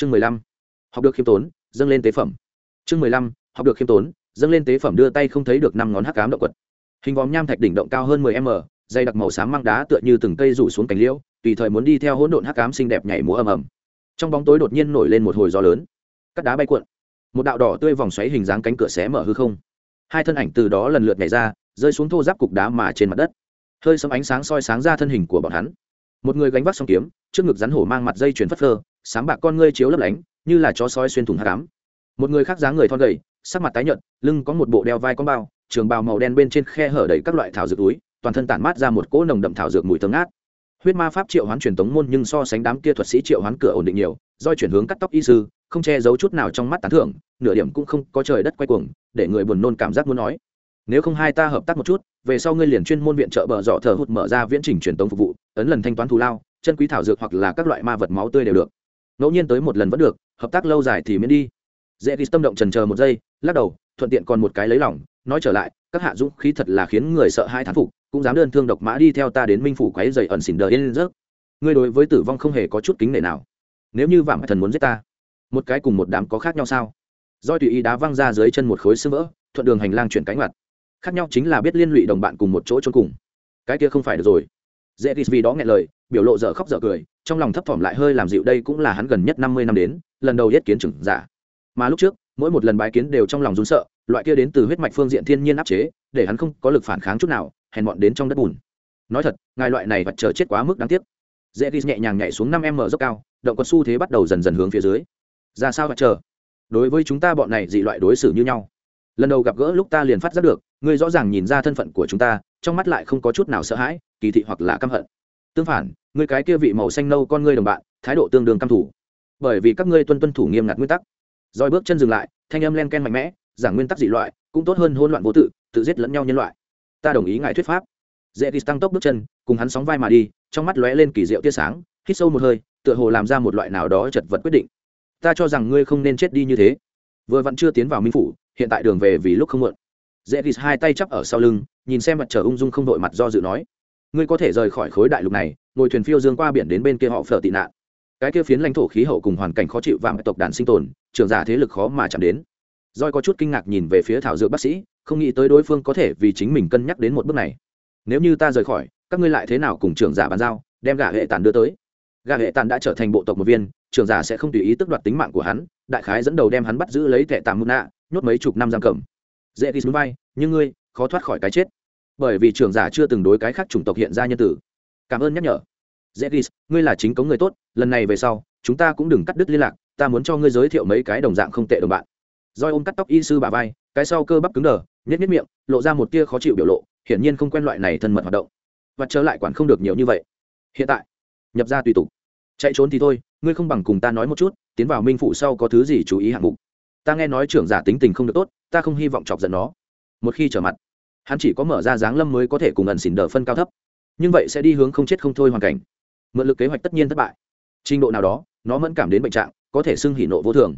chương mười lăm, học được khiêm tốn, dâng lên tế phẩm. Chương mười lăm, học được khiêm tốn, dâng lên tế phẩm đưa tay không thấy được năm ngón hắc cám động quật. Hình vòm nham thạch đỉnh động cao hơn mười m, dây đặc màu xám mang đá tựa như từng cây rủ xuống cành liễu, tùy thời muốn đi theo hỗn độn hắc cám xinh đẹp nhảy múa ầm ầm. Trong bóng tối đột nhiên nổi lên một hồi gió lớn. Cắt đá bay cuộn. Một đạo đỏ tươi vòng xoáy hình dáng cánh cửa xé mở hư không. Hai thân ảnh từ đó lần lượt nhảy ra, rơi xuống thô giáp cục đá mà trên mặt đất. Hơi sấm ánh sáng soi sáng ra thân hình của bọn hắn một người gánh vác song kiếm, trước ngực rắn hổ mang mặt dây chuyền phất phơ sáng bạc con ngươi chiếu lấp lánh, như là chó sói xuyên thủng hạ cám một người khác dáng người thon gầy, sắc mặt tái nhợt, lưng có một bộ đeo vai con bao, trường bào màu đen bên trên khe hở đầy các loại thảo dược túi, toàn thân tản mát ra một cỗ nồng đậm thảo dược mùi thơm ngát. Huyết ma pháp triệu hoán truyền tống môn nhưng so sánh đám kia thuật sĩ triệu hoán cửa ổn định nhiều, do chuyển hướng cắt tóc y sư, không che giấu chút nào trong mắt tán thưởng, nửa điểm cũng không có trời đất quay cuồng, để người buồn nôn cảm giác muốn nói nếu không hai ta hợp tác một chút về sau ngươi liền chuyên môn viện trợ bờ dọ thờ hụt mở ra viễn trình truyền tống phục vụ ấn lần thanh toán thù lao chân quý thảo dược hoặc là các loại ma vật máu tươi đều được. Ngẫu nhiên tới một lần vẫn được hợp tác lâu dài thì miễn đi. Dễ ghi tâm động trần chờ một giây lắc đầu thuận tiện còn một cái lấy lỏng, nói trở lại các hạ dũng khí thật là khiến người sợ hai thán phục cũng dám đơn thương độc mã đi theo ta đến minh phủ quấy dày ẩn xỉn đờ yên rớt ngươi đối với tử vong không hề có chút kính nể nào. Nếu như vạm thần muốn giết ta một cái cùng một đám có khác nhau sao? Do tùy ý đá văng ra dưới chân một khối sưng vỡ thuận đường hành lang chuyển cánh mặt khác nhau chính là biết liên lụy đồng bạn cùng một chỗ trốn cùng. Cái kia không phải được rồi. Dễ đi vì đó nghe lời, biểu lộ dở khóc dở cười, trong lòng thấp thỏm lại hơi làm dịu đây cũng là hắn gần nhất năm mươi năm đến, lần đầu yết kiến trưởng giả. Mà lúc trước, mỗi một lần bái kiến đều trong lòng rún sợ, loại kia đến từ huyết mạch phương diện thiên nhiên áp chế, để hắn không có lực phản kháng chút nào, hèn mọn đến trong đất bùn. Nói thật, ngài loại này vật chờ chết quá mức đáng tiếc. Dễ đi nhẹ nhàng nhảy xuống năm m dốc cao, động có xu thế bắt đầu dần dần hướng phía dưới. Ra sao vật chờ? Đối với chúng ta bọn này dị loại đối xử như nhau. Lần đầu gặp gỡ lúc ta liền phát giác được ngươi rõ ràng nhìn ra thân phận của chúng ta, trong mắt lại không có chút nào sợ hãi, kỳ thị hoặc là căm hận. Tương phản, ngươi cái kia vị màu xanh nâu con ngươi đồng bạn, thái độ tương đương căm thủ bởi vì các ngươi tuân tuân thủ nghiêm ngặt nguyên tắc. Rồi bước chân dừng lại, thanh âm len ken mạnh mẽ, giảng nguyên tắc dị loại, cũng tốt hơn hôn loạn vô tự tự giết lẫn nhau nhân loại. Ta đồng ý ngài thuyết pháp. Dễ đi tăng tốc bước chân, cùng hắn sóng vai mà đi, trong mắt lóe lên kỳ diệu tia sáng, hít sâu một hơi, tựa hồ làm ra một loại nào đó chật vật quyết định. Ta cho rằng ngươi không nên chết đi như thế. Vừa vẫn chưa tiến vào minh phủ, hiện tại đường về vì lúc không muộn dễ đi hai tay chắp ở sau lưng, nhìn xem mặt trời ung dung không đội mặt do dự nói, ngươi có thể rời khỏi khối đại lục này, ngồi thuyền phiêu dương qua biển đến bên kia họ phở tị nạn. Cái kia phiến lãnh thổ khí hậu cùng hoàn cảnh khó chịu vàng tộc đàn sinh tồn, trường giả thế lực khó mà chạm đến. Roi có chút kinh ngạc nhìn về phía thảo dược bác sĩ, không nghĩ tới đối phương có thể vì chính mình cân nhắc đến một bước này. Nếu như ta rời khỏi, các ngươi lại thế nào cùng trưởng giả bàn giao, đem gà hệ tàn đưa tới? Gà hệ tàn đã trở thành bộ tộc một viên trưởng giả sẽ không tùy ý tức đoạt tính mạng của hắn, đại khái dẫn đầu đem hắn bắt giữ lấy thẻ tạm mưu nạ, nhốt mấy chục năm giam cầm dễ đi xuống vai nhưng ngươi khó thoát khỏi cái chết bởi vì trưởng giả chưa từng đối cái khác chủng tộc hiện ra nhân tử cảm ơn nhắc nhở Zetis, ngươi là chính cống người tốt, lần này về sau, chúng ta cũng đừng cắt đứt liên lạc, ta muốn cho ngươi giới thiệu mấy cái đồng dạng không tệ đồng bạn. Doi ôm cắt tóc y sư bà vai, cái sau cơ bắp cứng đờ, nhét nhét miệng, lộ ra một tia khó chịu biểu lộ, hiển nhiên không quen loại này thân mật hoạt động. Và trở lại quản không được nhiều như vậy. Hiện tại, nhập ra tùy tục. Chạy trốn thì thôi, ngươi không bằng cùng ta nói một chút, tiến vào minh phụ sau có thứ gì chú ý hạng mục. Ta nghe nói trưởng giả tính tình không được tốt, ta không hy vọng chọc giận nó. Một khi trở mặt, hắn chỉ có mở ra dáng lâm mới có thể cùng ẩn xỉn đờ phân cao thấp. Nhưng vậy sẽ đi hướng không chết không thôi hoàn cảnh. Mượn lực kế hoạch tất nhiên thất bại. Trình độ nào đó nó mẫn cảm đến bệnh trạng có thể xưng hỉ nộ vô thường.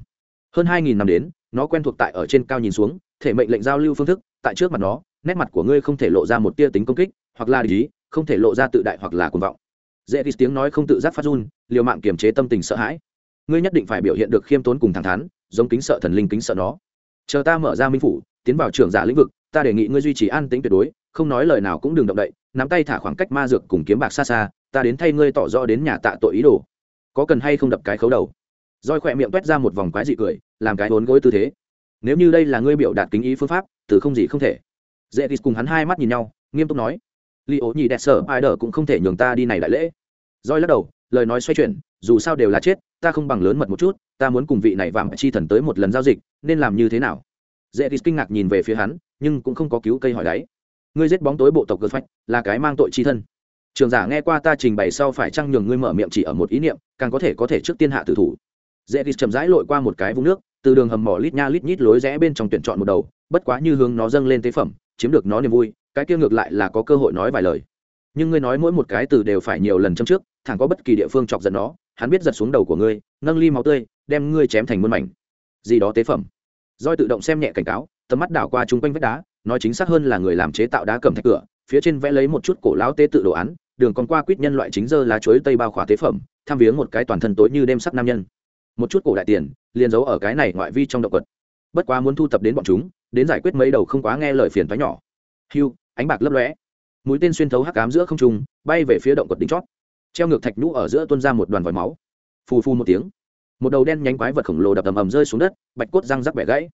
Hơn hai nghìn năm đến nó quen thuộc tại ở trên cao nhìn xuống thể mệnh lệnh giao lưu phương thức tại trước mặt nó nét mặt của ngươi không thể lộ ra một tia tính công kích hoặc là lý không thể lộ ra tự đại hoặc là cuồng vọng. Dễ thì tiếng nói không tự giác phát run liều mạng kiềm chế tâm tình sợ hãi. Ngươi nhất định phải biểu hiện được khiêm tốn cùng thẳng thắn giống kính sợ thần linh kính sợ nó. Chờ ta mở ra minh phủ, tiến vào trường giả lĩnh vực, ta đề nghị ngươi duy trì an tính tuyệt đối, không nói lời nào cũng đừng động đậy, nắm tay thả khoảng cách ma dược cùng kiếm bạc xa xa, ta đến thay ngươi tỏ rõ đến nhà tạ tội ý đồ. Có cần hay không đập cái khấu đầu? Roi khỏe miệng quét ra một vòng quái dị cười, làm cái vốn gối tư thế. Nếu như đây là ngươi biểu đạt kính ý phương pháp, từ không gì không thể. Dễ đi cùng hắn hai mắt nhìn nhau, nghiêm túc nói. Li ố nhì đẹp sở ai đờ cũng không thể nhường ta đi này đại lễ. Roi lắc đầu, lời nói xoay chuyển dù sao đều là chết, ta không bằng lớn mật một chút, ta muốn cùng vị này vàng chi thần tới một lần giao dịch, nên làm như thế nào? Dễ đi kinh ngạc nhìn về phía hắn, nhưng cũng không có cứu cây hỏi đáy. Ngươi giết bóng tối bộ tộc gật phách, là cái mang tội chi thân. Trường giả nghe qua ta trình bày sau phải chăng nhường ngươi mở miệng chỉ ở một ý niệm, càng có thể có thể trước tiên hạ tử thủ. Dễ đi chậm rãi lội qua một cái vũng nước, từ đường hầm mỏ lít nha lít nhít lối rẽ bên trong tuyển chọn một đầu, bất quá như hướng nó dâng lên tế phẩm, chiếm được nó niềm vui, cái kia ngược lại là có cơ hội nói vài lời. Nhưng ngươi nói mỗi một cái từ đều phải nhiều lần châm trước, thẳng có bất kỳ địa phương chọc giận nó hắn biết giật xuống đầu của ngươi, nâng ly máu tươi, đem ngươi chém thành muôn mảnh. Gì đó tế phẩm. Roi tự động xem nhẹ cảnh cáo, tầm mắt đảo qua chung quanh vách đá, nói chính xác hơn là người làm chế tạo đá cầm thạch cửa, phía trên vẽ lấy một chút cổ lão tế tự đồ án, đường còn qua quýt nhân loại chính dơ lá chuối tây bao khỏa tế phẩm, tham viếng một cái toàn thân tối như đêm sắc nam nhân. Một chút cổ đại tiền, liền giấu ở cái này ngoại vi trong động quật bất quá muốn thu tập đến bọn chúng, đến giải quyết mấy đầu không quá nghe lời phiền thoái nhỏ. Hiu ánh bạc lấp lóe. Mũi tên xuyên thấu hắc cám giữa không trung, bay về phía động quật đỉnh chót treo ngược thạch nhũ ở giữa tuôn ra một đoàn vòi máu. Phù phù một tiếng, một đầu đen nhánh quái vật khổng lồ đập ầm ầm rơi xuống đất, bạch cốt răng rắc bẻ gãy.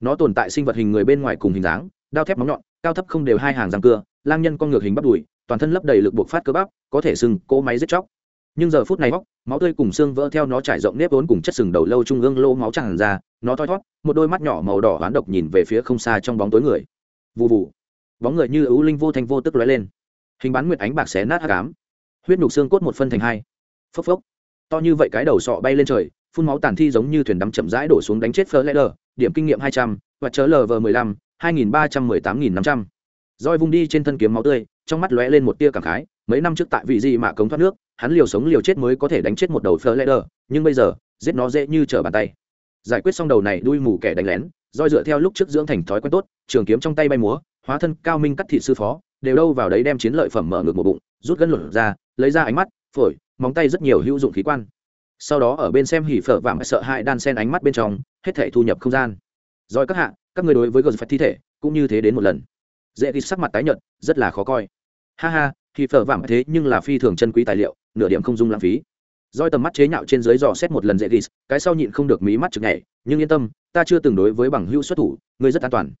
Nó tồn tại sinh vật hình người bên ngoài cùng hình dáng, đao thép móng nhọn, cao thấp không đều hai hàng răng cưa, lang nhân con ngược hình bắp đùi, toàn thân lấp đầy lực buộc phát cơ bắp, có thể sừng, cỗ máy giết chóc. Nhưng giờ phút này móc máu tươi cùng xương vỡ theo nó trải rộng nếp vốn cùng chất sừng đầu lâu trung ương lô máu tràn ra, nó thoi thót, một đôi mắt nhỏ màu đỏ hoán độc nhìn về phía không xa trong bóng tối người. Vụ vụ bóng người như ưu linh vô thành vô tức lóe lên. Hình bán nguyệt ánh bạc xé nát hạ cám huyết nhục xương cốt một phân thành hai. Phốc phốc. To như vậy cái đầu sọ bay lên trời phun máu tàn thi giống như thuyền đắm chậm rãi đổ xuống đánh chết phơ lờ, điểm kinh nghiệm hai trăm và chớ lv mười lăm hai nghìn ba trăm mười tám nghìn năm trăm. Roi vung đi trên thân kiếm máu tươi trong mắt lóe lên một tia cảm khái mấy năm trước tại vị gì mà cống thoát nước hắn liều sống liều chết mới có thể đánh chết một đầu phơ lờ, nhưng bây giờ giết nó dễ như trở bàn tay. Giải quyết xong đầu này đuôi mù kẻ đánh lén roi dựa theo lúc trước dưỡng thành thói quen tốt trường kiếm trong tay bay múa hóa thân cao minh cắt thị sư phó đều đâu vào đấy đem chiến lợi phẩm mở ngược một bụng, rút gân lột ra, lấy ra ánh mắt, phổi, móng tay rất nhiều hữu dụng khí quan. Sau đó ở bên xem hỉ phở vảm sợ hãi đan sen ánh mắt bên trong, hết thể thu nhập không gian. Rồi các hạ, các người đối với gờ phải thi thể, cũng như thế đến một lần. Dễ ghi sắc mặt tái nhợt, rất là khó coi. Ha ha, hỉ phở vảm thế nhưng là phi thường chân quý tài liệu, nửa điểm không dung lãng phí. Roi tầm mắt chế nhạo trên dưới dò xét một lần dễ ghi, cái sau nhịn không được mí mắt chực nhảy, nhưng yên tâm, ta chưa từng đối với bằng hữu xuất thủ, ngươi rất an toàn.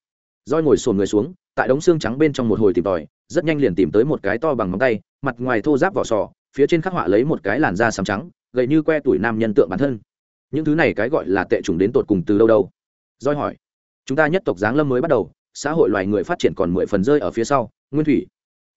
Roi ngồi sồn người xuống tại đống xương trắng bên trong một hồi tìm tòi, rất nhanh liền tìm tới một cái to bằng móng tay, mặt ngoài thô giáp vỏ sò, phía trên khắc họa lấy một cái làn da sám trắng, gầy như que tuổi nam nhân tượng bản thân. Những thứ này cái gọi là tệ chủng đến tột cùng từ đâu đâu? Doi hỏi. Chúng ta nhất tộc giáng lâm mới bắt đầu, xã hội loài người phát triển còn mười phần rơi ở phía sau, nguyên thủy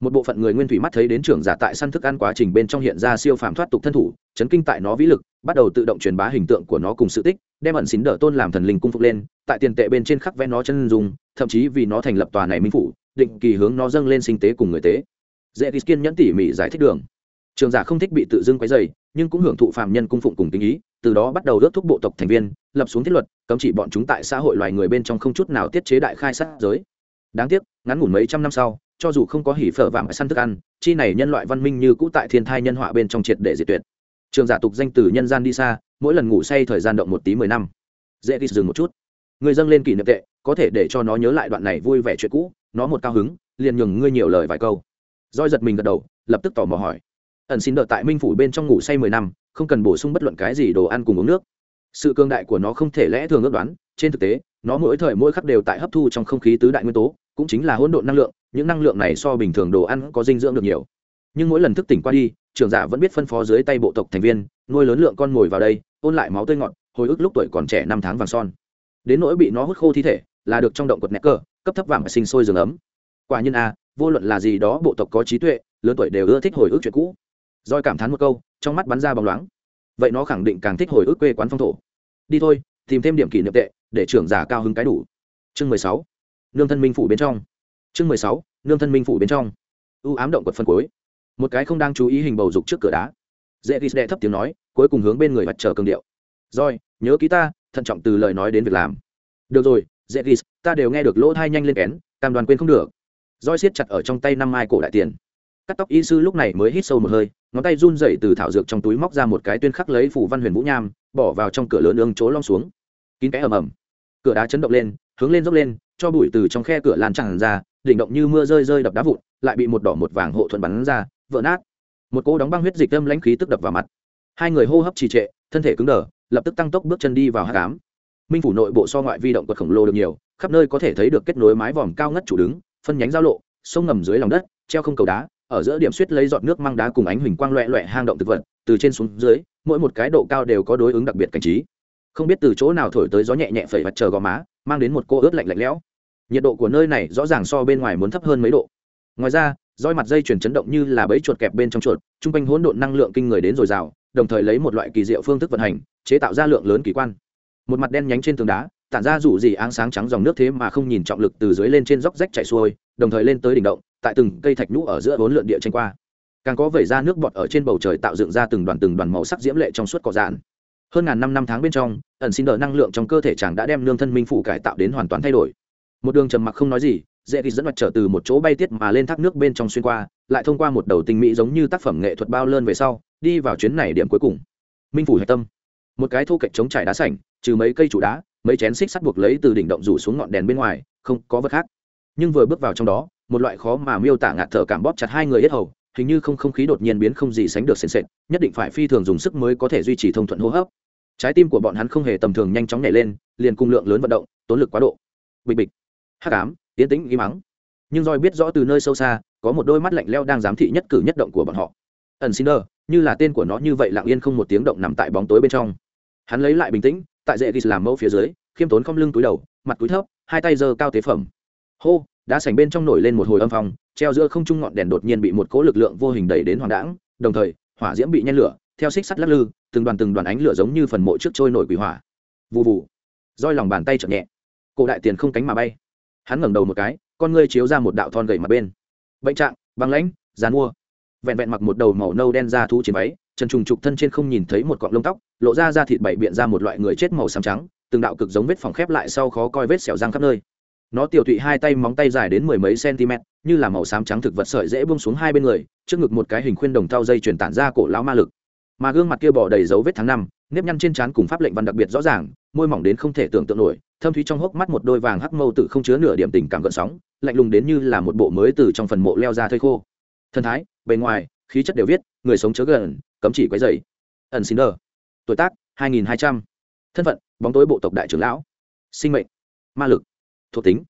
một bộ phận người nguyên thủy mắt thấy đến trưởng giả tại săn thức ăn quá trình bên trong hiện ra siêu phàm thoát tục thân thủ, chấn kinh tại nó vĩ lực, bắt đầu tự động truyền bá hình tượng của nó cùng sự tích, đem ẩn xín đỡ tôn làm thần linh cung phục lên, tại tiền tệ bên trên khắc vẽ nó chân dùng thậm chí vì nó thành lập tòa này minh phủ, định kỳ hướng nó dâng lên sinh tế cùng người tế. Dễ kiên nhẫn tỉ mỉ giải thích đường. Trường giả không thích bị tự dưng quấy dày nhưng cũng hưởng thụ phạm nhân cung phụng cùng tình ý, từ đó bắt đầu ước thúc bộ tộc thành viên, lập xuống thiết luật, cấm chỉ bọn chúng tại xã hội loài người bên trong không chút nào tiết chế đại khai sát giới. Đáng tiếc, ngắn ngủn mấy trăm năm sau cho dù không có hỉ phở vàng săn thức ăn, chi này nhân loại văn minh như cũ tại thiên thai nhân họa bên trong triệt để diệt tuyệt. Trường giả tục danh từ nhân gian đi xa, mỗi lần ngủ say thời gian động một tí mười năm. Dễ đi dừng một chút. Người dân lên kỷ niệm tệ, có thể để cho nó nhớ lại đoạn này vui vẻ chuyện cũ, nó một cao hứng, liền nhường ngươi nhiều lời vài câu. Roi giật mình gật đầu, lập tức tò mò hỏi. Ẩn xin đợi tại minh phủ bên trong ngủ say mười năm, không cần bổ sung bất luận cái gì đồ ăn cùng uống nước. Sự cương đại của nó không thể lẽ thường ước đoán, trên thực tế, nó mỗi thời mỗi khắc đều tại hấp thu trong không khí tứ đại nguyên tố, cũng chính là hỗn độn năng lượng những năng lượng này so bình thường đồ ăn có dinh dưỡng được nhiều. Nhưng mỗi lần thức tỉnh qua đi, trưởng giả vẫn biết phân phó dưới tay bộ tộc thành viên, nuôi lớn lượng con ngồi vào đây, ôn lại máu tươi ngọt, hồi ức lúc tuổi còn trẻ năm tháng vàng son. Đến nỗi bị nó hút khô thi thể, là được trong động quật nẹt cơ cấp thấp vàng sinh sôi rừng ấm. Quả nhiên a vô luận là gì đó bộ tộc có trí tuệ, lớn tuổi đều ưa thích hồi ức chuyện cũ. Roi cảm thán một câu, trong mắt bắn ra bóng loáng. Vậy nó khẳng định càng thích hồi ức quê quán phong thổ. Đi thôi, tìm thêm điểm kỷ niệm tệ, để trưởng giả cao hứng cái đủ. Chương mười sáu. Nương thân minh phủ bên trong chương mười sáu, nương thân minh phủ bên trong. U ám động quật phân cuối. Một cái không đang chú ý hình bầu dục trước cửa đá. Dễ ghi đệ thấp tiếng nói, cuối cùng hướng bên người mặt trở cường điệu. Rồi, nhớ ký ta, thận trọng từ lời nói đến việc làm. Được rồi, dễ ghi ta đều nghe được lỗ thai nhanh lên kén, cam đoàn quên không được. Roi siết chặt ở trong tay năm mai cổ đại tiền. Cắt tóc y sư lúc này mới hít sâu một hơi, ngón tay run dậy từ thảo dược trong túi móc ra một cái tuyên khắc lấy phủ văn huyền vũ nham, bỏ vào trong cửa lớn ương chỗ long xuống. Kín kẽ ầm ầm. Cửa đá chấn động lên, hướng lên dốc lên, cho bụi từ trong khe cửa lan tràn ra đỉnh động như mưa rơi rơi đập đá vụn, lại bị một đỏ một vàng hộ thuận bắn ra, vỡ nát. Một cỗ đóng băng huyết dịch tâm lãnh khí tức đập vào mặt. Hai người hô hấp trì trệ, thân thể cứng đờ, lập tức tăng tốc bước chân đi vào hát cám minh phủ nội bộ so ngoại vi động quật khổng lồ được nhiều, khắp nơi có thể thấy được kết nối mái vòm cao ngất chủ đứng, phân nhánh giao lộ, sông ngầm dưới lòng đất, treo không cầu đá, ở giữa điểm suýt lấy giọt nước mang đá cùng ánh huỳnh quang loẹ loẹ hang động thực vật, từ trên xuống dưới, mỗi một cái độ cao đều có đối ứng đặc biệt cảnh trí. Không biết từ chỗ nào thổi tới gió nhẹ nhẹ phẩy mặt chờ gò má, mang đến một cô ướt lạnh lạnh lẽo nhiệt độ của nơi này rõ ràng so bên ngoài muốn thấp hơn mấy độ. Ngoài ra, roi mặt dây chuyển chấn động như là bẫy chuột kẹp bên trong chuột, trung quanh hỗn độn năng lượng kinh người đến dồi dào, đồng thời lấy một loại kỳ diệu phương thức vận hành, chế tạo ra lượng lớn kỳ quan. Một mặt đen nhánh trên tường đá, tản ra rủ gì áng sáng trắng dòng nước thế mà không nhìn trọng lực từ dưới lên trên dốc rách chảy xuôi, đồng thời lên tới đỉnh động, tại từng cây thạch nhũ ở giữa vốn lượn địa tranh qua. Càng có vẩy ra nước bọt ở trên bầu trời tạo dựng ra từng đoàn từng đoàn màu sắc diễm lệ trong suốt cỏ dạn hơn ngàn năm năm tháng bên trong, ẩn xin đỡ năng lượng trong cơ thể chàng đã đem nương thân minh phủ cải tạo đến hoàn toàn thay đổi một đường trầm mặc không nói gì, dễ thì dẫn mặt trở từ một chỗ bay tiết mà lên thác nước bên trong xuyên qua, lại thông qua một đầu tinh mỹ giống như tác phẩm nghệ thuật bao lơn về sau, đi vào chuyến này điểm cuối cùng. Minh phủ hạch tâm. Một cái thô cạnh chống trải đá sảnh, trừ mấy cây trụ đá, mấy chén xích sắt buộc lấy từ đỉnh động rủ xuống ngọn đèn bên ngoài, không có vật khác. Nhưng vừa bước vào trong đó, một loại khó mà miêu tả ngạt thở cảm bóp chặt hai người yết hầu, hình như không không khí đột nhiên biến không gì sánh được sền sệt, nhất định phải phi thường dùng sức mới có thể duy trì thông thuận hô hấp. Trái tim của bọn hắn không hề tầm thường nhanh chóng nhảy lên, liền cung lượng lớn vận động, tốn lực quá độ. Bịch bịch hắc ám tiến tĩnh, im mắng nhưng roi biết rõ từ nơi sâu xa, có một đôi mắt lạnh leo đang giám thị nhất cử nhất động của bọn họ. Ẩn xin đơ như là tên của nó như vậy lặng yên không một tiếng động nằm tại bóng tối bên trong. Hắn lấy lại bình tĩnh, tại dễ ghi làm mẫu phía dưới, khiêm tốn không lưng túi đầu, mặt túi thấp, hai tay giơ cao tế phẩm. Hô đã sành bên trong nổi lên một hồi âm phong, treo giữa không trung ngọn đèn đột nhiên bị một cỗ lực lượng vô hình đẩy đến hoàng đãng, đồng thời, hỏa diễm bị nhen lửa, theo xích sắt lắc lư, từng đoàn từng đoàn ánh lửa giống như phần mộ trước trôi nổi quỷ hỏa. Vụ vụ roi lòng bàn tay chậm nhẹ. Cổ đại tiền không cánh mà bay hắn ngẩng đầu một cái, con ngươi chiếu ra một đạo thon gầy mặt bên. Bệnh trạng, băng lãnh dàn mua vẹn vẹn mặc một đầu màu nâu đen ra thú chiến váy, trần trùng trục thân trên không nhìn thấy một cọng lông tóc, lộ ra da thịt bảy biện ra một loại người chết màu xám trắng, từng đạo cực giống vết phòng khép lại sau khó coi vết xẻo răng khắp nơi. Nó tiểu thụy hai tay móng tay dài đến mười mấy cm như là màu xám trắng thực vật sợi dễ buông xuống hai bên người, trước ngực một cái hình khuyên đồng thau dây truyền tản ra cổ lão ma lực. Mà gương mặt kia bỏ đầy dấu vết tháng năm, nếp nhăn trên trán cùng pháp lệnh văn đặc biệt rõ ràng, môi mỏng đến không thể tưởng tượng nổi thâm thúy trong hốc mắt một đôi vàng hắc mâu tự không chứa nửa điểm tình cảm gợn sóng, lạnh lùng đến như là một bộ mới từ trong phần mộ leo ra thơi khô. Thân thái, bề ngoài, khí chất đều viết, người sống chớ gần, cấm chỉ quấy dày ẩn xin đờ. Tuổi tác, hai nghìn hai trăm. Thân phận, bóng tối bộ tộc đại trưởng lão. Sinh mệnh, ma lực, thuộc tính,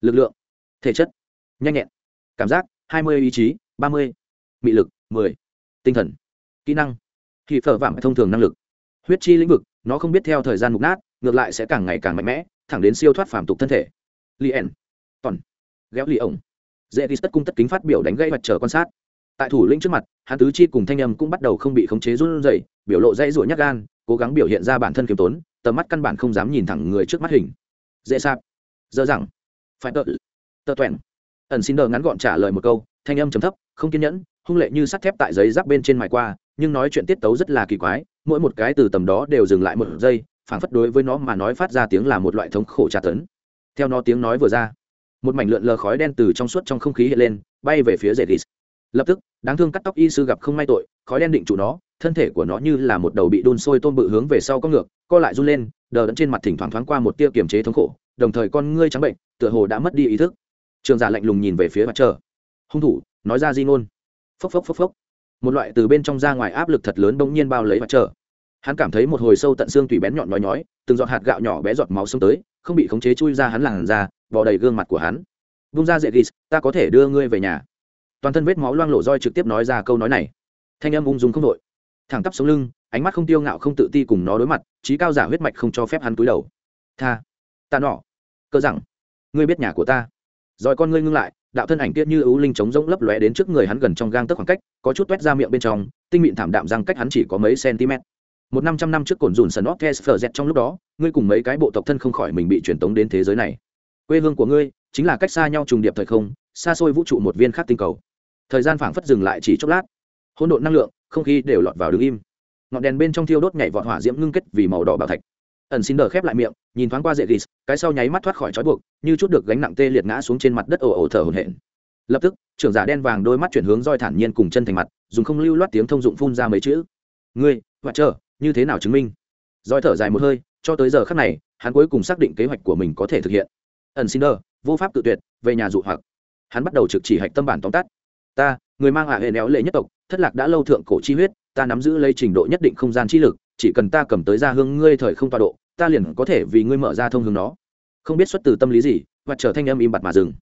lực lượng, thể chất, nhanh nhẹn. Cảm giác, hai mươi, ý chí, ba mươi. Mị lực, mười. Tinh thần, kỹ năng khi phở vạm thông thường năng lực. Huyết chi lĩnh vực, nó không biết theo thời gian mục nát, ngược lại sẽ càng ngày càng mạnh mẽ thẳng đến siêu thoát phàm tục thân thể. Lien toàn ghéo lì ổng dễ đi tất cung tất kính phát biểu đánh gây mặt trời quan sát. Tại thủ lĩnh trước mặt, hắn tứ chi cùng thanh âm cũng bắt đầu không bị khống chế run rẩy, biểu lộ dãy ruổi nhát gan, cố gắng biểu hiện ra bản thân kiềm tốn, tầm mắt căn bản không dám nhìn thẳng người trước mắt hình. Dễ sạp. Dơ rằng phải tợ. Tợ toẹn ẩn xin đờ ngắn gọn trả lời một câu, thanh âm chấm thấp, không kiên nhẫn, hung lệ như sắt thép tại giấy giáp bên trên mài qua, nhưng nói chuyện tiết tấu rất là kỳ quái, mỗi một cái từ tầm đó đều dừng lại một giây phảng phất đối với nó mà nói phát ra tiếng là một loại thống khổ tra tấn. Theo nó tiếng nói vừa ra, một mảnh lượn lờ khói đen từ trong suốt trong không khí hiện lên, bay về phía dễ ghis lập tức, đáng thương cắt tóc y sư gặp không may tội, khói đen định chủ nó, thân thể của nó như là một đầu bị đun sôi tôm bự hướng về sau có ngược, co lại run lên, đờ đẫn trên mặt thỉnh thoảng thoáng qua một tia kiềm chế thống khổ, đồng thời con ngươi trắng bệnh, tựa hồ đã mất đi ý thức. Trường giả lạnh lùng nhìn về phía mặt trời. Hung thủ, nói ra di ngôn. Phốc phốc phốc phốc. Một loại từ bên trong ra ngoài áp lực thật lớn bỗng nhiên bao lấy mặt trời hắn cảm thấy một hồi sâu tận xương tùy bén nhọn nhói nhói, từng giọt hạt gạo nhỏ bé giọt máu xông tới, không bị khống chế chui ra hắn làn ra vò đầy gương mặt của hắn. Vung ra dễ ghi ta có thể đưa ngươi về nhà. Toàn thân vết máu loang lộ roi trực tiếp nói ra câu nói này. Thanh âm ung dung không đội thẳng tắp sống lưng, ánh mắt không tiêu ngạo không tự ti cùng nó đối mặt, trí cao giả huyết mạch không cho phép hắn túi đầu. Tha, ta nọ. Cơ rằng ngươi biết nhà của ta. Rồi con ngươi ngưng lại, đạo thân ảnh tiết như ưu linh trống rỗng lấp lóe đến trước người hắn gần trong gang tấc khoảng cách, có chút toét ra miệng bên trong, tinh mịn thảm đạm răng cách hắn chỉ có mấy cm một năm trăm năm trước cồn dùn sần óc tes phờ trong lúc đó, ngươi cùng mấy cái bộ tộc thân không khỏi mình bị truyền tống đến thế giới này. Quê hương của ngươi chính là cách xa nhau trùng điệp thời không, xa xôi vũ trụ một viên khác tinh cầu. Thời gian phảng phất dừng lại chỉ chốc lát. Hỗn độn năng lượng, không khí đều lọt vào đứng im. Ngọn đèn bên trong thiêu đốt nhảy vọt hỏa diễm ngưng kết vì màu đỏ bảo thạch. Ẩn xin đờ khép lại miệng, nhìn thoáng qua dễ ghis cái sau nháy mắt thoát khỏi trói buộc, như chút được gánh nặng tê liệt ngã xuống trên mặt đất ồ ồ thở hổn hển. Lập tức, trưởng giả đen vàng đôi mắt chuyển hướng roi thản nhiên cùng chân thành mặt, dùng không lưu loát tiếng thông dụng phun ra mấy chữ. Ngươi và chờ như thế nào chứng minh? Roi thở dài một hơi, cho tới giờ khắc này, hắn cuối cùng xác định kế hoạch của mình có thể thực hiện. Ẩn xin đờ vô pháp tự tuyệt, về nhà dụ hoặc. Hắn bắt đầu trực chỉ hạch tâm bản tóm tắt. Ta, người mang hạ hệ néo lệ nhất tộc, thất lạc đã lâu thượng cổ chi huyết, ta nắm giữ lấy trình độ nhất định không gian chi lực, chỉ cần ta cầm tới ra hương ngươi thời không tọa độ, ta liền có thể vì ngươi mở ra thông hướng nó. Không biết xuất từ tâm lý gì và trở thanh âm im bặt mà dừng.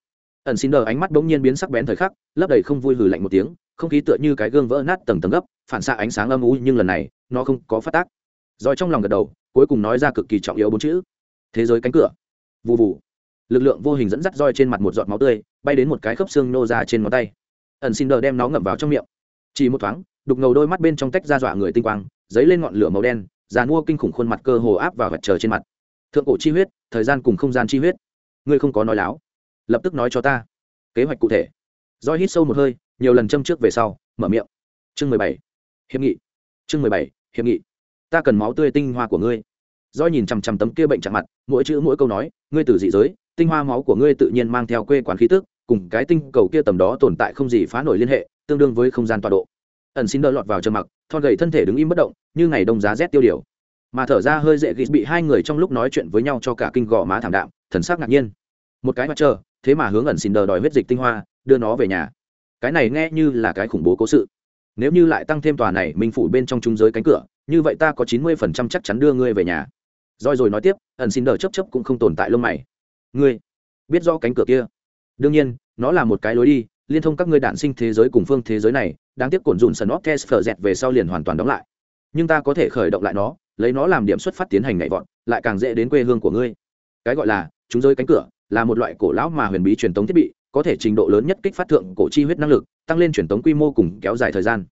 Ẩn xin đờ ánh mắt bỗng nhiên biến sắc bén thời khắc, lấp đầy không vui hừ lạnh một tiếng, không khí tựa như cái gương vỡ nát tầng tầng gấp, phản xạ ánh sáng âm u nhưng lần này nó không có phát tác. Rồi trong lòng gật đầu, cuối cùng nói ra cực kỳ trọng yếu bốn chữ. Thế giới cánh cửa. Vụ vụ lực lượng vô hình dẫn dắt roi trên mặt một giọt máu tươi, bay đến một cái khớp xương nô ra trên ngón tay. Ẩn xin đờ đem nó ngậm vào trong miệng. Chỉ một thoáng, đục ngầu đôi mắt bên trong tách ra dọa người tinh quang, dấy lên ngọn lửa màu đen dàn mua kinh khủng khuôn mặt cơ hồ áp và vật chờ trên mặt. Thượng cổ chi huyết, thời gian cùng không gian chi huyết. Ngươi không có nói láo. Lập tức nói cho ta. Kế hoạch cụ thể. Roi hít sâu một hơi, nhiều lần châm trước về sau, mở miệng. Chương mười bảy. Hiệp nghị. Chương mười bảy hiệp nghị. Ta cần máu tươi tinh hoa của ngươi. Do nhìn chằm chằm tấm kia bệnh chạm mặt, mỗi chữ mỗi câu nói, ngươi từ dị giới, tinh hoa máu của ngươi tự nhiên mang theo quê quán khí tức, cùng cái tinh cầu kia tầm đó tồn tại không gì phá nổi liên hệ, tương đương với không gian tọa độ. Ẩn xin đỡ lọt vào trầm mặc, thon gầy thân thể đứng im bất động, như ngày đông giá rét tiêu điều. Mà thở ra hơi dễ ghít bị hai người trong lúc nói chuyện với nhau cho cả kinh gò má thảm đạm, thần sắc ngạc nhiên. Một cái mặt trời thế mà hướng ẩn xin đờ đòi huyết dịch tinh hoa, đưa nó về nhà. Cái này nghe như là cái khủng bố cố sự nếu như lại tăng thêm tòa này minh phủ bên trong trung giới cánh cửa, như vậy ta có chín mươi phần trăm chắc chắn đưa ngươi về nhà. Rồi rồi nói tiếp, ẩn xin đờ chấp chấp cũng không tồn tại lông mày. Ngươi, biết rõ cánh cửa kia. Đương nhiên, nó là một cái lối đi, liên thông các ngươi đản sinh thế giới cùng phương thế giới này, đáng tiếc cổn dùn sần óc test phở dẹt về sau liền hoàn toàn đóng lại. Nhưng ta có thể khởi động lại nó, lấy nó làm điểm xuất phát tiến hành nhảy vọt, lại càng dễ đến quê hương của ngươi. Cái gọi là chúng rơi cánh cửa là một loại cổ lão mà huyền bí truyền tống thiết bị có thể trình độ lớn nhất kích phát thượng cổ chi huyết năng lực, tăng lên truyền tống quy mô cùng kéo dài thời gian.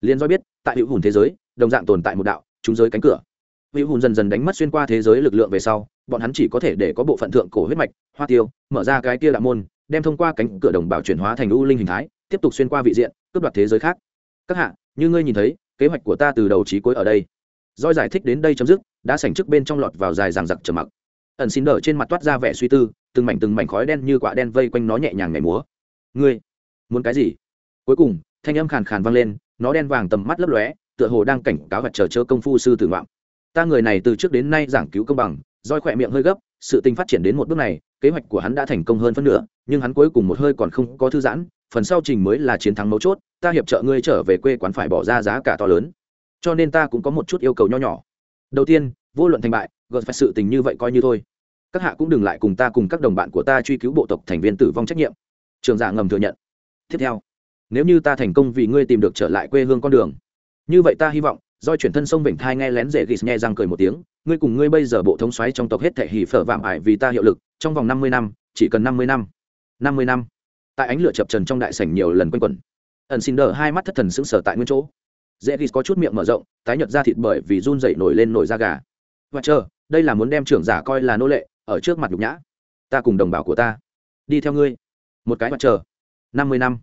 Liên do biết, tại hữu hùn thế giới, đồng dạng tồn tại một đạo, chúng giới cánh cửa. Hữu hùn dần dần đánh mất xuyên qua thế giới lực lượng về sau, bọn hắn chỉ có thể để có bộ phận thượng cổ huyết mạch, hoa tiêu, mở ra cái kia đạo môn, đem thông qua cánh cửa đồng bào chuyển hóa thành u linh hình thái, tiếp tục xuyên qua vị diện, cướp đoạt thế giới khác. Các hạ, như ngươi nhìn thấy, kế hoạch của ta từ đầu trí cuối ở đây. Doi giải thích đến đây chấm dứt, đã sảnh trước bên trong lọt vào dài ràng giặc trầm mặc. Ẩn xin đỡ trên mặt toát ra vẻ suy tư từng mảnh từng mảnh khói đen như quả đen vây quanh nó nhẹ nhàng nhảy múa. Ngươi, muốn cái gì? Cuối cùng, thanh âm khàn khàn vang lên, nó đen vàng tầm mắt lấp lóe, tựa hồ đang cảnh cáo vật chờ chớ công phu sư tử ngoạm. Ta người này từ trước đến nay giảng cứu công bằng, roi khỏe miệng hơi gấp, sự tình phát triển đến một bước này, kế hoạch của hắn đã thành công hơn phân nửa, nhưng hắn cuối cùng một hơi còn không có thư giãn, phần sau trình mới là chiến thắng mấu chốt, ta hiệp trợ ngươi trở về quê quán phải bỏ ra giá cả to lớn. Cho nên ta cũng có một chút yêu cầu nho nhỏ. Đầu tiên, vô luận thành bại, gợt phải sự tình như vậy coi như thôi các hạ cũng đừng lại cùng ta cùng các đồng bạn của ta truy cứu bộ tộc thành viên tử vong trách nhiệm. Trường giả ngầm thừa nhận. Tiếp theo, nếu như ta thành công vì ngươi tìm được trở lại quê hương con đường, như vậy ta hy vọng do chuyển thân sông vịnh thai nghe lén rể ghis nghe răng cười một tiếng, ngươi cùng ngươi bây giờ bộ thống xoáy trong tộc hết thể hỉ phở vạm ải vì ta hiệu lực, trong vòng năm mươi năm, chỉ cần năm mươi năm. Năm mươi năm. Tại ánh lửa chập trần trong đại sảnh nhiều lần quanh quẩn. Ẩn xin đờ hai mắt thất thần sững sờ tại nguyên chỗ. Dễ ghis có chút miệng mở rộng, tái nhợt ra thịt bởi vì run dậy nổi lên nổi da gà. Và chờ, đây là muốn đem trưởng giả coi là nô lệ ở trước mặt nhục nhã. Ta cùng đồng bào của ta, đi theo ngươi. Một cái mặt chờ năm mươi năm.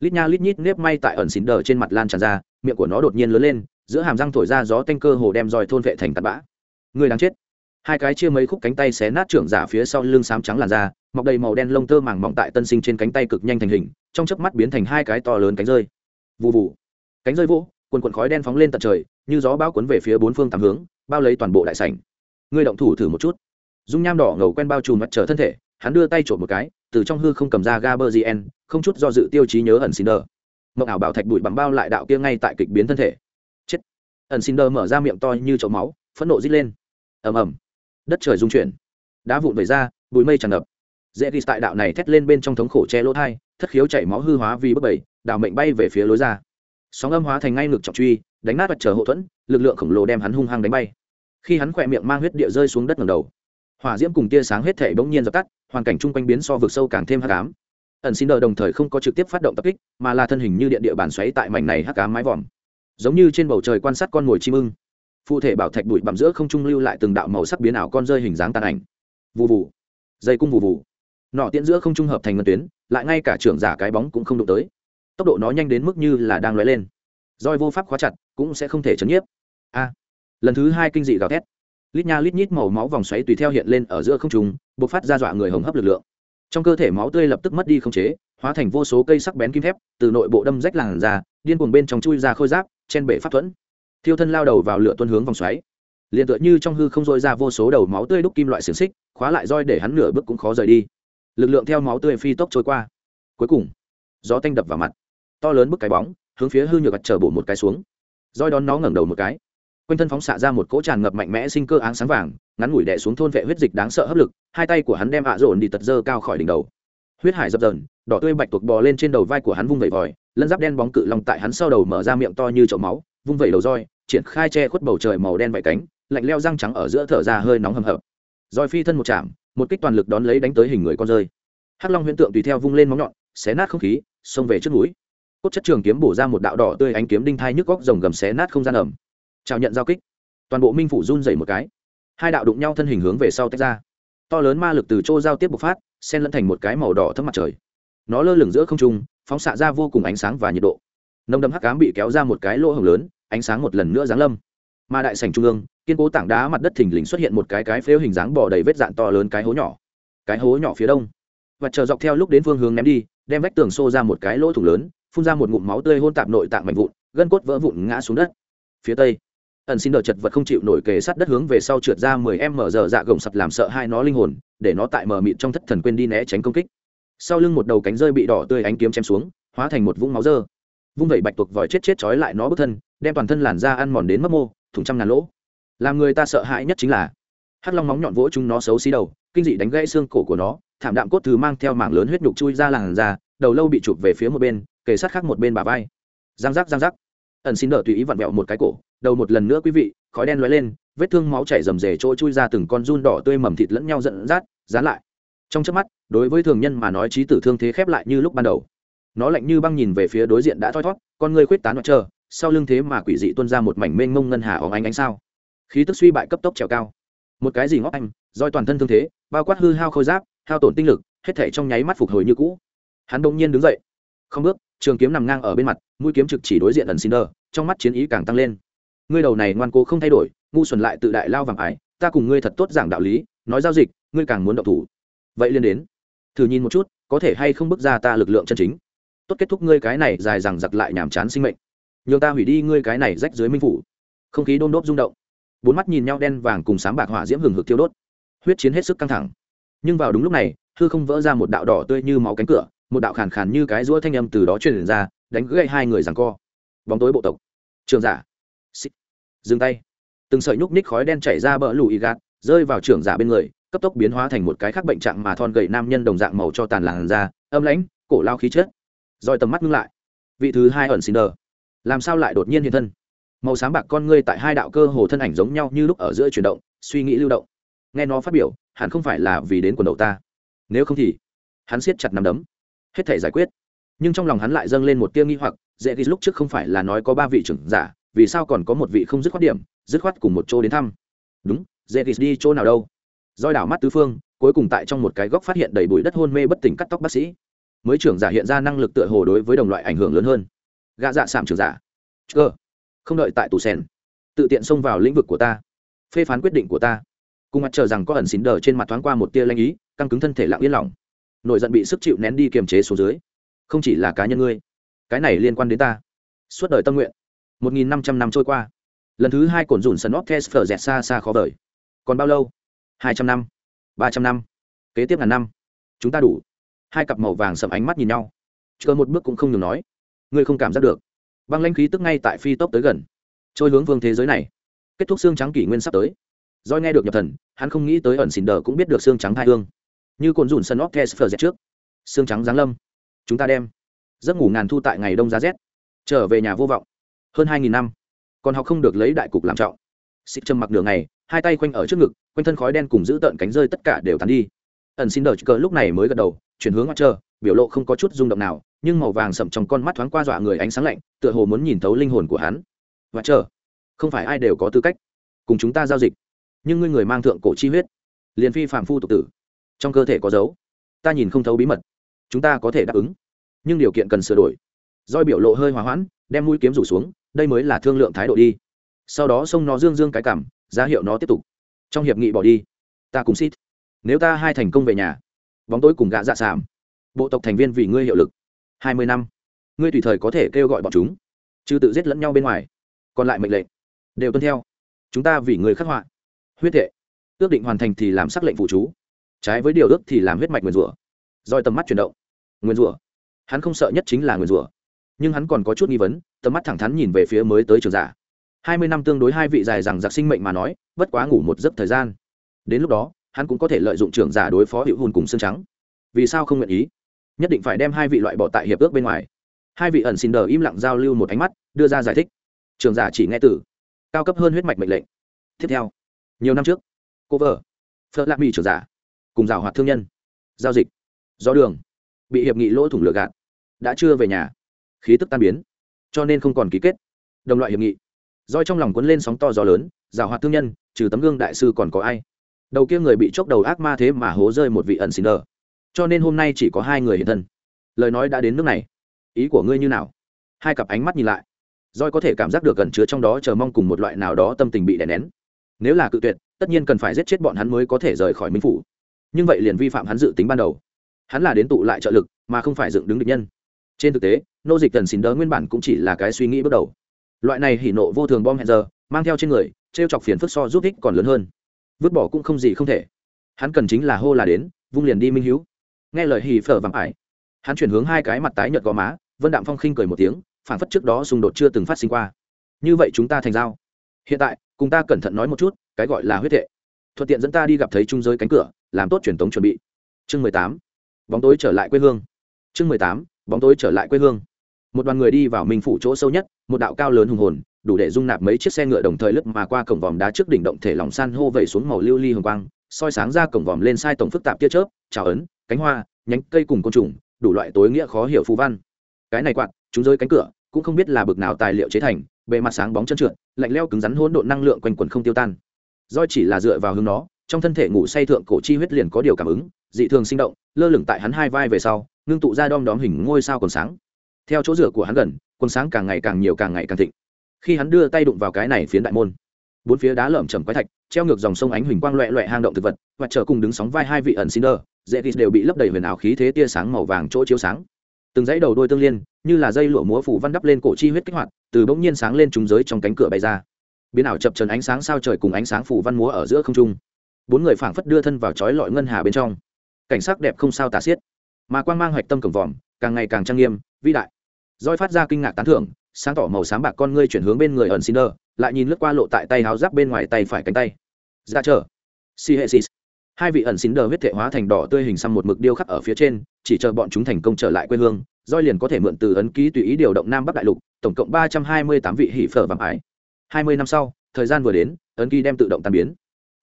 Lít nha lít nhít nếp may tại ẩn xín đờ trên mặt lan tràn ra, miệng của nó đột nhiên lớn lên, giữa hàm răng thổi ra gió tanh cơ hồ đem roi thôn vệ thành tạt bã. Người đáng chết. Hai cái chia mấy khúc cánh tay xé nát trưởng giả phía sau lưng xám trắng làn da, mọc đầy màu đen lông tơ màng mỏng tại tân sinh trên cánh tay cực nhanh thành hình, trong chớp mắt biến thành hai cái to lớn cánh rơi. Vụ vụ cánh rơi vỗ, quần quần khói đen phóng lên tận trời, như gió bão cuốn về phía bốn phương tám hướng, bao lấy toàn bộ đại sảnh. Ngươi động thủ thử một chút dung nham đỏ ngầu quen bao trùm mặt trở thân thể hắn đưa tay trộm một cái từ trong hư không cầm ra gaberzien không chút do dự tiêu chí nhớ ẩn xin đờ. Mộng ảo bảo thạch bụi bằng bao lại đạo kia ngay tại kịch biến thân thể. Chết. Ẩn xin đờ mở ra miệng to như chậu máu phẫn nộ rít lên. Ầm ầm. Đất trời rung chuyển. Đá vụn vẩy ra bụi mây tràn ngập. Dễ ghi tại đạo này thét lên bên trong thống khổ che lỗ thai thất khiếu chảy máu hư hóa vì bức bảy, đảo mệnh bay về phía lối ra. Sóng âm hóa thành ngay ngực trọng truy đánh nát mặt trời hậu thuẫn lực lượng khổng lồ đem hắn hung hăng đánh bay. Khi hắn khỏe miệng mang huyết địa rơi xuống đất ngầm đầu hỏa diễm cùng tia sáng hết thể bỗng nhiên dập tắt, hoàn cảnh chung quanh biến so vực sâu càng thêm hắc ám. Ẩn xin đờ đồng thời không có trực tiếp phát động tập kích, mà là thân hình như điện địa bàn xoáy tại mảnh này hắc ám mái vòm. Giống như trên bầu trời quan sát con mồi chim ưng. Phụ thể bảo thạch bụi bặm giữa không trung lưu lại từng đạo màu sắc biến ảo con rơi hình dáng tàn ảnh. Vụ vụ dây cung vụ vụ nọ tiễn giữa không trung hợp thành ngân tuyến, lại ngay cả trưởng giả cái bóng cũng không đụng tới. Tốc độ nó nhanh đến mức như là đang lóe lên. Roi vô pháp khóa chặt, cũng sẽ không thể chấn nhiếp. A. Lần thứ hai kinh dị gào thét lít nha lít nhít màu máu vòng xoáy tùy theo hiện lên ở giữa không trung, bộc phát ra dọa người hồng hấp lực lượng. Trong cơ thể máu tươi lập tức mất đi không chế, hóa thành vô số cây sắc bén kim thép, từ nội bộ đâm rách làn ra điên cuồng bên trong chui ra khôi giáp, chen bể pháp thuẫn. Thiêu thân lao đầu vào lửa tuân hướng vòng xoáy. Liền tựa như trong hư không dội ra vô số đầu máu tươi đúc kim loại xiềng xích, khóa lại roi để hắn nửa bước cũng khó rời đi. Lực lượng theo máu tươi phi tốc trôi qua. Cuối cùng, gió tanh đập vào mặt. To lớn bức cái bóng, hướng phía hư nhược ạch trở bổ một cái xuống. Roi đón nó ngẩng đầu một cái quanh thân phóng xạ ra một cỗ tràn ngập mạnh mẽ sinh cơ áng sáng vàng, ngắn ngủi đẻ xuống thôn vệ huyết dịch đáng sợ hấp lực, hai tay của hắn đem ạ rộn đi tật dơ cao khỏi đỉnh đầu. Huyết hải dập dờn, đỏ tươi bạch tuộc bò lên trên đầu vai của hắn vung vẩy vòi, lân giáp đen bóng cự lòng tại hắn sau đầu mở ra miệng to như chậu máu, vung vẩy đầu roi, triển khai che khuất bầu trời màu đen vải cánh, lạnh leo răng trắng ở giữa thở ra hơi nóng hầm hập. Roi phi thân một chạm, một kích toàn lực đón lấy đánh tới hình người con rơi. Hắc long huyễn tượng tùy theo vung lên móng nhọn, xé nát không khí, xông về trước núi. Cốt chất trường kiếm bổ ra một đạo đỏ tươi ánh kiếm đinh thai nhức góc rồng gầm xé nát không gian ẩm chào nhận giao kích. Toàn bộ minh phủ run dày một cái. Hai đạo đụng nhau thân hình hướng về sau tách ra. To lớn ma lực từ chỗ giao tiếp bộc phát, xen lẫn thành một cái màu đỏ thấp mặt trời. Nó lơ lửng giữa không trung, phóng xạ ra vô cùng ánh sáng và nhiệt độ. Nông đâm hắc cám bị kéo ra một cái lỗ hồng lớn, ánh sáng một lần nữa giáng lâm. Ma đại sành trung ương, kiên cố tảng đá mặt đất thình lình xuất hiện một cái cái phếu hình dáng bỏ đầy vết dạn to lớn cái hố nhỏ. Cái hố nhỏ phía đông. Và chờ dọc theo lúc đến phương hướng ném đi, đem vách tường xô ra một cái lỗ thủng lớn, phun ra một ngụm máu tươi hôn tạp nội tạng mạnh vụn, gân cốt vỡ vụn ngã xuống đất. Phía tây ẩn xin đờ chật vật không chịu nổi kề sát đất hướng về sau trượt ra mười em mở giờ dạ gồng sập làm sợ hai nó linh hồn, để nó tại mờ mịt trong thất thần quên đi né tránh công kích. Sau lưng một đầu cánh rơi bị đỏ tươi ánh kiếm chém xuống, hóa thành một vũng máu dơ. Vung vẩy bạch tuộc vòi chết chết chói lại nó bước thân, đem toàn thân làn da ăn mòn đến mất mô, thủng trăm ngàn lỗ. Làm người ta sợ hãi nhất chính là, hắc long móng nhọn vỗ chúng nó xấu xí đầu, kinh dị đánh gãy xương cổ của nó, thảm đạm cốt thứ mang theo mảng lớn huyết nhục chui ra làn da, đầu lâu bị chụp về phía một bên, kề sát khác một bên bà vai. Giang giác giang giác. Ẩn xin đỡ tùy ý vặn vẹo một cái cổ đầu một lần nữa quý vị khói đen lóe lên vết thương máu chảy rầm rề chỗ chui ra từng con run đỏ tươi mầm thịt lẫn nhau giận rát dán lại. Trong chớp mắt đối với thường nhân mà nói trí tử thương thế khép lại như lúc ban đầu. Nó lạnh như băng nhìn về phía đối diện đã thoi thót con người khuyết tán mặt chờ, sau lưng thế mà quỷ dị tuôn ra một mảnh mênh mông ngân hà óng ánh ánh sao. Khí tức suy bại cấp tốc trèo cao. Một cái gì ngóc anh roi toàn thân thương thế bao quát hư hao khôi giáp hao tổn tinh lực hết thể trong nháy mắt phục hồi như cũ. Hắn đông nhiên đứng dậy. Không bước trường kiếm nằm ngang ở bên mặt mũi kiếm trực chỉ đối diện ẩn xin đờ trong mắt chiến ý càng tăng lên ngươi đầu này ngoan cố không thay đổi, ngu xuẩn lại tự đại lao vàng ái, ta cùng ngươi thật tốt giảng đạo lý, nói giao dịch, ngươi càng muốn động thủ. Vậy liên đến. Thử nhìn một chút, có thể hay không bước ra ta lực lượng chân chính. Tốt kết thúc ngươi cái này dài rằng giặc lại nhàm chán sinh mệnh. Nhiều ta hủy đi ngươi cái này rách dưới minh phủ. Không khí đôn đốp rung động. Bốn mắt nhìn nhau đen vàng cùng sáng bạc hỏa diễm hừng hực thiêu đốt. Huyết chiến hết sức căng thẳng. Nhưng vào đúng lúc này, hư không vỡ ra một đạo đỏ tươi như máu cánh cửa, một đạo khàn khàn như cái rũa thanh âm từ đó truyền ra, đánh gãy hai người giằng co. Bóng tối bộ tộc. Trường giả. Xích dừng tay. Từng sợi nhúc ních khói đen chảy ra bờ lù y gạt, rơi vào trưởng giả bên người, cấp tốc biến hóa thành một cái khác bệnh trạng mà thon gậy nam nhân đồng dạng màu cho tàn làn da, âm lãnh, cổ lao khí chết rồi tầm mắt ngưng lại. Vị thứ hai ẩn xin đờ. Làm sao lại đột nhiên hiện thân? Màu sáng bạc con ngươi tại hai đạo cơ hồ thân ảnh giống nhau như lúc ở giữa chuyển động, suy nghĩ lưu động. Nghe nó phát biểu, hẳn không phải là vì đến quần đầu ta. Nếu không thì, hắn siết chặt nắm đấm. Hết thể giải quyết. Nhưng trong lòng hắn lại dâng lên một tia nghi hoặc, dễ ghi lúc trước không phải là nói có ba vị trưởng giả vì sao còn có một vị không dứt khoát điểm, dứt khoát cùng một chỗ đến thăm? Đúng dễ ghi đi chỗ nào đâu? Roi đảo mắt tứ phương, cuối cùng tại trong một cái góc phát hiện đầy bụi đất hôn mê bất tỉnh cắt tóc bác sĩ. Mới trưởng giả hiện ra năng lực tựa hồ đối với đồng loại ảnh hưởng lớn hơn. Gạ dạ sạm trưởng giả. Cơ không đợi tại tù sen tự tiện xông vào lĩnh vực của ta. Phê phán quyết định của ta. Cùng mặt chờ rằng có ẩn xín đờ trên mặt thoáng qua một tia lanh ý, căng cứng thân thể lặng yên lòng. Nội giận bị sức chịu nén đi kiềm chế xuống dưới. Không chỉ là cá nhân ngươi, cái này liên quan đến ta. Suốt đời tâm nguyện một nghìn năm trăm năm trôi qua. Lần thứ hai cổn dùn sân óc test phở dẹt xa xa khó vời. Còn bao lâu? Hai trăm năm. Ba trăm năm. Kế tiếp ngàn năm. Chúng ta đủ. Hai cặp màu vàng sầm ánh mắt nhìn nhau. Chờ một bước cũng không ngừng nói. Ngươi không cảm giác được. Băng lãnh khí tức ngay tại phi tốc tới gần. Trôi hướng vương thế giới này. Kết thúc xương trắng kỷ nguyên sắp tới. Doi nghe được nhập thần, hắn không nghĩ tới ẩn xìn đờ cũng biết được xương trắng thai hương. Như cồn dùn sân óc test phở dẹt trước. Xương trắng giáng lâm. Chúng ta đem. Giấc ngủ ngàn thu tại ngày đông giá rét. Trở về nhà vô vọng hơn hai nghìn năm, còn học không được lấy đại cục làm trọng. Xịt trầm mặc nửa ngày, hai tay quanh ở trước ngực, quanh thân khói đen cùng giữ tợn cánh rơi tất cả đều tàn đi. Ẩn xin đờ cờ lúc này mới gật đầu, chuyển hướng mặt trơ biểu lộ không có chút rung động nào, nhưng màu vàng sậm trong con mắt thoáng qua dọa người ánh sáng lạnh, tựa hồ muốn nhìn thấu linh hồn của hắn. Và chờ, không phải ai đều có tư cách cùng chúng ta giao dịch, nhưng ngươi người mang thượng cổ chi huyết, liền phi phạm phu tục tử, trong cơ thể có dấu, ta nhìn không thấu bí mật, chúng ta có thể đáp ứng, nhưng điều kiện cần sửa đổi. Doi biểu lộ hơi hòa hoãn đem mũi kiếm rủ xuống đây mới là thương lượng thái độ đi. Sau đó xông nó dương dương cái cảm ra hiệu nó tiếp tục. Trong hiệp nghị bỏ đi. Ta cùng xít nếu ta hai thành công về nhà bóng tối cùng gã dạ sàm. Bộ tộc thành viên vì ngươi hiệu lực. Hai mươi năm. Ngươi tùy thời có thể kêu gọi bọn chúng. Chứ tự giết lẫn nhau bên ngoài. Còn lại mệnh lệnh. Đều tuân theo. Chúng ta vì người khắc họa. Huyết hệ, ước định hoàn thành thì làm sắc lệnh phụ chú. Trái với điều ước thì làm huyết mạch nguyền rủa. Roi tầm mắt chuyển động. Nguyền rủa. Hắn không sợ nhất chính là nguyền rủa nhưng hắn còn có chút nghi vấn, tầm mắt thẳng thắn nhìn về phía mới tới trường giả. Hai mươi năm tương đối hai vị dài rằng giặc sinh mệnh mà nói, bất quá ngủ một giấc thời gian. Đến lúc đó, hắn cũng có thể lợi dụng trưởng giả đối phó hữu hùn cùng xương trắng. Vì sao không nguyện ý? Nhất định phải đem hai vị loại bỏ tại hiệp ước bên ngoài. Hai vị ẩn xin đờ im lặng giao lưu một ánh mắt, đưa ra giải thích. Trường giả chỉ nghe từ, cao cấp hơn huyết mạch mệnh lệnh. Tiếp theo, nhiều năm trước, cô vợ, phật lạc mỹ trưởng giả, cùng rào hoạt thương nhân, giao dịch, do đường, bị hiệp nghị lỗ thủng lừa gạt, đã chưa về nhà khí tức tan biến, cho nên không còn ký kết. Đồng loại hiệp nghị. Roi trong lòng cuốn lên sóng to gió lớn, giảo hoạt thương nhân, trừ tấm gương đại sư còn có ai? Đầu kia người bị chốc đầu ác ma thế mà hố rơi một vị ẩn xin đờ. Cho nên hôm nay chỉ có hai người hiện thân. Lời nói đã đến nước này. Ý của ngươi như nào? Hai cặp ánh mắt nhìn lại. Roi có thể cảm giác được gần chứa trong đó chờ mong cùng một loại nào đó tâm tình bị đè nén. Nếu là cự tuyệt, tất nhiên cần phải giết chết bọn hắn mới có thể rời khỏi minh phủ. Nhưng vậy liền vi phạm hắn dự tính ban đầu. Hắn là đến tụ lại trợ lực, mà không phải dựng đứng địch nhân. Trên thực tế nô dịch tần xin đỡ nguyên bản cũng chỉ là cái suy nghĩ bước đầu. Loại này hỉ nộ vô thường bom hẹn giờ, mang theo trên người t r e o chọc phiền phức so giúp ích còn lớn hơn. Vứt bỏ cũng không gì không thể. Hắn cần chính là hô là đến, vung liền đi minh hữu nghe lời hì phở vàng ải. Hắn chuyển hướng hai cái mặt tái nhợt gò má, vân đạm phong khinh cười một tiếng, phản phất trước đó xung đột chưa từng phát sinh qua. Như vậy chúng ta thành giao. Hiện tại, cùng ta cẩn thận nói một chút, cái gọi là huyết thệ thuận tiện dẫn ta đi gặp thấy trung giới cánh cửa, làm tốt truyền thống chuẩn bị. Chương mười tám. Bóng tối trở lại quê hương. Chương mười tám. Bóng tối trở lại quê hương một đoàn người đi vào minh phủ chỗ sâu nhất, một đạo cao lớn hùng hồn, đủ để dung nạp mấy chiếc xe ngựa đồng thời lướt mà qua cổng vòm đá trước đỉnh động thể lòng san hô vẩy xuống màu lưu ly hồng quang, soi sáng ra cổng vòm lên sai tổng phức tạp tia chớp, trào ấn, cánh hoa, nhánh cây cùng côn trùng, đủ loại tối nghĩa khó hiểu phú văn. Cái này quạt, chúng rơi cánh cửa, cũng không biết là bực nào tài liệu chế thành, bề mặt sáng bóng chân trượt, lạnh leo cứng rắn hỗn độn năng lượng quanh quẩn không tiêu tan. Do chỉ là dựa vào hướng nó, trong thân thể ngủ say thượng cổ chi huyết liền có điều cảm ứng, dị thường sinh động, lơ lửng tại hắn hai vai về sau, ngưng tụ ra đom đóm hình ngôi sao còn sáng theo chỗ rửa của hắn gần, quần sáng càng ngày càng nhiều càng ngày càng thịnh. Khi hắn đưa tay đụng vào cái này phiến đại môn, bốn phía đá lởm chầm quái thạch, treo ngược dòng sông ánh huỳnh quang loẹ loẹ hang động thực vật, và chờ cùng đứng sóng vai hai vị ẩn xin đơ dễ ghis đều bị lấp đầy huyền ảo khí thế tia sáng màu vàng chỗ chiếu sáng. Từng dãy đầu đôi tương liên, như là dây lụa múa phủ văn đắp lên cổ chi huyết kích hoạt, từ bỗng nhiên sáng lên trúng giới trong cánh cửa bay ra. Biến ảo chập trần ánh sáng sao trời cùng ánh sáng phủ văn múa ở giữa không trung. Bốn người phảng phất đưa thân vào chói lọi ngân hà bên trong. Cảnh sắc đẹp không sao tả xiết. Mà quang mang hoạch tâm cổng vòm, càng ngày càng trang nghiêm, vĩ đại roi phát ra kinh ngạc tán thưởng, sáng tỏ màu sáng bạc con ngươi chuyển hướng bên người ẩn xin đờ lại nhìn lướt qua lộ tại tay háo giáp bên ngoài tay phải cánh tay. Ra chờ. Si hệ sis hai vị ẩn xin đờ huyết thể hóa thành đỏ tươi hình xăm một mực điêu khắc ở phía trên, chỉ chờ bọn chúng thành công trở lại quê hương roi liền có thể mượn từ ấn ký tùy ý điều động nam bắc đại lục, tổng cộng ba trăm hai mươi tám vị hỉ phở vàng ái. Hai mươi năm sau, thời gian vừa đến, ấn ký đem tự động tan biến.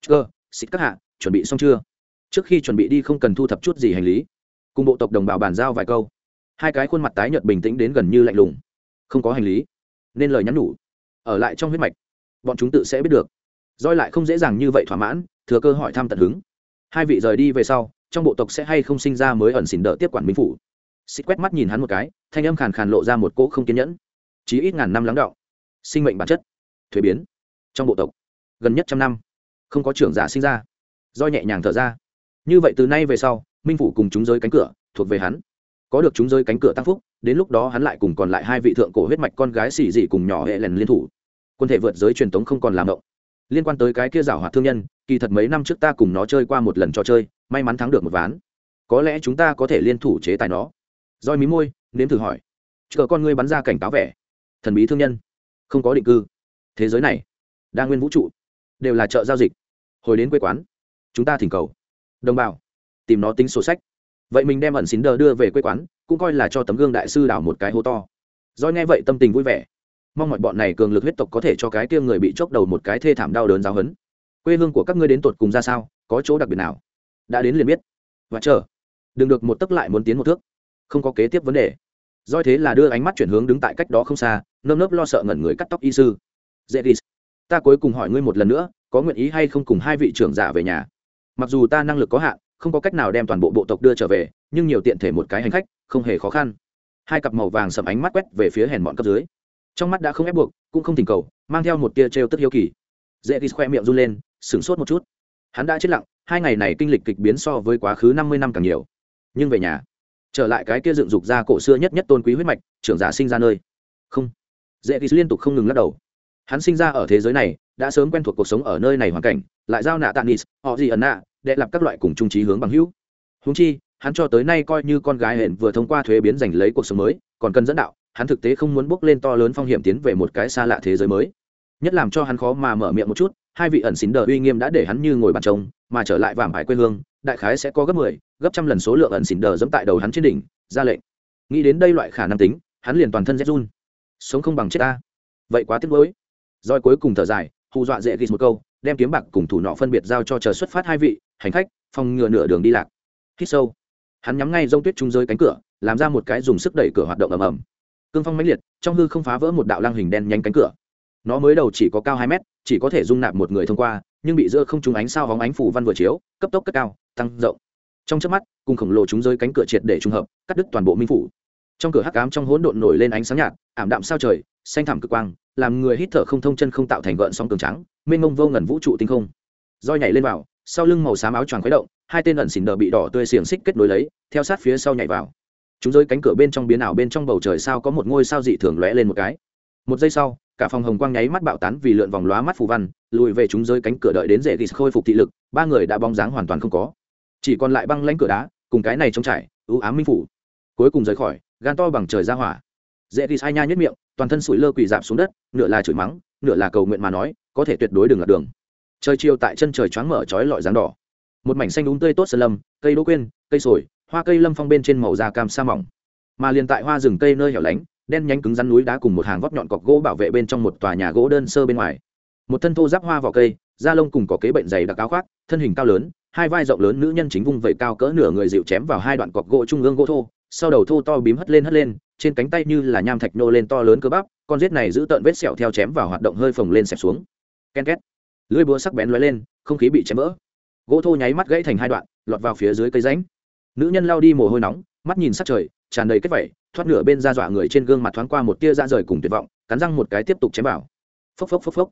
Cơ xịt các hạ, chuẩn bị xong chưa? Trước khi chuẩn bị đi không cần thu thập chút gì hành lý. Cùng bộ tộc đồng bào bàn giao vài câu hai cái khuôn mặt tái nhợt bình tĩnh đến gần như lạnh lùng. Không có hành lý, nên lời nhắn nhủ. Ở lại trong huyết mạch, bọn chúng tự sẽ biết được. Roi lại không dễ dàng như vậy thỏa mãn, thừa cơ hỏi thăm tận hứng. Hai vị rời đi về sau, trong bộ tộc sẽ hay không sinh ra mới ẩn xỉn đỡ tiếp quản minh phủ? Xích quét mắt nhìn hắn một cái, thanh âm khàn khàn lộ ra một cỗ không kiên nhẫn. Chí ít ngàn năm lắng đọng. Sinh mệnh bản chất, thuế biến. Trong bộ tộc, gần nhất trăm năm, không có trưởng giả sinh ra. Do nhẹ nhàng thở ra. Như vậy từ nay về sau, minh phủ cùng chúng giới cánh cửa thuộc về hắn có được chúng rơi cánh cửa tăng phúc, đến lúc đó hắn lại cùng còn lại hai vị thượng cổ huyết mạch con gái xì dị cùng nhỏ hệ lần liên thủ. Quân thể vượt giới truyền tống không còn làm động. Liên quan tới cái kia giảo hoạt thương nhân, kỳ thật mấy năm trước ta cùng nó chơi qua một lần trò chơi, may mắn thắng được một ván. Có lẽ chúng ta có thể liên thủ chế tài nó. Roi mí môi, nếm thử hỏi. Chờ con ngươi bắn ra cảnh cáo vẻ. Thần bí thương nhân. Không có định cư. Thế giới này, đa nguyên vũ trụ, đều là chợ giao dịch. Hồi đến quê quán, chúng ta thỉnh cầu. Đồng bào, tìm nó tính sổ sách vậy mình đem ẩn xín đờ đưa về quê quán, cũng coi là cho tấm gương đại sư đảo một cái hố to. Do nghe vậy tâm tình vui vẻ. Mong mọi bọn này cường lực huyết tộc có thể cho cái kia người bị chốc đầu một cái thê thảm đau đớn giáo hấn quê hương của các ngươi đến tột cùng ra sao, có chỗ đặc biệt nào? Đã đến liền biết. Và chờ. Đừng được một tấc lại muốn tiến một thước. Không có kế tiếp vấn đề. Do thế là đưa ánh mắt chuyển hướng đứng tại cách đó không xa, nơm nớp lo sợ ngẩn người cắt tóc y sư. Dễ đi. Ta cuối cùng hỏi ngươi một lần nữa, có nguyện ý hay không cùng hai vị trưởng giả về nhà? Mặc dù ta năng lực có hạn không có cách nào đem toàn bộ bộ tộc đưa trở về, nhưng nhiều tiện thể một cái hành khách, không hề khó khăn. Hai cặp màu vàng sầm ánh mắt quét về phía hèn bọn cấp dưới. Trong mắt đã không ép buộc, cũng không tình cầu, mang theo một tia trêu tức hiếu kỳ. Dễ đi khoe miệng run lên, sửng sốt một chút. Hắn đã chết lặng, hai ngày này kinh lịch kịch biến so với quá khứ năm mươi năm càng nhiều. Nhưng về nhà, trở lại cái kia dựng dục ra cổ xưa nhất nhất tôn quý huyết mạch, trưởng giả sinh ra nơi. Không. Dễ đi liên tục không ngừng lắc đầu. Hắn sinh ra ở thế giới này, đã sớm quen thuộc cuộc sống ở nơi này hoàn cảnh, lại giao nạ tạ nis họ gì ẩn nạ đệ lập các loại cùng trung trí hướng bằng hữu. Húng chi hắn cho tới nay coi như con gái hẹn vừa thông qua thuế biến giành lấy cuộc sống mới còn cần dẫn đạo hắn thực tế không muốn bước lên to lớn phong hiểm tiến về một cái xa lạ thế giới mới. Nhất làm cho hắn khó mà mở miệng một chút hai vị ẩn xín đờ uy nghiêm đã để hắn như ngồi bàn trông mà trở lại vàm hải quê hương đại khái sẽ có gấp mười 10, gấp trăm lần số lượng ẩn xín đờ dẫm tại đầu hắn trên đỉnh ra lệnh. Nghĩ đến đây loại khả năng tính hắn liền toàn thân rét run. Sống không bằng chết ta. Vậy quá tiếc nuối. Rồi cuối cùng thở dài hù dọa dễ ghi một câu đem kiếm bạc cùng thủ nọ phân biệt giao cho chờ xuất phát hai vị, hành khách, phòng ngừa nửa đường đi lạc. Hít sâu. Hắn nhắm ngay rông tuyết trung rơi cánh cửa, làm ra một cái dùng sức đẩy cửa hoạt động ầm ầm. Cương phong mãnh liệt, trong hư không phá vỡ một đạo lăng hình đen nhanh cánh cửa. Nó mới đầu chỉ có cao hai mét, chỉ có thể dung nạp một người thông qua, nhưng bị giữa không trúng ánh sao hóng ánh phủ văn vừa chiếu, cấp tốc cất cao, tăng rộng. Trong chớp mắt, cùng khổng lồ chúng rơi cánh cửa triệt để trùng hợp, cắt đứt toàn bộ minh phủ. Trong cửa hắc ám trong hỗn độn nổi lên ánh sáng nhạt, ảm đạm sao trời, xanh thẳm cực quang, làm người hít thở không thông chân không tạo thành gợn sóng tường trắng mênh mông vô ngần vũ trụ tinh không. Roi nhảy lên vào, sau lưng màu xám áo choàng khuấy động, hai tên ẩn xỉn đờ bị đỏ tươi xiềng xích kết nối lấy, theo sát phía sau nhảy vào. Chúng rơi cánh cửa bên trong biến ảo bên trong bầu trời sao có một ngôi sao dị thường lóe lên một cái. Một giây sau, cả phòng hồng quang nháy mắt bạo tán vì lượn vòng lóa mắt phù văn, lùi về chúng rơi cánh cửa đợi đến dễ ghis khôi phục thị lực, ba người đã bóng dáng hoàn toàn không có. Chỉ còn lại băng lãnh cửa đá, cùng cái này trống trải, ưu ám minh phủ. Cuối cùng rời khỏi, gan to bằng trời ra hỏa. Dễ ghis hai nha nhất miệng, toàn thân sủi lơ quỳ dạp xuống đất, nửa là chửi mắng nửa là cầu nguyện mà nói, có thể tuyệt đối đừng lạc đường. Trời chiều tại chân trời choáng mở trói lọi dáng đỏ. Một mảnh xanh đúng tươi tốt sơn lâm, cây đỗ quên cây sồi, hoa cây lâm phong bên trên màu da cam sa mỏng. Mà liền tại hoa rừng cây nơi hẻo lánh, đen nhánh cứng rắn núi đá cùng một hàng vóc nhọn cọc gỗ bảo vệ bên trong một tòa nhà gỗ đơn sơ bên ngoài. Một thân thô giáp hoa vỏ cây, da lông cùng có kế bệnh dày đặc áo khoác, thân hình cao lớn, hai vai rộng lớn nữ nhân chính vung vẩy cao cỡ nửa người dịu chém vào hai đoạn cọc gỗ trung ương gỗ thô sau đầu thô to bím hất lên hất lên, trên cánh tay như là nham thạch nô lên to lớn cơ bắp, con rết này giữ tợn vết sẹo theo chém vào hoạt động hơi phồng lên xẹp xuống. Ken két. Lưỡi búa sắc bén lóe lên, không khí bị chém vỡ. Gỗ thô nháy mắt gãy thành hai đoạn, lọt vào phía dưới cây ránh nữ nhân lao đi mồ hôi nóng, mắt nhìn sắc trời, tràn đầy kết vẩy thoát nửa bên ra dọa người trên gương mặt thoáng qua một tia ra rời cùng tuyệt vọng, cắn răng một cái tiếp tục chém vào. Phốc phốc phốc phốc.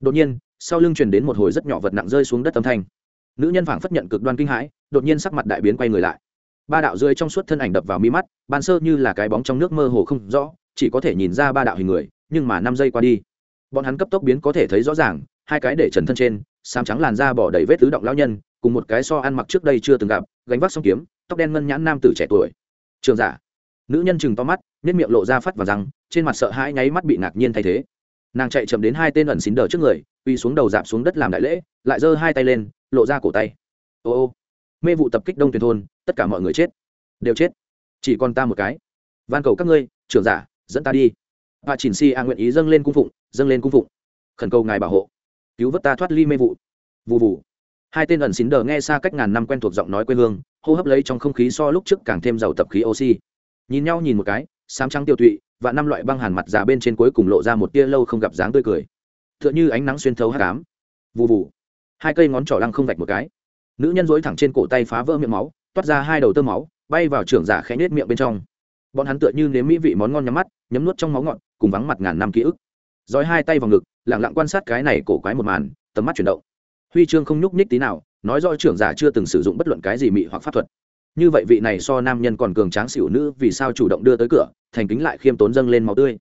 Đột nhiên, sau lưng truyền đến một hồi rất nhỏ vật nặng rơi xuống đất âm thanh. Nữ nhân phảng phất nhận cực đoan kinh hãi, đột nhiên sắc mặt đại biến quay người lại ba đạo rơi trong suốt thân ảnh đập vào mi mắt, ban sơ như là cái bóng trong nước mơ hồ không rõ, chỉ có thể nhìn ra ba đạo hình người, nhưng mà năm giây qua đi, bọn hắn cấp tốc biến có thể thấy rõ ràng, hai cái để trần thân trên sam trắng làn da bỏ đầy vết tứ động lão nhân, cùng một cái so ăn mặc trước đây chưa từng gặp, gánh vác song kiếm, tóc đen ngân nhãn nam tử trẻ tuổi. Trường giả. Nữ nhân chừng to mắt nếp miệng lộ ra phát và răng, trên mặt sợ hãi nháy mắt bị ngạc nhiên thay thế. Nàng chạy chậm đến hai tên ẩn xín đờ trước người uy xuống đầu dạp xuống đất làm đại lễ, lại giơ hai tay lên, lộ ra cổ tay. Ô ô mê vụ tập kích đông tuyển thôn, tất cả mọi người chết. Đều chết. Chỉ còn ta một cái. Van cầu các ngươi, trưởng giả, dẫn ta đi. Và chỉnh si a nguyện ý dâng lên cung phụng, dâng lên cung phụng. Khẩn cầu ngài bảo hộ. Cứu vớt ta thoát ly mê vụ. Vụ vụ hai tên ẩn xín đờ nghe xa cách ngàn năm quen thuộc giọng nói quê hương, hô hấp lấy trong không khí so lúc trước càng thêm giàu tập khí oxy. Nhìn nhau nhìn một cái, sám trắng tiêu tụy, và năm loại băng hàn mặt già bên trên cuối cùng lộ ra một tia lâu không gặp dáng tươi cười. T h ư ợ n h ư ánh nắng xuyên thấu hát cám vụ vụ hai cây ngón trỏ lăng không vạch một cái nữ nhân dối thẳng trên cổ tay phá vỡ miệng máu toát ra hai đầu tơ máu bay vào trưởng giả khẽ nết miệng bên trong. Bọn hắn tựa như nếm mỹ vị món ngon nhắm mắt nhấm nuốt trong máu ngọn, cùng vắng mặt ngàn năm ký ức. Dói hai tay vào ngực lẳng lặng quan sát cái này cổ quái một màn tầm mắt chuyển động. Huy chương không nhúc nhích tí nào nói do trưởng giả chưa từng sử dụng bất luận cái gì mị hoặc pháp thuật. Như vậy vị này so nam nhân còn cường tráng xỉu nữ vì sao chủ động đưa tới cửa thành kính lại khiêm tốn dâng lên máu tươi.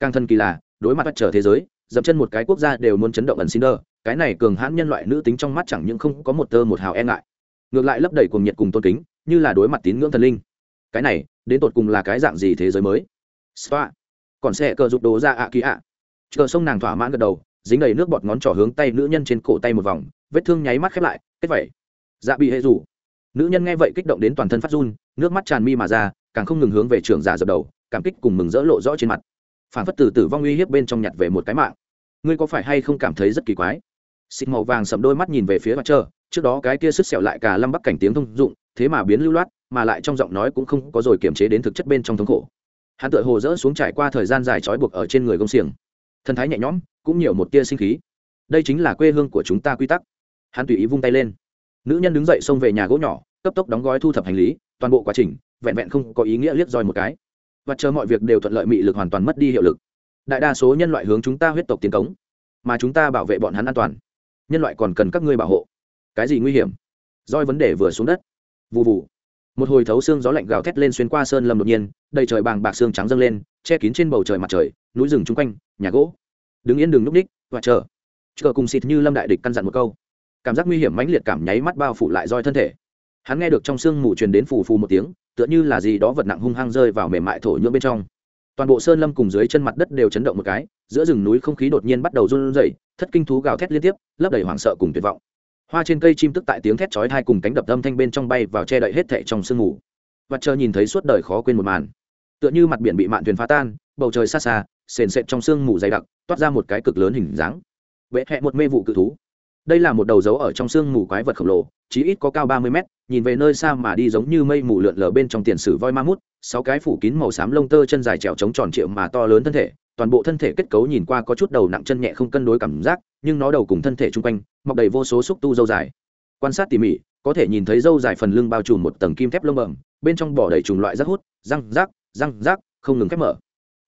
Càng thân kỳ là đối mặt bắt trở thế giới dậm chân một cái quốc gia đều muốn chấn động ẩn xin đơ cái này cường hãn nhân loại nữ tính trong mắt chẳng những không có một tơ một hào e ngại, ngược lại lấp đầy cuồng nhiệt cùng tôn kính, như là đối mặt tín ngưỡng thần linh. Cái này, đến tột cùng là cái dạng gì thế giới mới? Spa. Còn xe cờ rụt đồ ra ạ kỳ ạ. Cờ sông nàng thỏa mãn gật đầu, dính đầy nước bọt ngón trỏ hướng tay nữ nhân trên cổ tay một vòng, vết thương nháy mắt khép lại, kết vẩy dạ bị hệ rủ. Nữ nhân nghe vậy kích động đến toàn thân phát run, nước mắt tràn mi mà ra, càng không ngừng hướng về trưởng giả dập đầu, cảm kích cùng mừng rỡ lộ rõ trên mặt. Phản phất từ tử vong uy hiếp bên trong nhặt về một cái mạng. Ngươi có phải hay không cảm thấy rất kỳ quái? Xịt màu vàng sầm đôi mắt nhìn về phía mặt trơ trước đó cái kia sứt sẹo lại cả lâm bắc cảnh tiếng thông dụng, thế mà biến lưu loát, mà lại trong giọng nói cũng không có rồi kiềm chế đến thực chất bên trong thống khổ. Hắn tựa hồ dỡ xuống trải qua thời gian dài trói buộc ở trên người gông xiềng. Thân thái nhẹ nhõm, cũng nhiều một tia sinh khí. Đây chính là quê hương của chúng ta quy tắc. Hắn tùy ý vung tay lên. Nữ nhân đứng dậy xông về nhà gỗ nhỏ, cấp tốc đóng gói thu thập hành lý, toàn bộ quá trình, vẹn vẹn không có ý nghĩa liếc roi một cái. Và chờ mọi việc đều thuận lợi mị lực hoàn toàn mất đi hiệu lực. Đại đa số nhân loại hướng chúng ta huyết tộc tiến cống, mà chúng ta bảo vệ bọn hắn an toàn nhân loại còn cần các ngươi bảo hộ. Cái gì nguy hiểm? Roi vấn đề vừa xuống đất. Vụ vụ một hồi thấu xương gió lạnh gào thét lên xuyên qua sơn lâm đột nhiên, đầy trời bàng bạc xương trắng dâng lên, che kín trên bầu trời mặt trời, núi rừng chung quanh, nhà gỗ. Đứng yên đường núp ních và chờ. Chờ cùng xịt như lâm đại địch căn dặn một câu. Cảm giác nguy hiểm mãnh liệt cảm nháy mắt bao phủ lại roi thân thể. Hắn nghe được trong sương mù truyền đến phù phù một tiếng, tựa như là gì đó vật nặng hung hăng rơi vào mềm mại thổ nhưỡng bên trong toàn bộ sơn lâm cùng dưới chân mặt đất đều chấn động một cái, giữa rừng núi không khí đột nhiên bắt đầu run rẩy, thất kinh thú gào thét liên tiếp, lấp đầy hoảng sợ cùng tuyệt vọng. Hoa trên cây chim tức tại tiếng thét chói tai cùng cánh đập âm thanh bên trong bay vào che đậy hết thệ trong sương mù. Và chờ nhìn thấy suốt đời khó quên một màn. Tựa như mặt biển bị mạn thuyền phá tan, bầu trời xa xa, sền sệt trong sương mù dày đặc, toát ra một cái cực lớn hình dáng. Vẽ hẹ một mê vụ cự thú. Đây là một đầu dấu ở trong sương mù quái vật khổng lồ, chí ít có cao ba mươi mét, nhìn về nơi xa mà đi giống như mây mù lượn lờ bên trong tiền sử voi ma mút sáu cái phủ kín màu xám lông tơ chân dài trèo trống tròn triệu mà to lớn thân thể, toàn bộ thân thể kết cấu nhìn qua có chút đầu nặng chân nhẹ không cân đối cảm giác, nhưng nó đầu cùng thân thể chung quanh, mọc đầy vô số xúc tu dâu dài. Quan sát tỉ mỉ, có thể nhìn thấy dâu dài phần lưng bao trùm một tầng kim thép lông bẩm, bên trong bỏ đầy trùng loại rác hút, răng rác răng rác, không ngừng khép mở.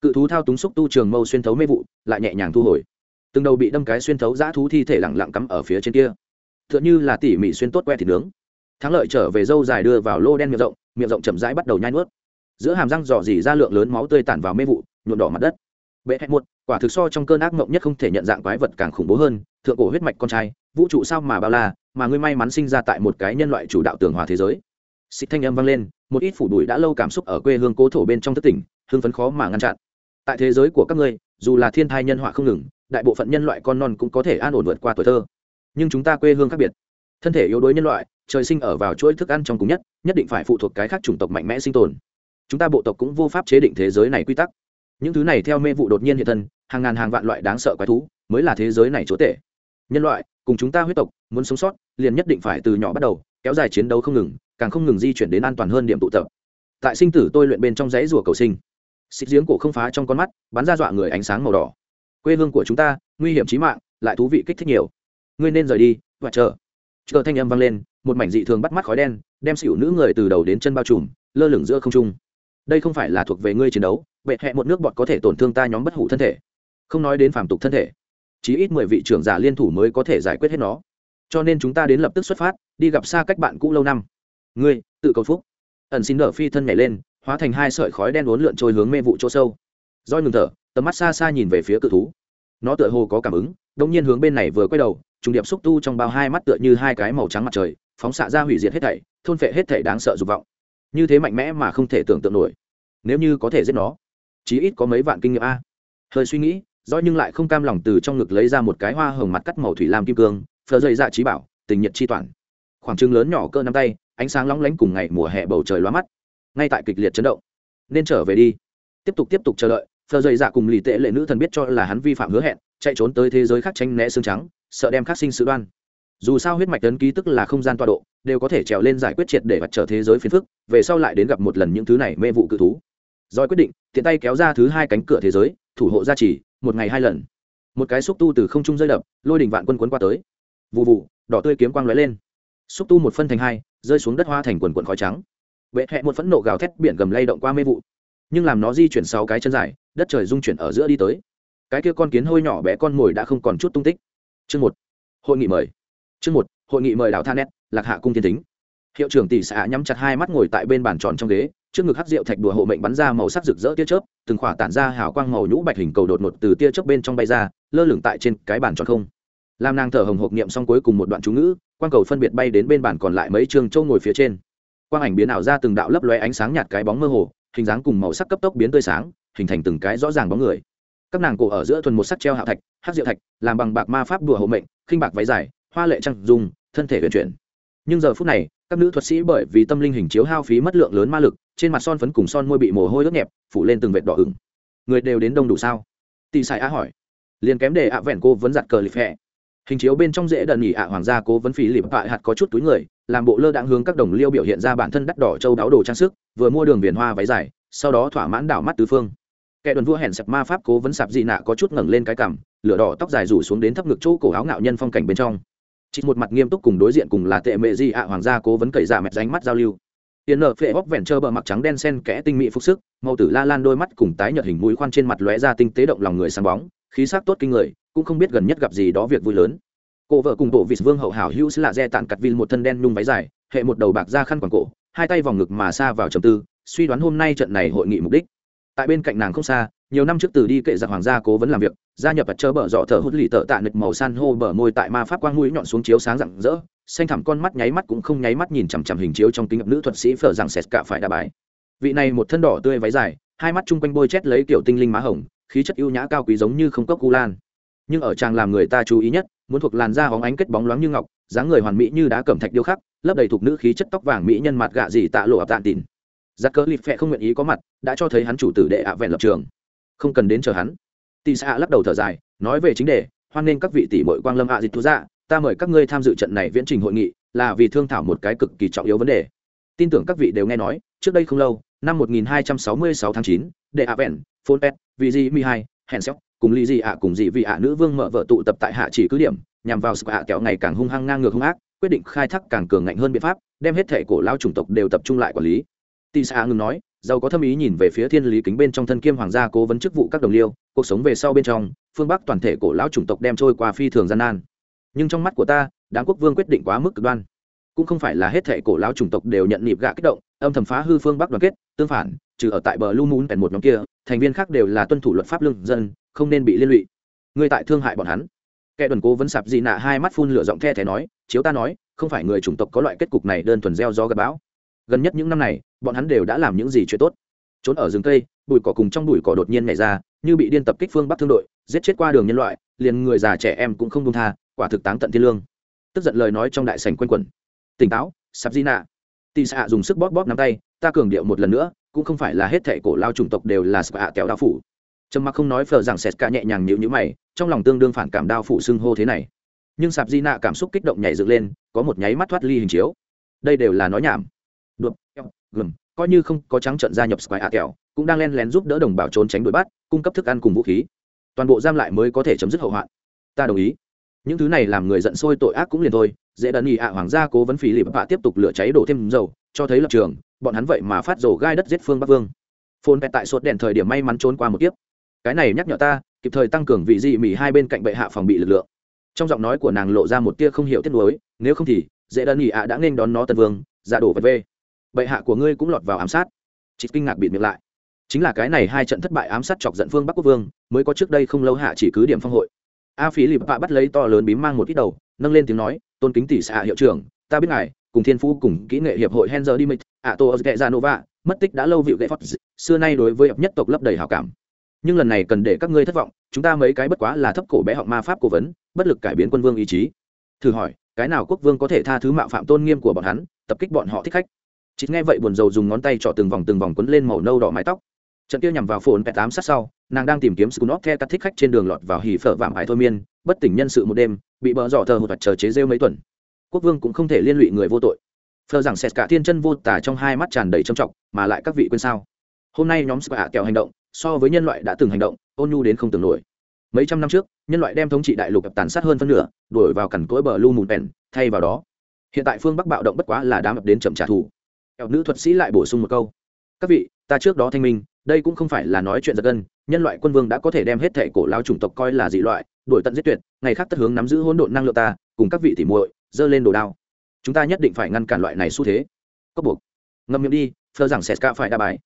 Cự thú thao túng xúc tu trường mâu xuyên thấu mê vụ, lại nhẹ nhàng thu hồi. Từng đầu bị đâm cái xuyên thấu dã thú thi thể lẳng lặng cắm ở phía trên kia. T h ư ợ n h ư là tỉ mỉ xuyên tốt que thịt nướng. Thắng lợi trở về dâu dài đưa vào lô đen miệng rộng miệng rộng chậm rãi bắt đầu nhai nuốt giữa hàm răng dò dỉ ra lượng lớn máu tươi tản vào mê vụ, nhuộm đỏ mặt đất. Bệ hẹn một quả thực so trong cơn ác mộng nhất không thể nhận dạng quái vật càng khủng bố hơn, thượng cổ huyết mạch con trai, vũ trụ sao mà bao la, mà ngươi may mắn sinh ra tại một cái nhân loại chủ đạo tường hòa thế giới. Xịt thanh âm vang lên, một ít phủ đuổi đã lâu cảm xúc ở quê hương cố thổ bên trong thất tỉnh, hưng phấn khó mà ngăn chặn. Tại thế giới của các ngươi, dù là thiên thai nhân họa không ngừng, đại bộ phận nhân loại con non cũng có thể an ổn vượt qua tuổi thơ. Nhưng chúng ta quê hương khác biệt. Thân thể yếu đuối nhân loại, trời sinh ở vào chuỗi thức ăn trong cùng nhất nhất định phải phụ thuộc cái khác chủng tộc mạnh mẽ sinh tồn chúng ta bộ tộc cũng vô pháp chế định thế giới này quy tắc. Những thứ này theo mê vụ đột nhiên hiện thân, hàng ngàn hàng vạn loại đáng sợ quái thú mới là thế giới này chúa tể. Nhân loại, cùng chúng ta huyết tộc, muốn sống sót, liền nhất định phải từ nhỏ bắt đầu, kéo dài chiến đấu không ngừng, càng không ngừng di chuyển đến an toàn hơn điểm tụ tập. Tại sinh tử tôi luyện bên trong dãy rùa cầu sinh, xích giếng cổ không phá trong con mắt, bắn ra dọa người ánh sáng màu đỏ. Quê hương của chúng ta, nguy hiểm trí mạng, lại thú vị kích thích nhiều. Ngươi nên rời đi, và chờ. Chờ thanh âm vang lên, một mảnh dị thường bắt mắt khói đen, đem xỉu nữ người từ đầu đến chân bao trùm, lơ lửng giữa không trung đây không phải là thuộc về ngươi chiến đấu, bệ hẹ một nước bọt có thể tổn thương ta nhóm bất hủ thân thể. Không nói đến phàm tục thân thể, chí ít mười vị trưởng giả liên thủ mới có thể giải quyết hết nó. Cho nên chúng ta đến lập tức xuất phát, đi gặp xa cách bạn cũ lâu năm. Ngươi, tự cầu phúc. Ẩn xin đỡ phi thân nhảy lên, hóa thành hai sợi khói đen uốn lượn trôi hướng mê vụ chỗ sâu. Roi ngừng thở, tầm mắt xa xa nhìn về phía cự thú. Nó tựa hồ có cảm ứng đông nhiên hướng bên này vừa quay đầu, trùng điệp xúc tu trong bao hai mắt tựa như hai cái màu trắng mặt trời, phóng xạ ra hủy diệt hết thảy, thôn phệ hết thảy đáng sợ dục vọng như thế mạnh mẽ mà không thể tưởng tượng nổi. Nếu như có thể giết nó, chí ít có mấy vạn kinh nghiệm a. Hơi suy nghĩ do nhưng lại không cam lòng từ trong ngực lấy ra một cái hoa hồng mặt cắt màu thủy lam kim cương, phờ dây dạ trí bảo, tình nhiệt chi toàn. Khoảng trừng lớn nhỏ cỡ năm tay, ánh sáng lóng lánh cùng ngày mùa hè bầu trời loa mắt. Ngay tại kịch liệt chấn động. Nên trở về đi. Tiếp tục tiếp tục chờ đợi, phờ dây dạ cùng lì tệ lệ nữ thần biết cho là hắn vi phạm hứa hẹn, chạy trốn tới thế giới khác tranh né xương trắng, sợ đem khắc sinh sự đoan dù sao huyết mạch tấn ký tức là không gian tọa độ, đều có thể trèo lên giải quyết triệt để vặt trở thế giới phiền phức, về sau lại đến gặp một lần những thứ này mê vụ cự thú. Rồi quyết định, tiện tay kéo ra thứ hai cánh cửa thế giới, thủ hộ gia trì, một ngày hai lần. Một cái xúc tu từ không trung rơi đập, lôi đỉnh vạn quân quấn qua tới. Vụ vụ đỏ tươi kiếm quang lóe lên. Xúc tu một phân thành hai, rơi xuống đất hoa thành quần quần khói trắng. Vệ hẹ một phẫn nộ gào thét, biển gầm lay động qua mê vụ. Nhưng làm nó di chuyển sáu cái chân dài, đất trời rung chuyển ở giữa đi tới. Cái kia con kiến hôi nhỏ bé con mồi đã không còn chút tung tích. Chương một, hội nghị mời chương một, hội nghị mời đào Thanet lạc hạ cung thiên tính hiệu trưởng tỷ xã nhắm chặt hai mắt ngồi tại bên bàn tròn trong ghế, trước ngực hắc rượu thạch đùa hộ mệnh bắn ra màu sắc rực rỡ tia chớp, từng khỏa tản ra hào quang màu nhũ bạch hình cầu đột ngột từ tia chớp bên trong bay ra, lơ lửng tại trên cái bàn tròn không. Làm nàng thở hồng hộc niệm xong cuối cùng một đoạn chú ngữ, quang cầu phân biệt bay đến bên bàn còn lại mấy trường châu ngồi phía trên. Quang ảnh biến ảo ra từng đạo lấp lóe ánh sáng nhạt cái bóng mơ hồ, hình dáng cùng màu sắc cấp tốc biến tươi sáng, hình thành từng cái rõ ràng bóng người. Các nàng cổ ở giữa thuần một sắc treo hạ thạch, hắc diệu thạch, làm bằng bạc ma pháp đùa hộ mệnh, khinh bạc váy dài hoa lệ trăng dùng thân thể huyền chuyển. Nhưng giờ phút này, các nữ thuật sĩ bởi vì tâm linh hình chiếu hao phí mất lượng lớn ma lực, trên mặt son phấn cùng son môi bị mồ hôi ướt nhẹp, phủ lên từng vệt đỏ ửng. Người đều đến đông đủ sao? Tì sai á hỏi. Liền kém để ạ vẹn cô vẫn giặt cờ lịp hẹ hình chiếu bên trong dễ đần nhỉ ạ hoàng gia cố vấn phí lịp bại hạt có chút túi người, làm bộ lơ đạn hướng các đồng liêu biểu hiện ra bản thân đắt đỏ châu đáo đồ trang sức, vừa mua đường viền hoa váy dài, sau đó thỏa mãn đảo mắt tứ phương. Kẻ đồn vua hẹn sập ma pháp cố vấn sạp dị nạ có chút ngẩng lên cái cằm, lửa đỏ tóc dài rủ xuống đến thấp ngực chỗ cổ áo ngạo nhân phong cảnh bên trong chỉ một mặt nghiêm túc cùng đối diện cùng là tệ mệ di ạ, hoàng gia cố vấn cậy dạ mẹ ránh mắt giao lưu. Tiền nợ phệ bóc vẹn trơ bờ mặc trắng đen sen kẽ tinh mỹ phục sức, màu tử la lan đôi mắt cùng tái nhợt hình mũi khoan trên mặt lóe ra tinh tế động lòng người sáng bóng, khí sắc tốt kinh người, cũng không biết gần nhất gặp gì đó việc vui lớn. Cô vợ cùng bộ vịt vương hậu hảo hữu là re tạn cặt vin một thân đen nhung váy dài, hệ một đầu bạc da khăn quàng cổ, hai tay vòng ngực mà xa vào trầm tư, suy đoán hôm nay trận này hội nghị mục đích. Tại bên cạnh nàng không xa nhiều năm trước từ đi kệ giặc hoàng gia cố vấn làm việc, gia nhập vật chớ bờ dọ thở hút lì tợ tạ nịch màu san hô bờ môi tại ma pháp quang mũi nhọn xuống chiếu sáng rạng rỡ, xanh thẳm con mắt nháy mắt cũng không nháy mắt nhìn chằm chằm hình chiếu trong kính nữ thuật sĩ phở rằng sệt cả phải đa bài. Vị này một thân đỏ tươi váy dài, hai mắt chung quanh bôi chét lấy kiểu tinh linh má hồng, khí chất ưu nhã cao quý giống như không cốc cu lan. Nhưng ở chàng làm người ta chú ý nhất, muốn thuộc làn da hóng ánh kết bóng loáng như ngọc, dáng người hoàn mỹ như đá cẩm thạch điêu khắc lấp đầy thuộc nữ khí chất tóc vàng mỹ nhân mặt gạ gì tạ lộ ập tạn tìn giặc cỡ lịp phẹ không nguyện ý có mặt, đã cho thấy hắn chủ tử đệ ạ vẹn lập trường không cần đến chờ hắn. Tị xạ lắc đầu thở dài nói về chính đề hoan nghênh các vị tỷ mội quang lâm ạ dịch thú dạ ta mời các ngươi tham dự trận này viễn trình hội nghị là vì thương thảo một cái cực kỳ trọng yếu vấn đề. Tin tưởng các vị đều nghe nói trước đây không lâu năm 1266 tháng 9, đệ ạ vẹn phôn pet vì di mi hai hèn xéo cùng ly di ạ cùng dị vị ạ nữ vương mở vợ tụ tập tại hạ chỉ cứ điểm nhằm vào sự ạ kéo ngày càng hung hăng ngang ngược hung ác quyết định khai thác càng cường ngạnh hơn biện pháp đem hết thể cổ lao chủng tộc đều tập trung lại quản lý. Tị xạ ngừng nói giàu có thâm ý nhìn về phía thiên lý kính bên trong thân kiêm hoàng gia cố vấn chức vụ các đồng liêu, cuộc sống về sau bên trong, phương bắc toàn thể cổ lão chủng tộc đem trôi qua phi thường gian nan. Nhưng trong mắt của ta, đám quốc vương quyết định quá mức cực đoan. Cũng không phải là hết thể cổ lão chủng tộc đều nhận nhịp gạ kích động, âm thầm phá hư phương bắc đoàn kết, tương phản, trừ ở tại bờ lu mún một nhóm kia, thành viên khác đều là tuân thủ luật pháp lương dân, không nên bị liên lụy. Ngươi tại thương hại bọn hắn. Kẻ đoàn cố vấn sạp dị nạ hai mắt phun lửa giọng the thé nói, chiếu ta nói, không phải người chủng tộc có loại kết cục này đơn thuần gieo gió gặp bão. Gần nhất những năm này bọn hắn đều đã làm những gì chuyện tốt. Trốn ở rừng cây, bụi cỏ cùng trong bụi cỏ đột nhiên nhảy ra, như bị điên tập kích phương bắc thương đội, giết chết qua đường nhân loại, liền người già trẻ em cũng không đông tha, quả thực táng tận thiên lương. Tức giận lời nói trong đại sảnh quanh quẩn. Tỉnh táo sạp di nạ tị xạ dùng sức bóp bóp nắm tay, ta cường điệu một lần nữa, cũng không phải là hết thệ cổ lao chủng tộc đều là sạ kéo đao phủ. Trầm mặc không nói phờ rằng sệt cả nhẹ nhàng nhịu nhữ mày, trong lòng tương đương phản cảm đao phủ xưng hô thế này. Nhưng sạp di nạ cảm xúc kích động nhảy dựng lên, có một nháy mắt thoát ly hình chiếu. Đây đều là nói nhảm. Đuộm gầm coi như không có trắng trận gia nhập square a kẹo, cũng đang len lén giúp đỡ đồng bào trốn tránh đuổi bắt, cung cấp thức ăn cùng vũ khí. Toàn bộ giam lại mới có thể chấm dứt hậu hoạn. Ta đồng ý. Những thứ này làm người giận sôi tội ác cũng liền thôi. Dễ đần ý ạ, hoàng gia cố vấn phí lịp bạ tiếp tục lửa cháy đổ thêm dầu, cho thấy lập trường, bọn hắn vậy mà phát dầu gai đất giết phương bắc vương. Phôn vẹt tại sốt đèn thời điểm may mắn trốn qua một kiếp. Cái này nhắc nhở ta, kịp thời tăng cường vị dị mỹ hai bên cạnh bệ hạ phòng bị lực lượng. Trong giọng nói của nàng lộ ra một tia không hiểu tiết nuối, nếu không thì, dễ đần ỉ ạ đã nên đón nó tân vương ra đổ vật về bệ hạ của ngươi cũng lọt vào ám sát. Chị kinh ngạc bịt miệng lại. Chính là cái này hai trận thất bại ám sát chọc giận phương bắc quốc vương, mới có trước đây không lâu hạ chỉ cứ điểm phong hội. A phí lịp bạ bắt lấy to lớn bím mang một ít đầu, nâng lên tiếng nói, tôn kính tỷ xạ hiệu trưởng, ta biết ngài, cùng thiên phú cùng kỹ nghệ hiệp hội henzer đi mịch ạ tô Nova mất tích đã lâu vịu ghệ phót xưa nay đối với hợp nhất tộc lấp đầy hảo cảm. Nhưng lần này cần để các ngươi thất vọng, chúng ta mấy cái bất quá là thấp cổ bé họng ma pháp cố vấn, bất lực cải biến quân vương ý chí. Thử hỏi, cái nào quốc vương có thể tha thứ mạo phạm tôn nghiêm của bọn hắn, tập kích bọn họ thích khách? Chị nghe vậy buồn rầu dùng ngón tay trọ từng vòng từng vòng quấn lên màu nâu đỏ mái tóc. Trận kia nhằm vào phồn pẹt tám sát sau, nàng đang tìm kiếm scunop theo các thích khách trên đường lọt vào hỉ phở vạm hải thôi miên, bất tỉnh nhân sự một đêm, bị bỡ dọ thờ một vật chờ chế rêu mấy tuần. Quốc vương cũng không thể liên lụy người vô tội. Phờ rằng sệt cả thiên chân vô tả trong hai mắt tràn đầy trầm trọng, mà lại các vị quên sao? Hôm nay nhóm spa kẹo hành động, so với nhân loại đã từng hành động, ôn nhu đến không tưởng nổi. Mấy trăm năm trước, nhân loại đem thống trị đại lục tàn sát hơn phân nửa, đuổi vào cằn cỗi bờ lu mùn pèn thay vào đó. Hiện tại phương bắc bạo động bất quá là đám ập đến chậm trả thù ẻo nữ thuật sĩ lại bổ sung một câu. Các vị, ta trước đó thanh minh, đây cũng không phải là nói chuyện giật gân, nhân loại quân vương đã có thể đem hết thể cổ lao chủng tộc coi là dị loại đổi tận giết tuyệt, ngày khác tất hướng nắm giữ hỗn độn năng lượng ta, cùng các vị tỉ muội, dơ lên đồ đao. Chúng ta nhất định phải ngăn cản loại này xu thế. Có buộc. Ngâm miệng đi phơ rằng sệt ca phải đa bài.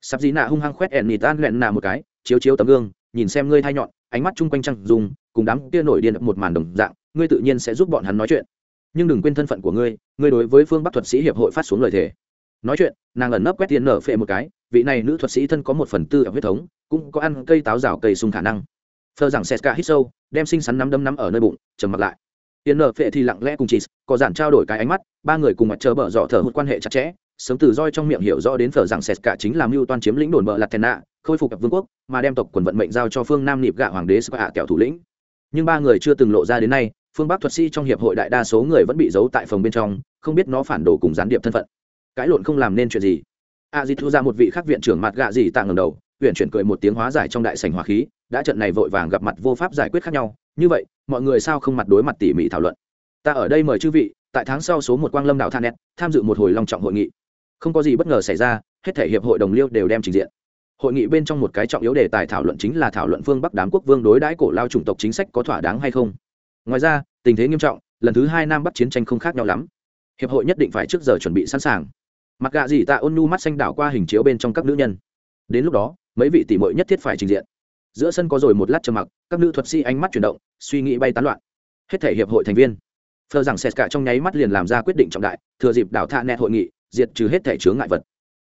Sắp dí nạ hung hăng khoét ẻn nịt tan lẹn nạ một cái, chiếu chiếu tấm gương, nhìn xem ngươi thay nhọn, ánh mắt chung quanh trăng dùng cùng đám kia nổi điên một màn đồng dạng, ngươi tự nhiên sẽ giúp bọn hắn nói chuyện. Nhưng đừng quên thân phận của ngươi ngươi đối với phương bắc thuật sĩ hiệp hội phát xuống lời thề nói chuyện, nàng ẩn nấp quét tiền nở phệ một cái, vị này nữ thuật sĩ thân có một phần tư ở huyết thống, cũng có ăn cây táo rào cây sung khả năng. Phờ rằng seska hít sâu, đem xinh xắn nắm đấm nắm ở nơi bụng, trầm mặt lại. Tiền nở phệ thì lặng lẽ cùng chị, có giản trao đổi cái ánh mắt, ba người cùng mặt chờ bở dọ thở một quan hệ chặt chẽ, sớm từ roi trong miệng hiểu rõ đến phở rằng seska chính là mưu toan chiếm lĩnh đồn bờ lạt thèn nạ, khôi phục vương quốc, mà đem tộc quần vận mệnh giao cho phương nam nịp gạ hoàng đế sức hạ kẹo thủ lĩnh. Nhưng ba người chưa từng lộ ra đến nay, phương bắc thuật sĩ trong hiệp hội đại đa số người vẫn bị giấu tại phòng bên trong, không biết nó phản đồ cùng gián điệp thân phận cãi lộn không làm nên chuyện gì. A di thu ra một vị khắc viện trưởng mặt gạ gì tạ ngầm đầu huyện chuyển cười một tiếng hóa giải trong đại sảnh hỏa khí, đã trận này vội vàng gặp mặt vô pháp giải quyết khác nhau. Như vậy, mọi người sao không mặt đối mặt tỉ mỉ thảo luận? Ta ở đây mời chư vị, tại tháng sau số một quang lâm đảo thanet, tham dự một hồi long trọng hội nghị. Không có gì bất ngờ xảy ra, hết thể hiệp hội đồng liêu đều đem trình diện. Hội nghị bên trong một cái trọng yếu đề tài thảo luận chính là thảo luận phương bắc đám quốc vương đối đãi cổ lao chủng tộc chính sách có thỏa đáng hay không. Ngoài ra, tình thế nghiêm trọng, lần thứ hai nam bắc chiến tranh không khác nhau lắm. Hiệp hội nhất định phải trước giờ chuẩn bị sẵn sàng mặc gạ gì tạ ôn nhu mắt xanh đảo qua hình chiếu bên trong các nữ nhân. Đến lúc đó, mấy vị tỷ mội nhất thiết phải trình diện. Giữa sân có rồi một lát trầm mặc, các nữ thuật sĩ ánh mắt chuyển động, suy nghĩ bay tán loạn. Hết thể hiệp hội thành viên. Phờ rằng sệt cả trong nháy mắt liền làm ra quyết định trọng đại, thừa dịp đảo tha nẹt hội nghị, diệt trừ hết thể chướng ngại vật.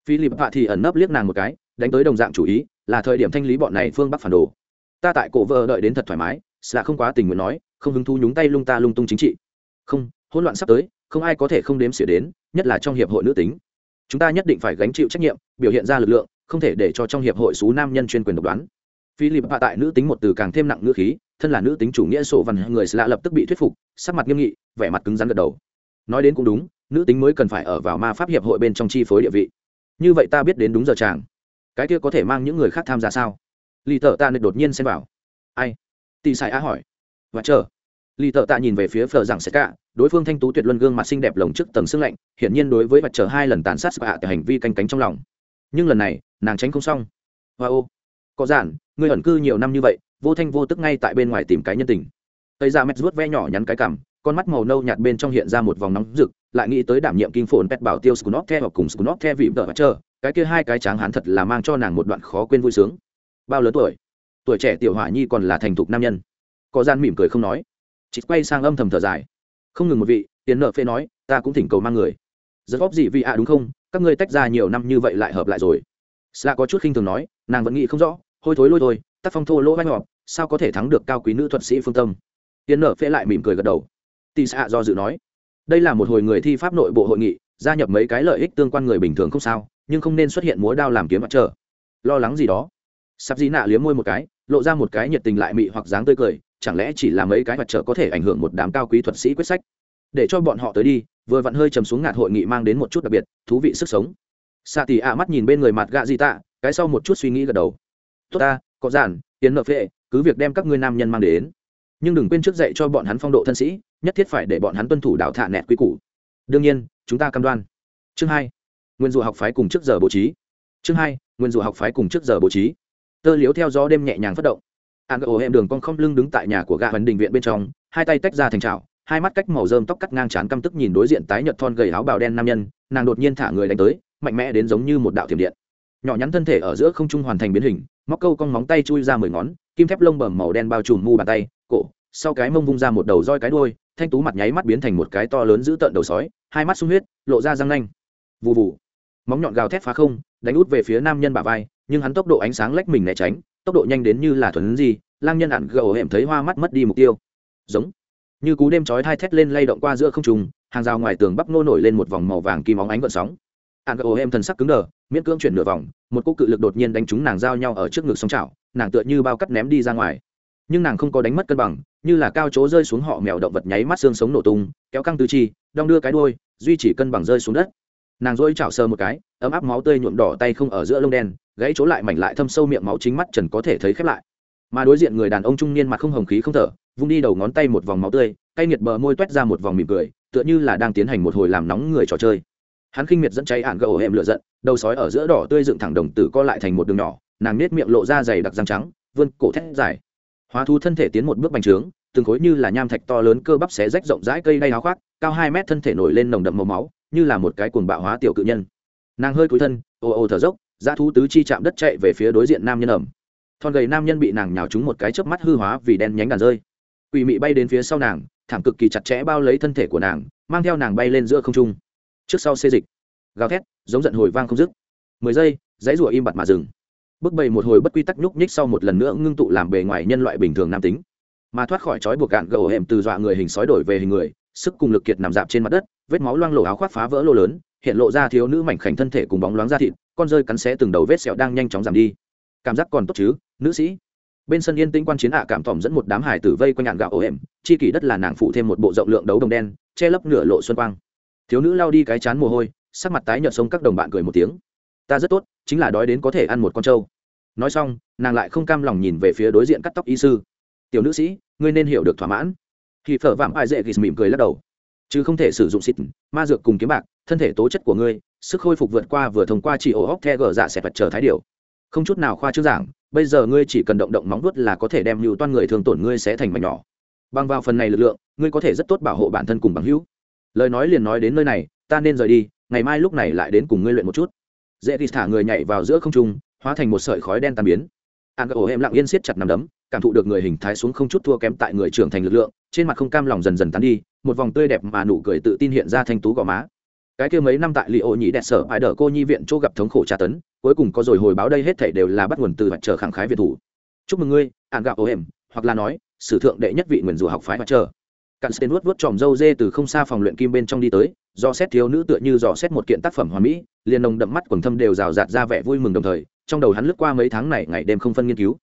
Philip hạ thì ẩn nấp liếc nàng một cái, đánh tới đồng dạng chủ ý, là thời điểm thanh lý bọn này phương bắc phản đồ. Ta tại cổ vợ đợi đến thật thoải mái là không quá tình nguyện nói, không hứng thu nhúng tay lung ta lung tung chính trị. Không, hỗn loạn sắp tới, không ai có thể không đếm xỉa đến, nhất là trong hiệp hội nữ tính chúng ta nhất định phải gánh chịu trách nhiệm, biểu hiện ra lực lượng, không thể để cho trong hiệp hội số nam nhân chuyên quyền độc đoán. Philip hạ tại nữ tính một từ càng thêm nặng ngữ khí, thân là nữ tính chủ nghĩa sổ văn người lạ lập tức bị thuyết phục, sắc mặt nghiêm nghị, vẻ mặt cứng rắn gật đầu. Nói đến cũng đúng, nữ tính mới cần phải ở vào ma pháp hiệp hội bên trong chi phối địa vị. Như vậy ta biết đến đúng giờ chàng. Cái kia có thể mang những người khác tham gia sao? Lì tợ ta nịch đột nhiên xem vào. Ai? Tì sai á hỏi. Và chờ. Lì tợ tạ nhìn về phía phờ rằng sẽ cả đối phương thanh tú tuyệt luân gương mặt xinh đẹp lồng trước tầng xương lạnh, hiển nhiên đối với vật chờ hai lần tàn sát sự hạ từ hành vi canh cánh trong lòng. Nhưng lần này, nàng tránh không xong. Hoa ô. Có giản, ngươi ẩn cư nhiều năm như vậy, vô thanh vô tức ngay tại bên ngoài tìm cái nhân tình. Tây ra mét ruốt ve nhỏ nhắn cái cằm con mắt màu nâu nhạt bên trong hiện ra một vòng nóng rực, lại nghĩ tới đảm nhiệm kinh phồn pet bảo tiêu scunop the hoặc cùng scunop the vị vợ và chờ, cái kia hai cái tráng hán thật là mang cho nàng một đoạn khó quên vui sướng. Bao lớn tuổi? Tuổi trẻ tiểu hỏa nhi còn là thành thục nam nhân. Có gian mỉm cười không nói. Chị quay sang âm thầm thở dài không ngừng một vị tiến nợ phê nói, ta cũng thỉnh cầu mang người. Rất góp gì vị ạ, đúng không? Các ngươi tách ra nhiều năm như vậy lại hợp lại rồi. Sla có chút khinh thường nói, nàng vẫn nghĩ không rõ, hôi thối lôi thôi, tác phong thô lỗ vai họp sao có thể thắng được cao quý nữ thuật sĩ phương tâm? Tiến nợ phê lại mỉm cười gật đầu. Tì xạ do dự nói, đây là một hồi người thi pháp nội bộ hội nghị, gia nhập mấy cái lợi ích tương quan người bình thường không sao, nhưng không nên xuất hiện múa đao làm kiếm mặt trở lo lắng gì đó? Sắp dĩ nạ liếm môi một cái, lộ ra một cái nhiệt tình lại mị hoặc dáng tươi cười chẳng lẽ chỉ là mấy cái mặt trợ có thể ảnh hưởng một đám cao quý thuật sĩ quyết sách? Để cho bọn họ tới đi, vừa vặn hơi trầm xuống ngạt hội nghị mang đến một chút đặc biệt, thú vị sức sống. Xạ tì ạ mắt nhìn bên người mặt gạ di tạ, cái sau một chút suy nghĩ gật đầu. Tốt ta, có giản, tiến nợ phệ, cứ việc đem các ngươi nam nhân mang đến. Nhưng đừng quên trước dạy cho bọn hắn phong độ thân sĩ, nhất thiết phải để bọn hắn tuân thủ đạo thạ nẹt quy củ. Đương nhiên, chúng ta cam đoan. Chương hai, nguyên dù học phái cùng trước giờ bố trí. Chương hai, nguyên dù học phái cùng trước giờ bố trí. Tơ liếu theo gió đêm nhẹ nhàng phát động an gỗ em đường con không lưng đứng tại nhà của gã vấn đình viện bên trong, hai tay tách ra thành trào hai mắt cách màu rơm tóc cắt ngang trán căm tức nhìn đối diện tái nhợt thon gầy áo bào đen nam nhân, nàng đột nhiên thả người đánh tới, mạnh mẽ đến giống như một đạo thiểm điện. Nhỏ nhắn thân thể ở giữa không trung hoàn thành biến hình, móc câu con móng tay chui ra mười ngón, kim thép lông bầm màu đen bao trùm mu bàn tay, cổ, sau cái mông vung ra một đầu roi cái đuôi, thanh tú mặt nháy mắt biến thành một cái to lớn giữ tợn đầu sói, hai mắt sung huyết, lộ ra răng nanh. Vụ vụ móng nhọn gào thét phá không, đánh út về phía nam nhân bả vai, nhưng hắn tốc độ ánh sáng lách mình né tránh tốc độ nhanh đến như là thuần gì lang nhân ạn gầu hẻm thấy hoa mắt mất đi mục tiêu. Giống. Như cú đêm chói thai thét lên lay động qua giữa không trùng hàng rào ngoài tường bắp nô nổi lên một vòng màu vàng kim óng ánh gợn sóng. Ạn gầu hẻm thần sắc cứng đờ, miễn cưỡng chuyển nửa vòng, một cú cự lực đột nhiên đánh trúng nàng giao nhau ở trước ngực sóng chảo, nàng tựa như bao cắt ném đi ra ngoài. Nhưng nàng không có đánh mất cân bằng, như là cao chỗ rơi xuống họ mèo động vật nháy mắt xương sống nổ tung, kéo căng tứ chi, đong đưa cái đuôi, duy trì cân bằng rơi xuống đất nàng dỗi chảo sơ một cái, ấm áp máu tươi nhuộm đỏ tay không ở giữa lông đen, gãy chỗ lại mảnh lại thâm sâu miệng máu chính mắt trần có thể thấy khép lại. Mà đối diện người đàn ông trung niên mặt không hồng khí không thở, vung đi đầu ngón tay một vòng máu tươi cay nghiệt bờ môi toét ra một vòng mỉm cười, tựa như là đang tiến hành một hồi làm nóng người trò chơi. Hắn khinh miệt dẫn cháy ạn gậu hẻm lửa giận, đầu sói ở giữa đỏ tươi dựng thẳng đồng tử co lại thành một đường nhỏ, nàng nết miệng lộ ra dày đặc răng trắng, vươn cổ thét dài. Hóa thu thân thể tiến một bước bành trướng, từng khối như là nham thạch to lớn cơ bắp xé rách rộng rãi cây đay áo khoác, cao hai mét thân thể nổi lên nồng đậm màu máu như là một cái cuồng bạo hóa tiểu cự nhân. Nàng hơi cúi thân ồ ồ thở dốc, dã thú tứ chi chạm đất chạy về phía đối diện nam nhân ẩm. Thon gầy nam nhân bị nàng nhào trúng một cái chớp mắt hư hóa vì đen nhánh đàn rơi. Quỷ mị bay đến phía sau nàng, thảm cực kỳ chặt chẽ bao lấy thân thể của nàng, mang theo nàng bay lên giữa không trung. Trước sau xê dịch. Gào thét, giống giận hồi vang không dứt. Mười giây, dãy rủa im bặt mà dừng. Bức bầy một hồi bất quy tắc nhúc nhích sau một lần nữa ngưng tụ làm bề ngoài nhân loại bình thường nam tính. Mà thoát khỏi trói buộc cạn gầu hẻm từ dọa người hình sói đổi về hình người, sức cùng lực kiệt nằm dạp trên mặt đất vết máu loang lổ áo khoác phá vỡ lô lớn, hiện lộ ra thiếu nữ mảnh khảnh thân thể cùng bóng loáng da thịt, con rơi cắn xé từng đầu vết sẹo đang nhanh chóng giảm đi. Cảm giác còn tốt chứ, nữ sĩ? Bên sân yên tĩnh quan chiến ạ cảm thỏm dẫn một đám hải tử vây quanh ngạn gạo ổ hẻm, chi kỷ đất là nàng phụ thêm một bộ rộng lượng đấu đồng đen, che lấp nửa lộ xuân quang. Thiếu nữ lao đi cái chán mồ hôi, sắc mặt tái nhợt sông các đồng bạn cười một tiếng. Ta rất tốt, chính là đói đến có thể ăn một con trâu. Nói xong, nàng lại không cam lòng nhìn về phía đối diện cắt tóc y sư. Tiểu nữ sĩ, ngươi nên hiểu được thỏa mãn. Khi phở vạm ai dễ ghì mỉm cười lắc đầu chứ không thể sử dụng xịt, ma dược cùng kiếm bạc, thân thể tố chất của ngươi, sức khôi phục vượt qua vừa thông qua chỉ ổ hóc the gờ dạ sẽ vật chờ thái điều. Không chút nào khoa trước giảng, bây giờ ngươi chỉ cần động động móng vuốt là có thể đem nhiều toan người thường tổn ngươi sẽ thành mảnh nhỏ. Bằng vào phần này lực lượng, ngươi có thể rất tốt bảo hộ bản thân cùng bằng hữu. Lời nói liền nói đến nơi này, ta nên rời đi, ngày mai lúc này lại đến cùng ngươi luyện một chút. Dễ đi thả người nhảy vào giữa không trung, hóa thành một sợi khói đen tan biến. An ổ em lặng yên siết chặt nằm đấm, cảm thụ được người hình thái xuống không chút thua kém tại người trưởng thành lực lượng, trên mặt không cam lòng dần dần tán đi một vòng tươi đẹp mà nụ cười tự tin hiện ra thanh tú gò má. Cái kia mấy năm tại li ô nhị đẹp sở ai đỡ cô nhi viện chỗ gặp thống khổ tra tấn, cuối cùng có rồi hồi báo đây hết thảy đều là bắt nguồn từ mặt trời khẳng khái việt thủ. Chúc mừng ngươi ạn gạo ô em hoặc là nói, sử thượng đệ nhất vị nguyền rủa học phái mặt trời cặn sten vuốt vuốt tròm râu dê từ không xa phòng luyện kim bên trong đi tới do xét thiếu nữ tựa như dò xét một kiện tác phẩm hoàn mỹ, liền nồng đậm mắt quần thâm đều rào rạt ra vẻ vui mừng đồng thời, trong đầu hắn lướt qua mấy tháng này ngày đêm không phân nghiên cứu.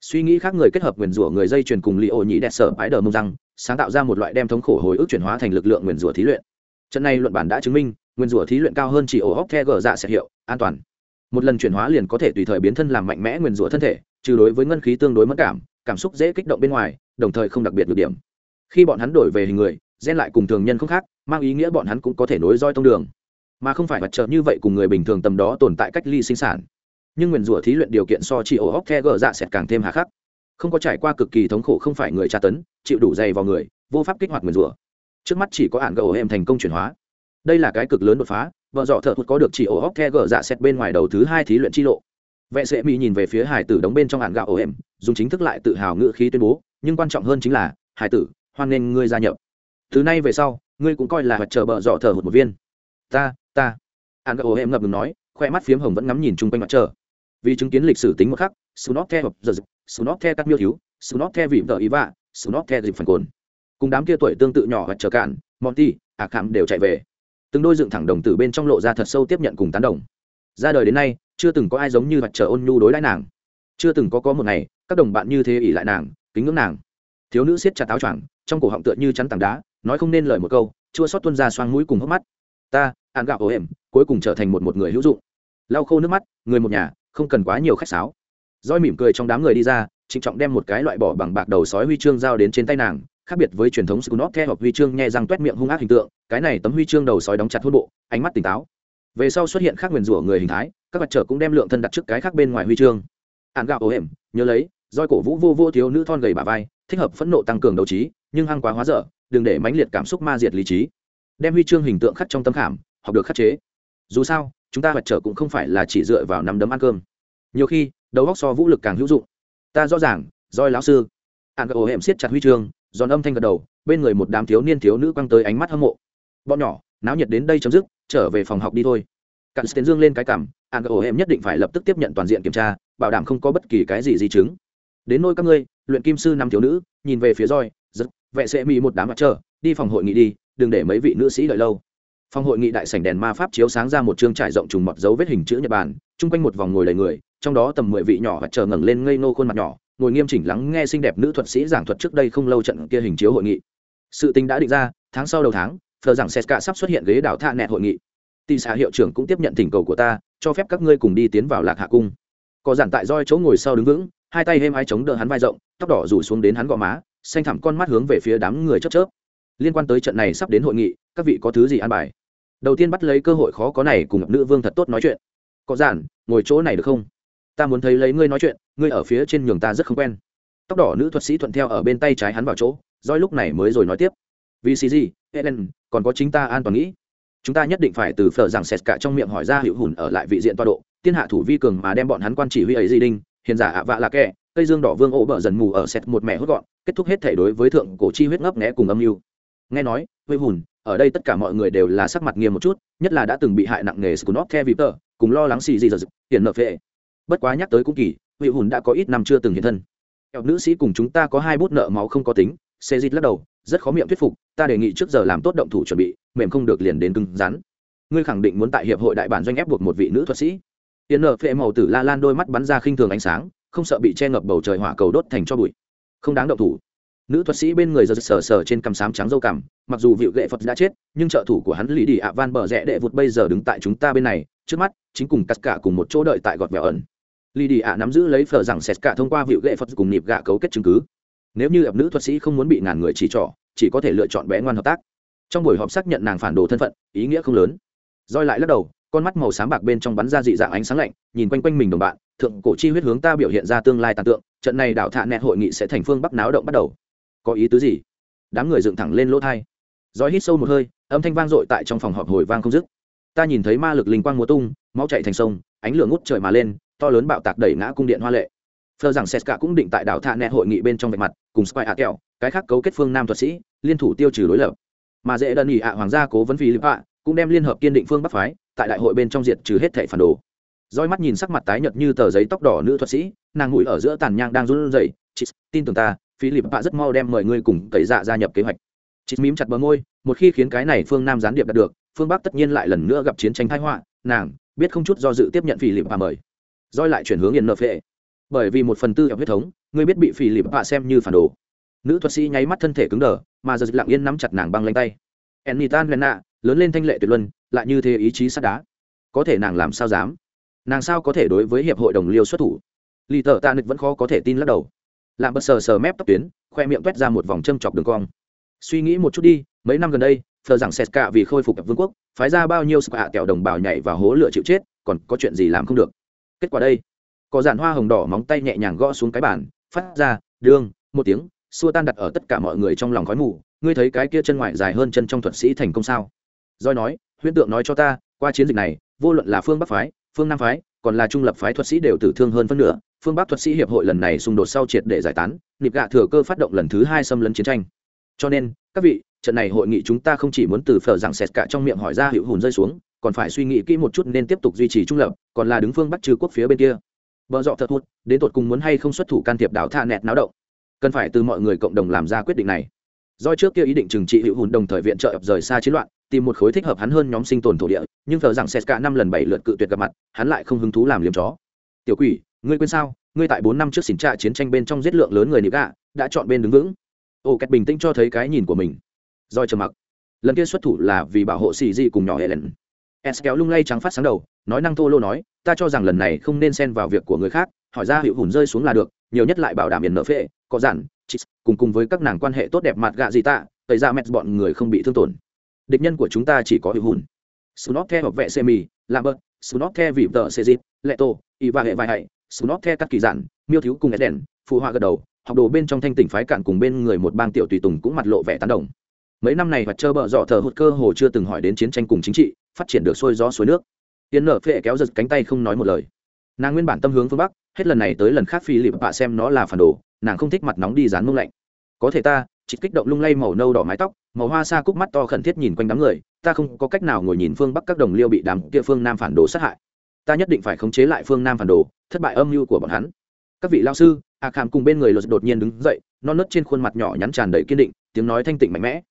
Suy nghĩ khác người kết hợp nguyền rủa người dây truyền cùng li ô nhĩ đẹp sở bãi đờ mông răng sáng tạo ra một loại đem thống khổ hồi ức chuyển hóa thành lực lượng nguyền rủa thí luyện. Trận này luận bản đã chứng minh nguyên rủa thí luyện cao hơn chỉ ổ hóc the gờ dạ sẽ hiệu, an toàn. Một lần chuyển hóa liền có thể tùy thời biến thân làm mạnh mẽ nguyên rủa thân thể, trừ đối với ngân khí tương đối mất cảm cảm xúc dễ kích động bên ngoài, đồng thời không đặc biệt được điểm. Khi bọn hắn đổi về hình người, gen lại cùng thường nhân không khác, mang ý nghĩa bọn hắn cũng có thể nối roi tông đường. Mà không phải mặt trợ như vậy cùng người bình thường tầm đó tồn tại cách ly sinh sản. Nhưng nguyên rủa thí luyện điều kiện so chỉ ổ hóc the gờ dạ sẽ càng thêm hà khắc không có trải qua cực kỳ thống khổ không phải người tra tấn, chịu đủ dày vào người, vô pháp kích hoạt nguyền rủa. Trước mắt chỉ có ạn gậu em thành công chuyển hóa. Đây là cái cực lớn đột phá, vợ dọ thợ thuật có được chỉ ổ hóc the gờ dạ xét bên ngoài đầu thứ hai thí luyện chi lộ. Vệ sẽ mỹ nhìn về phía hải tử đóng bên trong hạn gạo ổ em, dùng chính thức lại tự hào ngữ khí tuyên bố, nhưng quan trọng hơn chính là, hải tử, hoan nghênh ngươi gia nhập. Thứ nay về sau, ngươi cũng coi là mặt chờ bợ dọ thở một một viên. Ta ta. Hạn gạo ổ em ngập ngừng nói, khoe mắt phiếm hồng vẫn ngắm nhìn chung quanh mặt trời vì chứng kiến lịch sử tính một khắc sự nót theo giờ sự nót theo các miêu thiếu sự nót theo vị vợ ý vạ sự theo dịp phần cồn. Cùng đám kia tuổi tương tự nhỏ hoặc chờ cạn, monty, ả khảm đều chạy về. Từng đôi dựng thẳng đồng tử bên trong lộ ra thật sâu tiếp nhận cùng tán đồng. Ra đời đến nay, chưa từng có ai giống như mặt trời ôn nhu đối đãi nàng. Chưa từng có có một ngày, các đồng bạn như thế ỉ lại nàng, kính ngưỡng nàng. Thiếu nữ siết chặt áo choàng, trong cổ họng tựa như chắn tảng đá, nói không nên lời một câu, chua xót tuân ra xoang mũi cùng hốc mắt. Ta ăn gạo ổ êm cuối cùng trở thành một một người hữu dụng. Lau khô nước mắt, người một nhà không cần quá nhiều khách sáo. Roi mỉm cười trong đám người đi ra, trịnh trọng đem một cái loại bỏ bằng bạc đầu sói huy chương giao đến trên tay nàng, khác biệt với truyền thống scunop theo hoặc huy chương nghe răng toét miệng hung ác hình tượng, cái này tấm huy chương đầu sói đóng chặt hôn bộ, ánh mắt tỉnh táo. Về sau xuất hiện khác nguyền rủa người hình thái, các vật trở cũng đem lượng thân đặt trước cái khác bên ngoài huy chương. Ạn gạo ổ hẻm, nhớ lấy roi cổ vũ vô vô thiếu nữ thon gầy bà vai, thích hợp phẫn nộ tăng cường đấu trí, nhưng hăng quá hóa dở, đừng để mãnh liệt cảm xúc ma diệt lý trí. Đem huy chương hình tượng khắc trong tâm khảm, học được khắc chế. Dù sao chúng ta vật trở cũng không phải là chỉ dựa vào nắm đấm ăn cơm. Nhiều khi, đầu góc so vũ lực càng hữu dụng. Ta rõ ràng, roi lão sư. Ạn gạo ổ hẻm siết chặt huy chương, giòn âm thanh gật đầu, bên người một đám thiếu niên thiếu nữ quăng tới ánh mắt hâm mộ. Bọn nhỏ, náo nhiệt đến đây chấm dứt, trở về phòng học đi thôi. Cặn tiền dương lên cái cảm an gỗ em nhất định phải lập tức tiếp nhận toàn diện kiểm tra, bảo đảm không có bất kỳ cái gì di chứng. Đến nôi các ngươi, luyện kim sư năm thiếu nữ, nhìn về phía roi rất vệ sẽ mỹ một đám mặt chờ đi phòng hội nghị đi, đừng để mấy vị nữ sĩ đợi lâu phòng hội nghị đại sảnh đèn ma pháp chiếu sáng ra một chương trải rộng trùng mọt dấu vết hình chữ nhật bản, chung quanh một vòng ngồi đầy người, trong đó tầm mười vị nhỏ và chờ ngẩng lên ngây nô khuôn mặt nhỏ, ngồi nghiêm chỉnh lắng nghe xinh đẹp nữ thuật sĩ giảng thuật trước đây không lâu trận kia hình chiếu hội nghị. Sự tính đã định ra, tháng sau đầu tháng thờ rằng cả sắp xuất hiện ghế đảo tha nẹt hội nghị. Tỷ xã hiệu trưởng cũng tiếp nhận thỉnh cầu của ta, cho phép các ngươi cùng đi tiến vào lạc hạ cung. Có giản tại roi chỗ ngồi sau đứng vững, hai tay êm ai chống đỡ hắn vai rộng, tóc đỏ rủ xuống đến hắn gò má, xanh thẳm con mắt hướng về phía đám người chớp chớp. Liên quan tới trận này sắp đến hội nghị, các vị có thứ gì an bài? Đầu tiên bắt lấy cơ hội khó có này cùng nữ vương thật tốt nói chuyện. Có giản, ngồi chỗ này được không? Ta muốn thấy lấy ngươi nói chuyện, ngươi ở phía trên nhường ta rất không quen. Tóc đỏ nữ thuật sĩ thuận theo ở bên tay trái hắn vào chỗ doi lúc này mới rồi nói tiếp. Vì xì gì, helen, còn có chính ta an toàn nghĩ. Chúng ta nhất định phải từ phở rằng sệt cả trong miệng hỏi ra hữu hùn ở lại vị diện toa độ tiên hạ thủ vi cường mà đem bọn hắn quan chỉ huy ấy gì đinh, hiền giả ạ vạ là kẻ tây dương đỏ vương ổ bờ dần mù ở sệt một mẹ hốt gọn, kết thúc hết thể đối với thượng cổ chi huyết ngấp nghẽ cùng âm mưu. Nghe nói hữu hùn ở đây tất cả mọi người đều là sắc mặt nghiêm một chút, nhất là đã từng bị hại nặng nề scunop, the vipter cùng lo lắng xì gì giờ tiền nợ phệ. Bất quá nhắc tới cũng kỳ, vị hùn đã có ít năm chưa từng hiện thân. Nữ sĩ cùng chúng ta có hai bút nợ máu không có tính xe dít lắc đầu, rất khó miệng thuyết phục, ta đề nghị trước giờ làm tốt động thủ chuẩn bị, mềm không được liền đến cứng rắn. Ngươi khẳng định muốn tại hiệp hội đại bản doanh ép buộc một vị nữ thuật sĩ. Tiền nợ phệ màu tử la lan đôi mắt bắn ra khinh thường ánh sáng, không sợ bị che ngập bầu trời hỏa cầu đốt thành cho bụi. Không đáng động thủ nữ thuật sĩ bên người giờ sờ sờ trên cằm sám trắng dâu cằm, mặc dù vị gệ phật đã chết, nhưng trợ thủ của hắn lý đi ạ van bờ rẽ đệ vụt bây giờ đứng tại chúng ta bên này, trước mắt, chính cùng cắt cả cùng một chỗ đợi tại gọt vẹo ẩn. Lý đi ạ nắm giữ lấy phở rằng sệt cả thông qua vị gệ phật cùng nịp gạ cấu kết chứng cứ. Nếu như ập nữ thuật sĩ không muốn bị ngàn người chỉ trỏ, chỉ có thể lựa chọn bé ngoan hợp tác. Trong buổi họp xác nhận nàng phản đồ thân phận, ý nghĩa không lớn. Roi lại lắc đầu, con mắt màu sáng bạc bên trong bắn ra dị dạng ánh sáng lạnh, nhìn quanh quanh mình đồng bạn, thượng cổ chi huyết hướng ta biểu hiện ra tương lai tàn tượng, trận này đảo thạ nẹt hội nghị sẽ thành phương bắc náo động bắt đầu có ý tứ gì? Đám người dựng thẳng lên lỗ thai. Roi hít sâu một hơi, âm thanh vang dội tại trong phòng họp hồi vang không dứt. Ta nhìn thấy ma lực linh quang múa tung, máu chạy thành sông, ánh lửa ngút trời mà lên, to lớn bạo tạc đẩy ngã cung điện hoa lệ. Phờ rằng seska cũng định tại đảo thạ nẹ hội nghị bên trong vạch mặt, cùng spy hạ kẹo cái khác cấu kết phương nam thuật sĩ, liên thủ tiêu trừ đối lập. Mà dễ đơn ỉ ạ hoàng gia cố vấn phi lip ạ, cũng đem liên hợp kiên định phương bắc phái, tại đại hội bên trong diệt trừ hết thẻ phản đồ. Roi mắt nhìn sắc mặt tái nhợt như tờ giấy tóc đỏ nữ thuật sĩ, nàng ngụy ở giữa tàn nhang đang run rẩy chị tin tưởng ta phi lip rất mau đem mời ngươi cùng tẩy dạ gia nhập kế hoạch. Chị mím chặt bờ môi, một khi khiến cái này phương nam gián điệp đạt được, phương bắc tất nhiên lại lần nữa gặp chiến tranh thái họa, nàng biết không chút do dự tiếp nhận phi lip mời. Roi lại chuyển hướng yên nợ phệ. Bởi vì một phần tư huyết thống, ngươi biết bị phi lip xem như phản đồ. Nữ thuật sĩ nháy mắt thân thể cứng đờ, mà giờ lặng yên nắm chặt nàng băng lanh tay. Ennitan lena, lớn lên thanh lệ tuyệt luân, lại như thế ý chí sắt đá. Có thể nàng làm sao dám? Nàng sao có thể đối với hiệp hội đồng liêu xuất thủ? Lì tờ ta nịch vẫn khó có thể tin lắc đầu làm bật sờ sờ mép tóc tuyến, khoe miệng quét ra một vòng châm chọc đường cong. Suy nghĩ một chút đi, mấy năm gần đây, thờ rằng sét cả vì khôi phục vương quốc, phái ra bao nhiêu sự hạ kẹo đồng bào nhảy và hố lửa chịu chết, còn có chuyện gì làm không được. Kết quả đây, có dàn hoa hồng đỏ móng tay nhẹ nhàng gõ xuống cái bàn, phát ra đương, một tiếng, xua tan đặt ở tất cả mọi người trong lòng khói mù. Ngươi thấy cái kia chân ngoại dài hơn chân trong thuật sĩ thành công sao? Doi nói, huyễn tượng nói cho ta, qua chiến dịch này, vô luận là phương bắc phái, phương nam phái còn là trung lập phái thuật sĩ đều tử thương hơn phân nửa, phương bắc thuật sĩ hiệp hội lần này xung đột sau triệt để giải tán, nịp gạ thừa cơ phát động lần thứ hai xâm lấn chiến tranh. Cho nên, các vị, trận này hội nghị chúng ta không chỉ muốn từ phở rằng sệt cả trong miệng hỏi ra hiệu hùn rơi xuống, còn phải suy nghĩ kỹ một chút nên tiếp tục duy trì trung lập, còn là đứng phương bắc trừ quốc phía bên kia. Vợ dọ thật hút đến tột cùng muốn hay không xuất thủ can thiệp đảo tha nẹt náo động? Cần phải từ mọi người cộng đồng làm ra quyết định này. Do trước kia ý định trừng trị hữu hùn đồng thời viện trợ rời xa chiến loạn tìm một khối thích hợp hắn hơn nhóm sinh tồn thổ địa, nhưng thờ rằng sét cả năm lần bảy lượt cự tuyệt gặp mặt, hắn lại không hứng thú làm liếm chó. Tiểu quỷ, ngươi quên sao? Ngươi tại bốn năm trước xỉn trạ chiến tranh bên trong giết lượng lớn người nịp gạ đã chọn bên đứng vững. Ô, kẹt bình tĩnh cho thấy cái nhìn của mình. Roi trầm mặc. Lần kia xuất thủ là vì bảo hộ xì di cùng nhỏ helen. S kéo lung lay trắng phát sáng đầu, nói năng thô lô nói, ta cho rằng lần này không nên xen vào việc của người khác, hỏi ra hiệu hùn rơi xuống là được, nhiều nhất lại bảo đảm miền nợ phệ, có giản cùng cùng với các nàng quan hệ tốt đẹp mặt gạ gì tạ tẩy ra mẹt bọn người không bị thương tổn địch nhân của chúng ta chỉ có hữu hùn Snot the hợp vệ semi, Lambert, Snot the díp, lệ tô, y ba hệ vài hại, Snot the cắt kỳ giản, Miêu thiếu cùng đèn, phụ họa gật đầu, học đồ bên trong thanh tỉnh phái cạn cùng bên người một bang tiểu tùy tùng cũng mặt lộ vẻ tán đồng. Mấy năm này hoạt trơ bợ dọ thờ hụt cơ hồ chưa từng hỏi đến chiến tranh cùng chính trị, phát triển được sôi gió suối nước. Tiến nở phệ kéo giật cánh tay không nói một lời. Nàng nguyên bản tâm hướng phương bắc, hết lần này tới lần khác phi lịp bạ xem nó là phản đồ, nàng không thích mặt nóng đi dán mông lạnh. Có thể ta, chỉ kích động lung lay màu nâu đỏ mái tóc, màu hoa xa cúc mắt to khẩn thiết nhìn quanh đám người, ta không có cách nào ngồi nhìn phương bắc các đồng liêu bị đám kia phương nam phản đồ sát hại. Ta nhất định phải khống chế lại phương nam phản đồ thất bại âm mưu của bọn hắn. Các vị lao sư a khảm cùng bên người luật đột nhiên đứng dậy non nớt trên khuôn mặt nhỏ nhắn tràn đầy kiên định tiếng nói thanh tịnh mạnh mẽ.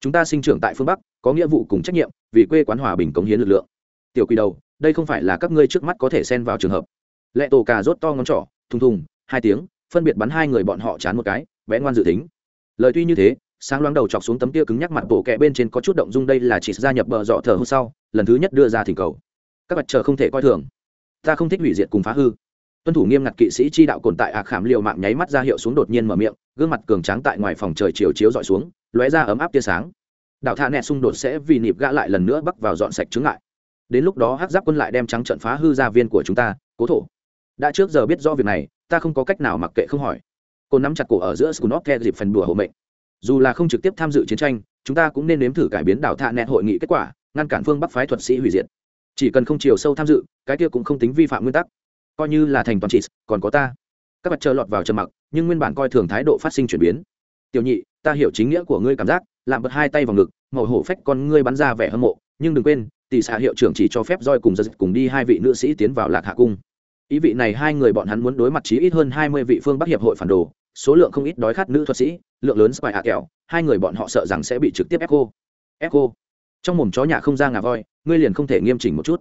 Chúng ta sinh trưởng tại phương bắc có nghĩa vụ cùng trách nhiệm vì quê quán hòa bình cống hiến lực lượng. Tiểu quỳ đầu đây không phải là các ngươi trước mắt có thể xen vào trường hợp. Lệ tổ cà rốt to ngón trỏ thùng thùng hai tiếng phân biệt bắn hai người bọn họ chán một cái vẽ ngoan dự tính lời tuy như thế, sáng loáng đầu chọc xuống tấm kia cứng nhắc mặt bộ kẹ bên trên có chút động dung đây là chỉ gia nhập bờ dọ thờ hôm sau, lần thứ nhất đưa ra thỉnh cầu. Các mặt chờ không thể coi thường. Ta không thích hủy diệt cùng phá hư. Tuân thủ nghiêm ngặt kỵ sĩ chi đạo cồn tại ạc khảm liều mạng nháy mắt ra hiệu xuống đột nhiên mở miệng, gương mặt cường tráng tại ngoài phòng trời chiều chiếu dọi xuống, lóe ra ấm áp tia sáng. Đạo tha nẹ xung đột sẽ vì nịp gã lại lần nữa bắc vào dọn sạch chứng lại đến lúc đó hát giáp quân lại đem trắng trận phá hư gia viên của chúng ta, cố thổ. Đã trước giờ biết do việc này, ta không có cách nào mặc kệ không hỏi cồn nắm chặt cổ ở giữa scunop theo dịp phần đùa hộ mệnh. Dù là không trực tiếp tham dự chiến tranh, chúng ta cũng nên nếm thử cải biến đảo thạ nẹt hội nghị kết quả, ngăn cản phương bắc phái thuật sĩ hủy diệt. Chỉ cần không chiều sâu tham dự, cái kia cũng không tính vi phạm nguyên tắc. Coi như là thành toàn chỉ còn có ta. Các mặt chờ lọt vào trầm mặc, nhưng nguyên bản coi thường thái độ phát sinh chuyển biến. Tiểu nhị, ta hiểu chính nghĩa của ngươi cảm giác làm bật hai tay vào ngực, màu hổ phách con ngươi bắn ra vẻ hâm mộ, nhưng đừng quên, tỷ xạ hiệu trưởng chỉ cho phép roi cùng giật cùng đi hai vị nữ sĩ tiến vào lạc hạ cung. Ý vị này hai người bọn hắn muốn đối mặt chí ít hơn hai mươi vị phương bắc hiệp hội phản đồ số lượng không ít đói khát nữ thuật sĩ, lượng lớn spy hạ kẹo, hai người bọn họ sợ rằng sẽ bị trực tiếp echo. Echo. Trong mồm chó nhà không ra ngà voi, ngươi liền không thể nghiêm chỉnh một chút.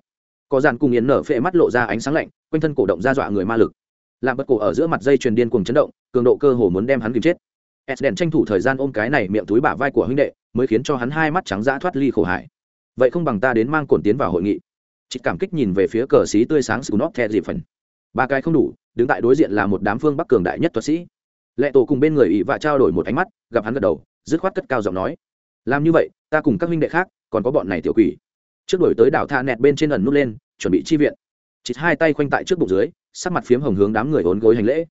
Có dàn cùng yến nở phệ mắt lộ ra ánh sáng lạnh, quanh thân cổ động ra dọa người ma lực. Làm bất cổ ở giữa mặt dây truyền điên cuồng chấn động, cường độ cơ hồ muốn đem hắn kìm chết. S đèn tranh thủ thời gian ôm cái này miệng túi bả vai của huynh đệ, mới khiến cho hắn hai mắt trắng dã thoát ly khổ hải. Vậy không bằng ta đến mang cồn tiến vào hội nghị. Chị cảm kích nhìn về phía cờ xí tươi sáng sù nóc the dịp phần. Ba cái không đủ, đứng tại đối diện là một đám phương bắc cường đại nhất thuật sĩ lệ tổ cùng bên người ỵ vạ trao đổi một ánh mắt, gặp hắn gật đầu, dứt khoát cất cao giọng nói, làm như vậy, ta cùng các huynh đệ khác, còn có bọn này tiểu quỷ. Trước đổi tới đảo tha nẹt bên trên ẩn nút lên, chuẩn bị chi viện. Chịt hai tay khoanh tại trước bụng dưới, sắc mặt phiếm hồng hướng đám người hốn gối hành lễ.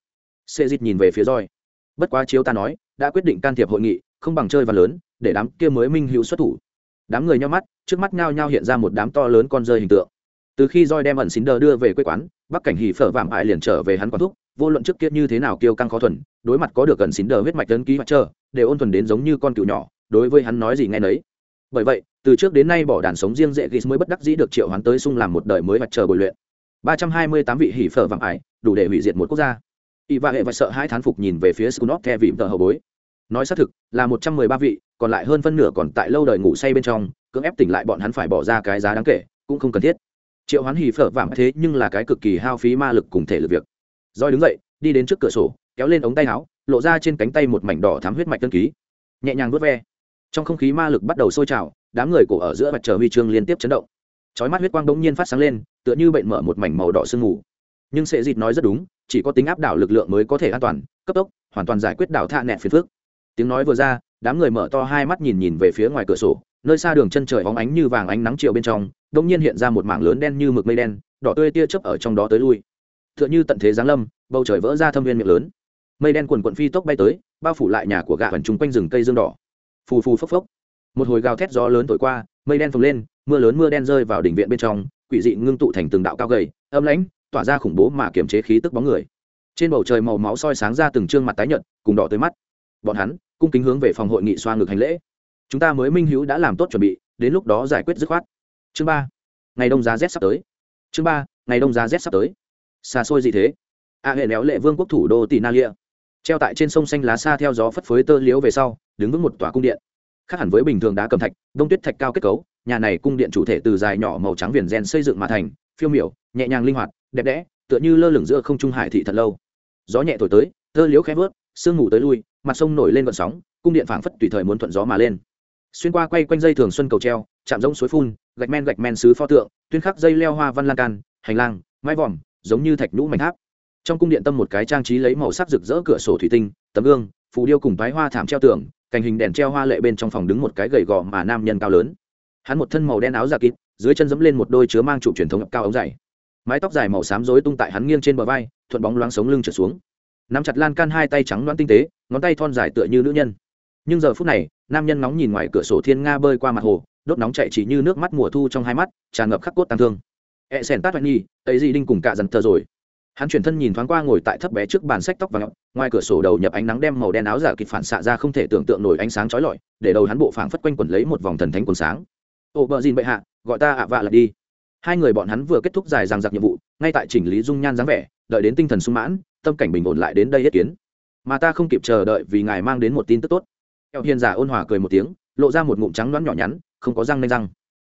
Xê dịt nhìn về phía roi bất quá chiếu ta nói, đã quyết định can thiệp hội nghị, không bằng chơi và lớn, để đám kia mới minh hữu xuất thủ. Đám người nhau mắt, trước mắt nhao nhao hiện ra một đám to lớn con rơi hình tượng. Từ khi roi đem ẩn xín đờ đưa về quê quán, bắc cảnh hỉ phở vạm ải liền trở về hắn quán thúc vô luận trước kia như thế nào kiêu căng khó thuần, đối mặt có được gần xín đờ huyết mạch tấn ký mặt trơ đều ôn thuần đến giống như con cựu nhỏ, đối với hắn nói gì nghe nấy. Bởi vậy, từ trước đến nay bỏ đàn sống riêng dễ ghi mới bất đắc dĩ được triệu hoán tới sung làm một đời mới mặt chờ bồi luyện. ba trăm hai mươi tám vị hỉ phở vạm ải, đủ để hủy diệt một quốc gia. Y và hệ và sợ hai thán phục nhìn về phía scunop the vị tờ hậu bối. Nói xác thực, là một trăm mười ba vị, còn lại hơn phân nửa còn tại lâu đời ngủ say bên trong, cưỡng ép tỉnh lại bọn hắn phải bỏ ra cái giá đáng kể, cũng không cần thiết. Triệu hoán hỉ phở vạm thế nhưng là cái cực kỳ hao phí ma lực cùng thể lực việc roi đứng dậy, đi đến trước cửa sổ, kéo lên ống tay áo, lộ ra trên cánh tay một mảnh đỏ thám huyết mạch tân ký. Nhẹ nhàng vớt ve. Trong không khí ma lực bắt đầu sôi trào, đám người cổ ở giữa mặt trời huy chương liên tiếp chấn động. Chói mắt huyết quang bỗng nhiên phát sáng lên, tựa như bệnh mở một mảnh màu đỏ sương mù. Nhưng sệ dịt nói rất đúng, chỉ có tính áp đảo lực lượng mới có thể an toàn, cấp tốc, hoàn toàn giải quyết đảo thạ nẹt phiền phước tiếng nói vừa ra, đám người mở to hai mắt nhìn nhìn về phía ngoài cửa sổ, nơi xa đường chân trời óng ánh như vàng ánh nắng chiều bên trong đông nhiên hiện ra một mảng lớn đen như mực mây đen, đỏ tươi tia chớp ở trong đó tới lui tựa như tận thế giáng lâm, bầu trời vỡ ra thâm viên miệng lớn. Mây đen quần quận phi tốc bay tới, bao phủ lại nhà của gạ vần chung quanh rừng cây dương đỏ. Phù phù phốc phốc. Một hồi gào thét gió lớn thổi qua, mây đen phồng lên, mưa lớn mưa đen rơi vào đỉnh viện bên trong, quỷ dị ngưng tụ thành từng đạo cao gầy, âm lãnh, tỏa ra khủng bố mà kiềm chế khí tức bóng người. Trên bầu trời màu máu soi sáng ra từng trương mặt tái nhợt, cùng đỏ tới mắt. Bọn hắn, cung kính hướng về phòng hội nghị xoa ngực hành lễ. Chúng ta mới minh hữu đã làm tốt chuẩn bị, đến lúc đó giải quyết dứt khoát. Chương ba. Ngày đông giá rét sắp tới. Chương ba. Ngày đông giá rét sắp tới xa xôi gì thế? A hệ néo lệ vương quốc thủ đô tị na lia treo tại trên sông xanh lá xa theo gió phất phới tơ liếu về sau, đứng vững một tòa cung điện. Khác hẳn với bình thường đá cầm thạch, đông tuyết thạch cao kết cấu, nhà này cung điện chủ thể từ dài nhỏ màu trắng viền gen xây dựng mà thành, phiêu miểu, nhẹ nhàng linh hoạt, đẹp đẽ, tựa như lơ lửng giữa không trung hải thị thật lâu. Gió nhẹ thổi tới, tơ liếu khẽ vớt, sương ngủ tới lui, mặt sông nổi lên vận sóng, cung điện phảng phất tùy thời muốn thuận gió mà lên. Xuyên qua quay quanh dây thường xuân cầu treo, chạm rông suối phun, gạch men gạch men xứ pho tượng, tuyên khắc dây leo hoa văn lan can, hành lang, mái vòm giống như thạch nhũ mảnh tháp. Trong cung điện tâm một cái trang trí lấy màu sắc rực rỡ cửa sổ thủy tinh, tấm gương, phù điêu cùng toái hoa thảm treo tường, cành hình đèn treo hoa lệ bên trong phòng đứng một cái gầy gò mà nam nhân cao lớn. Hắn một thân màu đen áo giả kín dưới chân dẫm lên một đôi chứa mang trụ truyền thống cao ống dày. Mái tóc dài màu xám rối tung tại hắn nghiêng trên bờ vai, thuận bóng loáng sống lưng trở xuống. Nắm chặt lan can hai tay trắng loãng tinh tế, ngón tay thon dài tựa như nữ nhân. Nhưng giờ phút này, nam nhân nóng nhìn ngoài cửa sổ thiên nga bơi qua mặt hồ, đốt nóng chạy chỉ như nước mắt mùa thu trong hai mắt, tràn ngập khắc cốt tăng thương e sen tát nhi ấy gì đinh cùng cả dần thờ rồi. Hắn chuyển thân nhìn thoáng qua ngồi tại thấp bé trước bàn sách tóc và ngọc, ngoài cửa sổ đầu nhập ánh nắng đem màu đen áo giả kịp phản xạ ra không thể tưởng tượng nổi ánh sáng chói lọi, để đầu hắn bộ phảng phất quanh quẩn lấy một vòng thần thánh quần sáng. Ô bờ dìn bệ hạ, gọi ta ạ vạ lật đi. Hai người bọn hắn vừa kết thúc dài dằng giặc nhiệm vụ, ngay tại chỉnh lý dung nhan dáng vẻ, đợi đến tinh thần sung mãn, tâm cảnh bình ổn lại đến đây yết kiến. Mà ta không kịp chờ đợi vì ngài mang đến một tin tức tốt. Eo hiền giả ôn hòa cười một tiếng, lộ ra một ngụm trắng đoán nhỏ nhắn, không có răng nanh răng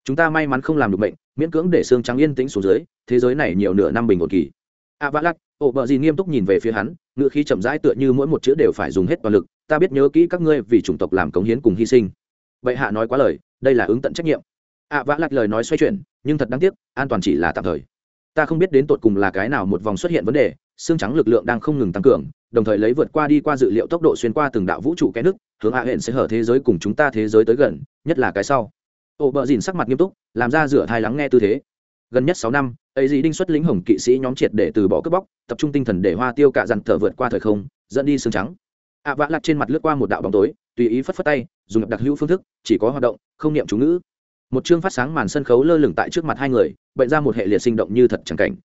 chúng ta may mắn không làm được bệnh, miễn cưỡng để xương trắng yên tĩnh xuống dưới, thế giới này nhiều nửa năm bình ổn kỳ. À, A vã lắc, ổ bờ gì nghiêm túc nhìn về phía hắn, ngựa khí chậm rãi tựa như mỗi một chữ đều phải dùng hết toàn lực, ta biết nhớ kỹ các ngươi vì chủng tộc làm cống hiến cùng hy sinh. Vậy hạ nói quá lời, đây là ứng tận trách nhiệm. À, A vã lắc lời nói xoay chuyển, nhưng thật đáng tiếc, an toàn chỉ là tạm thời. Ta không biết đến tột cùng là cái nào một vòng xuất hiện vấn đề, xương trắng lực lượng đang không ngừng tăng cường, đồng thời lấy vượt qua đi qua dự liệu tốc độ xuyên qua từng đạo vũ trụ cái nước, hướng hạ hẹn sẽ hở thế giới cùng chúng ta thế giới tới gần, nhất là cái sau ô bờ dìn sắc mặt nghiêm túc, làm ra rửa thai lắng nghe tư thế. Gần nhất sáu năm, ấy gì đinh xuất lính hồng kỵ sĩ nhóm triệt để từ bỏ cướp bóc, tập trung tinh thần để hoa tiêu cạ dằn thở vượt qua thời không, dẫn đi xương trắng. À, Ạ vã lặt trên mặt lướt qua một đạo bóng tối, tùy ý phất phất tay, dùng đặc hữu phương thức, chỉ có hoạt động, không niệm chú ngữ. Một chương phát sáng màn sân khấu lơ lửng tại trước mặt hai người bệnh ra một hệ liệt sinh động như thật chẳng cảnh.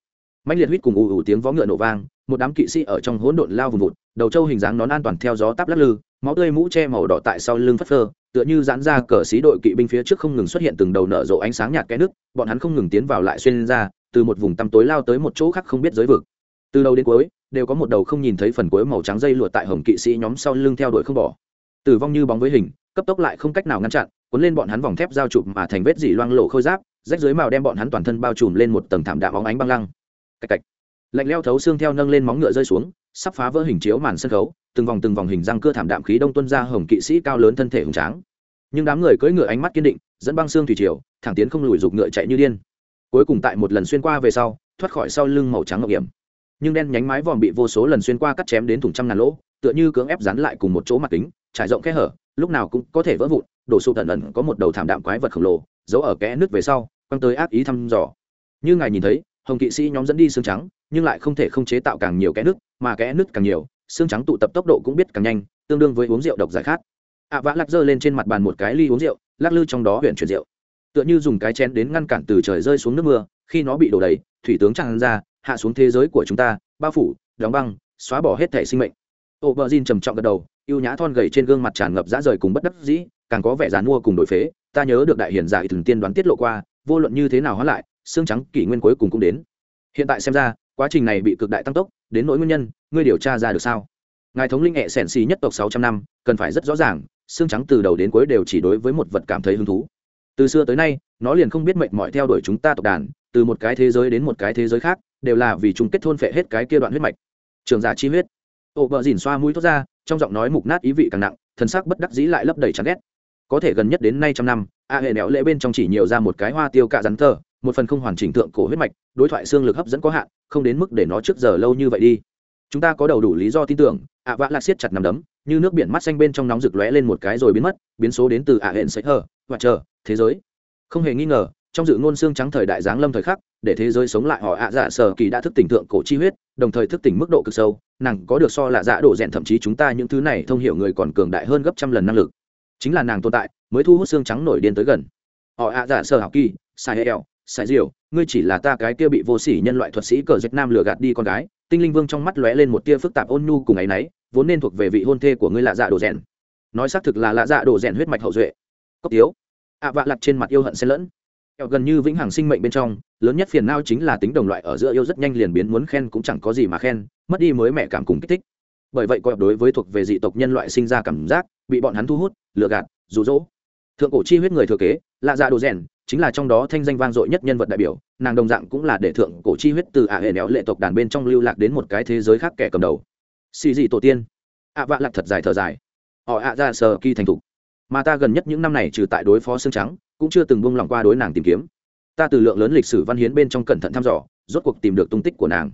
Mạnh liệt huýt cùng ù ù tiếng vó ngựa nổ vang, một đám kỵ sĩ ở trong hỗn độn lao vùng vụt, đầu trâu hình dáng nón an toàn theo gió táp lắc lư, máu tươi mũ che màu đỏ tại sau lưng phất phơ tựa như giãn ra cờ xí đội kỵ binh phía trước không ngừng xuất hiện từng đầu nở rộ ánh sáng nhạt cái nước, bọn hắn không ngừng tiến vào lại xuyên ra, từ một vùng tăm tối lao tới một chỗ khác không biết giới vực. Từ đầu đến cuối, đều có một đầu không nhìn thấy phần cuối màu trắng dây lụa tại hồng kỵ sĩ nhóm sau lưng theo đuổi không bỏ. Tử vong như bóng với hình, cấp tốc lại không cách nào ngăn chặn, cuốn lên bọn hắn vòng thép giao chụp mà thành vết dỉ loang lộ khôi giáp, rách dưới màu đem bọn hắn toàn thân bao trùm lên một tầng thảm đạm óng ánh băng lăng. Cạch cạch. Lạnh leo thấu xương theo nâng lên móng ngựa rơi xuống sắp phá vỡ hình chiếu màn sân khấu, từng vòng từng vòng hình răng cưa thảm đạm khí đông tuân ra hồng kỵ sĩ cao lớn thân thể hùng tráng. Nhưng đám người cưỡi ngựa ánh mắt kiên định, dẫn băng xương thủy triều, thẳng tiến không lùi giục ngựa chạy như điên. Cuối cùng tại một lần xuyên qua về sau, thoát khỏi sau lưng màu trắng ngọc hiểm. Nhưng đen nhánh mái vòm bị vô số lần xuyên qua cắt chém đến thùng trăm ngàn lỗ, tựa như cưỡng ép dán lại cùng một chỗ mặt kính, trải rộng kẽ hở, lúc nào cũng có thể vỡ vụn, đổ sụp tận ẩn có một đầu thảm đạm quái vật khổng lồ, giấu ở kẽ nước về sau, quăng tới ác ý thăm dò. Như ngài nhìn thấy, hồng kỵ sĩ nhóm dẫn đi xương trắng, nhưng lại không thể không chế tạo càng nhiều kẽ nước mà kẽ nứt càng nhiều, xương trắng tụ tập tốc độ cũng biết càng nhanh, tương đương với uống rượu độc giải khát. Ạ vã lắc dơ lên trên mặt bàn một cái ly uống rượu, lắc lư trong đó huyện chuyển rượu. Tựa như dùng cái chén đến ngăn cản từ trời rơi xuống nước mưa, khi nó bị đổ đầy, thủy tướng tràn ra, hạ xuống thế giới của chúng ta, bao phủ, đóng băng, xóa bỏ hết thể sinh mệnh. Ô bờ Jin trầm trọng gật đầu, ưu nhã thon gầy trên gương mặt tràn ngập dã rời cùng bất đắc dĩ, càng có vẻ dàn mua cùng đổi phế. Ta nhớ được đại hiển giả thường tiên đoán tiết lộ qua, vô luận như thế nào hóa lại, xương trắng kỷ nguyên cuối cùng cũng đến. Hiện tại xem ra quá trình này bị cực đại tăng tốc đến nỗi nguyên nhân ngươi điều tra ra được sao? Ngài thống linh hệ sẻn xì nhất tộc sáu trăm năm cần phải rất rõ ràng xương trắng từ đầu đến cuối đều chỉ đối với một vật cảm thấy hứng thú. Từ xưa tới nay nó liền không biết mệnh mọi theo đuổi chúng ta tộc đàn từ một cái thế giới đến một cái thế giới khác đều là vì chúng kết thôn phệ hết cái kia đoạn huyết mạch. Trường giả chi huyết. Ổ vợ dìn xoa mũi thốt ra trong giọng nói mục nát ý vị càng nặng thân xác bất đắc dĩ lại lấp đầy chán ghét. Có thể gần nhất đến nay trăm năm a hệ nẹo lễ bên trong chỉ nhiều ra một cái hoa tiêu cạ rắn thờ, một phần không hoàn chỉnh thượng cổ huyết mạch đối thoại xương lực hấp dẫn có hạn không đến mức để nó trước giờ lâu như vậy đi. Chúng ta có đầu đủ lý do tin tưởng, ạ vã lạc siết chặt nằm đấm, như nước biển mắt xanh bên trong nóng rực lóe lên một cái rồi biến mất, biến số đến từ ạ hẹn sấy hờ, và chờ, thế giới. Không hề nghi ngờ, trong dự ngôn xương trắng thời đại giáng lâm thời khắc, để thế giới sống lại họ ạ dạ sở kỳ đã thức tỉnh thượng cổ chi huyết, đồng thời thức tỉnh mức độ cực sâu, nàng có được so là dạ độ rèn thậm chí chúng ta những thứ này thông hiểu người còn cường đại hơn gấp trăm lần năng lực. Chính là nàng tồn tại, mới thu hút xương trắng nổi điên tới gần. Họ ạ dạ sở học kỳ, sai eo sải diều, ngươi chỉ là ta cái kia bị vô sỉ nhân loại thuật sĩ cờ dịch nam lừa gạt đi con gái. Tinh linh vương trong mắt lóe lên một tia phức tạp ôn nhu cùng ấy nấy vốn nên thuộc về vị hôn thê của ngươi lạ dạ đồ rèn. Nói xác thực là lạ dạ đồ rèn huyết mạch hậu duệ. Cốc tiếu. Ạ vạ lặt trên mặt yêu hận xen lẫn. Kẹo gần như vĩnh hằng sinh mệnh bên trong, lớn nhất phiền não chính là tính đồng loại ở giữa yêu rất nhanh liền biến muốn khen cũng chẳng có gì mà khen, mất đi mới mẹ cảm cùng kích thích. Bởi vậy coi đối với thuộc về dị tộc nhân loại sinh ra cảm giác, bị bọn hắn thu hút, lừa gạt, rụ rỗ. Thượng cổ chi huyết người thừa kế, lạ dạ đồ rèn chính là trong đó thanh danh vang dội nhất nhân vật đại biểu, nàng đồng dạng cũng là để thượng cổ chi huyết từ ả hệ néo lệ tộc đàn bên trong lưu lạc đến một cái thế giới khác kẻ cầm đầu. Xì dị tổ tiên. Ạ vạ lạc thật dài thở dài. Họ ạ ra sờ kỳ thành thục. Mà ta gần nhất những năm này trừ tại đối phó xương trắng, cũng chưa từng buông lòng qua đối nàng tìm kiếm. Ta từ lượng lớn lịch sử văn hiến bên trong cẩn thận thăm dò, rốt cuộc tìm được tung tích của nàng.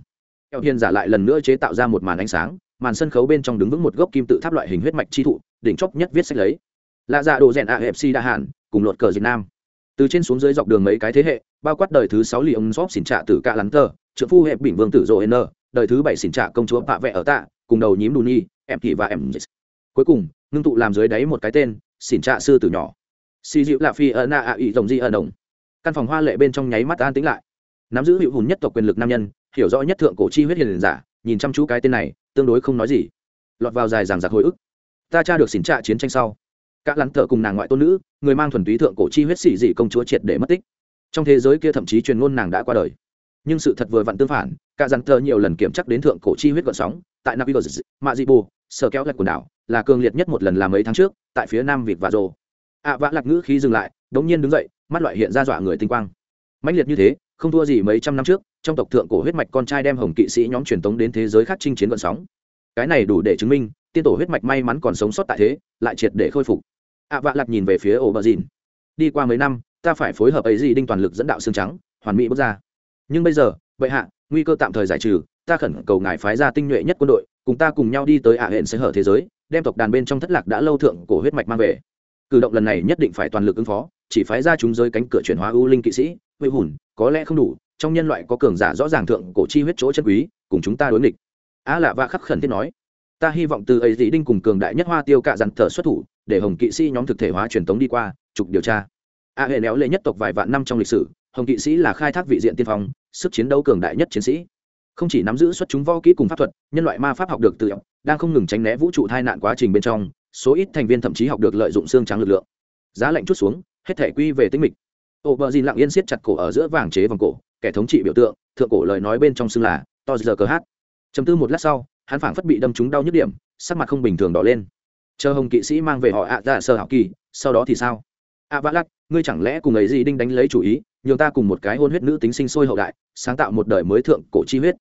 Eo hiền giả lại lần nữa chế tạo ra một màn ánh sáng, màn sân khấu bên trong đứng vững một gốc kim tự tháp loại hình huyết mạch chi thụ, đỉnh chóp nhất viết sách lấy. Lạ dạ đồ rèn afc đa hàn, cùng luật cờ việt nam từ trên xuống dưới dọc đường mấy cái thế hệ, bao quát đời thứ sáu lì ông xóp xỉn trạ từ cạ lắn tờ trợ phu hẹp bình vương tử rô n đời thứ bảy xỉn trạ công chúa bạ vẹ ở tạ, cùng đầu nhím đù nhi em thị và em cuối cùng, ngưng tụ làm dưới đáy một cái tên xỉn trạ sư tử nhỏ. Xì dịu là phi ở na ạ ị rồng di ở đồng căn phòng hoa lệ bên trong nháy mắt an tĩnh lại. Nắm giữ hữu hùn nhất tộc quyền lực nam nhân, hiểu rõ nhất thượng cổ chi huyết hiền giả, nhìn chăm chú cái tên này, tương đối không nói gì. Lọt vào dài dàng giặc hồi ức. Ta tra được xỉn trạ chiến tranh sau cả lắn thợ cùng nàng ngoại tôn nữ, người mang thuần túy thượng cổ chi huyết xỉ dị công chúa triệt để mất tích. Trong thế giới kia thậm chí truyền ngôn nàng đã qua đời. Nhưng sự thật vừa vặn tương phản, cả dàn thợ nhiều lần kiểm chắc đến thượng cổ chi huyết gợn sóng, tại navigos mạ dị bù, sở kéo lạch quần đảo, là cường liệt nhất một lần làm mấy tháng trước, tại phía nam vịt và rồ. À, Ạ vã lạc ngữ khí dừng lại, đống nhiên đứng dậy, mắt loại hiện ra dọa người tinh quang. Mãnh liệt như thế, không thua gì mấy trăm năm trước, trong tộc thượng cổ huyết mạch con trai đem hồng kỵ sĩ nhóm truyền tống đến thế giới khác chinh chiến gợn sóng. Cái này đủ để chứng minh, tiên tổ huyết mạch may mắn còn sống sót tại thế, lại triệt để khôi phục ạ vạ lặt nhìn về phía ổ bờ dìn. Đi qua mấy năm, ta phải phối hợp ấy gì đinh toàn lực dẫn đạo xương trắng, hoàn mỹ bước ra. Nhưng bây giờ, vậy hạ, nguy cơ tạm thời giải trừ, ta khẩn cầu ngài phái ra tinh nhuệ nhất quân đội, cùng ta cùng nhau đi tới ả hẹn sẽ hở thế giới, đem tộc đàn bên trong thất lạc đã lâu thượng cổ huyết mạch mang về. Cử động lần này nhất định phải toàn lực ứng phó, chỉ phái ra chúng rơi cánh cửa chuyển hóa ưu linh kỵ sĩ huy hùn có lẽ không đủ, trong nhân loại có cường giả rõ ràng thượng cổ chi huyết chỗ chân quý, cùng chúng ta đối nghịch. A lạ và khắc khẩn thiết nói, ta hy vọng từ ấy dĩ đinh cùng cường đại nhất hoa tiêu cạ dặn thờ xuất thủ để hồng kỵ sĩ nhóm thực thể hóa truyền tống đi qua, trục điều tra. A hệ néo lệ nhất tộc vài vạn năm trong lịch sử, hồng kỵ sĩ là khai thác vị diện tiên phong, sức chiến đấu cường đại nhất chiến sĩ. Không chỉ nắm giữ xuất chúng võ kỹ cùng pháp thuật, nhân loại ma pháp học được tự động, đang không ngừng tránh né vũ trụ tai nạn quá trình bên trong, số ít thành viên thậm chí học được lợi dụng xương trắng lực lượng. Giá lạnh chút xuống, hết thể quy về tinh mịch. Ô bờ dìn lặng yên siết chặt cổ ở giữa vàng chế vòng cổ, kẻ thống trị biểu tượng, thượng cổ lời nói bên trong xương là to giờ cờ hát. Chấm tư một lát sau, hắn phảng phất bị đâm trúng đau nhức điểm, sắc mặt không bình thường đỏ lên chờ hồng kỵ sĩ mang về họ ạ dạ sơ học kỳ, sau đó thì sao? Ạ vã lắc, ngươi chẳng lẽ cùng ấy gì đinh đánh lấy chủ ý, nhường ta cùng một cái hôn huyết nữ tính sinh sôi hậu đại, sáng tạo một đời mới thượng cổ chi huyết?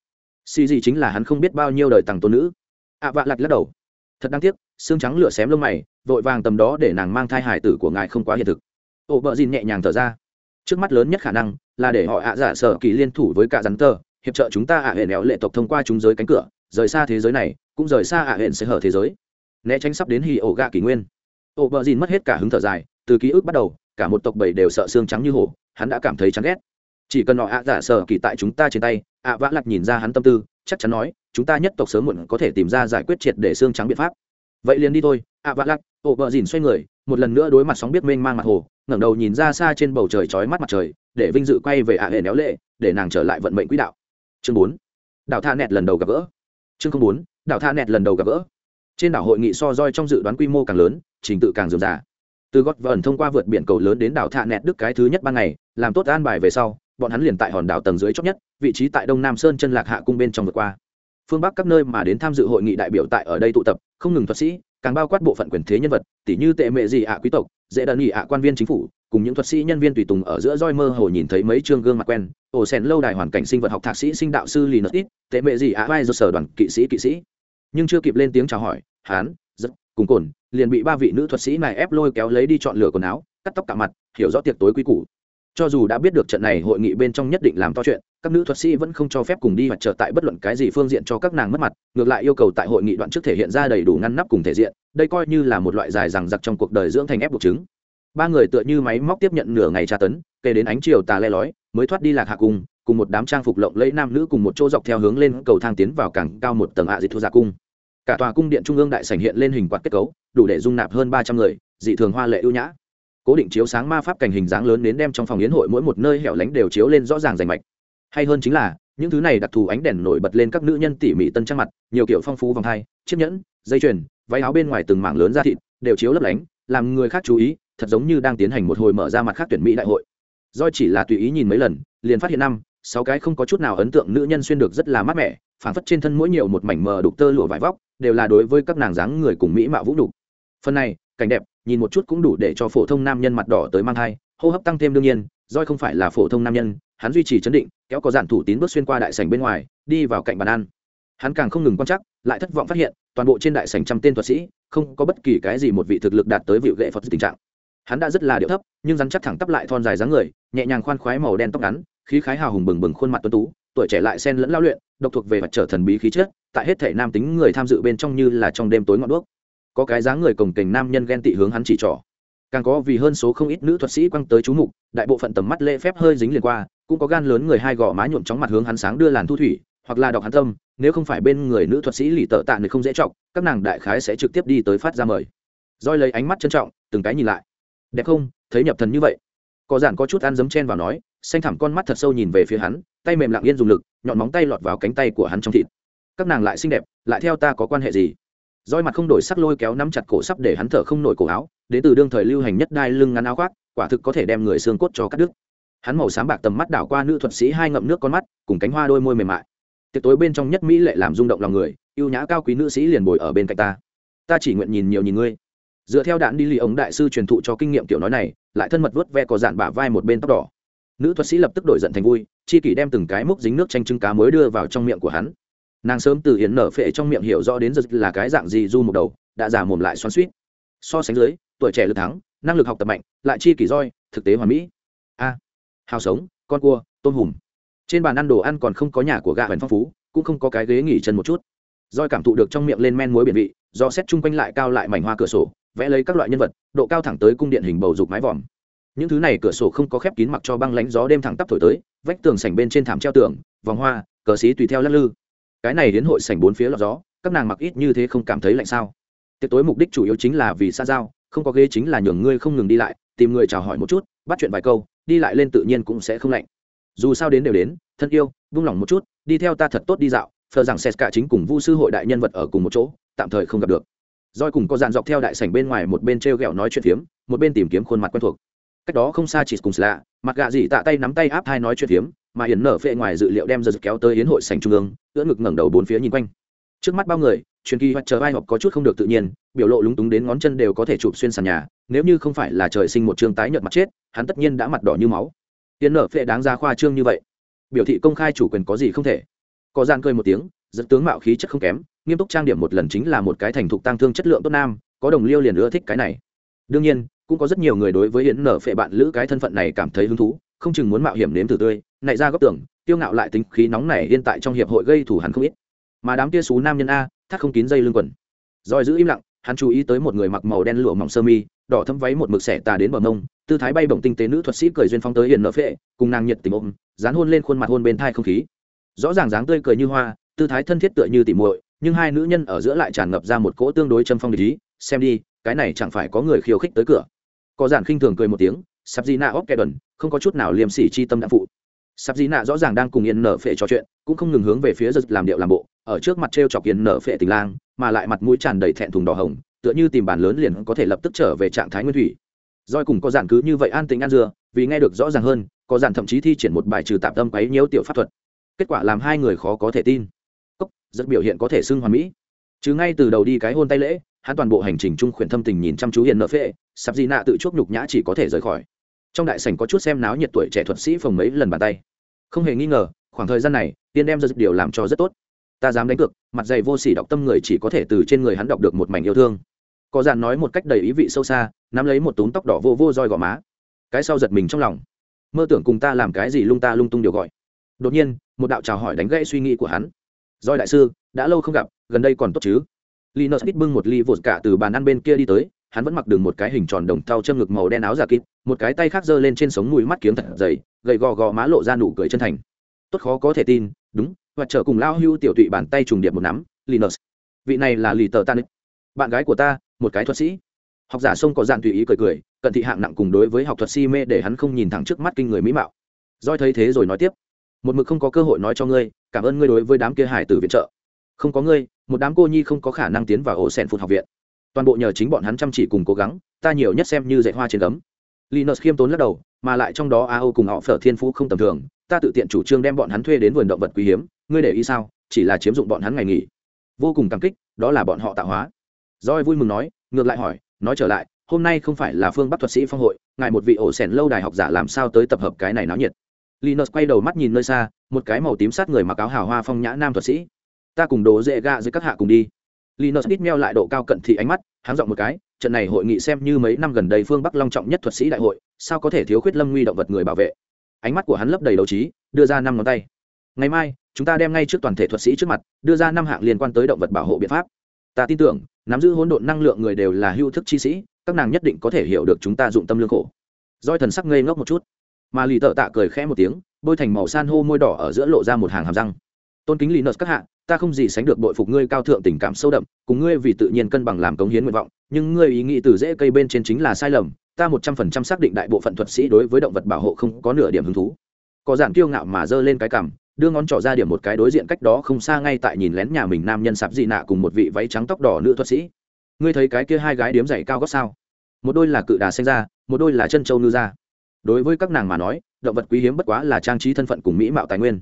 Xì gì chính là hắn không biết bao nhiêu đời tàng tôn nữ. Ạ vạ lặt lắc đầu. Thật đáng tiếc, xương trắng lửa xém lông mày, vội vàng tầm đó để nàng mang thai hải tử của ngài không quá hiện thực. Ổ vợ dìn nhẹ nhàng thở ra. Trước mắt lớn nhất khả năng là để họ ạ dạ giả sở kỳ liên thủ với cả rắn tơ, hiệp trợ chúng ta ạ hệ nẹo lệ tộc thông qua chúng giới cánh cửa, rời xa thế giới này, cũng rời xa ạ hệ sẽ hở thế giới né tránh sắp đến hì ổ gạ kỷ nguyên. Ổ bờ dìn mất hết cả hứng thở dài, từ ký ức bắt đầu, cả một tộc bầy đều sợ xương trắng như hổ, hắn đã cảm thấy chán ghét. Chỉ cần họ ạ giả sở kỳ tại chúng ta trên tay, ạ vã lặt nhìn ra hắn tâm tư, chắc chắn nói, chúng ta nhất tộc sớm muộn có thể tìm ra giải quyết triệt để xương trắng biện pháp. Vậy liền đi thôi, ạ vã lặt ổ bờ dìn xoay người, một lần nữa đối mặt sóng biết mênh mang mặt hồ, ngẩng đầu nhìn ra xa trên bầu trời trói mắt mặt trời, để vinh dự quay về ạ hệ néo lệ, để nàng trở lại vận mệnh quỹ đạo. Chương bốn đào tha nẹt lần đầu gặp gỡ. Chương bốn, đảo tha nẹt lần đầu gặp gỡ trên đảo hội nghị so roi trong dự đoán quy mô càng lớn, trình tự càng dườm giả từ gót vờn thông qua vượt biển cầu lớn đến đảo thạ nẹt đức cái thứ nhất ban ngày, làm tốt an bài về sau, bọn hắn liền tại hòn đảo tầng dưới chót nhất, vị trí tại đông nam sơn chân lạc hạ cung bên trong vượt qua. Phương bắc các nơi mà đến tham dự hội nghị đại biểu tại ở đây tụ tập, không ngừng thuật sĩ, càng bao quát bộ phận quyền thế nhân vật tỷ như tệ mệ gì ạ quý tộc, dễ đần nghị ạ quan viên chính phủ, cùng những thuật sĩ nhân viên tùy tùng ở giữa roi mơ hồ nhìn thấy mấy chương gương mặt quen. Ổ sen lâu đài hoàn cảnh sinh vật học thạc sĩ sinh đạo sư lì nợ ít tệ mệ gì ạ vai do sở đoàn kỵ sĩ kỵ sĩ nhưng chưa kịp lên tiếng chào hỏi hán rất cùng cồn, liền bị ba vị nữ thuật sĩ này ép lôi kéo lấy đi chọn lửa quần áo, cắt tóc cả mặt, hiểu rõ tiệc tối quý củ. Cho dù đã biết được trận này hội nghị bên trong nhất định làm to chuyện, các nữ thuật sĩ vẫn không cho phép cùng đi hoặc trở tại bất luận cái gì phương diện cho các nàng mất mặt, ngược lại yêu cầu tại hội nghị đoạn trước thể hiện ra đầy đủ ngăn nắp cùng thể diện, đây coi như là một loại dài rằng giặc trong cuộc đời dưỡng thành ép buộc chứng. Ba người tựa như máy móc tiếp nhận nửa ngày tra tấn kể đến ánh chiều tà le lói, mới thoát đi lạc hạ cung, cùng một đám trang phục lộng lẫy nam nữ cùng một chỗ dọc theo hướng lên cầu thang tiến vào càng cao một tầng ạ à dịch thu gia cung cả tòa cung điện trung ương đại sảnh hiện lên hình quạt kết cấu, đủ để dung nạp hơn ba trăm người, dị thường hoa lệ ưu nhã. Cố định chiếu sáng ma pháp cảnh hình dáng lớn đến đem trong phòng yến hội mỗi một nơi hẻo lánh đều chiếu lên rõ ràng rành mạch. Hay hơn chính là, những thứ này đặc thù ánh đèn nổi bật lên các nữ nhân tỉ mỉ tân trang mặt, nhiều kiểu phong phú vòng hai, chiếc nhẫn, dây chuyền, váy áo bên ngoài từng mảng lớn da thịt, đều chiếu lấp lánh, làm người khác chú ý, thật giống như đang tiến hành một hồi mở ra mặt khác tuyển mỹ đại hội. Do chỉ là tùy ý nhìn mấy lần, liền phát hiện năm, sáu cái không có chút nào ấn tượng nữ nhân xuyên được rất là mát mẻ, phảng phất trên thân mỗi nhiều một mảnh mờ đục tơ lụa vải vóc đều là đối với các nàng dáng người cùng mỹ mạo vũ đục phần này, cảnh đẹp, nhìn một chút cũng đủ để cho phổ thông nam nhân mặt đỏ tới mang thai, hô hấp tăng thêm đương nhiên doi không phải là phổ thông nam nhân, hắn duy trì chấn định, kéo có giản thủ tín bước xuyên qua đại sảnh bên ngoài, đi vào cạnh bàn ăn. Hắn càng không ngừng quan chắc lại thất vọng phát hiện, toàn bộ trên đại sảnh trăm tên thuật sĩ, không có bất kỳ cái gì một vị thực lực đạt tới vị lệ phật tình trạng. Hắn đã rất là điệu thấp, nhưng rắn chắc thẳng tắp lại thon dài dáng người, nhẹ nhàng khoan khoái màu đen tóc ngắn, khí khái hào hùng bừng bừng khuôn mặt tuấn tú, tuổi trẻ lại sen lẫn lao luyện, độc thuộc về vật trở thần bí khí chất tại hết thể nam tính người tham dự bên trong như là trong đêm tối ngọn đuốc. Có cái dáng người cồng kềnh nam nhân ghen tị hướng hắn chỉ trỏ. Càng có vì hơn số không ít nữ thuật sĩ quăng tới chú mục, đại bộ phận tầm mắt lễ phép hơi dính liền qua, cũng có gan lớn người hai gò má nhuộm chóng mặt hướng hắn sáng đưa làn thu thủy, hoặc là đọc hắn tâm, nếu không phải bên người nữ thuật sĩ lì tợ tạ người không dễ chọc, các nàng đại khái sẽ trực tiếp đi tới phát ra mời. Roi lấy ánh mắt trân trọng, từng cái nhìn lại. Đẹp không? Thấy nhập thần như vậy. Có giản có chút ăn dấm chen vào nói, xanh thẳm con mắt thật sâu nhìn về phía hắn, tay mềm lặng yên dùng lực, nhọn móng tay lọt vào cánh tay của hắn trong thịt các nàng lại xinh đẹp, lại theo ta có quan hệ gì? Roi mặt không đổi sắc lôi kéo nắm chặt cổ sắp để hắn thở không nổi cổ áo, đến từ đương thời lưu hành nhất đai lưng ngắn áo khoác, quả thực có thể đem người xương cốt cho cắt đứt. Hắn màu sáng bạc tầm mắt đảo qua nữ thuật sĩ hai ngậm nước con mắt, cùng cánh hoa đôi môi mềm mại. Tiệc tối bên trong nhất mỹ lệ làm rung động lòng người ưu nhã cao quý nữ sĩ liền bồi ở bên cạnh ta. Ta chỉ nguyện nhìn nhiều nhìn ngươi. Dựa theo đạn đi lì ống đại sư truyền thụ cho kinh nghiệm kiểu nói này, lại thân mật vớt ve có dạn bả vai một bên tóc đỏ. Nữ thuật sĩ lập tức đổi giận thành vui, chi kỷ đem từng cái múc dính nước chanh trứng cá mới đưa vào trong miệng của hắn nàng sớm từ hiến nở phệ trong miệng hiểu rõ đến giật là cái dạng gì du một đầu, đã giả mồm lại xoắn suýt so sánh dưới, tuổi trẻ lực thắng, năng lực học tập mạnh, lại chi kỷ roi, thực tế hoàn mỹ. A, hào sống, con cua, tôm hùm. Trên bàn ăn đồ ăn còn không có nhà của gà hoành phong phú, cũng không có cái ghế nghỉ chân một chút. Roi cảm thụ được trong miệng lên men muối biển vị, do xét chung quanh lại cao lại mảnh hoa cửa sổ, vẽ lấy các loại nhân vật, độ cao thẳng tới cung điện hình bầu dục mái vòm. Những thứ này cửa sổ không có khép kín mặc cho băng lánh gió đêm thẳng tắp thổi tới, vách tường sảnh bên trên thảm treo tường, vòng hoa, cờ xí tùy theo lắc lư cái này đến hội sảnh bốn phía lọt gió, các nàng mặc ít như thế không cảm thấy lạnh sao? Tiệc tối mục đích chủ yếu chính là vì xa giao, không có ghế chính là nhường ngươi không ngừng đi lại, tìm người chào hỏi một chút, bắt chuyện vài câu, đi lại lên tự nhiên cũng sẽ không lạnh. Dù sao đến đều đến, thân yêu, vung lòng một chút, đi theo ta thật tốt đi dạo, phờ rằng xét cả chính cùng vu sư hội đại nhân vật ở cùng một chỗ, tạm thời không gặp được. Roi cùng có dàn dọc theo đại sảnh bên ngoài một bên t r e o g ẹ o nói chuyện phiếm, một bên tìm kiếm khuôn mặt quen thuộc. Cách đó không xa chỉ cùng lạ mặt gạ dị tạ tay nắm tay áp hai nói chuyện phiếm mà hiển nở phệ ngoài dự liệu đem giật kéo tới hiến hội sảnh trung ương, ưỡn ngực ngẩng đầu bốn phía nhìn quanh. Trước mắt bao người, truyền kỳ hoặc chờ vai hoặc có chút không được tự nhiên, biểu lộ lúng túng đến ngón chân đều có thể chụp xuyên sàn nhà, nếu như không phải là trời sinh một chương tái nhợt mặt chết, hắn tất nhiên đã mặt đỏ như máu. Hiến nở phệ đáng ra khoa trương như vậy. Biểu thị công khai chủ quyền có gì không thể. Có gian cười một tiếng, dẫn tướng mạo khí chất không kém, nghiêm túc trang điểm một lần chính là một cái thành thục tăng thương chất lượng tốt nam, có đồng liêu liền ưa thích cái này. Đương nhiên, cũng có rất nhiều người đối với hiến nở phệ bạn lữ cái thân phận này cảm thấy hứng thú không chừng muốn mạo hiểm nếm thử tươi, nảy ra góc tưởng tiêu ngạo lại tính khí nóng này hiện tại trong hiệp hội gây thủ hắn không ít. Mà đám tia xú nam nhân a, thắt không kín dây lưng quần. Rồi giữ im lặng, hắn chú ý tới một người mặc màu đen lụa mỏng sơ mi, đỏ thâm váy một mực xẻ tà đến bờ mông, tư thái bay bổng tinh tế nữ thuật sĩ cười duyên phong tới hiền nợ phệ, cùng nàng nhiệt tình ôm, dán hôn lên khuôn mặt hôn bên thai không khí. Rõ ràng dáng tươi cười như hoa, tư thái thân thiết tựa như tỉ muội, nhưng hai nữ nhân ở giữa lại tràn ngập ra một cỗ tương đối châm phong lý xem đi, cái này chẳng phải có người khiêu khích tới cửa. Có giản khinh thường cười một tiếng sắp di nạ óc kẻ đần, không có chút nào liềm sỉ chi tâm đã phụ. Sắp di nạ rõ ràng đang cùng yên nở phệ trò chuyện, cũng không ngừng hướng về phía giật làm điệu làm bộ, ở trước mặt t r e o chọc yên nở phệ tình lang, mà lại mặt mũi tràn đầy thẹn thùng đỏ hồng, tựa như tìm bàn lớn liền có thể lập tức trở về trạng thái nguyên thủy. Doi cùng có giản cứ như vậy an tính ăn dưa, vì nghe được rõ ràng hơn, có giản thậm chí thi triển một bài trừ tạm tâm quấy nhiễu tiểu pháp thuật. Kết quả làm hai người khó có thể tin. Cốc rất biểu hiện có thể xưng hoàn mỹ. Chứ ngay từ đầu đi cái hôn tay lễ hắn toàn bộ hành trình trung khuyển thâm tình nhìn chăm chú hiền nợ phệ sắp di nạ tự chuốc nhục nhã chỉ có thể rời khỏi. Trong đại sảnh có chút xem náo nhiệt tuổi trẻ thuật sĩ phồng mấy lần bàn tay. Không hề nghi ngờ, khoảng thời gian này, tiên đem ra điều làm cho rất tốt. Ta dám đánh cược, mặt dày vô sỉ đọc tâm người chỉ có thể từ trên người hắn đọc được một mảnh yêu thương. Có dàn nói một cách đầy ý vị sâu xa, nắm lấy một túm tóc đỏ vô vô roi gò má. Cái sau giật mình trong lòng. Mơ tưởng cùng ta làm cái gì lung ta lung tung điều gọi. Đột nhiên, một đạo chào hỏi đánh gãy suy nghĩ của hắn. Roi đại sư, đã lâu không gặp, gần đây còn tốt chứ? Linus ít bưng một ly vột cả từ bàn ăn bên kia đi tới, hắn vẫn mặc đường một cái hình tròn đồng thau châm ngực màu đen áo giả kín một cái tay khác giơ lên trên sống mũi mắt kiếm thật dày, gầy gò gò má lộ ra nụ cười chân thành. Tốt khó có thể tin, đúng, và chờ cùng lao hưu tiểu tụy bàn tay trùng điệp một nắm, linus. Vị này là lì tờ tan bạn gái của ta, một cái thuật sĩ. Học giả sông có dạn tùy ý cười cười, cận thị hạng nặng cùng đối với học thuật si mê để hắn không nhìn thẳng trước mắt kinh người mỹ mạo. Doi thấy thế rồi nói tiếp. Một mực không có cơ hội nói cho ngươi, cảm ơn ngươi đối với đám kia hải tử viện trợ không có ngươi, một đám cô nhi không có khả năng tiến vào ổ sẹn phụt học viện. Toàn bộ nhờ chính bọn hắn chăm chỉ cùng cố gắng, ta nhiều nhất xem như dạy hoa trên gấm. Linus khiêm tốn lắc đầu, mà lại trong đó a âu cùng họ phở thiên phú không tầm thường, ta tự tiện chủ trương đem bọn hắn thuê đến vườn động vật quý hiếm, ngươi để ý sao, chỉ là chiếm dụng bọn hắn ngày nghỉ. Vô cùng cảm kích, đó là bọn họ tạo hóa. Roi vui mừng nói, ngược lại hỏi, nói trở lại, hôm nay không phải là phương bắc thuật sĩ phong hội, ngài một vị ổ sẻn lâu đài học giả làm sao tới tập hợp cái này náo nhiệt? Linus quay đầu mắt nhìn nơi xa, một cái màu tím sát người mặc áo hào hoa phong nhã nam thuật sĩ ta cùng đồ dễ gạ dưới các hạ cùng đi. Linus ít meo lại độ cao cận thị ánh mắt, háng giọng một cái, trận này hội nghị xem như mấy năm gần đây phương bắc long trọng nhất thuật sĩ đại hội, sao có thể thiếu khuyết lâm nguy động vật người bảo vệ? Ánh mắt của hắn lấp đầy đầu trí, đưa ra năm ngón tay. Ngày mai, chúng ta đem ngay trước toàn thể thuật sĩ trước mặt, đưa ra năm hạng liên quan tới động vật bảo hộ biện pháp. Ta tin tưởng, nắm giữ hỗn độn năng lượng người đều là hưu thức chi sĩ, các nàng nhất định có thể hiểu được chúng ta dụng tâm lương khổ. Doi thần sắc ngây ngốc một chút. Mà lì tợ tạ cười khẽ một tiếng, bôi thành màu san hô môi đỏ ở giữa lộ ra một hàng hàm răng. Tôn kính lì các hạ ta không gì sánh được bội phục ngươi cao thượng tình cảm sâu đậm, cùng ngươi vì tự nhiên cân bằng làm cống hiến nguyện vọng, nhưng ngươi ý nghĩ từ dễ cây bên trên chính là sai lầm, ta một trăm phần trăm xác định đại bộ phận thuật sĩ đối với động vật bảo hộ không có nửa điểm hứng thú. Có giản kiêu ngạo mà giơ lên cái cằm, đưa ngón trỏ ra điểm một cái đối diện cách đó không xa ngay tại nhìn lén nhà mình nam nhân sạp dị nạ cùng một vị váy trắng tóc đỏ nữ thuật sĩ. Ngươi thấy cái kia hai gái điếm dày cao gót sao? Một đôi là cự đà xanh ra một đôi là chân châu ngư ra đối với các nàng mà nói, động vật quý hiếm bất quá là trang trí thân phận cùng mỹ mạo tài nguyên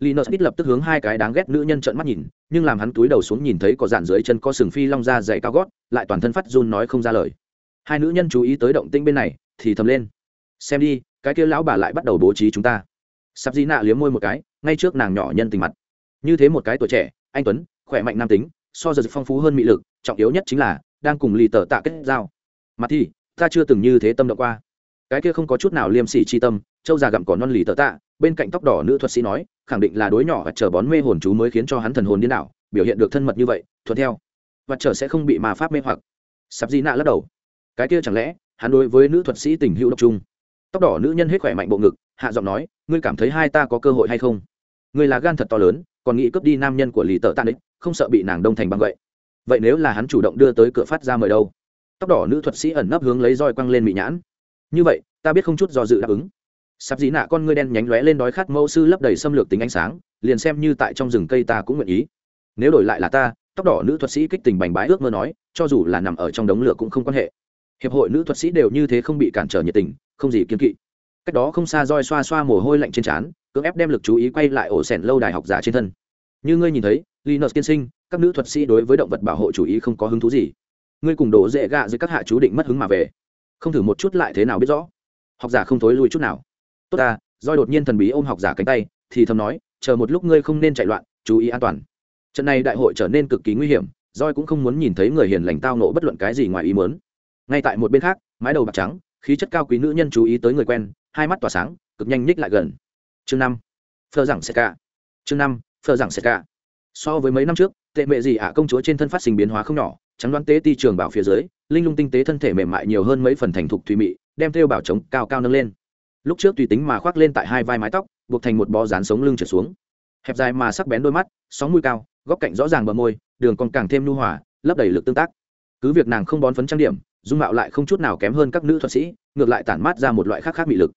linus ít lập tức hướng hai cái đáng ghét nữ nhân trợn mắt nhìn, nhưng làm hắn túi đầu xuống nhìn thấy có dạn dưới chân có sừng phi long ra dày cao gót, lại toàn thân phát run nói không ra lời. Hai nữ nhân chú ý tới động tinh bên này, thì thầm lên. Xem đi, cái kia lão bà lại bắt đầu bố trí chúng ta. Sắp dĩ nạ liếm môi một cái, ngay trước nàng nhỏ nhân tình mặt. Như thế một cái tuổi trẻ, anh tuấn, khỏe mạnh nam tính, so giờ phong phú hơn mị lực, trọng yếu nhất chính là đang cùng lì tờ tạ kết giao. Mặt thì, ta chưa từng như thế tâm động qua cái kia không có chút nào liêm sỉ chi tâm, châu già gặm cỏ non lì tờ tạ, bên cạnh tóc đỏ nữ thuật sĩ nói, khẳng định là đối nhỏ và chờ bón mê hồn chú mới khiến cho hắn thần hồn điên đảo, biểu hiện được thân mật như vậy, thuận theo. Và chờ sẽ không bị mà pháp mê hoặc. Sắp di nạ lắc đầu. Cái kia chẳng lẽ, hắn đối với nữ thuật sĩ tình hữu độc trung tóc đỏ nữ nhân hết khỏe mạnh bộ ngực, hạ giọng nói, ngươi cảm thấy hai ta có cơ hội hay không? Ngươi là gan thật to lớn, còn nghĩ cướp đi nam nhân của lì tợ tan ích không sợ bị nàng đông thành bằng vậy vậy nếu là hắn chủ động đưa tới cửa phát ra mời đâu? Tóc đỏ nữ thuật sĩ ẩn nấp hướng lấy roi quăng lên bị nhãn như vậy, ta biết không chút do dự đáp ứng. Sắp dĩ nạ con ngươi đen nhánh lóe lên đói khát mẫu sư lấp đầy xâm lược tính ánh sáng, liền xem như tại trong rừng cây ta cũng nguyện ý. Nếu đổi lại là ta, tóc đỏ nữ thuật sĩ kích tình bành bái ước mơ nói, cho dù là nằm ở trong đống lửa cũng không quan hệ. Hiệp hội nữ thuật sĩ đều như thế không bị cản trở nhiệt tình, không gì kiên kỵ. Cách đó không xa roi xoa xoa mồ hôi lạnh trên trán, cưỡng ép đem lực chú ý quay lại ổ sẻn lâu đài học giả trên thân. Như ngươi nhìn thấy, linus tiên sinh, các nữ thuật sĩ đối với động vật bảo hộ chủ ý không có hứng thú gì. Ngươi cùng đổ dễ gạ dưới các hạ chú định mất hứng mà về không thử một chút lại thế nào biết rõ. Học giả không thối lui chút nào. Tốt ta, roi đột nhiên thần bí ôm học giả cánh tay, thì thầm nói, chờ một lúc ngươi không nên chạy loạn, chú ý an toàn. Trận này đại hội trở nên cực kỳ nguy hiểm, roi cũng không muốn nhìn thấy người hiền lành tao nộ bất luận cái gì ngoài ý muốn. Ngay tại một bên khác, mái đầu bạc trắng, khí chất cao quý nữ nhân chú ý tới người quen, hai mắt tỏa sáng, cực nhanh nhích lại gần. Chương năm phờ rằng sẽ cả. Chương năm phờ rằng sẽ cả. So với mấy năm trước, tệ mệ gì ạ công chúa trên thân phát sinh biến hóa không nhỏ trắng đoán tế ti trường bảo phía dưới, linh lung tinh tế thân thể mềm mại nhiều hơn mấy phần thành thục thùy mị, đem theo bảo chống cao cao nâng lên. Lúc trước tùy tính mà khoác lên tại hai vai mái tóc, buộc thành một bó dán sống lưng trở xuống. Hẹp dài mà sắc bén đôi mắt, sóng mũi cao, góc cạnh rõ ràng bờ môi, đường còn càng thêm nu hòa, lấp đầy lực tương tác. Cứ việc nàng không bón phấn trang điểm, dung mạo lại không chút nào kém hơn các nữ thuật sĩ, ngược lại tản mát ra một loại khác khác mị lực.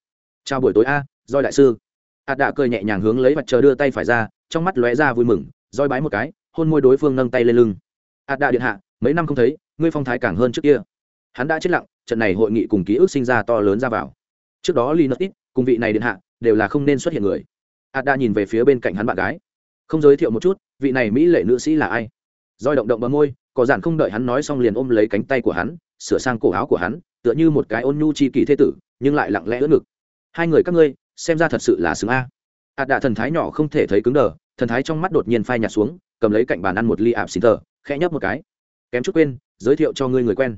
Chào buổi tối a doi đại sư. Ạt đạ cười nhẹ nhàng hướng lấy mặt trời đưa tay phải ra, trong mắt lóe ra vui mừng roi bái một cái, hôn môi đối phương nâng tay lên lưng. Ạt đạ điện hạ mấy năm không thấy, ngươi phong thái càng hơn trước kia. Hắn đã chết lặng, trận này hội nghị cùng ký ức sinh ra to lớn ra vào. Trước đó li nợ ít, cùng vị này điện hạ, đều là không nên xuất hiện người. Ạt đã nhìn về phía bên cạnh hắn bạn gái. Không giới thiệu một chút, vị này mỹ lệ nữ sĩ là ai? Roi động động bờ môi, có giản không đợi hắn nói xong liền ôm lấy cánh tay của hắn, sửa sang cổ áo của hắn, tựa như một cái ôn nhu chi kỳ thế tử, nhưng lại lặng lẽ ướt ngực. Hai người các ngươi, xem ra thật sự là xứng a. Ạt đạ thần thái nhỏ không thể thấy cứng đờ, thần thái trong mắt đột nhiên phai nhạt xuống, cầm lấy cạnh bàn ăn một ly ạp xì tờ khẽ nhấp một cái kém chút quên, giới thiệu cho ngươi người quen.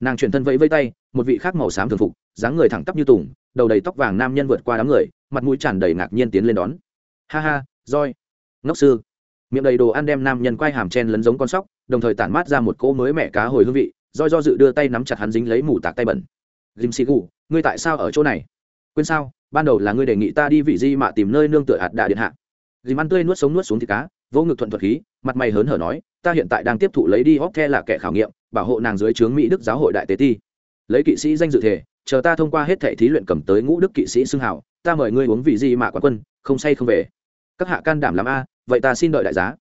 Nàng chuyển thân vẫy vây tay, một vị khác màu xám thường phục, dáng người thẳng tắp như tùng, đầu đầy tóc vàng nam nhân vượt qua đám người, mặt mũi tràn đầy ngạc nhiên tiến lên đón. Ha ha roi ngốc sư. Miệng đầy đồ ăn đem nam nhân quay hàm chen lấn giống con sóc, đồng thời tản mát ra một cỗ mới mẹ cá hồi hương vị roi do dự đưa tay nắm chặt hắn dính lấy mủ tạc tay bẩn. Dìm xì gù, ngươi tại sao ở chỗ này? Quên sao, ban đầu là ngươi đề nghị ta đi vị di mạ tìm nơi nương tựa hạt đà điện hạ. Dìm ăn tươi nuốt sống nuốt xuống thịt cá vô ngực thuận thuật khí, mặt mày hớn hở nói, ta hiện tại đang tiếp thụ lấy đi hóc the là kẻ khảo nghiệm, bảo hộ nàng dưới trướng mỹ đức giáo hội đại tế ti. Lấy kỵ sĩ danh dự thể, chờ ta thông qua hết thệ thí luyện cầm tới ngũ đức kỵ sĩ xưng hảo ta mời ngươi uống vị gì mà quán quân, không say không về. Các hạ can đảm làm a, vậy ta xin đợi đại giá.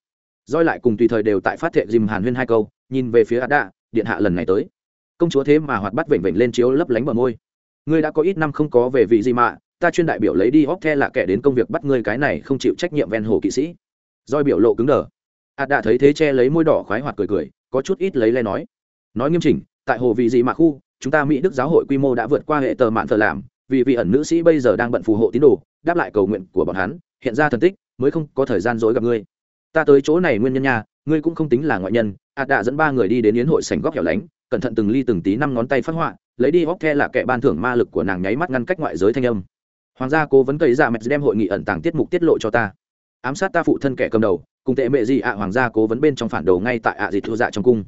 Roi lại cùng tùy thời đều tại phát thệ dìm hàn huyên hai câu, nhìn về phía đạ điện hạ lần này tới. Công chúa thế mà hoạt bắt vểnh vểnh lên chiếu lấp lánh bờ môi. Ngươi đã có ít năm không có về vị gì mà, ta chuyên đại biểu lấy đi hóc the là kẻ đến công việc bắt ngươi cái này không chịu trách nhiệm ven hồ kỵ sĩ roi biểu lộ cứng đờ. Ạt đã thấy thế che lấy môi đỏ khoái hoạt cười cười, có chút ít lấy le nói. Nói nghiêm chỉnh, tại hồ vị gì mà khu, chúng ta mỹ đức giáo hội quy mô đã vượt qua hệ tờ mạn thờ làm, vì vị ẩn nữ sĩ bây giờ đang bận phù hộ tín đồ, đáp lại cầu nguyện của bọn hắn, hiện ra thần tích, mới không có thời gian dối gặp ngươi. Ta tới chỗ này nguyên nhân nha, ngươi cũng không tính là ngoại nhân, ạt đã dẫn ba người đi đến yến hội sảnh góc hẻo lánh, cẩn thận từng ly từng tí năm ngón tay phát họa, lấy đi hóc the là kẻ ban thưởng ma lực của nàng nháy mắt ngăn cách ngoại giới thanh âm. Hoàng gia cố vấn cấy ra dạ mẹt đem hội nghị ẩn tàng tiết mục tiết lộ cho ta ám sát ta phụ thân kẻ cầm đầu, cùng tệ mẹ gì ạ, hoàng gia cố vấn bên trong phản đồ ngay tại ạ à dịt thua dạ trong cung.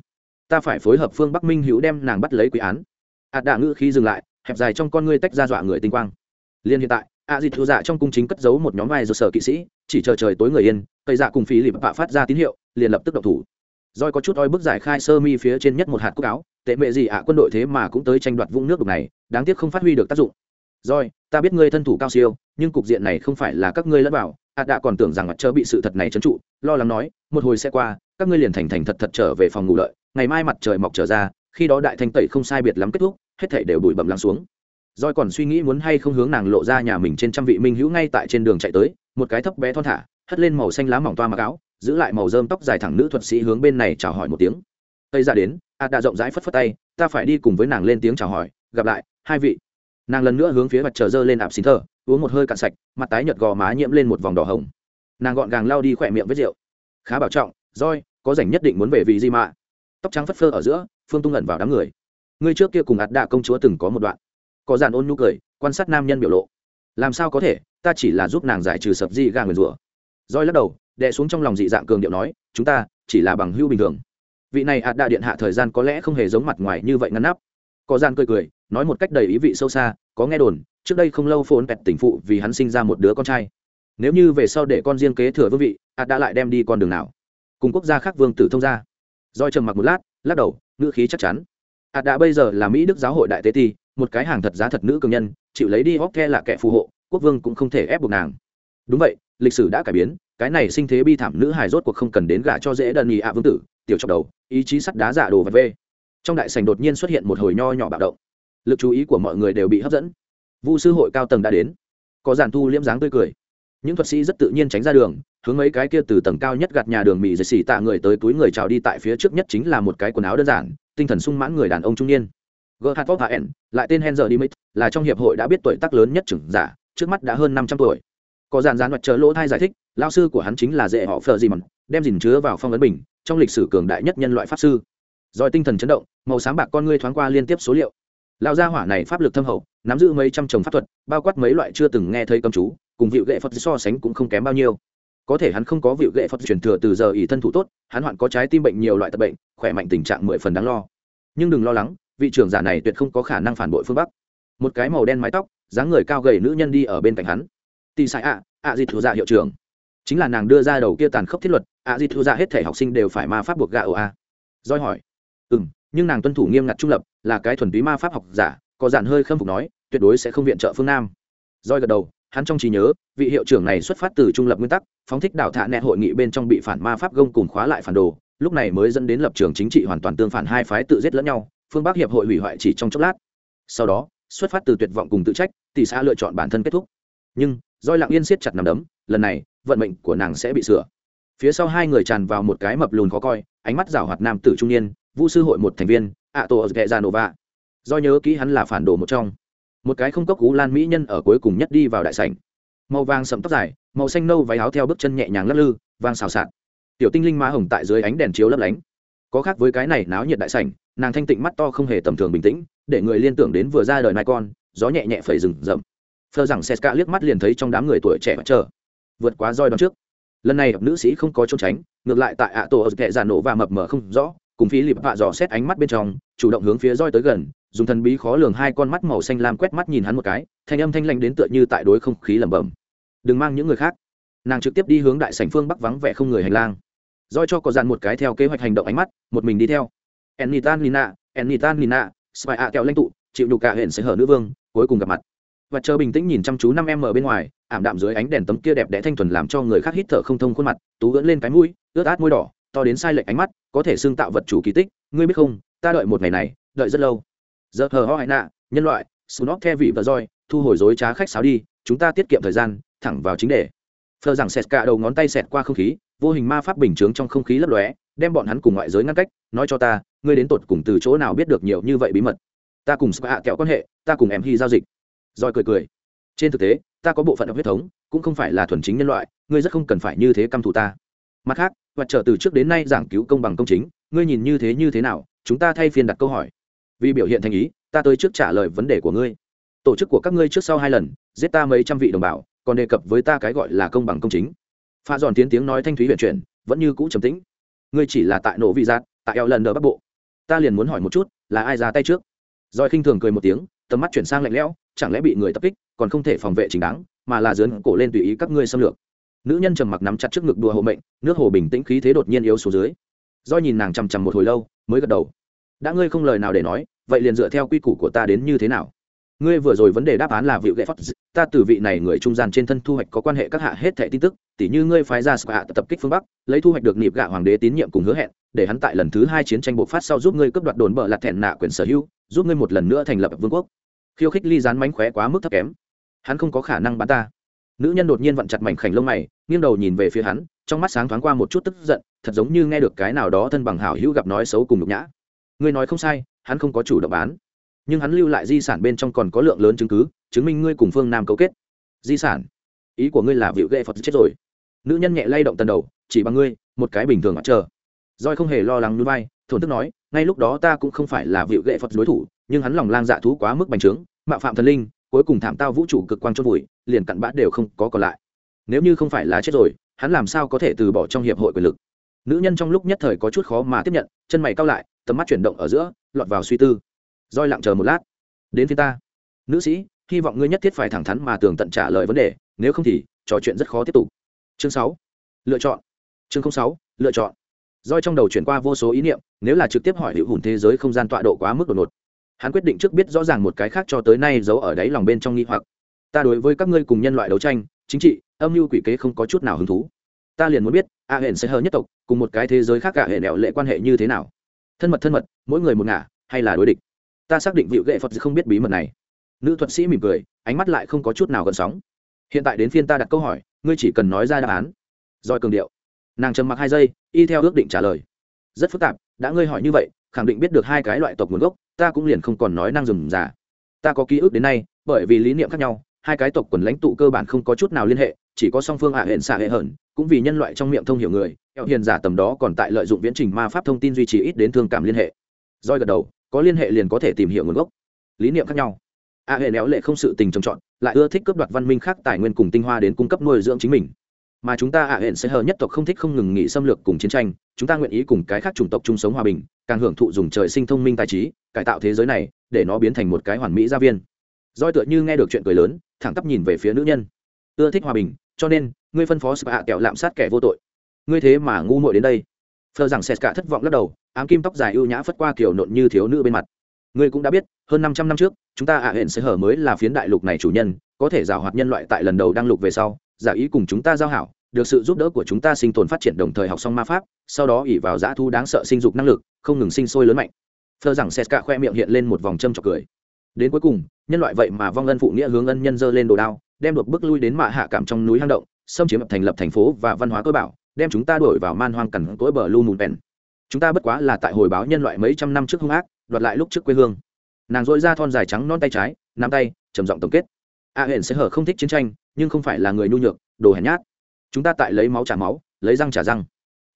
Ta phải phối hợp phương bắc minh hữu đem nàng bắt lấy quý án. Ạ đạ ngữ khi dừng lại, hẹp dài trong con ngươi tách ra dọa người tinh quang. Liên hiện tại, ạ dịt thua dạ trong cung chính cất giấu một nhóm vai do sở kỵ sĩ, chỉ chờ trời tối người yên, cây dạ cùng phí lịp bạ phát ra tín hiệu, liền lập tức động thủ. Roi có chút oi bức giải khai sơ mi phía trên nhất một hạt cúc áo, tệ mẹ gì ạ, quân đội thế mà cũng tới tranh đoạt vũng nước đục này, đáng tiếc không phát huy được tác dụng. Rồi, ta biết ngươi thân thủ cao siêu nhưng cục diện này không phải là các ngươi lẫn vào ạ đã còn tưởng rằng mặt trời bị sự thật này trấn trụ lo lắng nói một hồi sẽ qua các ngươi liền thành thành thật thật trở về phòng ngủ lợi ngày mai mặt trời mọc trở ra khi đó đại thanh tẩy không sai biệt lắm kết thúc hết thảy đều bụi bẩm lắng xuống Rồi còn suy nghĩ muốn hay không hướng nàng lộ ra nhà mình trên trăm vị minh hữu ngay tại trên đường chạy tới, một cái thấp bé thon thả, hất lên màu xanh lá mỏng toa mặc áo, giữ lại màu rơm tóc dài thẳng nữ thuật sĩ hướng bên này chào hỏi một tiếng. Tây ra đến, A đã rộng rãi phất phất tay, ta phải đi cùng với nàng lên tiếng chào hỏi, gặp lại, hai vị. Nàng lần nữa hướng phía mặt trời dơ lên ạp xin thở, uống một hơi cạn sạch, mặt tái nhợt gò má nhiễm lên một vòng đỏ hồng. Nàng gọn gàng lao đi khỏe miệng với rượu. Khá bảo trọng, roi có rảnh nhất định muốn về vì gì mà. Tóc trắng phất phơ ở giữa, Phương Tung ẩn vào đám người. Ngươi trước kia cùng ạt đạ công chúa từng có một đoạn có dàn ôn nhu cười quan sát nam nhân biểu lộ làm sao có thể ta chỉ là giúp nàng giải trừ sập di gà nguyền rủa roi lắc đầu đè xuống trong lòng dị dạng cường điệu nói chúng ta chỉ là bằng hưu bình thường vị này ạt đạ điện hạ thời gian có lẽ không hề giống mặt ngoài như vậy ngăn nắp có gian cười cười, nói một cách đầy ý vị sâu xa, có nghe đồn, trước đây không lâu phồn pẹt tỉnh phụ vì hắn sinh ra một đứa con trai. Nếu như về sau để con riêng kế thừa vương vị ạt đã lại đem đi con đường nào? Cùng quốc gia khác vương tử thông gia. Doi trầm mặc một lát, lắc đầu, ngữ khí chắc chắn. Ạt đã bây giờ là mỹ đức giáo hội đại tế ti, một cái hàng thật giá thật nữ cường nhân, chịu lấy đi hóc the là kẻ phù hộ, quốc vương cũng không thể ép buộc nàng. Đúng vậy, lịch sử đã cải biến, cái này sinh thế bi thảm nữ hài rốt cuộc không cần đến gả cho dễ đần nhì ạ vương tử, tiểu trong đầu, ý chí sắt đá giả đồ vật vê trong đại sành đột nhiên xuất hiện một hồi nho nhỏ bạo động. Lực chú ý của mọi người đều bị hấp dẫn. Vu sư hội cao tầng đã đến. Có giản thu liễm dáng tươi cười. Những thuật sĩ rất tự nhiên tránh ra đường, hướng mấy cái kia từ tầng cao nhất gạt nhà đường mỹ dệt xỉ tạ người tới túi người chào đi tại phía trước nhất chính là một cái quần áo đơn giản, tinh thần sung mãn người đàn ông trung niên. G hạt vóc hạ lại tên henzer dimit là trong hiệp hội đã biết tuổi tác lớn nhất trưởng giả, trước mắt đã hơn năm trăm tuổi. Có giàn gián mặt chớ lỗ thai giải thích, lao sư của hắn chính là dễ họ phờ gì mặn đem dình chứa vào phong ấn bình, trong lịch sử cường đại nhất nhân loại pháp sư rồi tinh thần chấn động, màu sáng bạc con ngươi thoáng qua liên tiếp số liệu. Lão gia hỏa này pháp lực thâm hậu, nắm giữ mấy trăm chồng pháp thuật, bao quát mấy loại chưa từng nghe thấy cầm chú, cùng vịu gệ phật so sánh cũng không kém bao nhiêu. Có thể hắn không có vịu gệ phật truyền thừa từ giờ ỷ thân thủ tốt, hắn hoạn có trái tim bệnh nhiều loại tật bệnh, khỏe mạnh tình trạng mười phần đáng lo. Nhưng đừng lo lắng, vị trưởng giả này tuyệt không có khả năng phản bội phương bắc. Một cái màu đen mái tóc, dáng người cao gầy nữ nhân đi ở bên cạnh hắn. Tì sai ạ ạ di thù dạ hiệu trưởng. Chính là nàng đưa ra đầu kia tàn khốc thiết luật, ạ di thù dạ hết thể học sinh đều phải ma pháp buộc gạ ồ a. Doi hỏi ừ m nhưng nàng tuân thủ nghiêm ngặt trung lập, là cái thuần túy ma pháp học giả, có giản hơi khâm phục nói, tuyệt đối sẽ không viện trợ phương nam. Doi gật đầu, hắn trong trí nhớ, vị hiệu trưởng này xuất phát từ trung lập nguyên tắc, phóng thích đảo thạ nẹ hội nghị bên trong bị phản ma pháp gông cùng khóa lại phản đồ, lúc này mới dẫn đến lập trường chính trị hoàn toàn tương phản hai phái tự giết lẫn nhau, phương bắc hiệp hội hủy hoại chỉ trong chốc lát. Sau đó, xuất phát từ tuyệt vọng cùng tự trách, tỷ xã lựa chọn bản thân kết thúc. Nhưng doi lặng yên siết chặt nằm đấm, lần này, vận mệnh của nàng sẽ bị sửa. Phía sau hai người tràn vào một cái mập lùn khó coi, ánh mắt rảo hoạt nam tử trung niên Vu sư hội một thành viên ạ tổ ghẹ ra nova do nhớ kỹ hắn là phản đồ một trong. Một cái không cốc cú lan mỹ nhân ở cuối cùng nhất đi vào đại sảnh. Màu vàng sẫm tóc dài, màu xanh nâu váy áo theo bước chân nhẹ nhàng lắc lư, vang xào xạc. Tiểu tinh linh má hồng tại dưới ánh đèn chiếu lấp lánh. Có khác với cái này náo nhiệt đại sảnh, nàng thanh tịnh mắt to không hề tầm thường bình tĩnh, để người liên tưởng đến vừa ra đời mai con, gió nhẹ nhẹ phẩy rừng rậm. Phờ rằng seska liếc mắt liền thấy trong đám người tuổi trẻ chờ. Vượt quá roi đón trước. Lần này nữ sĩ không có trốn tránh, ngược lại tại ạ tổ ở kệ giả nổ và mập mờ không rõ cùng phí lịp vạ dò xét ánh mắt bên trong, chủ động hướng phía roi tới gần, dùng thần bí khó lường hai con mắt màu xanh lam quét mắt nhìn hắn một cái, thanh âm thanh lanh đến tựa như tại đối không khí lẩm bẩm. Đừng mang những người khác. Nàng trực tiếp đi hướng đại sảnh phương bắc vắng vẻ không người hành lang. Roi cho có dàn một cái theo kế hoạch hành động ánh mắt, một mình đi theo. Enitan nina enitan nina spy a kẹo lãnh tụ, chịu đủ cả huyện sẽ hở nữ vương, cuối cùng gặp mặt. Và chờ bình tĩnh nhìn chăm chú năm em ở bên ngoài, ảm đạm dưới ánh đèn tấm kia đẹp đẽ thanh thuần làm cho người khác hít thở không thông khuôn mặt, tú gỡn lên cái mũi, ướt át môi đỏ to đến sai lệch ánh mắt, có thể xưng tạo vật chủ kỳ tích, ngươi biết không, ta đợi một ngày này, đợi rất lâu. Giờ hờ ho hại nạ, nhân loại sunop the vị và roi, thu hồi dối trá khách sáo đi, chúng ta tiết kiệm thời gian, thẳng vào chính đề. Phờ rằng xẹt cả đầu ngón tay xẹt qua không khí, vô hình ma pháp bình chướng trong không khí lấp lóe, đem bọn hắn cùng ngoại giới ngăn cách, nói cho ta, ngươi đến tột cùng từ chỗ nào biết được nhiều như vậy bí mật? Ta cùng hạ kẹo quan hệ, ta cùng em hy giao dịch. Rồi cười cười. Trên thực tế, ta có bộ phận huyết thống, cũng không phải là thuần chính nhân loại, ngươi rất không cần phải như thế căm thù ta mặt khác, và trở từ trước đến nay giảng cứu công bằng công chính, ngươi nhìn như thế như thế nào, chúng ta thay phiên đặt câu hỏi. Vì biểu hiện thành ý, ta tới trước trả lời vấn đề của ngươi. Tổ chức của các ngươi trước sau hai lần, giết ta mấy trăm vị đồng bào, còn đề cập với ta cái gọi là công bằng công chính. Pha giòn tiến tiếng nói thanh thúy viện chuyển, vẫn như cũ trầm tĩnh. Ngươi chỉ là tại nổ vị giác, tại eo lần đờ bắc bộ. Ta liền muốn hỏi một chút, là ai ra tay trước? Rồi khinh thường cười một tiếng, tầm mắt chuyển sang lạnh lẽo, chẳng lẽ bị người tập kích, còn không thể phòng vệ chính đáng, mà là dướn cổ lên tùy ý các ngươi xâm lược nữ nhân trầm mặc nắm chặt trước ngực đùa hộ mệnh, nước hồ bình tĩnh khí thế đột nhiên yếu xuống dưới. Do nhìn nàng chằm chằm một hồi lâu, mới gật đầu. Đã ngươi không lời nào để nói, vậy liền dựa theo quy củ của ta đến như thế nào? Ngươi vừa rồi vấn đề đáp án là vịu ghệ phát. ta từ vị này người trung gian trên thân thu hoạch có quan hệ các hạ hết thẻ tin tức, tỉ như ngươi phái ra hạ tập kích phương bắc, lấy thu hoạch được nịp gạ hoàng đế tín nhiệm cùng hứa hẹn, để hắn tại lần thứ hai chiến tranh bộ phát sau giúp ngươi cướp đoạt đồn bờ lạt thẹn nạ quyền sở hữu, giúp ngươi một lần nữa thành lập vương quốc. Khiêu khích ly dán mánh khóe quá mức thấp kém. Hắn không có khả năng bắn ta nữ nhân đột nhiên vặn chặt mảnh khảnh lông mày, nghiêng đầu nhìn về phía hắn, trong mắt sáng thoáng qua một chút tức giận, thật giống như nghe được cái nào đó thân bằng hảo hữu gặp nói xấu cùng nhục nhã. Ngươi nói không sai, hắn không có chủ động bán. Nhưng hắn lưu lại di sản bên trong còn có lượng lớn chứng cứ, chứng minh ngươi cùng phương nam cấu kết. Di sản? Ý của ngươi là vịu ghệ phật chết rồi. Nữ nhân nhẹ lay động tần đầu, chỉ bằng ngươi, một cái bình thường mặt chờ. Roi không hề lo lắng núi bay thổn thức nói, ngay lúc đó ta cũng không phải là vịu ghệ phật đối thủ, nhưng hắn lòng lang dạ thú quá mức bành trướng, mạo phạm thần linh cuối cùng thảm tao vũ trụ cực quang chôn vùi, liền cặn bã đều không có còn lại. Nếu như không phải là chết rồi, hắn làm sao có thể từ bỏ trong hiệp hội quyền lực? Nữ nhân trong lúc nhất thời có chút khó mà tiếp nhận, chân mày cao lại, tầm mắt chuyển động ở giữa, lọt vào suy tư. Roi lặng chờ một lát. Đến phía ta. Nữ sĩ, hy vọng ngươi nhất thiết phải thẳng thắn mà tường tận trả lời vấn đề, nếu không thì, trò chuyện rất khó tiếp tục. Chương sáu. Lựa chọn. Chương sáu, lựa chọn. Roi trong đầu chuyển qua vô số ý niệm, nếu là trực tiếp hỏi hữu hùn thế giới không gian tọa độ quá mức đột ngột hắn quyết định trước biết rõ ràng một cái khác cho tới nay giấu ở đáy lòng bên trong nghi hoặc. Ta đối với các ngươi cùng nhân loại đấu tranh, chính trị, âm mưu quỷ kế không có chút nào hứng thú. Ta liền muốn biết, a hển sẽ hờ nhất tộc, cùng một cái thế giới khác cả hệ nẹo lệ quan hệ như thế nào? Thân mật thân mật, mỗi người một ngả, hay là đối địch? Ta xác định vịu gệ phật không biết bí mật này. Nữ thuật sĩ mỉm cười, ánh mắt lại không có chút nào gần sóng. Hiện tại đến phiên ta đặt câu hỏi, ngươi chỉ cần nói ra đáp án. Rồi cường điệu. Nàng trầm mặc hai giây, y theo ước định trả lời. Rất phức tạp, đã ngươi hỏi như vậy, khẳng định biết được hai cái loại tộc nguồn gốc ta cũng liền không còn nói năng dừng giả ta có ký ức đến nay, bởi vì lý niệm khác nhau, hai cái tộc quần lãnh tụ cơ bản không có chút nào liên hệ, chỉ có song phương hạ hẹn xạ hệ hởn cũng vì nhân loại trong miệng thông hiểu người, eo hiền giả tầm đó còn tại lợi dụng viễn trình ma pháp thông tin duy trì ít đến thương cảm liên hệ. Roi gật đầu, có liên hệ liền có thể tìm hiểu nguồn gốc. Lý niệm khác nhau. A hệ néo lệ không sự tình trồng trọt, lại ưa thích cướp đoạt văn minh khác tài nguyên cùng tinh hoa đến cung cấp nuôi dưỡng chính mình mà chúng ta ạ hẹn sẽ hờ nhất tộc không thích không ngừng nghỉ xâm lược cùng chiến tranh, chúng ta nguyện ý cùng cái khác chủng tộc chung sống hòa bình, càng hưởng thụ dùng trời sinh thông minh tài trí, cải tạo thế giới này, để nó biến thành một cái hoàn mỹ gia viên. Doi tựa như nghe được chuyện cười lớn, thẳng tắp nhìn về phía nữ nhân. Ưa thích hòa bình, cho nên, ngươi phân phó sự hạ kẹo lạm sát kẻ vô tội. Ngươi thế mà ngu muội đến đây. Phờ rằng sệt cả thất vọng lắc đầu, ám kim tóc dài ưu nhã phất qua kiểu nộn như thiếu nữ bên mặt. Ngươi cũng đã biết, hơn năm trăm năm trước, chúng ta ạ hẹn sẽ hở mới là phiến đại lục này chủ nhân, có thể giảo hoạt nhân loại tại lần đầu đăng lục về sau, giả ý cùng chúng ta giao hảo được sự giúp đỡ của chúng ta sinh tồn phát triển đồng thời học xong ma pháp sau đó ỉ vào dã thu đáng sợ sinh dục năng lực không ngừng sinh sôi lớn mạnh. Thơ rằng sét cả khoe miệng hiện lên một vòng châm trọc cười. Đến cuối cùng nhân loại vậy mà vong ân phụ nghĩa hướng ân nhân dơ lên đồ đao đem được bước lui đến mạ hạ cảm trong núi hang động xâm chiếm thành lập thành phố và văn hóa cơ bảo đem chúng ta đổi vào man hoang cằn cỗi bờ lu mùn bèn. Chúng ta bất quá là tại hồi báo nhân loại mấy trăm năm trước hung ác đoạt lại lúc trước quê hương. Nàng dội ra thon dài trắng non tay trái nắm tay trầm giọng tổng kết. A à, hển sẽ hở không thích chiến tranh nhưng không phải là người nhu nhược đồ hèn nhát chúng ta tại lấy máu trả máu, lấy răng trả răng.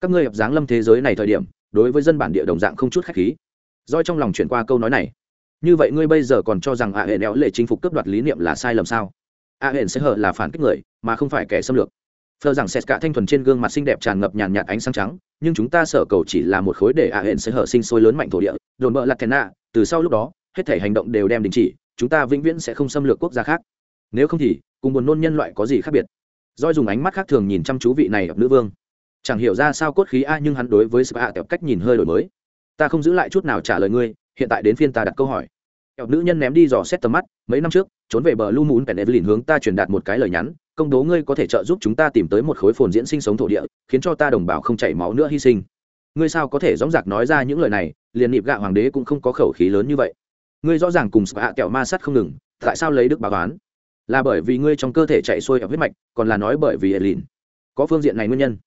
Các ngươi hợp dáng lâm thế giới này thời điểm, đối với dân bản địa đồng dạng không chút khách khí. Do trong lòng chuyển qua câu nói này. Như vậy ngươi bây giờ còn cho rằng a hệ éo lệ chinh phục cấp đoạt lý niệm là sai lầm sao? A hệ sẽ hở là phản kích người, mà không phải kẻ xâm lược. Phờ rằng xét cả thanh thuần trên gương mặt xinh đẹp tràn ngập nhàn nhạt ánh sáng trắng, nhưng chúng ta sở cầu chỉ là một khối để a hệ sẽ hở sinh sôi lớn mạnh thổ địa, đồn bợ lạc thèn nạ từ sau lúc đó, hết thể hành động đều đem đình chỉ, chúng ta vĩnh viễn sẽ không xâm lược quốc gia khác. Nếu không thì, cùng buồn nôn nhân loại có gì khác biệt? Doi dùng ánh mắt khác thường nhìn chăm chú vị này nữ vương. Chẳng hiểu ra sao cốt khí a, nhưng hắn đối với spa tẹp cách nhìn hơi đổi mới. Ta không giữ lại chút nào trả lời ngươi, hiện tại đến phiên ta đặt câu hỏi. Nữ nhân ném đi dò xét tầm mắt, mấy năm trước, trốn về bờ lu mún pèn evelyn hướng ta truyền đạt một cái lời nhắn, công đố ngươi có thể trợ giúp chúng ta tìm tới một khối phồn diễn sinh sống thổ địa, khiến cho ta đồng bào không chảy máu nữa hy sinh. Ngươi sao có thể dõng dạc nói ra những lời này, liền nịp gạ hoàng đế cũng không có khẩu khí lớn như vậy. Ngươi rõ ràng cùng spa kẹo ma sắt không ngừng, tại sao lấy đức báo đoán? Là bởi vì ngươi trong cơ thể chạy xuôi ở huyết mạch, còn là nói bởi vì edlin. Có phương diện này nguyên nhân.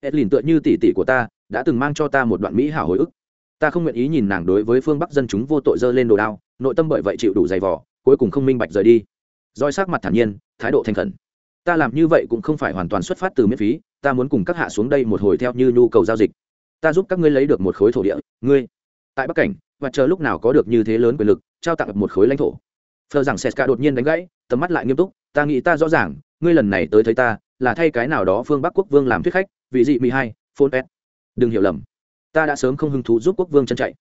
Edlin tựa như tỷ tỷ của ta, đã từng mang cho ta một đoạn mỹ hảo hồi ức. Ta không nguyện ý nhìn nàng đối với phương bắc dân chúng vô tội dơ lên đồ đao, nội tâm bởi vậy chịu đủ dày vỏ cuối cùng không minh bạch rời đi. Roi sắc mặt thản nhiên, thái độ thành khẩn. Ta làm như vậy cũng không phải hoàn toàn xuất phát từ miễn phí, ta muốn cùng các hạ xuống đây một hồi theo như nhu cầu giao dịch. Ta giúp các ngươi lấy được một khối thổ địa, ngươi. Tại bắc cảnh, và chờ lúc nào có được như thế lớn quyền lực, trao tặng một khối lãnh thổ phờ rằng seska đột nhiên đánh gãy, tầm mắt lại nghiêm túc, ta nghĩ ta rõ ràng, ngươi lần này tới thấy ta, là thay cái nào đó phương bắc quốc vương làm thuyết khách, vị dị mì hai, phôn pet đừng hiểu lầm, ta đã sớm không hứng thú giúp quốc vương chân chạy.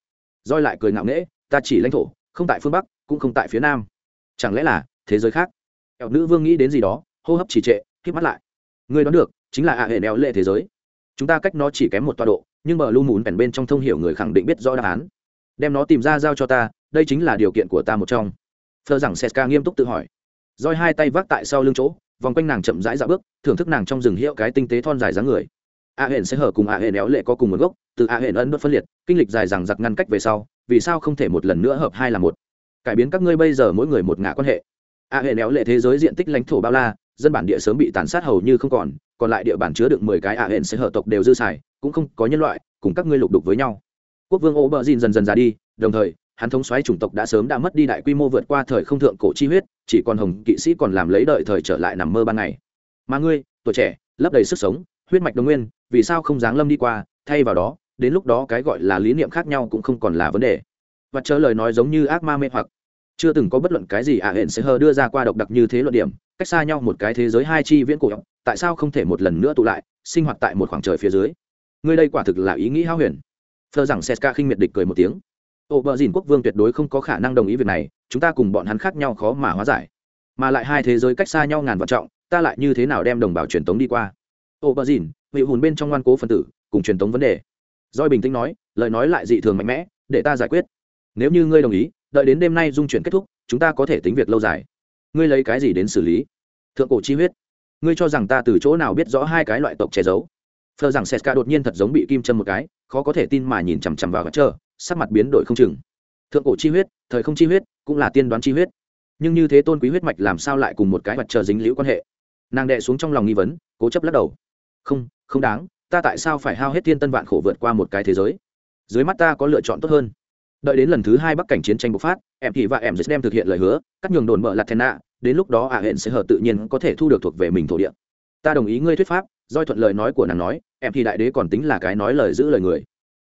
Rồi lại cười ngạo nghễ, ta chỉ lãnh thổ, không tại phương bắc, cũng không tại phía nam. Chẳng lẽ là thế giới khác? Eo nữ vương nghĩ đến gì đó, hô hấp chỉ trệ, khép mắt lại. Ngươi đoán được, chính là ạ hệ nèo lệ thế giới. Chúng ta cách nó chỉ kém một tọa độ, nhưng bờ lu mún bèn bên trong thông hiểu người khẳng định biết rõ đáp án. Đem nó tìm ra giao cho ta, đây chính là điều kiện của ta một trong phơ rằng seska nghiêm túc tự hỏi. Roi hai tay vác tại sau lưng chỗ, vòng quanh nàng chậm rãi dạo bước, thưởng thức nàng trong rừng hiệu cái tinh tế thon dài dáng người. A hển sẽ hở cùng a hển éo lệ có cùng một gốc, từ a hển ấn đốt phân liệt, kinh lịch dài rằng giặc ngăn cách về sau, vì sao không thể một lần nữa hợp hai là một? Cải biến các ngươi bây giờ mỗi người một ngã quan hệ. A hển éo lệ thế giới diện tích lãnh thổ bao la, dân bản địa sớm bị tàn sát hầu như không còn còn lại địa bàn chứa được mười cái a hển sẽ hở tộc đều dư xài, cũng không có nhân loại, cùng các ngươi lục đục với nhau. Quốc vương ô bờ dìn dần dần già đi, đồng thời hắn thống xoáy chủng tộc đã sớm đã mất đi đại quy mô vượt qua thời không thượng cổ chi huyết, chỉ còn hồng kỵ sĩ còn làm lấy đợi thời trở lại nằm mơ ban ngày. Mà ngươi, tuổi trẻ, lấp đầy sức sống, huyết mạch đồng nguyên, vì sao không dáng lâm đi qua, thay vào đó, đến lúc đó cái gọi là lý niệm khác nhau cũng không còn là vấn đề. Và chờ lời nói giống như ác ma mê hoặc. Chưa từng có bất luận cái gì ả à hển sẽ hờ đưa ra qua độc đặc như thế luận điểm, cách xa nhau một cái thế giới hai chi viễn cổ, tại sao không thể một lần nữa tụ lại, sinh hoạt tại một khoảng trời phía dưới? Ngươi đây quả thực là ý nghĩ hao huyền. Thơ rằng seska khinh miệt địch cười một tiếng ổ bờ dìn quốc vương tuyệt đối không có khả năng đồng ý việc này, chúng ta cùng bọn hắn khác nhau khó mà hóa giải. Mà lại hai thế giới cách xa nhau ngàn vạn trọng, ta lại như thế nào đem đồng bào truyền tống đi qua? Ổ bờ dìn, vị hùn bên trong ngoan cố phân tử, cùng truyền tống vấn đề. Doi bình tĩnh nói, lời nói lại dị thường mạnh mẽ, để ta giải quyết. Nếu như ngươi đồng ý, đợi đến đêm nay dung chuyển kết thúc, chúng ta có thể tính việc lâu dài. Ngươi lấy cái gì đến xử lý? Thượng cổ chi huyết. Ngươi cho rằng ta từ chỗ nào biết rõ hai cái loại tộc che giấu? Phờ rằng seska đột nhiên thật giống bị kim châm một cái, khó có thể tin mà nhìn chằm chằm vào và chờ sắc mặt biến đổi không chừng. Thượng cổ chi huyết, thời không chi huyết, cũng là tiên đoán chi huyết. Nhưng như thế tôn quý huyết mạch làm sao lại cùng một cái mặt trời dính liễu quan hệ? Nàng đệ xuống trong lòng nghi vấn, cố chấp lắc đầu. Không không đáng, ta tại sao phải hao hết thiên tân vạn khổ vượt qua một cái thế giới? Dưới mắt ta có lựa chọn tốt hơn. Đợi đến lần thứ hai bắc cảnh chiến tranh bộc phát, em thị và em sẽ đem thực hiện lời hứa, cắt nhường đồn mở lạt thèn nạ, đến lúc đó ả à hẹn sẽ hở tự nhiên có thể thu được thuộc về mình thổ địa. Ta đồng ý ngươi thuyết pháp doi thuận lời nói của nàng nói, em thì đại đế còn tính là cái nói lời giữ lời người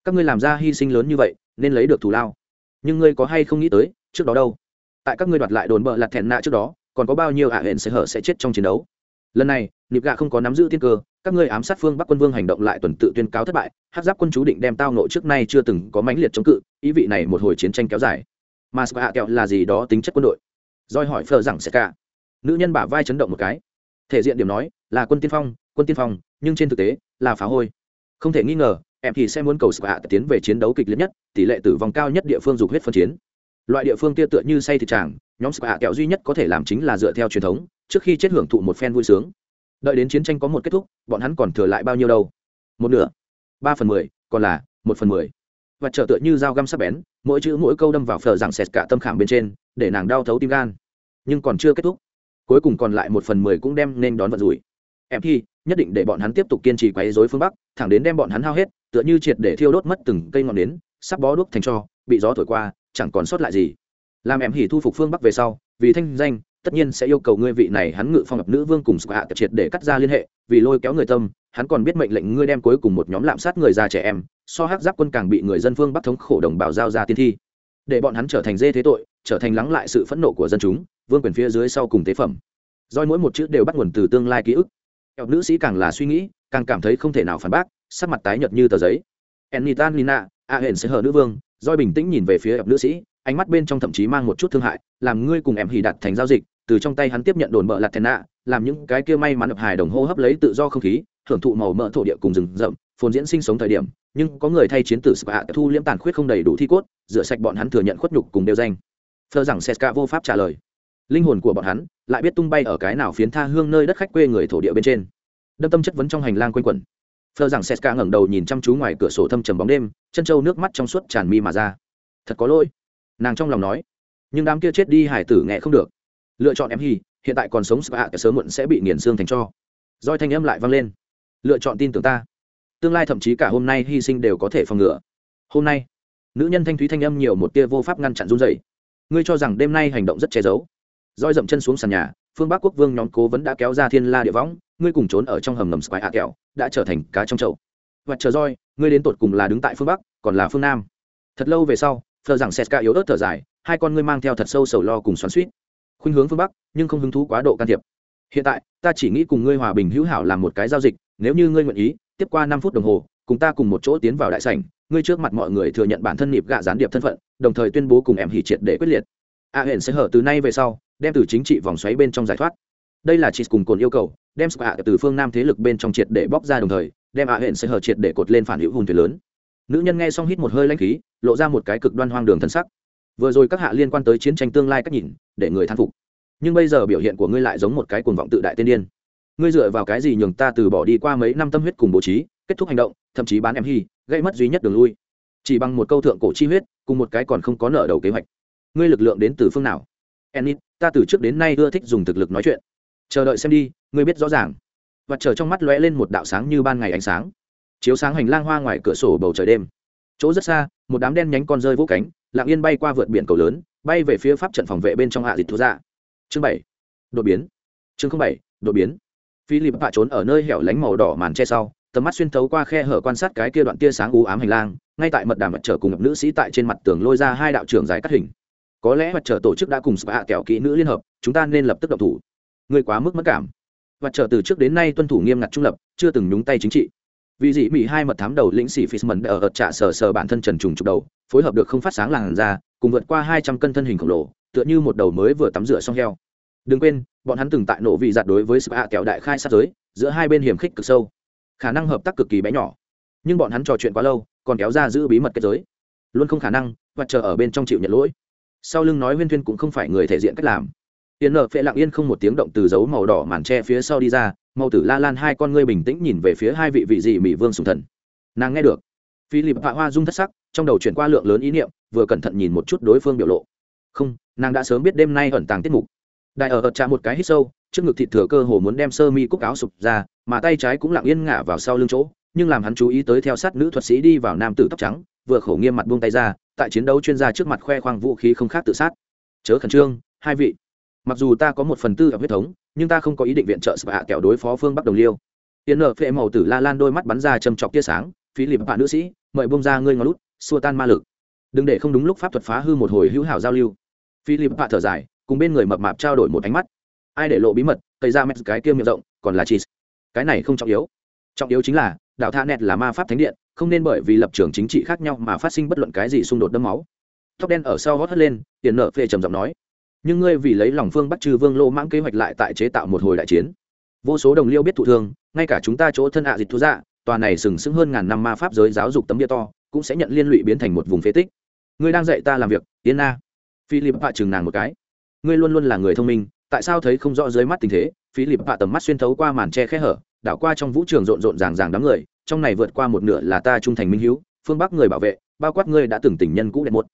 các ngươi làm ra hy sinh lớn như vậy, nên lấy được thù lao. Nhưng ngươi có hay không nghĩ tới, trước đó đâu? Tại các ngươi đoạt lại đồn bợ lạt thẹn nạ trước đó, còn có bao nhiêu ả à hẹn sẽ hở sẽ chết trong chiến đấu? Lần này, nịp gạ không có nắm giữ tiên cơ, các ngươi ám sát phương bắc quân vương hành động lại tuần tự tuyên cáo thất bại hát giáp quân chú định đem tao nộ trước nay chưa từng có mãnh liệt chống cự, ý vị này một hồi chiến tranh kéo dài. Mà ska kẹo là gì đó tính chất quân đội. Roi hỏi phờ rằng sẽ cả. Nữ nhân bả vai chấn động một cái. Thể diện điểm nói, là quân tiên phong, quân tiên phong, nhưng trên thực tế, là phá hôi. Không thể nghi ngờ em thì sẽ muốn cầu ska tiến về chiến đấu kịch liệt nhất, tỷ lệ tử vong cao nhất địa phương dục huyết phân chiến. Loại địa phương kia tựa như say thịt tràng, nhóm ska kẹo duy nhất có thể làm chính là dựa theo truyền thống, trước khi chết hưởng thụ một phen vui sướng. Đợi đến chiến tranh có một kết thúc, bọn hắn còn thừa lại bao nhiêu đâu? Một nửa. Ba phần mười, còn là một phần mười. Và trở tựa như dao găm sắc bén, mỗi chữ mỗi câu đâm vào phở rằng sệt cả tâm khảm bên trên, để nàng đau thấu tim gan. Nhưng còn chưa kết thúc. Cuối cùng còn lại một phần mười cũng đem nên đón vận rủi. Em thi nhất định để bọn hắn tiếp tục kiên trì quấy dối phương bắc, thẳng đến đem bọn hắn hao hết tựa như triệt để thiêu đốt mất từng cây ngọn nến, sắp bó đuốc thành cho, bị gió thổi qua, chẳng còn sót lại gì. Làm em hỉ thu phục phương bắc về sau, vì thanh danh, tất nhiên sẽ yêu cầu ngươi vị này hắn ngự phong lập nữ vương cùng sự hạ triệt để cắt ra liên hệ, vì lôi kéo người tâm, hắn còn biết mệnh lệnh ngươi đem cuối cùng một nhóm lạm sát người già trẻ em, so hắc giáp quân càng bị người dân phương bắc thống khổ đồng bào giao ra tiên thi. Để bọn hắn trở thành dê thế tội, trở thành lắng lại sự phẫn nộ của dân chúng, vương quyền phía dưới sau cùng tế phẩm. Doi mỗi một chữ đều bắt nguồn từ tương lai ký ức. Eo nữ sĩ càng là suy nghĩ, càng cảm thấy không thể nào phản bác sắc mặt tái nhợt như tờ giấy. Enitan nina a hển sẽ hờ nữ vương, doi bình tĩnh nhìn về phía ập nữ sĩ, ánh mắt bên trong thậm chí mang một chút thương hại, làm ngươi cùng em hỉ đặt thành giao dịch, từ trong tay hắn tiếp nhận đồn mỡ lạt thèn nạ, làm những cái kia may mắn ập hài đồng hô hấp lấy tự do không khí, hưởng thụ màu mỡ thổ địa cùng rừng rậm, phồn diễn sinh sống thời điểm, nhưng có người thay chiến tử hạ thu liễm tàn khuyết không đầy đủ thi cốt, rửa sạch bọn hắn thừa nhận khuất nhục cùng đều danh. Phơ rằng seska vô pháp trả lời. Linh hồn của bọn hắn lại biết tung bay ở cái nào phiến tha hương nơi đất khách quê người thổ địa bên trên. Đâm tâm chất vấn trong hành lang quanh quẩn phờ rằng seska ngẩng đầu nhìn chăm chú ngoài cửa sổ thâm trầm bóng đêm, chân trâu nước mắt trong suốt tràn mi mà ra. Thật có lỗi, nàng trong lòng nói. Nhưng đám kia chết đi hải tử nghe không được. Lựa chọn em hy hiện tại còn sống sợ sớm muộn sẽ bị nghiền xương thành cho. Doi thanh âm lại vang lên. Lựa chọn tin tưởng ta. Tương lai thậm chí cả hôm nay hy sinh đều có thể phòng ngừa. Hôm nay, nữ nhân thanh thúy thanh âm nhiều một tia vô pháp ngăn chặn run rẩy. ngươi cho rằng đêm nay hành động rất che giấu. Doi dậm chân xuống sàn nhà phương bắc quốc vương nhóm cố vẫn đã kéo ra thiên la địa võng, ngươi cùng trốn ở trong hầm ngầm square hạ kẹo, đã trở thành cá trong chậu. Và chờ roi, ngươi đến tột cùng là đứng tại phương bắc, còn là phương nam. Thật lâu về sau phờ rằng setka yếu ớt thở dài, hai con ngươi mang theo thật sâu sầu lo cùng xoắn suýt khuynh hướng phương bắc, nhưng không hứng thú quá độ can thiệp. Hiện tại, ta chỉ nghĩ cùng ngươi hòa bình hữu hảo làm một cái giao dịch, nếu như ngươi nguyện ý, tiếp qua năm phút đồng hồ, cùng ta cùng một chỗ tiến vào đại sảnh, ngươi trước mặt mọi người thừa nhận bản thân nghiệp gạ gián điệp thân phận, đồng thời tuyên bố cùng em hỉ triệt để quyết liệt. A hển sẽ hở từ nay về sau đem từ chính trị vòng xoáy bên trong giải thoát. Đây là chị cùng cồn yêu cầu, đem hạ từ phương nam thế lực bên trong triệt để bóc ra đồng thời, đem a hển sẽ hở triệt để cột lên phản hữu hùng thuyền lớn. Nữ nhân nghe xong hít một hơi lãnh khí, lộ ra một cái cực đoan hoang đường thân sắc. Vừa rồi các hạ liên quan tới chiến tranh tương lai cách nhìn, để người thán phục. Nhưng bây giờ biểu hiện của ngươi lại giống một cái cuồng vọng tự đại tiên điên. Ngươi dựa vào cái gì nhường ta từ bỏ đi qua mấy năm tâm huyết cùng bố trí, kết thúc hành động, thậm chí bán em hy gây mất duy nhất đường lui. Chỉ bằng một câu thượng cổ chi huyết, cùng một cái còn không có nợ đầu kế hoạch. Ngươi lực lượng đến từ phương nào? Enid, ta từ trước đến nay ưa thích dùng thực lực nói chuyện. Chờ đợi xem đi, ngươi biết rõ ràng. Và chờ trong mắt lóe lên một đạo sáng như ban ngày ánh sáng. Chiếu sáng hành lang hoa ngoài cửa sổ bầu trời đêm. Chỗ rất xa, một đám đen nhánh con rơi vỗ cánh, lặng yên bay qua vượt biển cầu lớn, bay về phía pháp trận phòng vệ bên trong hạ dịch thú dạ. Chương bảy. Đột biến. Chương bảy, đột biến. Philip hạ trốn ở nơi hẻo lánh màu đỏ màn che sau, tầm mắt xuyên thấu qua khe hở quan sát cái kia đoạn tia sáng u ám hành lang, ngay tại mật đàm mặt trở cùng nữ sĩ tại trên mặt tường lôi ra hai đạo trưởng dài cắt hình có lẽ mặt trở tổ chức đã cùng spa kẹo kỹ nữ liên hợp, chúng ta nên lập tức động thủ. Người quá mức mất cảm. Mặt trở từ trước đến nay tuân thủ nghiêm ngặt trung lập, chưa từng nhúng tay chính trị. Vì dị mỹ hai mật thám đầu lĩnh sĩ fisman ở ợt trạ sờ sờ bản thân trần trùng trục đầu, phối hợp được không phát sáng làn ra cùng vượt qua hai trăm cân thân hình khổng lồ, tựa như một đầu mới vừa tắm rửa xong heo. Đừng quên, bọn hắn từng tại nổ vị giặt đối với spa kẹo đại khai sát giới, giữa hai bên hiểm khích cực sâu. Khả năng hợp tác cực kỳ bé nhỏ. Nhưng bọn hắn trò chuyện quá lâu, còn kéo ra giữ bí mật kết giới. Luôn không khả năng và chờ ở bên trong chịu nhận lỗi sau lưng nói huyên thuyên cũng không phải người thể diện cách làm. Tiền nợ phệ lặng yên không một tiếng động từ dấu màu đỏ màn tre phía sau đi ra, màu tử la lan hai con ngươi bình tĩnh nhìn về phía hai vị vị dị mỹ vương sùng thần. Nàng nghe được. Philip hạ hoa dung thất sắc, trong đầu chuyển qua lượng lớn ý niệm, vừa cẩn thận nhìn một chút đối phương biểu lộ. Không, nàng đã sớm biết đêm nay ẩn tàng tiết mục. Đại ở ợt chạm một cái hít sâu, trước ngực thịt thừa cơ hồ muốn đem sơ mi cúc áo sụp ra, mà tay trái cũng lặng yên ngả vào sau lưng chỗ, nhưng làm hắn chú ý tới theo sát nữ thuật sĩ đi vào nam tử tóc trắng, vừa khổ nghiêm mặt buông tay ra tại chiến đấu chuyên gia trước mặt khoe khoang vũ khí không khác tự sát. Chớ khẩn trương, hai vị. Mặc dù ta có một phần tư ở huyết thống, nhưng ta không có ý định viện trợ sự hạ kẹo đối phó phương bắc đồng liêu. Tiến nợ phệ màu tử la lan đôi mắt bắn ra châm chọc tia sáng, phí lịp hạ nữ sĩ, mời bông ra ngươi ngó lút, xua tan ma lực. Đừng để không đúng lúc pháp thuật phá hư một hồi hữu hảo giao lưu. Phi lịp hạ thở dài, cùng bên người mập mạp trao đổi một ánh mắt. Ai để lộ bí mật cây ra mẹt cái kia miệng rộng, còn là cheese. Cái này không trọng yếu. Trọng yếu chính là đạo tha nẹt là ma pháp thánh điện, không nên bởi vì lập trường chính trị khác nhau mà phát sinh bất luận cái gì xung đột đẫm máu. Tóc đen ở sau hót hất lên tiền nợ phê trầm giọng nói, nhưng ngươi vì lấy lòng phương bắt trừ vương lô mãng kế hoạch lại tại chế tạo một hồi đại chiến. Vô số đồng liêu biết thụ thương, ngay cả chúng ta chỗ thân ạ dịch thú dạ tòa này sừng sững hơn ngàn năm ma pháp giới giáo dục tấm bia to, cũng sẽ nhận liên lụy biến thành một vùng phế tích. Ngươi đang dạy ta làm việc tiến na. Philip hạ chừng nàng một cái. Ngươi luôn luôn là người thông minh, tại sao thấy không rõ dưới mắt tình thế? Philip hạ tầm mắt xuyên thấu qua màn che khe hở đảo qua trong vũ trường rộn rộn ràng ràng đám người, trong này vượt qua một nửa là ta trung thành minh hữu phương bắc người bảo vệ, bao quát ngươi đã từng tình nhân cũ đẹp một.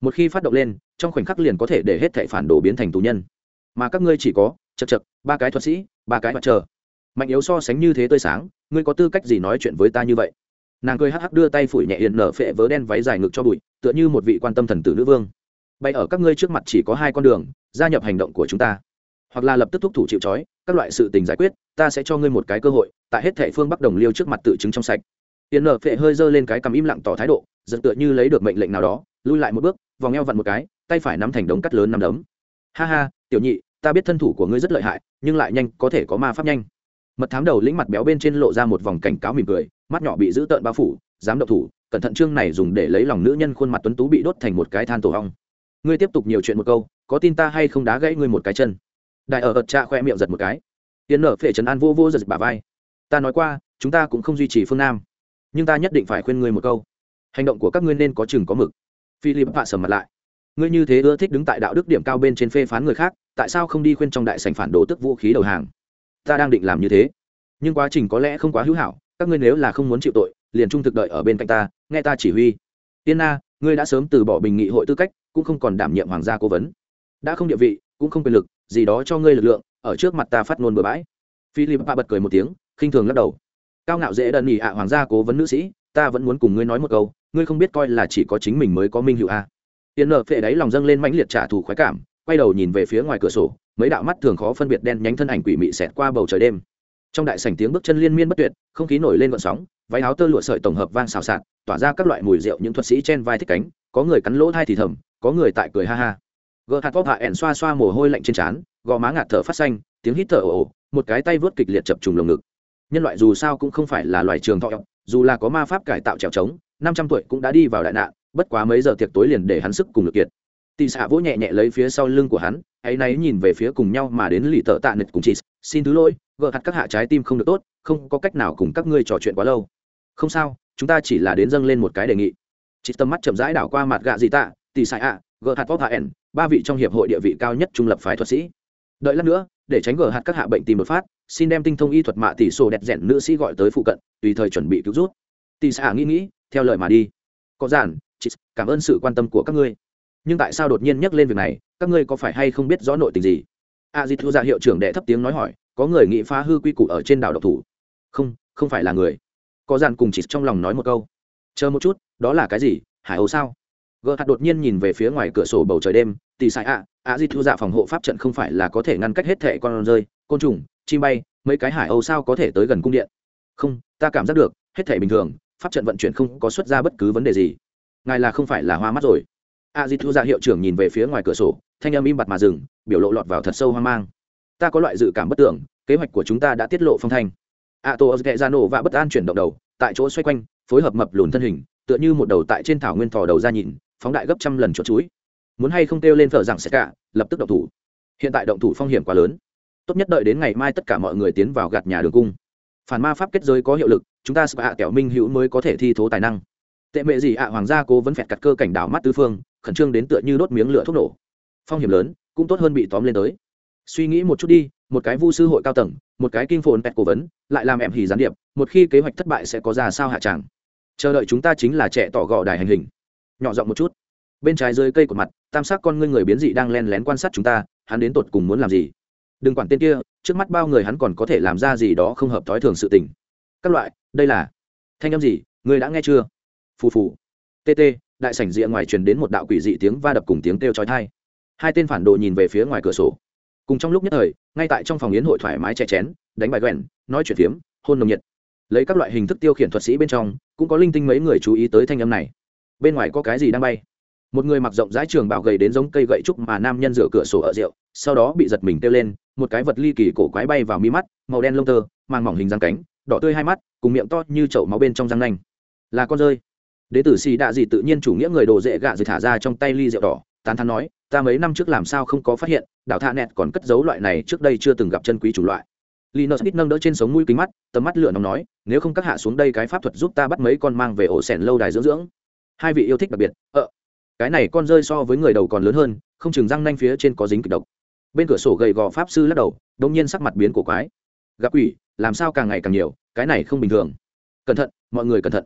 Một khi phát động lên, trong khoảnh khắc liền có thể để hết thệ phản đồ biến thành tù nhân. Mà các ngươi chỉ có chật chật ba cái thuật sĩ, ba cái mặt trời mạnh yếu so sánh như thế tươi sáng, ngươi có tư cách gì nói chuyện với ta như vậy? Nàng cười hắc hắc đưa tay phủi nhẹ hiện nở phệ vớ đen váy dài ngực cho bụi, tựa như một vị quan tâm thần tử nữ vương. Bay ở các ngươi trước mặt chỉ có hai con đường, gia nhập hành động của chúng ta hoặc là lập tức thúc thủ chịu trói, các loại sự tình giải quyết, ta sẽ cho ngươi một cái cơ hội, tại hết thệ phương bắc đồng liêu trước mặt tự chứng trong sạch. Tiền nở phệ hơi giơ lên cái cầm im lặng tỏ thái độ, giật tựa như lấy được mệnh lệnh nào đó, lui lại một bước, vòng eo vặn một cái, tay phải nắm thành đống cắt lớn nắm đấm. Ha ha, tiểu nhị, ta biết thân thủ của ngươi rất lợi hại, nhưng lại nhanh, có thể có ma pháp nhanh. Mật thám đầu lĩnh mặt béo bên trên lộ ra một vòng cảnh cáo mỉm cười, mắt nhỏ bị giữ tợn bao phủ, dám độc thủ, cẩn thận chương này dùng để lấy lòng nữ nhân khuôn mặt tuấn tú bị đốt thành một cái than tổ hong ngươi tiếp tục nhiều chuyện một câu, có tin ta hay không đá gãy ngươi một cái chân? Đại ở ợt cha khoe miệng giật một cái. Tiến nở phệ trấn an vô vô giật bà vai. Ta nói qua, chúng ta cũng không duy trì phương nam. Nhưng ta nhất định phải khuyên ngươi một câu. Hành động của các ngươi nên có chừng có mực. Philip hạ sầm mặt lại. Ngươi như thế ưa thích đứng tại đạo đức điểm cao bên trên phê phán người khác, tại sao không đi khuyên trong đại sành phản đồ tức vũ khí đầu hàng? Ta đang định làm như thế. Nhưng quá trình có lẽ không quá hữu hảo, các ngươi nếu là không muốn chịu tội, liền trung thực đợi ở bên cạnh ta, nghe ta chỉ huy. Tiên na, ngươi đã sớm từ bỏ bình nghị hội tư cách, cũng không còn đảm nhiệm hoàng gia cố vấn. Đã không địa vị, cũng không quyền lực gì đó cho ngươi lực lượng, ở trước mặt ta phát ngôn bừa bãi. Philip bạ bật cười một tiếng, khinh thường lắc đầu. Cao ngạo dễ đần nhị ạ, hoàng gia cố vấn nữ sĩ, ta vẫn muốn cùng ngươi nói một câu, ngươi không biết coi là chỉ có chính mình mới có minh hữu a. Tiền nợ phệ đáy lòng dâng lên mãnh liệt trả thù khoái cảm, quay đầu nhìn về phía ngoài cửa sổ, mấy đạo mắt thường khó phân biệt đen nhánh thân ảnh quỷ mị xẹt qua bầu trời đêm. Trong đại sảnh tiếng bước chân liên miên bất tuyệt, không khí nổi lên gọn sóng, váy áo tơ lụa sợi tổng hợp vang xào xạc, tỏa ra các loại mùi rượu những thuật sĩ trên vai thích cánh, có người cắn lỗ thai thì thầm, có người tại cười ha ha gờ hạt vóc hạ ẻn xoa xoa mồ hôi lạnh trên trán, gò má ngạt thở phát xanh, tiếng hít thở ồ ồ, một cái tay vớt kịch liệt chập trùng lồng ngực. Nhân loại dù sao cũng không phải là loài trường thọ, dù là có ma pháp cải tạo trèo trống, năm trăm tuổi cũng đã đi vào đại nạn, bất quá mấy giờ tiệc tối liền để hắn sức cùng lực kiệt. Tị xạ vỗ nhẹ nhẹ lấy phía sau lưng của hắn hãy náy nhìn về phía cùng nhau mà đến lì tợ tạ nịch cùng chị. Xin thứ lỗi gợ hạt các hạ trái tim không được tốt, không có cách nào cùng các ngươi trò chuyện quá lâu. Không sao, chúng ta chỉ là đến dâng lên một cái đề nghị. Chị tâm mắt chậm rãi đảo qua mặt gạ dị tạ tị xạ ạ gợ hạt vóc hạ ẻn ba vị trong hiệp hội địa vị cao nhất trung lập phái thuật sĩ. Đợi lát nữa, để tránh gờ hạt các hạ bệnh tìm đột phát, xin đem tinh thông y thuật mạ tỷ sổ đẹp rẽn nữ sĩ gọi tới phụ cận, tùy thời chuẩn bị cứu rút tỷ xạ nghĩ nghĩ, theo lời mà đi. Có giản, chị, cảm ơn sự quan tâm của các ngươi. Nhưng tại sao đột nhiên nhắc lên việc này, các ngươi có phải hay không biết rõ nội tình gì? A di thu ra hiệu trưởng đệ thấp tiếng nói hỏi, có người nghĩ phá hư quy củ ở trên đảo độc thủ? Không không phải là người. Có giản cùng chị trong lòng nói một câu. Chờ một chút, đó là cái gì? Hải ấu sao? Gờ hạt đột nhiên nhìn về phía ngoài cửa sổ bầu trời đêm, tỷ sai ạ ạ di thu dạ phòng hộ pháp trận không phải là có thể ngăn cách hết thẻ con rơi, côn trùng, chim bay, mấy cái hải âu sao có thể tới gần cung điện? Không, ta cảm giác được, hết thẻ bình thường, pháp trận vận chuyển không có xuất ra bất cứ vấn đề gì. Ngài là không phải là hoa mắt rồi. A di thu dạ hiệu trưởng nhìn về phía ngoài cửa sổ, thanh âm im bặt mà dừng, biểu lộ lọt vào thật sâu hoang mang. Ta có loại dự cảm bất tưởng, kế hoạch của chúng ta đã tiết lộ phong thanh. A tô ghẹ ra nổ và bất an chuyển động đầu, tại chỗ xoay quanh, phối hợp mập lùn thân hình, tựa như một đầu tại trên thảo nguyên thò đầu ra nhìn phóng đại gấp trăm lần chỗ chuối. Muốn hay không kêu lên thợ rằng sẽ cả, lập tức động thủ. Hiện tại động thủ phong hiểm quá lớn. Tốt nhất đợi đến ngày mai tất cả mọi người tiến vào gạt nhà đường cung. Phản ma pháp kết giới có hiệu lực, chúng ta sẽ hạ kẹo minh hữu mới có thể thi thố tài năng. Tệ mệ gì ạ, hoàng gia cố vẫn phẹt cặt cơ cảnh đảo mắt tư phương, khẩn trương đến tựa như đốt miếng lửa thuốc nổ. Phong hiểm lớn, cũng tốt hơn bị tóm lên tới. Suy nghĩ một chút đi, một cái vu sư hội cao tầng, một cái kinh phồn pet cố vấn, lại làm em hỉ gián điệp, một khi kế hoạch thất bại sẽ có ra sao hạ tràng. Chờ đợi chúng ta chính là trẻ tỏ gò đài hành hình nhỏ giọng một chút. Bên trái dưới cây của mặt, tam sắc con ngươi người biến dị đang len lén quan sát chúng ta, hắn đến tột cùng muốn làm gì? Đừng quản tên kia, trước mắt bao người hắn còn có thể làm ra gì đó không hợp thói thường sự tình. Các loại, đây là thanh âm gì? Người đã nghe chưa? Phù phù. Tt đại sảnh rìa ngoài truyền đến một đạo quỷ dị tiếng va đập cùng tiếng kêu chói tai. Hai tên phản đồ nhìn về phía ngoài cửa sổ. Cùng trong lúc nhất thời, ngay tại trong phòng yến hội thoải mái chè chén, đánh bài quèn nói chuyện phiếm, hôn nồng nhiệt. Lấy các loại hình thức tiêu khiển thuật sĩ bên trong, cũng có linh tinh mấy người chú ý tới thanh âm này bên ngoài có cái gì đang bay? Một người mặc rộng rãi trường bảo gầy đến giống cây gậy trúc mà nam nhân rửa cửa sổ ở rượu, sau đó bị giật mình kêu lên, một cái vật ly kỳ cổ quái bay vào mi mắt, màu đen lông tơ, mang mỏng hình răng cánh, đỏ tươi hai mắt, cùng miệng to như chậu máu bên trong răng nanh. Là con rơi. Đế tử xì đạ gì tự nhiên chủ nghĩa người đồ dễ gạ rồi thả ra trong tay ly rượu đỏ, tán thắn nói, ta mấy năm trước làm sao không có phát hiện, đảo thạ nẹt còn cất giấu loại này trước đây chưa từng gặp chân quý chủ loại. Linus ít nâng đỡ trên sống mũi kính mắt, tầm mắt lửa nóng nói, nếu không các hạ xuống đây cái pháp thuật giúp ta bắt mấy con mang về ổ sẻn lâu đài dưỡng dưỡng hai vị yêu thích đặc biệt ờ cái này con rơi so với người đầu còn lớn hơn, không chừng răng nanh phía trên có dính kịch độc. Bên cửa sổ gầy gò pháp sư lắc đầu, đông nhiên sắc mặt biến cổ quái. Gặp quỷ, làm sao càng ngày càng nhiều, cái này không bình thường. Cẩn thận, mọi người cẩn thận.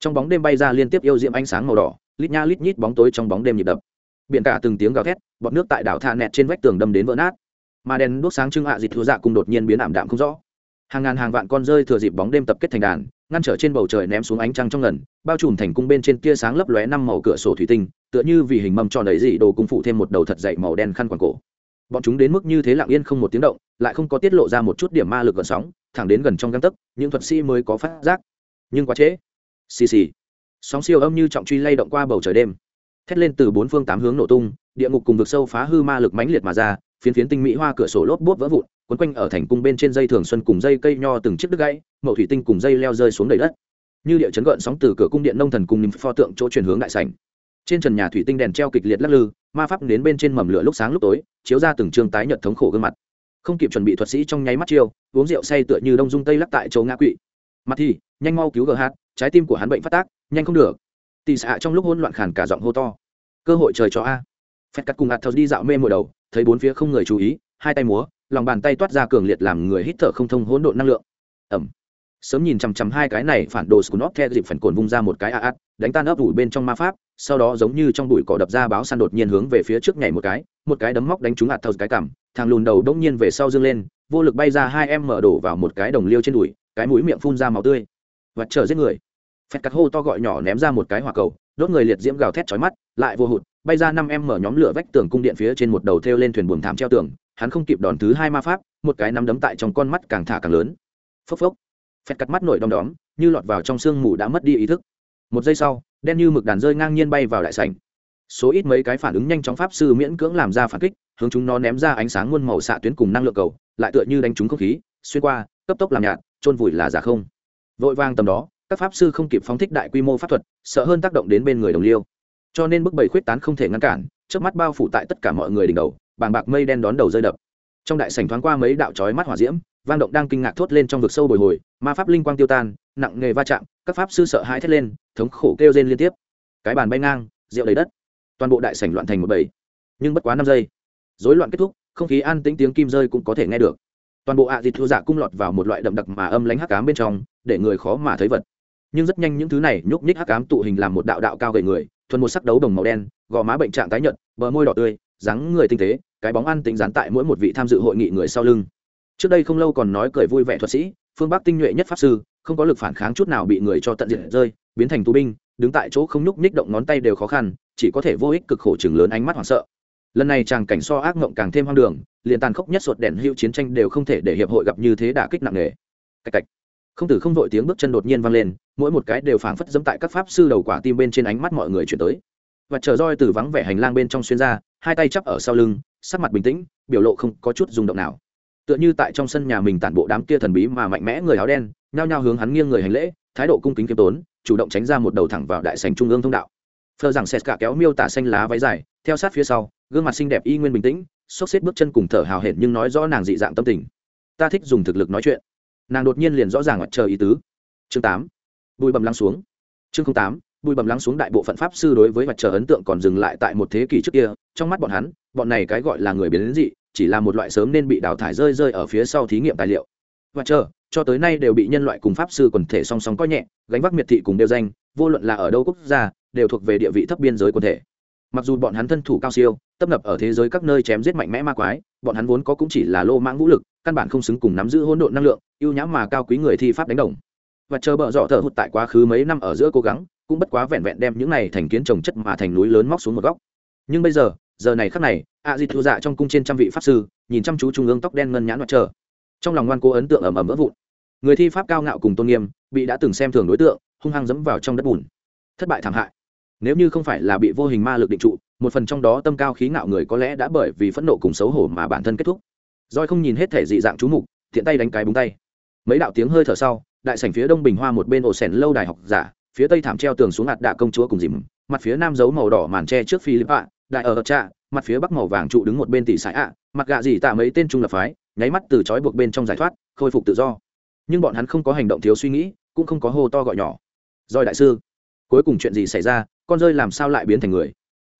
Trong bóng đêm bay ra liên tiếp yêu diễm ánh sáng màu đỏ, lít nha lít nhít bóng tối trong bóng đêm nhịp đập. Biển cả từng tiếng gào thét, bọt nước tại đảo tha nẹt trên vách tường đâm đến vỡ nát. Mà đèn đuốc sáng trưng hạ à dịt thua dạ cùng đột nhiên biến ảm đạm không rõ. Hàng ngàn hàng vạn con rơi thừa dịp bóng đêm tập kết thành đàn ngăn trở trên bầu trời ném xuống ánh trăng trong ngần, bao trùm thành cung bên trên tia sáng lấp lóe năm màu cửa sổ thủy tinh, tựa như vì hình mâm tròn đầy dị đồ cung phụ thêm một đầu thật dậy màu đen khăn quàng cổ. Bọn chúng đến mức như thế lặng yên không một tiếng động, lại không có tiết lộ ra một chút điểm ma lực gần sóng, thẳng đến gần trong găng tấc, những thuật sĩ mới có phát giác. Nhưng quá trễ. Xì xì. Sóng siêu âm như trọng truy lay động qua bầu trời đêm. Thét lên từ bốn phương tám hướng nổ tung, địa ngục cùng vực sâu phá hư ma lực mãnh liệt mà ra phiến phiến tinh mỹ hoa cửa sổ lốp bút vỡ vụn, quấn quanh ở thành cung bên trên dây thường xuân cùng dây cây nho từng chiếc đứt gãy, mậu thủy tinh cùng dây leo rơi xuống đầy đất. Như địa chấn gợn sóng từ cửa cung điện nông thần cùng pho tượng chỗ chuyển hướng đại sảnh. Trên trần nhà thủy tinh đèn treo kịch liệt lắc lư, ma pháp đến bên trên mầm lửa lúc sáng lúc tối, chiếu ra từng trường tái nhợt thống khổ gương mặt. Không kịp chuẩn bị thuật sĩ trong nháy mắt chiêu, uống rượu say tựa như đông dung tây lắc tại chỗ ngã quỵ. Mặt thì, nhanh mau cứu gờ hát trái tim của hắn bệnh phát tác, nhanh không được. Tì xạ trong lúc hỗn loạn khàn cả giọng hô to. Cơ hội trời cho a. Phép cắt cùng ạt thờ đi dạo mê mùa đầu thấy bốn phía không người chú ý, hai tay múa, lòng bàn tay toát ra cường liệt làm người hít thở không thông hỗn độn năng lượng. Ẩm. Sớm nhìn chằm chằm hai cái này phản đồ scunop theo dịp phần cồn vung ra một cái a át đánh tan ấp ủ bên trong ma pháp, sau đó giống như trong bụi cỏ đập ra báo săn đột nhiên hướng về phía trước nhảy một cái một cái đấm móc đánh trúng ạt thờ cái cảm thằng lùn đầu đông nhiên về sau dương lên, vô lực bay ra hai em mở đổ vào một cái đồng liêu trên đùi, cái mũi miệng phun ra màu tươi. Và chờ giết người. Phẹt cắt hô to gọi nhỏ ném ra một cái hỏa cầu, đốt người liệt diễm gào thét chói mắt, lại vô hụt bay ra năm em mở nhóm lửa vách tường cung điện phía trên một đầu thêu lên thuyền buồm thảm treo tường, hắn không kịp đòn thứ hai ma pháp, một cái nắm đấm tại trong con mắt càng thả càng lớn. Phốc phốc. Phẹt cắt mắt nổi đom đóm, như lọt vào trong sương mù đã mất đi ý thức. Một giây sau, đen như mực đàn rơi ngang nhiên bay vào đại sảnh. Số ít mấy cái phản ứng nhanh chóng pháp sư miễn cưỡng làm ra phản kích, hướng chúng nó ném ra ánh sáng muôn màu xạ tuyến cùng năng lượng cầu, lại tựa như đánh trúng không khí, xuyên qua, cấp tốc làm nhạt trôn vùi là giả không. Vội vang tầm đó, các pháp sư không kịp phóng thích đại quy mô pháp thuật, sợ hơn tác động đến bên người đồng liêu cho nên bức bầy khuyết tán không thể ngăn cản trước mắt bao phủ tại tất cả mọi người đỉnh đầu, bàng bạc mây đen đón đầu rơi đập. Trong đại sảnh thoáng qua mấy đạo chói mắt hỏa diễm, vang động đang kinh ngạc thốt lên trong vực sâu bồi hồi, ma pháp linh quang tiêu tan, nặng nghề va chạm, các pháp sư sợ hãi thét lên, thống khổ kêu rên liên tiếp. Cái bàn bay ngang, rượu đầy đất. Toàn bộ đại sảnh loạn thành một bầy. Nhưng bất quá năm giây, rối loạn kết thúc, không khí an tĩnh tiếng kim rơi cũng có thể nghe được. Toàn bộ ạ à dịt thua giả cung lọt vào một loại đậm đặc mà âm lánh hắc cám bên trong, để người khó mà thấy vật. Nhưng rất nhanh những thứ này nhúc nhích hắc cám tụ hình làm một đạo đạo cao gầy người thuần một sắc đấu đồng màu đen, gò má bệnh trạng tái nhợt, bờ môi đỏ tươi, dáng người tinh tế, cái bóng ăn tính dán tại mỗi một vị tham dự hội nghị người sau lưng. Trước đây không lâu còn nói cười vui vẻ thuật sĩ, phương bắc tinh nhuệ nhất pháp sư, không có lực phản kháng chút nào bị người cho tận diệt rơi, biến thành tù binh, đứng tại chỗ không nhúc nhích động ngón tay đều khó khăn, chỉ có thể vô ích cực khổ chừng lớn ánh mắt hoảng sợ. Lần này chàng cảnh so ác ngộng càng thêm hoang đường, liền tàn khốc nhất sột đèn hữu chiến tranh đều không thể để hiệp hội gặp như thế đả kích nặng nề. Cạch cạch. Không tử không vội tiếng bước chân đột nhiên vang lên mỗi một cái đều phảng phất dẫm tại các pháp sư đầu quả tim bên trên ánh mắt mọi người chuyển tới. Và chờ roi từ vắng vẻ hành lang bên trong xuyên ra, hai tay chắp ở sau lưng, sắc mặt bình tĩnh, biểu lộ không có chút rung động nào. Tựa như tại trong sân nhà mình tản bộ đám kia thần bí mà mạnh mẽ người áo đen, nhao nhao hướng hắn nghiêng người hành lễ, thái độ cung kính kiêm tốn, chủ động tránh ra một đầu thẳng vào đại sành trung ương thông đạo. Phờ rằng sệt cả kéo miêu tả xanh lá váy dài, theo sát phía sau, gương mặt xinh đẹp y nguyên bình tĩnh, xốc xếp bước chân cùng thở hào hển nhưng nói rõ nàng dị dạng tâm tình. Ta thích dùng thực lực nói chuyện. Nàng đột nhiên liền rõ ràng mặt trời ý tứ. Chương tám bụi bầm lắng xuống. Chương tám, bụi bầm lắng xuống đại bộ phận pháp sư đối với mặt trời ấn tượng còn dừng lại tại một thế kỷ trước kia. Trong mắt bọn hắn, bọn này cái gọi là người biến đến dị, chỉ là một loại sớm nên bị đào thải rơi rơi ở phía sau thí nghiệm tài liệu. Và chờ, cho tới nay đều bị nhân loại cùng pháp sư quần thể song song coi nhẹ, gánh vác miệt thị cùng đeo danh, vô luận là ở đâu quốc gia, đều thuộc về địa vị thấp biên giới quần thể. Mặc dù bọn hắn thân thủ cao siêu, tấp nập ở thế giới các nơi chém giết mạnh mẽ ma quái, bọn hắn vốn có cũng chỉ là lô mãng vũ lực, căn bản không xứng cùng nắm giữ hỗn độn năng lượng, ưu nhãm mà cao quý người thi pháp đánh đồng và chờ bợ dọ thợ hụt tại quá khứ mấy năm ở giữa cố gắng, cũng bất quá vẹn vẹn đem những này thành kiến trồng chất mà thành núi lớn móc xuống một góc. Nhưng bây giờ giờ này khắc này, a di thu dạ trong cung trên trăm vị pháp sư, nhìn chăm chú trung ương tóc đen ngân nhãn mặt chờ. Trong lòng ngoan cố ấn tượng ầm ầm vỡ vụn. Người thi pháp cao ngạo cùng tôn nghiêm, bị đã từng xem thường đối tượng, hung hăng dẫm vào trong đất bùn. Thất bại thảm hại. Nếu như không phải là bị vô hình ma lực định trụ, một phần trong đó tâm cao khí ngạo người có lẽ đã bởi vì phẫn nộ cùng xấu hổ mà bản thân kết thúc. Roi không nhìn hết thể dị dạng chú mục thiện tay đánh cái búng tay. Mấy đạo tiếng hơi thở sau đại sảnh phía đông bình hoa một bên ổ sèn lâu đài học giả, phía tây thảm treo tường xuống ạt đạ công chúa cùng dìm, mặt phía nam giấu màu đỏ màn tre trước phi lip ạ đại ở trạ, mặt phía bắc màu vàng trụ đứng một bên tỷ sải ạ, mặt gạ gì tạ mấy tên trung lập phái, nháy mắt từ trói buộc bên trong giải thoát, khôi phục tự do. Nhưng bọn hắn không có hành động thiếu suy nghĩ, cũng không có hô to gọi nhỏ. Rồi đại sư, cuối cùng chuyện gì xảy ra, con rơi làm sao lại biến thành người?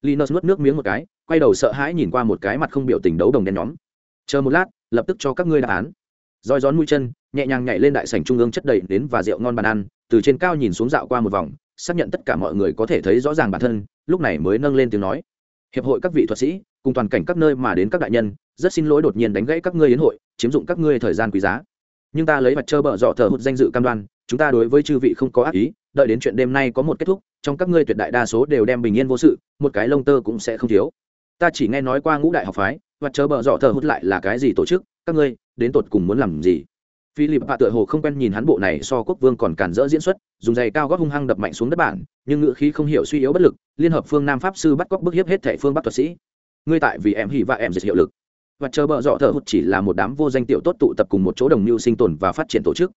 Linus nuốt nước miếng một cái, quay đầu sợ hãi nhìn qua một cái mặt không biểu tình đấu đồng đen nhóm. Chờ một lát, lập tức cho các ngươi đáp án roi rón mũi chân, nhẹ nhàng nhảy lên đại sảnh trung ương chất đầy đến và rượu ngon bàn ăn, từ trên cao nhìn xuống dạo qua một vòng, xác nhận tất cả mọi người có thể thấy rõ ràng bản thân, lúc này mới nâng lên tiếng nói. Hiệp hội các vị thuật sĩ, cùng toàn cảnh các nơi mà đến các đại nhân, rất xin lỗi đột nhiên đánh gãy các ngươi yến hội, chiếm dụng các ngươi thời gian quý giá. Nhưng ta lấy mặt trơ bợ dọ thờ hụt danh dự cam đoan, chúng ta đối với chư vị không có ác ý, đợi đến chuyện đêm nay có một kết thúc, trong các ngươi tuyệt đại đa số đều đem bình yên vô sự, một cái lông tơ cũng sẽ không thiếu. Ta chỉ nghe nói qua ngũ đại học phái và chờ bợ dọ thờ hút lại là cái gì tổ chức? Các ngươi, đến tột cùng muốn làm gì? Philip hạ tựa hồ không quen nhìn hắn bộ này so quốc vương còn cản rỡ diễn xuất, dùng giày cao gót hung hăng đập mạnh xuống đất bản, nhưng ngựa khí không hiểu suy yếu bất lực, liên hợp phương nam pháp sư bắt cóc bức hiếp hết thẻ phương bắc thuật sĩ. Ngươi tại vì em hỉ và em dệt hiệu lực. Và chờ bợ dọ thợ hụt chỉ là một đám vô danh tiểu tốt tụ tập cùng một chỗ đồng mưu sinh tồn và phát triển tổ chức.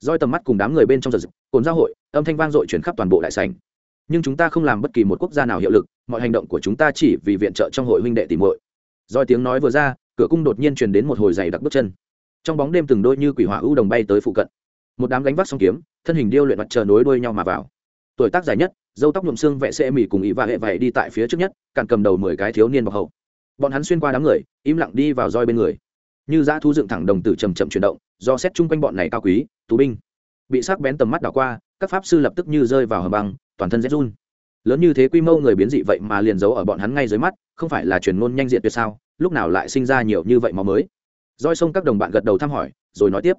Roi tầm mắt cùng đám người bên trong giật cồn giao hội, âm thanh vang dội chuyển khắp toàn bộ đại sảnh. Nhưng chúng ta không làm bất kỳ một quốc gia nào hiệu lực, mọi hành động của chúng ta chỉ vì viện trợ trong hội huynh đệ tìm muội. Roi tiếng nói vừa ra cửa cung đột nhiên truyền đến một hồi dày đặc bước chân. Trong bóng đêm từng đôi như quỷ hỏa ưu đồng bay tới phụ cận. Một đám gánh vác song kiếm, thân hình điêu luyện mặt trời nối đuôi nhau mà vào. Tuổi tác dài nhất, dâu tóc nhuộm xương vệ xe mỉ cùng ý và hệ vải đi tại phía trước nhất cạn cầm đầu mười cái thiếu niên bọc hậu. Bọn hắn xuyên qua đám người, im lặng đi vào roi bên người. Như dã thu dựng thẳng đồng tử chầm chậm chuyển động, do xét chung quanh bọn này cao quý, tù binh. Bị sắc bén tầm mắt đảo qua, các pháp sư lập tức như rơi vào hầm băng, toàn thân rét run. Lớn như thế quy mô người biến dị vậy mà liền giấu ở bọn hắn ngay dưới mắt, không phải là truyền ngôn nhanh diện tuyệt sao? Lúc nào lại sinh ra nhiều như vậy máu mới? Roi xông các đồng bạn gật đầu thăm hỏi, rồi nói tiếp.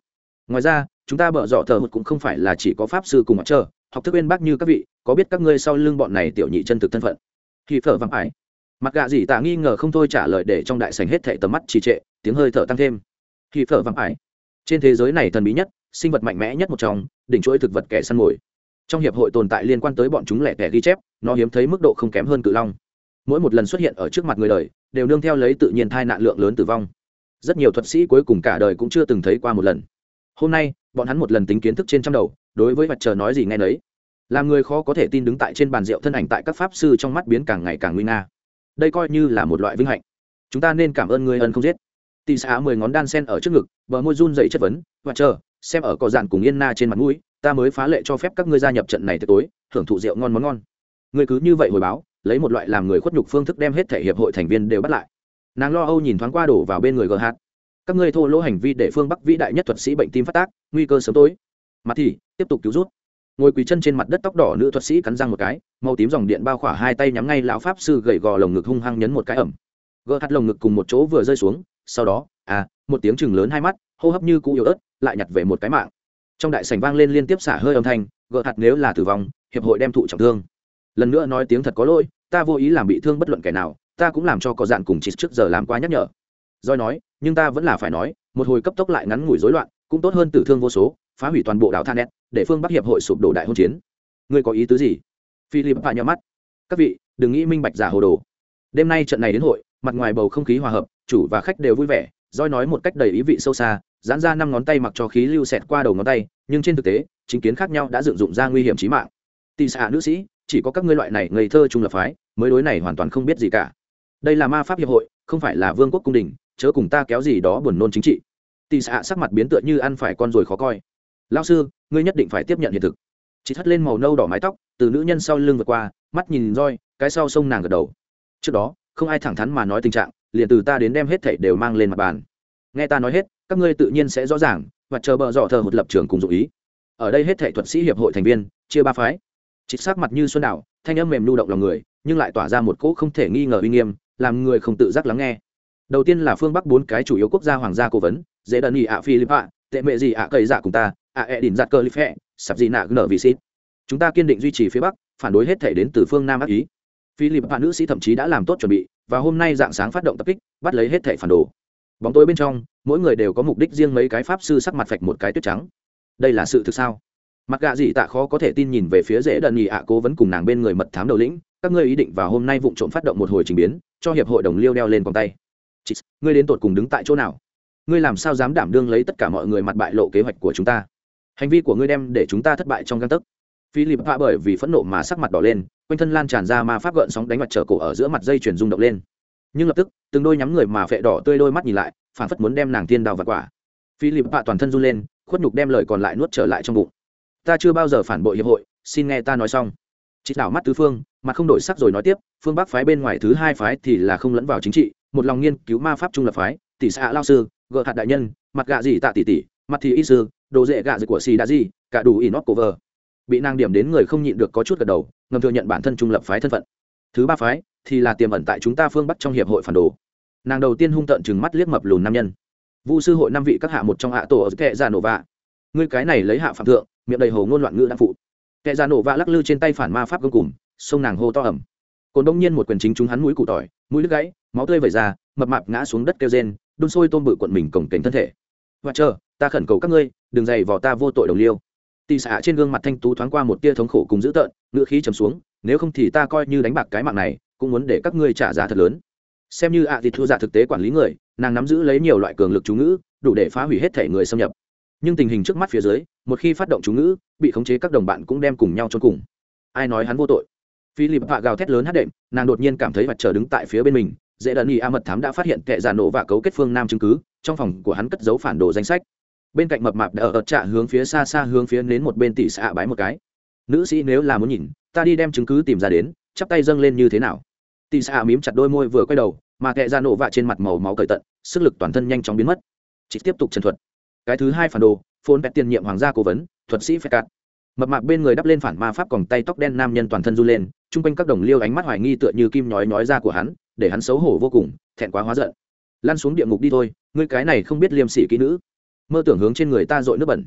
Ngoài ra, chúng ta bở dọ thờ hụt cũng không phải là chỉ có pháp sư cùng mặt trơ học thức uyên bác như các vị, có biết các ngươi sau lưng bọn này tiểu nhị chân thực thân phận? Khi phở vắng ải. Mặt gạ gì tạ nghi ngờ không thôi trả lời để trong đại sành hết thệ tầm mắt trì trệ, tiếng hơi thở tăng thêm. Khi phở vắng ải. Trên thế giới này thần bí nhất, sinh vật mạnh mẽ nhất một trong, đỉnh chuỗi thực vật kẻ săn mồi. Trong hiệp hội tồn tại liên quan tới bọn chúng lẻ tẻ ghi chép, nó hiếm thấy mức độ không kém hơn cự long. Mỗi một lần xuất hiện ở trước mặt người đời đều nương theo lấy tự nhiên thai nạn lượng lớn tử vong. Rất nhiều thuật sĩ cuối cùng cả đời cũng chưa từng thấy qua một lần. Hôm nay, bọn hắn một lần tính kiến thức trên trăm đầu, đối với mặt trời nói gì nghe nấy. Làm người khó có thể tin đứng tại trên bàn rượu thân ảnh tại các pháp sư trong mắt biến càng ngày càng nguy nga. Đây coi như là một loại vinh hạnh. Chúng ta nên cảm ơn người ân không giết. Tì xã mười ngón đan sen ở trước ngực, bờ môi run dậy chất vấn và chờ, xem ở cỏ dạn cùng yên na trên mặt mũi, ta mới phá lệ cho phép các ngươi gia nhập trận này tới tối hưởng thụ rượu ngon món ngon. Người cứ như vậy hồi báo lấy một loại làm người khuất nhục phương thức đem hết thể hiệp hội thành viên đều bắt lại. Nàng lo âu nhìn thoáng qua đổ vào bên người gờ hạt các ngươi thô lỗ hành vi để phương bắc vĩ đại nhất thuật sĩ bệnh tim phát tác, nguy cơ sớm tối. Mặt thì, tiếp tục cứu rút. Ngồi quỳ chân trên mặt đất tóc đỏ nữ thuật sĩ cắn răng một cái, màu tím dòng điện bao khỏa hai tay nhắm ngay lão pháp sư gậy gò lồng ngực hung hăng nhấn một cái ẩm. Gỡ hạt lồng ngực cùng một chỗ vừa rơi xuống, sau đó à một tiếng chừng lớn hai mắt, hô hấp như cũ yếu ớt, lại nhặt về một cái mạng. Trong đại sảnh vang lên liên tiếp xả hơi âm thanh gỡ hạt nếu là tử vong, hiệp hội đem thụ trọng thương lần nữa nói tiếng thật có lỗi, ta vô ý làm bị thương bất luận kẻ nào, ta cũng làm cho có dạn cùng chịt trước giờ làm qua nhắc nhở. Doi nói, nhưng ta vẫn là phải nói, một hồi cấp tốc lại ngắn ngủi rối loạn, cũng tốt hơn tử thương vô số, phá hủy toàn bộ đảo thanet để phương bắc hiệp hội sụp đổ đại hôn chiến. Ngươi có ý tứ gì? Philip hạ nhắm mắt. Các vị, đừng nghĩ minh bạch giả hồ đồ. Đêm nay trận này đến hội, mặt ngoài bầu không khí hòa hợp, chủ và khách đều vui vẻ doi nói một cách đầy ý vị sâu xa, giãn ra năm ngón tay mặc cho khí lưu xẹt qua đầu ngón tay, nhưng trên thực tế, chính kiến khác nhau đã dựng dụng ra nguy hiểm trí mạng. Tì xạ nữ sĩ chỉ có các ngươi loại này ngây thơ trung lập phái, mới đối này hoàn toàn không biết gì cả. Đây là ma pháp hiệp hội, không phải là vương quốc cung đình, chớ cùng ta kéo gì đó buồn nôn chính trị. Tì xạ sắc mặt biến tựa như ăn phải con rồi khó coi. Lao sư, ngươi nhất định phải tiếp nhận hiện thực. Chị thất lên màu nâu đỏ mái tóc, từ nữ nhân sau lưng vượt qua, mắt nhìn roi, cái sau sông nàng gật đầu. Trước đó, không ai thẳng thắn mà nói tình trạng, liền từ ta đến đem hết thảy đều mang lên mặt bàn. Nghe ta nói hết, các ngươi tự nhiên sẽ rõ ràng, và chờ bờ dọ thờ một lập trường cùng dụ ý. Ở đây hết thảy thuật sĩ hiệp hội thành viên, chia ba phái trịch sắc mặt như xuân đảo, thanh âm mềm nu động lòng người, nhưng lại tỏa ra một cỗ không thể nghi ngờ uy nghiêm, làm người không tự giác lắng nghe. Đầu tiên là phương bắc bốn cái chủ yếu quốc gia hoàng gia cố vấn, dễ đần ỉ ạ philippa, tệ mệ gì ạ cậy dạ cùng ta, ạ ẹ đỉnh giặt cơ lip hẹ sạp gì nạ nở vì xít. Chúng ta kiên định duy trì phía bắc, phản đối hết thể đến từ phương nam ác ý. Philippa nữ sĩ thậm chí đã làm tốt chuẩn bị, và hôm nay dạng sáng phát động tập kích, bắt lấy hết thể phản đồ. Bóng tối bên trong, mỗi người đều có mục đích riêng mấy cái pháp sư sắc mặt phạch một cái tuyết trắng. Đây là sự thực sao? Mặc gạ dị tạ khó có thể tin nhìn về phía dễ đần nhị ạ cố vấn cùng nàng bên người mật thám đầu lĩnh. Các ngươi ý định vào hôm nay vụ trộm phát động một hồi trình biến cho hiệp hội đồng liêu đeo lên con tay. Chị, ngươi đến tột cùng đứng tại chỗ nào? Ngươi làm sao dám đảm đương lấy tất cả mọi người mặt bại lộ kế hoạch của chúng ta? Hành vi của ngươi đem để chúng ta thất bại trong găng tấc. Philip hạ bởi vì phẫn nộ mà sắc mặt đỏ lên quanh thân lan tràn ra ma pháp gợn sóng đánh mặt trở cổ ở giữa mặt dây chuyển rung động lên. Nhưng lập tức từng đôi nhắm người mà phệ đỏ tươi đôi mắt nhìn lại phản phất muốn đem nàng tiên đào vật quả. Philip hạ toàn thân run lên khuất nhục đem lời còn lại nuốt trở lại trong bụng ta chưa bao giờ phản bội hiệp hội, xin nghe ta nói xong. Chị đảo mắt tứ phương, mà không đổi sắc rồi nói tiếp, phương bắc phái bên ngoài thứ hai phái thì là không lẫn vào chính trị, một lòng nghiên cứu ma pháp trung lập phái, tỷ xã lao sư, gợ hạt đại nhân, mặt gạ gì tạ tỷ tỷ, mặt thì y sư, đồ dễ gạ gì của xì đã gì, cả đủ in cover bị nàng điểm đến người không nhịn được có chút gật đầu, ngầm thừa nhận bản thân trung lập phái thân phận. Thứ ba phái thì là tiềm ẩn tại chúng ta phương bắc trong hiệp hội phản đồ. Nàng đầu tiên hung tợn chừng mắt liếc mập lùn nam nhân. Vu sư hội năm vị các hạ một trong hạ tổ ở kệ già nổ vạ. Ngươi cái này lấy hạ phạm thượng miệng đầy hồ ngôn loạn ngữ đã phụ. Kẻ già nổ vạ lắc lư trên tay phản ma pháp gông cùng, sông nàng hô to ẩm cồn đông nhiên một quyền chính chúng hắn mũi cụ tỏi, mũi đứt gãy, máu tươi vẩy ra, mập mạp ngã xuống đất kêu rên, đun sôi tôm bự quận mình cổng kềnh thân thể. Và chờ, ta khẩn cầu các ngươi, đừng dày vò ta vô tội đồng liêu. Tì xạ trên gương mặt thanh tú thoáng qua một tia thống khổ cùng dữ tợn ngựa khí chầm xuống, nếu không thì ta coi như đánh bạc cái mạng này, cũng muốn để các ngươi trả giá thật lớn. Xem như ạ à thì thua giả thực tế quản lý người, nàng nắm giữ lấy nhiều loại cường lực chú ngữ, đủ để phá hủy hết thể người xâm nhập. Nhưng tình hình trước mắt phía dưới một khi phát động chú ngữ, bị khống chế các đồng bạn cũng đem cùng nhau trốn cùng. Ai nói hắn vô tội? Philip hạ gào thét lớn hát đệm, nàng đột nhiên cảm thấy vật trời đứng tại phía bên mình, dễ đần y a mật thám đã phát hiện kẻ giả nổ và cấu kết phương nam chứng cứ, trong phòng của hắn cất giấu phản đồ danh sách. Bên cạnh mập mạp đã ở trạ hướng phía xa xa hướng phía đến một bên tỷ xạ bái một cái. Nữ sĩ nếu là muốn nhìn, ta đi đem chứng cứ tìm ra đến, chắp tay dâng lên như thế nào? Tỷ xạ mím chặt đôi môi vừa quay đầu, mà kệ ra nổ vạ trên mặt màu máu cởi tận, sức lực toàn thân nhanh chóng biến mất. Chỉ tiếp tục trần thuật. Cái thứ hai phản đồ phôn pet tiền nhiệm hoàng gia cố vấn, thuật sĩ phép cạn mập mạc bên người đắp lên phản ma pháp còn tay tóc đen nam nhân toàn thân run lên, chung quanh các đồng liêu ánh mắt hoài nghi tựa như kim nhói nhói ra của hắn, để hắn xấu hổ vô cùng, thẹn quá hóa giận. Lăn xuống địa ngục đi thôi, ngươi cái này không biết liêm sỉ kỹ nữ. Mơ tưởng hướng trên người ta dội nước bẩn.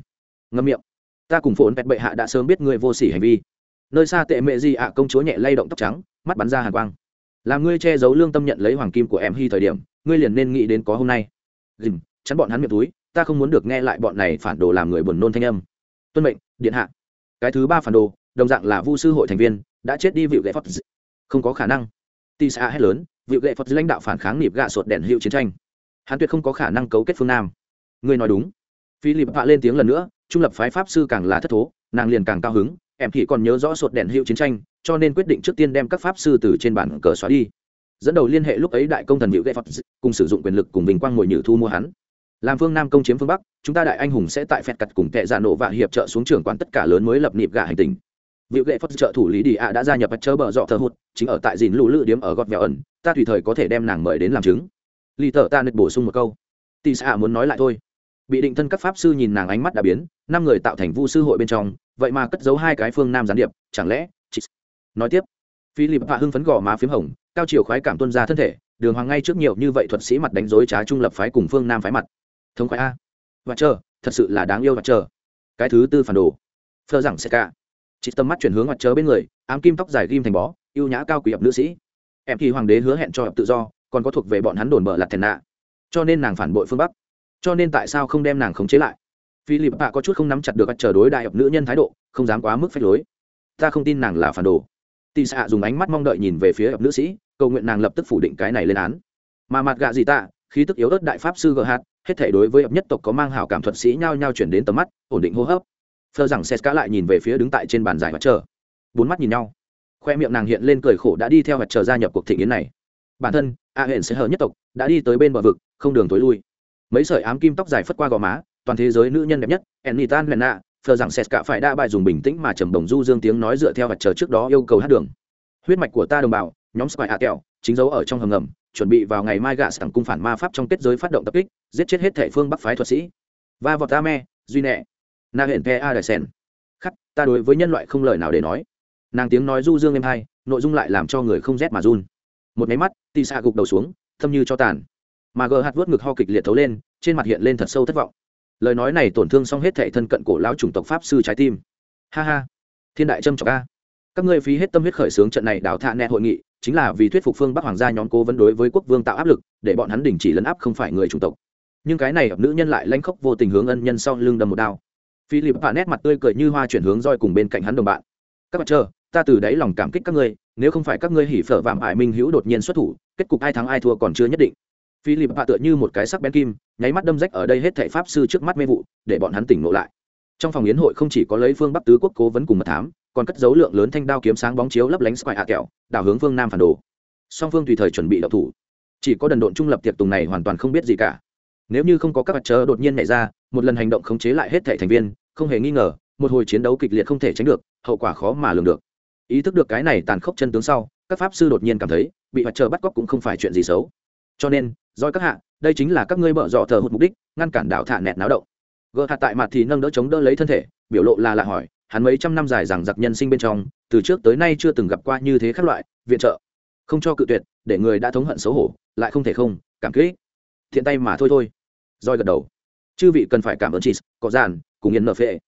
Ngâm miệng. Ta cùng phồn pet bệ hạ đã sớm biết ngươi vô sỉ hành vi. Nơi xa tệ mẹ gì ạ công chúa nhẹ lay động tóc trắng, mắt bắn ra hàn quang. Làm ngươi che giấu lương tâm nhận lấy hoàng kim của em hy thời điểm, ngươi liền nên nghĩ đến có hôm nay. Dìm chắn bọn hắn miệng túi ta không muốn được nghe lại bọn này phản đồ làm người buồn nôn thanh âm. Tuân mệnh, điện hạ. Cái thứ ba phản đồ, đồng dạng là vu sư hội thành viên, đã chết đi vịu gậy phật không có khả năng. Tì xa hét lớn, vịu gậy phật lãnh đạo phản kháng nịp gạ sột đèn hiệu chiến tranh. Hắn tuyệt không có khả năng cấu kết phương nam. Ngươi nói đúng. Philip hạ lên tiếng lần nữa, trung lập phái pháp sư càng là thất thố, nàng liền càng cao hứng, em thì còn nhớ rõ sột đèn hiệu chiến tranh, cho nên quyết định trước tiên đem các pháp sư từ trên bản cờ xóa đi. Dẫn đầu liên hệ lúc ấy đại công thần hữu ghé phật cùng sử dụng quyền lực cùng bình quang ngồi nhử thu mua hắn làm phương nam công chiếm phương bắc chúng ta đại anh hùng sẽ tại phẹt cặt cùng tệ giả nổ và hiệp trợ xuống trưởng quản tất cả lớn mới lập nịp gà hành tình. Vị lệ phật trợ thủ lý đi ạ đã gia nhập chớ bờ dọ thờ hụt, chính ở tại dìn lũ lự điếm ở gọt vẹo ẩn, ta tùy thời có thể đem nàng mời đến làm chứng. Lì thợ ta nịch bổ sung một câu. Tì xạ muốn nói lại thôi. Bị định thân các pháp sư nhìn nàng ánh mắt đã biến, năm người tạo thành vu sư hội bên trong, vậy mà cất giấu hai cái phương nam gián điệp, chẳng lẽ chị... nói tiếp. Philip hạ hưng phấn gò má p h í m hồng, cao chiều khoái cảm tuân ra thân thể, đường hoàng ngay trước nhiều như vậy thuật sĩ mặt đánh dối trá trung lập phái cùng phương nam phái mặt thống khoái a. Và chờ, thật sự là đáng yêu và chờ. Cái thứ tư phản đồ. Phờ rằng sẽ cả. Chị tầm mắt chuyển hướng mặt chớ bên người, ám kim tóc dài ghim thành bó ưu nhã cao quý ập nữ sĩ. Em thì hoàng đế hứa hẹn cho tự do, còn có thuộc về bọn hắn đồn mở lạt thèn nạ. Cho nên nàng phản bội phương bắc. Cho nên tại sao không đem nàng khống chế lại? Philip bạ có chút không nắm chặt được chờ đối đại ập nữ nhân thái độ, không dám quá mức phép lối. Ta không tin nàng là phản đồ. Tì xạ dùng ánh mắt mong đợi nhìn về phía ập nữ sĩ, cầu nguyện nàng lập tức phủ định cái này lên án. Mà mặt gạ gì tạ, khí tức yếu ớt đại pháp sư gờ hạt hết thể đối với ập nhất tộc có mang hảo cảm thuật sĩ nhao nhao chuyển đến tầm mắt, ổn định hô hấp. Phờ rằng xét lại nhìn về phía đứng tại trên bàn giải mặt chờ. Bốn mắt nhìn nhau. Khoe miệng nàng hiện lên cười khổ đã đi theo mặt chờ gia nhập cuộc thị nghiến này. Bản thân, a hển sẽ hở nhất tộc, đã đi tới bên bờ vực, không đường tối lui. Mấy sợi ám kim tóc dài phất qua gò má, toàn thế giới nữ nhân đẹp nhất, enitan lena, phờ rằng xét phải đa bài dùng bình tĩnh mà trầm đồng du dương tiếng nói dựa theo mặt chờ trước đó yêu cầu hát đường. Huyết mạch của ta đồng bào, nhóm spy a kẹo chính dấu ở trong hầm ngầm, chuẩn bị vào ngày mai gạ sẵn cung phản ma pháp trong kết giới phát động tập kích, giết chết hết thể phương bắc phái thuật sĩ. Và vọt ta me, duy nẹ. Na hẹn pe a đại sen. Khắc, ta đối với nhân loại không lời nào để nói. Nàng tiếng nói du dương êm hai, nội dung lại làm cho người không rét mà run. Một máy mắt, tì xạ gục đầu xuống, thâm như cho tàn. Mà gờ hạt vớt ngực ho kịch liệt thấu lên, trên mặt hiện lên thật sâu thất vọng. Lời nói này tổn thương xong hết thệ thân cận cổ lão chủng tộc pháp sư trái tim. Ha ha. Thiên đại trâm trọc a. Các ngươi phí hết tâm huyết khởi xướng trận này đào thạ nẹ hội nghị chính là vì thuyết phục phương bắc hoàng gia nhóm cố vấn đối với quốc vương tạo áp lực, để bọn hắn đình chỉ lấn áp không phải người chủng tộc. Nhưng cái này nữ nhân lại lanh khóc vô tình hướng ân nhân sau lưng đâm một đao. Philip hạ nét mặt tươi cười như hoa chuyển hướng roi cùng bên cạnh hắn đồng bạn. Các bạn chờ, ta từ đáy lòng cảm kích các ngươi, nếu không phải các ngươi hỉ phở vạm ải minh hữu đột nhiên xuất thủ, kết cục ai thắng ai thua còn chưa nhất định. Philip hạ tựa như một cái sắc bén kim, nháy mắt đâm rách ở đây hết thảy pháp sư trước mắt mê vụ, để bọn hắn tỉnh ngộ lại. Trong phòng yến hội không chỉ có lấy phương bắc tứ quốc cố vấn cùng mật thám còn cất dấu lượng lớn thanh đao kiếm sáng bóng chiếu lấp lánh square hạ kẹo, đảo hướng phương nam phản đồ. Song phương tùy thời chuẩn bị đậu thủ. Chỉ có đần độn trung lập tiệc tùng này hoàn toàn không biết gì cả. Nếu như không có các vật chớ đột nhiên nhảy ra, một lần hành động khống chế lại hết thảy thành viên, không hề nghi ngờ, một hồi chiến đấu kịch liệt không thể tránh được, hậu quả khó mà lường được. Ý thức được cái này tàn khốc chân tướng sau, các pháp sư đột nhiên cảm thấy, bị mặt trời bắt cóc cũng không phải chuyện gì xấu. Cho nên doi các hạ, đây chính là các ngươi bợ dọ thờ hụt mục đích, ngăn cản đảo thả nẹt náo động. Gờ hạt tại mặt thì nâng đỡ chống đỡ lấy thân thể, biểu lộ là lạ hỏi hắn mấy trăm năm dài rằng giặc nhân sinh bên trong, từ trước tới nay chưa từng gặp qua như thế các loại, viện trợ. Không cho cự tuyệt, để người đã thống hận xấu hổ, lại không thể không, cảm kích. Thiện tay mà thôi thôi. Roi gật đầu. Chư vị cần phải cảm ơn chị có giàn, cùng yên nợ phệ.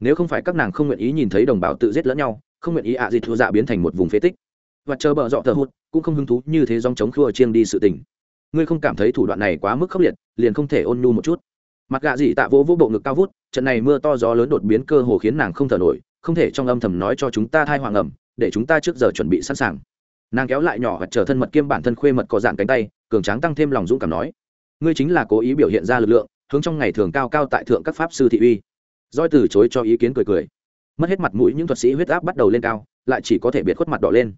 Nếu không phải các nàng không nguyện ý nhìn thấy đồng bào tự giết lẫn nhau, không nguyện ý ạ à gì thua dạ biến thành một vùng phế tích. Và chờ bờ dọ thờ hụt, cũng không hứng thú như thế dòng chống khua chiêng đi sự tình. Ngươi không cảm thấy thủ đoạn này quá mức khốc liệt, liền không thể ôn nhu một chút mặt gạ dị tạ vỗ vỗ bộ ngực cao vút, trận này mưa to gió lớn đột biến cơ hồ khiến nàng không thở nổi, không thể trong âm thầm nói cho chúng ta thai hoàng ẩm, để chúng ta trước giờ chuẩn bị sẵn sàng. Nàng kéo lại nhỏ và chờ thân mật kiêm bản thân khuê mật có dạng cánh tay, cường tráng tăng thêm lòng dũng cảm nói, ngươi chính là cố ý biểu hiện ra lực lượng, hướng trong ngày thường cao cao tại thượng các pháp sư thị uy. Doi từ chối cho ý kiến cười cười. Mất hết mặt mũi, những thuật sĩ huyết áp bắt đầu lên cao, lại chỉ có thể biệt khuất mặt đỏ lên.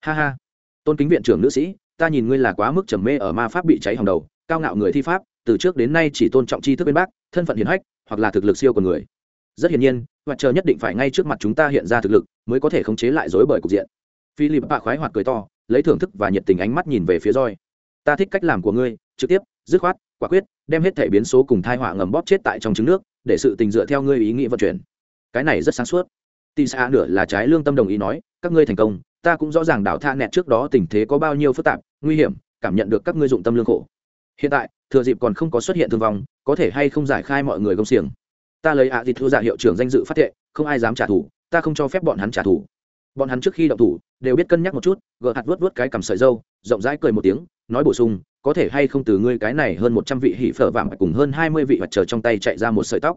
Ha ha, tôn kính viện trưởng nữ sĩ, ta nhìn ngươi là quá mức trầm mê ở ma pháp bị cháy hòng đầu, cao ngạo người thi pháp từ trước đến nay chỉ tôn trọng tri thức bên bác, thân phận hiền hách, hoặc là thực lực siêu của người. Rất hiển nhiên hoạt chờ nhất định phải ngay trước mặt chúng ta hiện ra thực lực, mới có thể khống chế lại dối bởi cục diện. Philip bạ khoái hoạt cười to, lấy thưởng thức và nhiệt tình ánh mắt nhìn về phía roi ta thích cách làm của ngươi, trực tiếp, dứt khoát, quả quyết, đem hết thể biến số cùng thai họa ngầm bóp chết tại trong trứng nước, để sự tình dựa theo ngươi ý nghĩ vận chuyển. Cái này rất sáng suốt. Tì xa nửa là trái lương tâm đồng ý nói, các ngươi thành công, ta cũng rõ ràng đảo tha nẹt trước đó tình thế có bao nhiêu phức tạp, nguy hiểm, cảm nhận được các ngươi dụng tâm lương khổ. Hiện tại thừa dịp còn không có xuất hiện thương vong, có thể hay không giải khai mọi người công xiềng. Ta lấy ạ à thịt thư giả dạ hiệu trưởng danh dự phát thệ, không ai dám trả thù, ta không cho phép bọn hắn trả thù. Bọn hắn trước khi động thủ, đều biết cân nhắc một chút gỡ hạt vớt vớt cái cầm sợi dâu, rộng rãi cười một tiếng, nói bổ sung, có thể hay không từ ngươi cái này hơn một trăm vị hỉ phở vàng cùng hơn hai mươi vị mặt trời trong tay chạy ra một sợi tóc.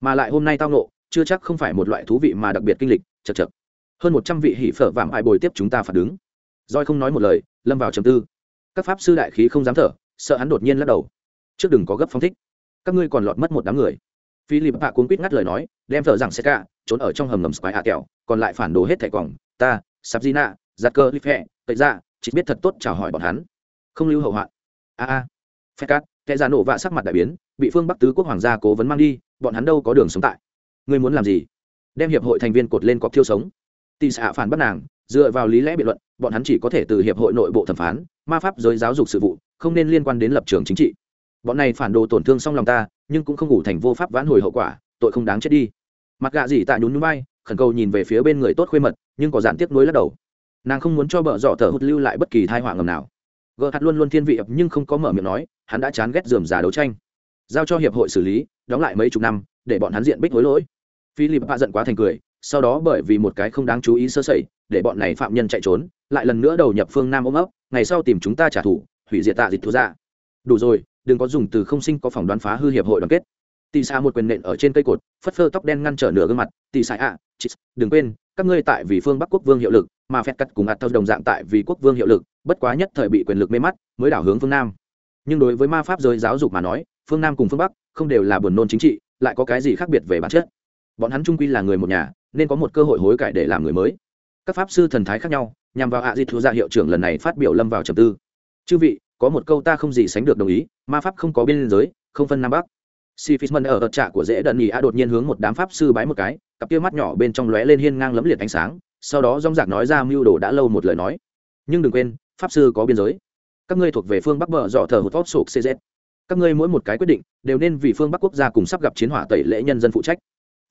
Mà lại hôm nay tao nộ chưa chắc không phải một loại thú vị mà đặc biệt kinh lịch, chật chật. Hơn một trăm vị hỉ phở vàng ai bồi tiếp chúng ta phản đứng roi không nói một lời, lâm vào trầm tư. Các pháp sư đại khí không dám thở, sợ hắn đột nhiên lắc đầu trước đừng có gấp phong thích. Các ngươi còn lọt mất một đám người. Philip hạ cuốn quýt ngắt lời nói, đem thợ rằng sẽ cả trốn ở trong hầm ngầm spy hạ kẹo còn lại phản đồ hết thẻ còng ta sắp gina giặt cơ lip hẹ tẩy ra chỉ biết thật tốt chào hỏi bọn hắn. Không lưu hậu hoạn. A a. Phép cát kẻ già nổ vạ sắc mặt đại biến, bị phương bắc tứ quốc hoàng gia cố vấn mang đi, bọn hắn đâu có đường sống tại. Ngươi muốn làm gì? Đem hiệp hội thành viên cột lên cọc thiêu sống. Tì xạ phản bắt nàng, dựa vào lý lẽ biện luận, bọn hắn chỉ có thể từ hiệp hội nội bộ thẩm phán, ma pháp giới giáo dục sự vụ, không nên liên quan đến lập trường chính trị bọn này phản đồ tổn thương xong lòng ta, nhưng cũng không ngủ thành vô pháp vãn hồi hậu quả, tội không đáng chết đi. Mặc gạ gì tại nhún núi bay khẩn cầu nhìn về phía bên người tốt khuê mật, nhưng có giản tiếc nối lắc đầu. Nàng không muốn cho bợ dọ thở hụt lưu lại bất kỳ thai họa ngầm nào. Gợ hạt luôn luôn thiên vị ập nhưng không có mở miệng nói, hắn đã chán ghét dườm già đấu tranh. Giao cho hiệp hội xử lý, đóng lại mấy chục năm, để bọn hắn diện bích hối lỗi. Philip hạ giận quá thành cười, sau đó bởi vì một cái không đáng chú ý sơ sẩy, để bọn này phạm nhân chạy trốn, lại lần nữa đầu nhập phương nam ôm ấp, ngày sau tìm chúng ta trả thù, hủy diệt tạ dịch thú ra dạ. đủ rồi đừng có dùng từ không sinh có phỏng đoán phá hư hiệp hội đoàn kết. Tì xa một quyền nện ở trên cây cột phất phơ tóc đen ngăn trở nửa gương mặt. Tì xa ạ à, đừng quên các ngươi tại vì phương bắc quốc vương hiệu lực mà phép cắt cùng ạt thâu đồng dạng tại vì quốc vương hiệu lực bất quá nhất thời bị quyền lực mê mắt mới đảo hướng phương nam. Nhưng đối với ma pháp giới giáo dục mà nói phương nam cùng phương bắc không đều là buồn nôn chính trị lại có cái gì khác biệt về bản chất? Bọn hắn trung quy là người một nhà nên có một cơ hội hối cải để làm người mới. Các pháp sư thần thái khác nhau nhằm vào ạ à di thu ra hiệu trưởng lần này phát biểu lâm vào trầm tư. Chư vị có một câu ta không gì sánh được đồng ý, ma pháp không có biên giới, không phân nam bắc. Si fisman ở ợt trạ của dễ đần ý a đột nhiên hướng một đám pháp sư bái một cái, cặp kia mắt nhỏ bên trong lóe lên hiên ngang lấm liệt ánh sáng, sau đó dong dạc nói ra mưu đồ đã lâu một lời nói. Nhưng đừng quên, pháp sư có biên giới. Các ngươi thuộc về phương bắc bờ dọ thờ hụt tốt sụp cz các ngươi mỗi một cái quyết định, đều nên vì phương bắc quốc gia cùng sắp gặp chiến hỏa tẩy lễ nhân dân phụ trách.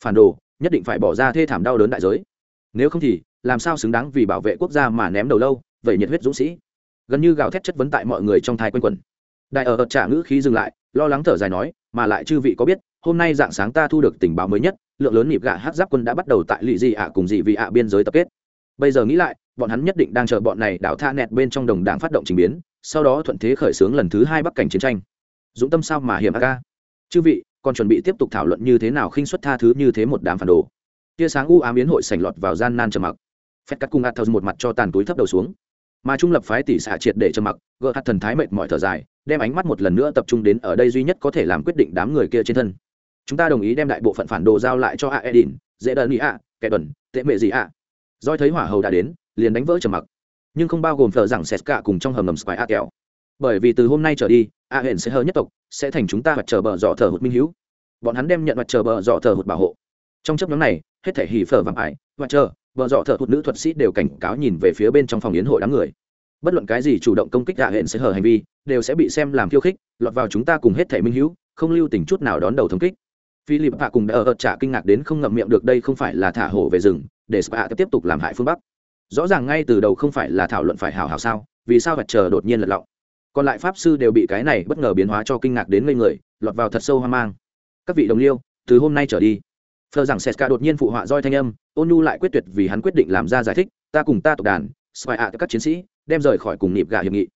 Phản đồ, nhất định phải bỏ ra thê thảm đau đớn đại giới. Nếu không thì, làm sao xứng đáng vì bảo vệ quốc gia mà ném đầu lâu, vậy nhiệt huyết dũng sĩ gần như gào thét chất vấn tại mọi người trong thai quanh quần. Đại ở ợt trả ngữ khí dừng lại, lo lắng thở dài nói, mà lại chư vị có biết, hôm nay dạng sáng ta thu được tình báo mới nhất, lượng lớn nhịp gạ hát giáp quân đã bắt đầu tại lụy dị ạ cùng dị vị ạ biên giới tập kết. Bây giờ nghĩ lại, bọn hắn nhất định đang chờ bọn này đảo tha nẹt bên trong đồng đảng phát động trình biến, sau đó thuận thế khởi xướng lần thứ hai bắc cảnh chiến tranh. Dũng tâm sao mà hiểm a? Ca chư vị, còn chuẩn bị tiếp tục thảo luận như thế nào khinh xuất tha thứ như thế một đám phản đồ? Tia sáng u ám biến hội sảnh lọt vào gian nan trầm mặc. Phép cắt cung ạt một mặt cho tàn túi thấp đầu xuống mà trung lập phái tỷ xạ triệt để trầm mặc gỡ hạt thần thái mệt mỏi thở dài, đem ánh mắt một lần nữa tập trung đến ở đây duy nhất có thể làm quyết định đám người kia trên thân. Chúng ta đồng ý đem đại bộ phận phản đồ giao lại cho a edin dễ đơn ý a kẻ tuần tệ mệ gì a doi thấy hỏa hầu đã đến, liền đánh vỡ trầm mặc. Nhưng không bao gồm thờ rằng sét cả cùng trong hầm ngầm spy a kẹo bởi vì từ hôm nay trở đi, a hển sẽ hơ nhất tộc, sẽ thành chúng ta mặt chờ bờ dọ thờ hụt minh hữu bọn hắn đem nhận mặt chờ bờ dọ thờ hụt bảo hộ. Trong chấp nhóm này, hết thể hỉ phở vàng ải, và chờ vợ dọ thợ hụt nữ thuật sĩ đều cảnh cáo nhìn về phía bên trong phòng yến hội đám người. Bất luận cái gì chủ động công kích hạ hển sẽ hở hành vi, đều sẽ bị xem làm khiêu khích, lọt vào chúng ta cùng hết thể minh hữu, không lưu tình chút nào đón đầu thống kích. Philip hạ cùng đã ở trả kinh ngạc đến không ngậm miệng được đây không phải là thả hổ về rừng, để spa tiếp tục làm hại phương bắc. Rõ ràng ngay từ đầu không phải là thảo luận phải hào hào sao, vì sao vật chờ đột nhiên lật lọng. Còn lại pháp sư đều bị cái này bất ngờ biến hóa cho kinh ngạc đến ngây người, lọt vào thật sâu hoang mang. Các vị đồng liêu, từ hôm nay trở đi phờ rằng seska đột nhiên phụ họa roi thanh âm, ôn nhu lại quyết tuyệt vì hắn quyết định làm ra giải thích, ta cùng ta tộc đàn, spy ạ, các chiến sĩ, đem rời khỏi cùng nịp gà hiệp nghị.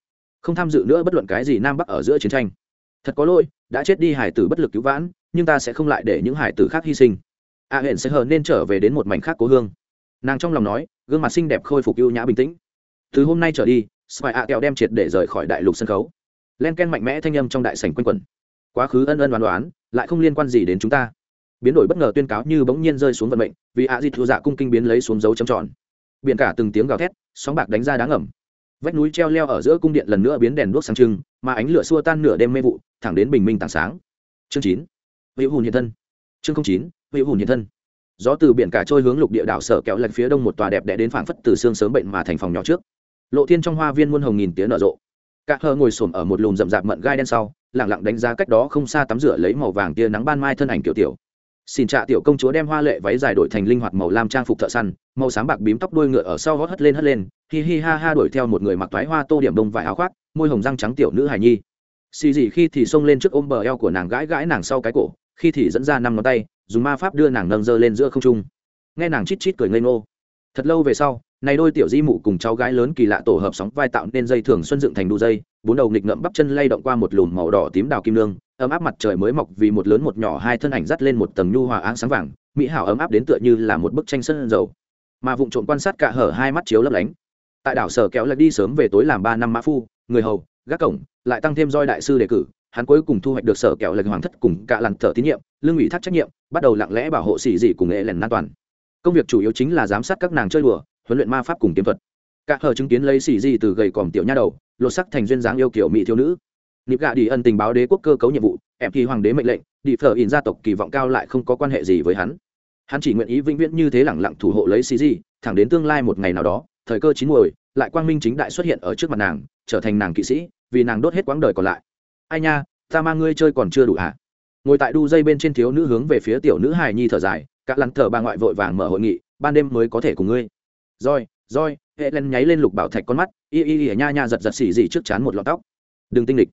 Không tham dự nữa bất luận cái gì nam bắc ở giữa chiến tranh. Thật có lỗi, đã chết đi hải tử bất lực cứu vãn, nhưng ta sẽ không lại để những hải tử khác hy sinh. A hển sẽ hờ nên trở về đến một mảnh khác cố hương. Nàng trong lòng nói, gương mặt xinh đẹp khôi phục ưu nhã bình tĩnh. Từ hôm nay trở đi, spy a kẹo đem triệt để rời khỏi đại lục sân khấu. Len ken mạnh mẽ thanh âm trong đại sảnh quanh quẩn. Quá khứ ân ân đoán đoán lại không liên quan gì đến chúng ta biến đổi bất ngờ tuyên cáo như bỗng nhiên rơi xuống vận mệnh, vì a di thu dạ cung kinh biến lấy xuống dấu chấm tròn. Biển cả từng tiếng gào thét, sóng bạc đánh ra đá ngầm vách núi treo leo ở giữa cung điện lần nữa biến đèn đuốc sáng trưng, mà ánh lửa xua tan nửa đêm mê vụ, thẳng đến bình minh tảng sáng. Chương chín hữu hùn hiện thân. Chương chín hữu hùn hiện thân. Gió từ biển cả trôi hướng lục địa đảo sở kéo lệch phía đông một tòa đẹp đẽ đến phảng phất từ xương sớm bệnh mà thành phòng nhỏ trước. Lộ thiên trong hoa viên muôn hồng nghìn tiếng nở rộ. Cả hờ ngồi xổm ở một lùm rậm rạp mận gai đen sau lẳng lặng đánh giá cách đó không xa tắm rửa lấy màu vàng tia nắng ban mai thân ảnh kiểu tiểu xin trạ tiểu công chúa đem hoa lệ váy dài đổi thành linh hoạt màu lam trang phục thợ săn, màu sáng bạc bím tóc đuôi ngựa ở sau gót hất lên hất lên, hi hi ha ha đuổi theo một người mặc toái hoa tô điểm đông vải áo khoác, môi hồng răng trắng tiểu nữ hài nhi. Xì gì khi thì xông lên trước ôm bờ eo của nàng gãi gãi nàng sau cái cổ, khi thì dẫn ra năm ngón tay, dùng ma pháp đưa nàng nâng dơ lên giữa không trung. Nghe nàng chít chít cười ngây ngô. Thật lâu về sau, này đôi tiểu di mụ cùng cháu gái lớn kỳ lạ tổ hợp sóng vai tạo nên dây thường xuân dựng thành đu dây, bốn đầu nghịch ngậm bắp chân lay động qua một lùm màu đỏ tím đào kim lương ấm áp mặt trời mới mọc vì một lớn một nhỏ hai thân ảnh dắt lên một tầng nhu hòa áng sáng vàng, mỹ hảo ấm áp đến tựa như là một bức tranh sân dầu. Mà vụng trộm quan sát cả hở hai mắt chiếu lấp lánh. Tại đảo sở kéo lại đi sớm về tối làm ba năm mã phu, người hầu, gác cổng, lại tăng thêm roi đại sư đề cử, hắn cuối cùng thu hoạch được sở kẹo lệch hoàng thất cùng cả lặn thở tín nhiệm, lương ủy thác trách nhiệm, bắt đầu lặng lẽ bảo hộ xỉ dị cùng nghệ lèn an toàn. Công việc chủ yếu chính là giám sát các nàng chơi đùa, huấn luyện ma pháp cùng kiếm thuật. Cả hờ chứng kiến lấy xỉ dị từ gầy còm tiểu nha đầu, lột sắc thành duyên dáng yêu kiểu mỹ thiếu nữ nịp gạ đi ân tình báo đế quốc cơ cấu nhiệm vụ em thì hoàng đế mệnh lệnh đi phở in gia tộc kỳ vọng cao lại không có quan hệ gì với hắn. Hắn chỉ nguyện ý vĩnh viễn như thế lẳng lặng thủ hộ lấy xì gì, thẳng đến tương lai một ngày nào đó thời cơ chín muồi lại quang minh chính đại xuất hiện ở trước mặt nàng trở thành nàng kỵ sĩ vì nàng đốt hết quãng đời còn lại. Ai nha ta mang ngươi chơi còn chưa đủ hả? Ngồi tại đu dây bên trên thiếu nữ hướng về phía tiểu nữ hài nhi thở dài các lắn thở bà ngoại vội vàng mở hội nghị ban đêm mới có thể cùng ngươi. Roi roi hệ len nháy lên lục bảo thạch con mắt y y y nha nha giật giật xì gì trước chán một lọn tóc. Đừng tinh lịch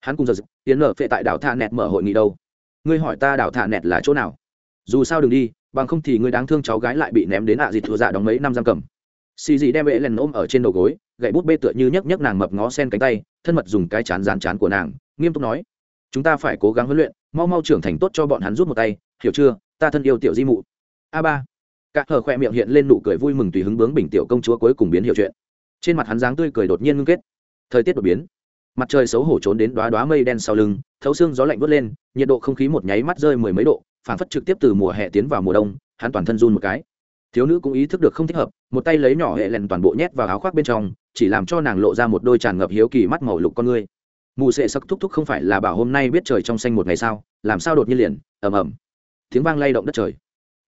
hắn cùng giật tiến nở phệ tại đảo thạ nẹt mở hội nghị đâu? Ngươi hỏi ta đảo thạ nẹt là chỗ nào? Dù sao đừng đi, bằng không thì ngươi đáng thương cháu gái lại bị ném đến ạ à dịt thua dạ đóng mấy năm giam cầm. Xì dị đem vệ len ôm ở trên đầu gối, gậy bút bê tựa như nhấc nhấc nàng mập ngó sen cánh tay, thân mật dùng cái chán dán chán của nàng, nghiêm túc nói, chúng ta phải cố gắng huấn luyện, mau mau trưởng thành tốt cho bọn hắn rút một tay, hiểu chưa? Ta thân yêu tiểu di mụ. A ba. Cả hờ khoe miệng hiện lên nụ cười vui mừng tùy hứng bướng bình tiểu công chúa cuối cùng biến hiểu chuyện. Trên mặt hắn dáng tươi cười đột nhiên ngưng kết. Thời tiết đột biến mặt trời xấu hổ trốn đến đoá đoá mây đen sau lưng, thấu xương gió lạnh vớt lên, nhiệt độ không khí một nháy mắt rơi mười mấy độ phản phất trực tiếp từ mùa hè tiến vào mùa đông, hắn toàn thân run một cái. Thiếu nữ cũng ý thức được không thích hợp, một tay lấy nhỏ hệ lèn toàn bộ nhét vào áo khoác bên trong, chỉ làm cho nàng lộ ra một đôi tràn ngập hiếu kỳ mắt màu lục con ngươi. Mù sệ sắc thúc thúc không phải là bảo hôm nay biết trời trong xanh một ngày sao, làm sao đột nhiên liền, ầm ầm. Tiếng vang lay động đất trời.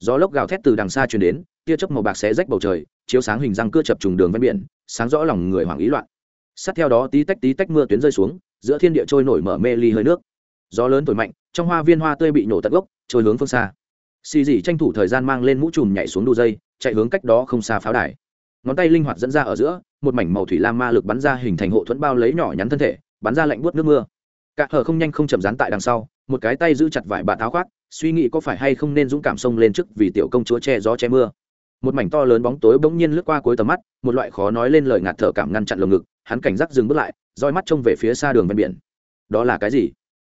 Gió lốc gào thét từ đằng xa truyền đến, tia chớp màu bạc xé rách bầu trời, chiếu sáng hình răng cưa chập trùng đường ven biển, sáng rõ lòng người hoảng ý loạn sát theo đó tí tách tí tách mưa tuyến rơi xuống, giữa thiên địa trôi nổi mở mê ly hơi nước. Gió lớn thổi mạnh, trong hoa viên hoa tươi bị nổ tận gốc, trôi hướng phương xa. Xì dỉ tranh thủ thời gian mang lên mũ trùm nhảy xuống đu dây, chạy hướng cách đó không xa pháo đài. Ngón tay linh hoạt dẫn ra ở giữa, một mảnh màu thủy lam ma lực bắn ra hình thành hộ thuẫn bao lấy nhỏ nhắn thân thể, bắn ra lạnh buốt nước mưa. Cả hở không nhanh không chậm dán tại đằng sau, một cái tay giữ chặt vải bà tháo khoác, suy nghĩ có phải hay không nên dũng cảm xông lên trước vì tiểu công chúa che gió che mưa một mảnh to lớn bóng tối bỗng nhiên lướt qua cuối tầm mắt, một loại khó nói lên lời ngạt thở cảm ngăn chặn lồng ngực, hắn cảnh giác dừng bước lại, roi mắt trông về phía xa đường ven biển. Đó là cái gì?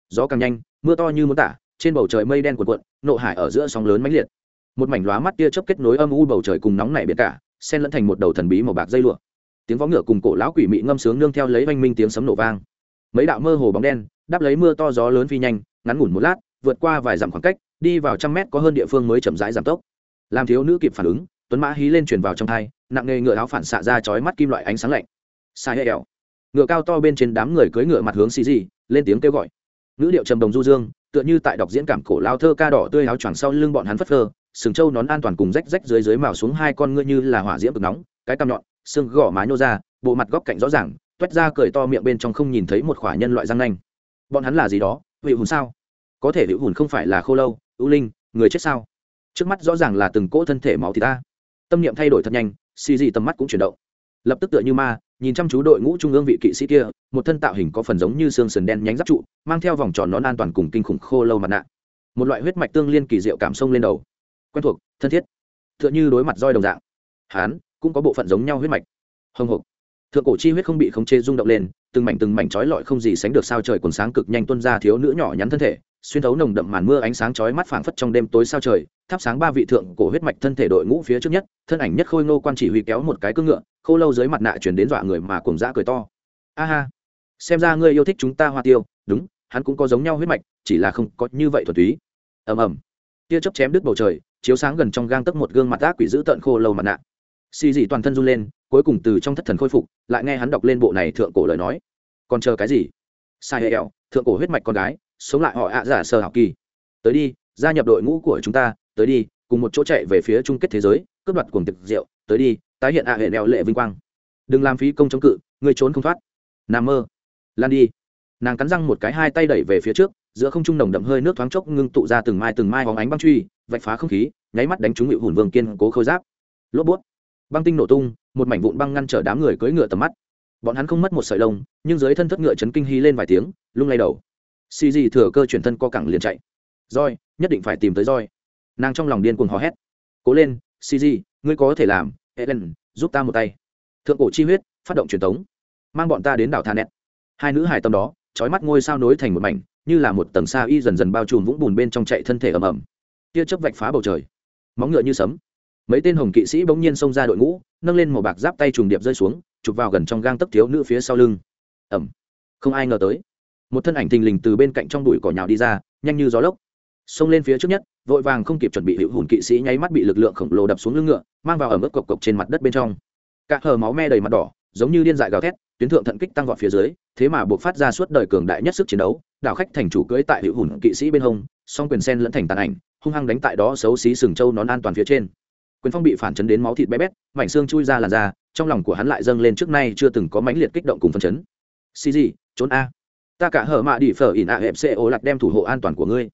Gió càng nhanh, mưa to như muốn tả, trên bầu trời mây đen cuộn cuộn, nộ hải ở giữa sóng lớn mãnh liệt. Một mảnh lóa mắt tia chớp kết nối âm u bầu trời cùng nóng nảy biệt cả, xen lẫn thành một đầu thần bí màu bạc dây lụa. Tiếng vó ngựa cùng cổ lão quỷ mị ngâm sướng nương theo lấy oanh minh tiếng sấm nổ vang. Mấy đạo mơ hồ bóng đen, đáp lấy mưa to gió lớn phi nhanh, ngắn ngủn một lát, vượt qua vài dặm khoảng cách, đi vào trăm mét có hơn địa phương mới chậm rãi giảm tốc. Làm thiếu nữ kịp phản ứng tuấn mã hí lên chuyển vào trong thai, nặng nghề ngựa áo phản xạ ra chói mắt kim loại ánh sáng lạnh. Sai hệ ẹo ngựa cao to bên trên đám người cưỡi ngựa mặt hướng xì gì, lên tiếng kêu gọi. Ngữ điệu trầm đồng du dương, tựa như tại đọc diễn cảm cổ lao thơ ca đỏ tươi áo choàng sau lưng bọn hắn phất phơ, sừng trâu nón an toàn cùng rách rách dưới dưới màu xuống hai con ngươi như là hỏa diễm cực nóng, cái cam nhọn, xương gỏ má nhô ra, bộ mặt góc cạnh rõ ràng, toét ra cười to miệng bên trong không nhìn thấy một khỏa nhân loại răng nanh. Bọn hắn là gì đó? Vị hùn sao? Có thể hữu hùn không phải là khô lâu ưu linh, người chết sao? Trước mắt rõ ràng là từng cỗ thân thể máu thì ta tâm niệm thay đổi thật nhanh, xì gì tầm mắt cũng chuyển động. Lập tức tựa như ma, nhìn chăm chú đội ngũ trung ương vị kỵ sĩ kia, một thân tạo hình có phần giống như xương sườn đen nhánh giáp trụ, mang theo vòng tròn nón an toàn cùng kinh khủng khô lâu mặt nạ. Một loại huyết mạch tương liên kỳ diệu cảm sông lên đầu. Quen thuộc, thân thiết. Tựa như đối mặt roi đồng dạng. Hán, cũng có bộ phận giống nhau huyết mạch. Hồng hộc. Thượng cổ chi huyết không bị khống chế rung động lên, từng mảnh từng mảnh trói lọi không gì sánh được sao trời quần sáng cực nhanh tuân ra thiếu nữ nhỏ nhắn thân thể, xuyên thấu nồng đậm màn mưa ánh sáng chói mắt phảng phất trong đêm tối sao trời thắp sáng ba vị thượng cổ huyết mạch thân thể đội ngũ phía trước nhất, thân ảnh nhất khôi ngô quan chỉ huy kéo một cái cưỡng ngựa, khô lâu dưới mặt nạ chuyển đến dọa người mà cùng dã cười to. A ha, xem ra ngươi yêu thích chúng ta hoa tiêu, đúng, hắn cũng có giống nhau huyết mạch, chỉ là không có như vậy thuần túy. Ầm ầm. Tia chớp chém đứt bầu trời, chiếu sáng gần trong gang tấc một gương mặt ác quỷ giữ tận khô lâu mặt nạ. Xì dị toàn thân run lên, cuối cùng từ trong thất thần khôi phục, lại nghe hắn đọc lên bộ này thượng cổ lời nói. Còn chờ cái gì? Sai hệ ẹo thượng cổ huyết mạch con gái, sống lại họ ạ giả sơ học kỳ. Tới đi, gia nhập đội ngũ của chúng ta tới đi, cùng một chỗ chạy về phía chung kết thế giới, cướp đoạt cuồng tiệc rượu, tới đi, tái hiện ạ hệ đeo lệ vinh quang. Đừng làm phí công chống cự ngươi trốn không thoát. Nằm mơ. Lan đi. Nàng cắn răng một cái hai tay đẩy về phía trước, giữa không trung nồng đậm hơi nước thoáng chốc ngưng tụ ra từng mai từng mai hóng ánh băng truy, vạch phá không khí, nháy mắt đánh trúng hiệu hùn vương kiên cố khôi giáp. Lốp bút. Băng tinh nổ tung, một mảnh vụn băng ngăn trở đám người cưỡi ngựa tầm mắt. Bọn hắn không mất một sợi lông, nhưng dưới thân thất ngựa chấn kinh hí lên vài tiếng, lung lay đầu. Xì gì thừa cơ chuyển thân co cẳng liền chạy. Roi nhất định phải tìm tới roi nàng trong lòng điên cuồng hò hét. Cố lên cg ngươi có thể làm, helen, giúp ta một tay. Thượng cổ chi huyết, phát động truyền thống mang bọn ta đến đảo tha nẹt. Hai nữ hài tâm đó trói mắt ngôi sao nối thành một mảnh, như là một tầng xa y dần dần bao trùm vũng bùn bên trong chạy thân thể ầm ầm. Tia chớp vạch phá bầu trời, móng ngựa như sấm. Mấy tên hồng kỵ sĩ bỗng nhiên xông ra đội ngũ, nâng lên màu bạc giáp tay trùng điệp rơi xuống, chụp vào gần trong gang tấc thiếu nữ phía sau lưng. Ẩm không ai ngờ tới, một thân ảnh thình lình từ bên cạnh trong bụi cỏ nhào đi ra, nhanh như gió lốc xông lên phía trước nhất, vội vàng không kịp chuẩn bị hữu hùn kỵ sĩ nháy mắt bị lực lượng khổng lồ đập xuống lưng ngựa, mang vào ở mức cộc cộc trên mặt đất bên trong. Cả hờ máu me đầy mặt đỏ, giống như điên dại gào thét, tuyến thượng thận kích tăng vọt phía dưới, thế mà buộc phát ra suốt đời cường đại nhất sức chiến đấu, đảo khách thành chủ cưỡi tại hữu hùn kỵ sĩ bên hông, song quyền sen lẫn thành tàn ảnh, hung hăng đánh tại đó xấu xí sừng trâu nón an toàn phía trên. Quyền phong bị phản chấn đến máu thịt bé bét, mảnh xương chui ra làn da, trong lòng của hắn lại dâng lên trước nay chưa từng có mãnh liệt kích động cùng phân chấn. Xì gì? Trốn a. Ta cả hở mạ đi phở ỉn ạ hẹp xe ô lạc đem thủ hộ an toàn của ngươi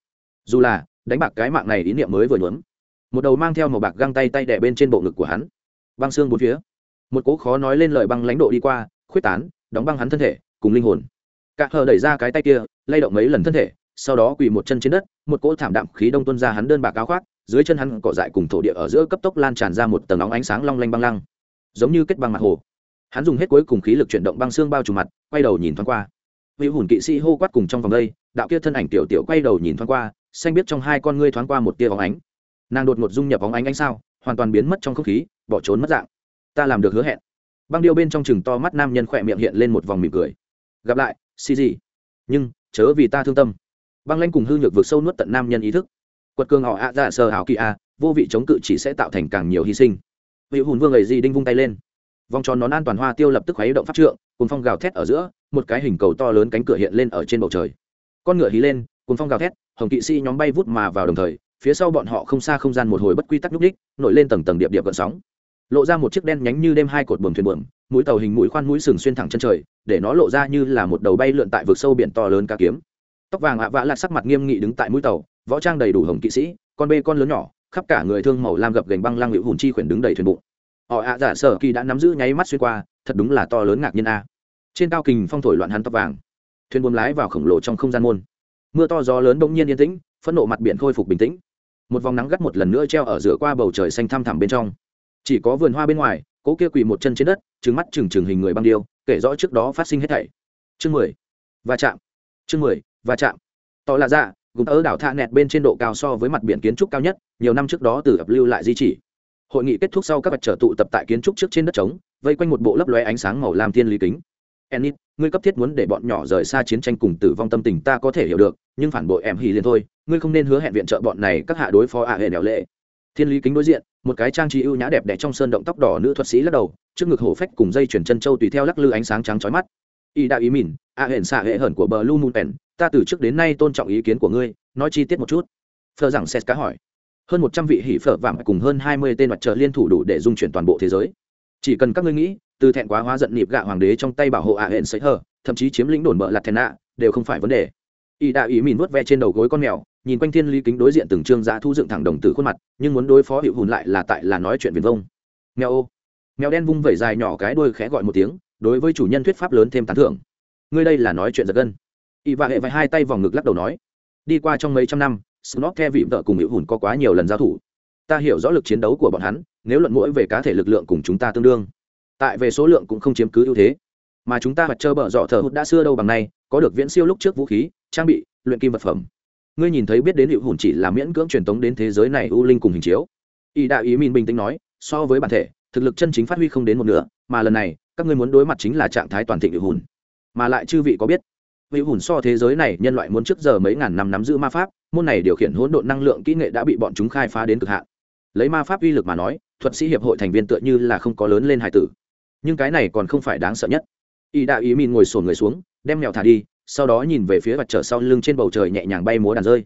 dù là đánh bạc cái mạng này ý niệm mới vừa nhuốm, một đầu mang theo màu bạc găng tay tay đẻ bên trên bộ ngực của hắn, băng xương bốn phía. Một cố khó nói lên lời băng lãnh độ đi qua, khuyết tán, đóng băng hắn thân thể cùng linh hồn. Cạ hờ đẩy ra cái tay kia, lay động mấy lần thân thể, sau đó quỳ một chân trên đất, một cỗ thảm đạm khí đông tuân ra hắn đơn bạc áo khoác, dưới chân hắn cỏ dại cùng thổ địa ở giữa cấp tốc lan tràn ra một tầng óng ánh sáng long lanh băng lăng. Giống như kết băng mặt hồ. Hắn dùng hết cuối cùng khí lực chuyển động băng xương bao trùm mặt, quay đầu nhìn thoáng qua. Hữu hùn kỵ sĩ hô quát cùng trong vòng đây, đạo kia thân ảnh tiểu tiểu quay đầu nhìn thoáng qua xanh biết trong hai con ngươi thoáng qua một tia óng ánh. Nàng đột ngột dung nhập óng ánh ánh sao, hoàn toàn biến mất trong không khí, bỏ trốn mất dạng. Ta làm được hứa hẹn. Băng điêu bên trong chừng to mắt nam nhân khỏe miệng hiện lên một vòng mỉm cười. Gặp lại, xì gì nhưng, chớ vì ta thương tâm. Băng lanh cùng hư nhược vượt sâu nuốt tận nam nhân ý thức. Quật cường họ ạ dạ sờ hảo kỳ a, vô vị chống cự chỉ sẽ tạo thành càng nhiều hy sinh. Vị hùn vương ấy gì đinh vung tay lên. Vòng tròn nón an toàn hoa tiêu lập tức khuấy động pháp trượng, cùng phong gào thét ở giữa, một cái hình cầu to lớn cánh cửa hiện lên ở trên bầu trời. Con ngựa hí lên cùng phong gào thét, hồng kỵ sĩ nhóm bay vút mà vào đồng thời, phía sau bọn họ không xa không gian một hồi bất quy tắc nhúc đích nổi lên tầng tầng điệp điệp gợn sóng. Lộ ra một chiếc đen nhánh như đêm hai cột buồm thuyền buồm, mũi tàu hình mũi khoan mũi sừng xuyên thẳng chân trời, để nó lộ ra như là một đầu bay lượn tại vực sâu biển to lớn cá kiếm. Tóc vàng ạ vã lạc sắc mặt nghiêm nghị đứng tại mũi tàu, võ trang đầy đủ hồng kỵ sĩ, con bê con lớn nhỏ, khắp cả người thương màu lam gập gành băng lăng hữu hùn chi khuyển đứng đầy thuyền bụng. Họ ạ giả sở kỳ đã nắm giữ nháy mắt xuyên qua, thật đúng là to lớn ngạc nhiên a. Trên cao kình phong thổi loạn hắn tóc vàng. Thuyền buồm lái vào khổng lồ trong không gian môn mưa to gió lớn bỗng nhiên yên tĩnh, phẫn nộ mặt biển khôi phục bình tĩnh. Một vòng nắng gắt một lần nữa treo ở giữa qua bầu trời xanh thăm thẳm bên trong. Chỉ có vườn hoa bên ngoài, cố kia quỳ một chân trên đất trứng mắt trừng trừng hình người băng điêu, kể rõ trước đó phát sinh hết thảy. Chương mười và chạm. Chương mười và chạm. Tỏ là dạ gục ở đảo tha nẹt bên trên độ cao so với mặt biển kiến trúc cao nhất, nhiều năm trước đó từ ập lưu lại di chỉ. Hội nghị kết thúc sau các vật trở tụ tập tại kiến trúc trước trên đất trống, vây quanh một bộ lấp lóe ánh sáng màu lam thiên lý kính enid, ngươi cấp thiết muốn để bọn nhỏ rời xa chiến tranh cùng tử vong tâm tình ta có thể hiểu được, nhưng phản bội em hỉ liền thôi, ngươi không nên hứa hẹn viện trợ bọn này các hạ đối phó ạ hệ nẻo lệ. Thiên lý kính đối diện, một cái trang trí ưu nhã đẹp đẽ trong sơn động tóc đỏ nữ thuật sĩ lắc đầu, trước ngực hổ phách cùng dây chuyển chân châu tùy theo lắc lư ánh sáng trắng chói mắt. Y đạo ý mìn ạ hển xạ hệ hởn của bờ lu moon pen, ta từ trước đến nay tôn trọng ý kiến của ngươi, nói chi tiết một chút. Phờ rằng xét cá hỏi. Hơn một trăm vị hỉ phở vàng cùng hơn hai mươi tên mặt trời liên thủ đủ để dung chuyển toàn bộ thế giới chỉ cần các ngươi nghĩ, từ thẹn quá hóa giận nịp gạ hoàng đế trong tay bảo hộ ạ hển sấy hờ, thậm chí chiếm lĩnh đồn bợ lạt thẹn nạ đều không phải vấn đề. Y đạo ý mìn vuốt ve trên đầu gối con mèo, nhìn quanh thiên lý kính đối diện từng trương giá thu dựng thẳng đồng tử khuôn mặt, nhưng muốn đối phó hiệu hùn lại là tại là nói chuyện viền vông. Mèo ô. Mèo đen vung vẩy dài nhỏ cái đuôi khẽ gọi một tiếng, đối với chủ nhân thuyết pháp lớn thêm tán thưởng. Ngươi đây là nói chuyện giật gân. Y và hệ vài hai tay vòng ngực lắc đầu nói. Đi qua trong mấy trăm năm snot theo vị vợ cùng hiệu hùn có quá nhiều lần giao thủ. Ta hiểu rõ lực chiến đấu của bọn hắn nếu luận mỗi về cá thể lực lượng cùng chúng ta tương đương. Tại về số lượng cũng không chiếm cứ ưu thế. Mà chúng ta mặt trơ bở dọ thờ hụt đã xưa đâu bằng nay, có được viễn siêu lúc trước vũ khí, trang bị, luyện kim vật phẩm. Ngươi nhìn thấy biết đến hiệu hùn chỉ là miễn cưỡng truyền tống đến thế giới này u linh cùng hình chiếu. Y đạo ý min bình tĩnh nói, so với bản thể, thực lực chân chính phát huy không đến một nửa, mà lần này, các ngươi muốn đối mặt chính là trạng thái toàn thịnh hiệu hùn mà lại chư vị có biết hiệu hùn so thế giới này nhân loại muốn trước giờ mấy ngàn năm nắm giữ ma pháp, môn này điều khiển hỗn độn năng lượng kỹ nghệ đã bị bọn chúng khai phá đến cực hạn. Lấy ma pháp uy lực mà nói thuật sĩ hiệp hội thành viên tựa như là không có lớn lên hải tử. Nhưng cái này còn không phải đáng sợ nhất. Y đạo ý mìn ngồi sổn người xuống, đem mèo thả đi, sau đó nhìn về phía vặt trở sau lưng trên bầu trời nhẹ nhàng bay múa đàn rơi.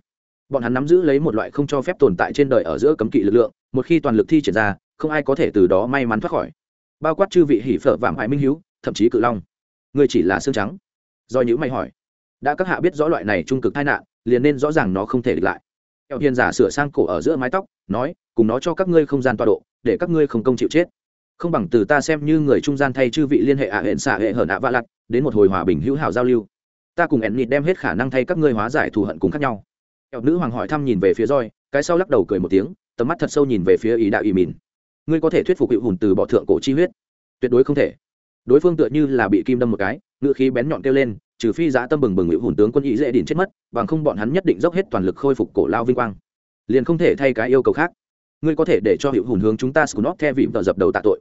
Bọn hắn nắm giữ lấy một loại không cho phép tồn tại trên đời ở giữa cấm kỵ lực lượng, một khi toàn lực thi triển ra, không ai có thể từ đó may mắn thoát khỏi. Bao quát chư vị hỉ phở vảm hại minh hiếu, thậm chí cự long. Người chỉ là xương trắng. Do nhữ mày hỏi. Đã các hạ biết rõ loại này trung cực tai nạn, liền nên rõ ràng nó không thể địch lại. Eo hiền giả sửa sang cổ ở giữa mái tóc, nói, cùng nó cho các ngươi không gian tọa độ để các ngươi không công chịu chết. Không bằng từ ta xem như người trung gian thay chư vị liên hệ ạ à hẹn xạ hệ hở nạ vạ lặt, đến một hồi hòa bình hữu hảo giao lưu. Ta cùng ẹn nịt đem hết khả năng thay các ngươi hóa giải thù hận cùng khác nhau. Eo nữ hoàng hỏi thăm nhìn về phía roi cái sau lắc đầu cười một tiếng, tầm mắt thật sâu nhìn về phía ý đạo ý mìn. Ngươi có thể thuyết phục hữu hùn từ bỏ thượng cổ chi huyết. Tuyệt đối không thể. Đối phương tựa như là bị kim đâm một cái, ngựa khí bén nhọn kêu lên, trừ phi giá tâm bừng bừng hữu hùn tướng quân ý dễ đỉnh chết mất, bằng không bọn hắn nhất định dốc hết toàn lực khôi phục cổ lao vinh quang. Liền không thể thay cái yêu cầu khác ngươi có thể để cho hiệu hùn hướng chúng ta scunop the vịm tờ dập đầu tạ tội.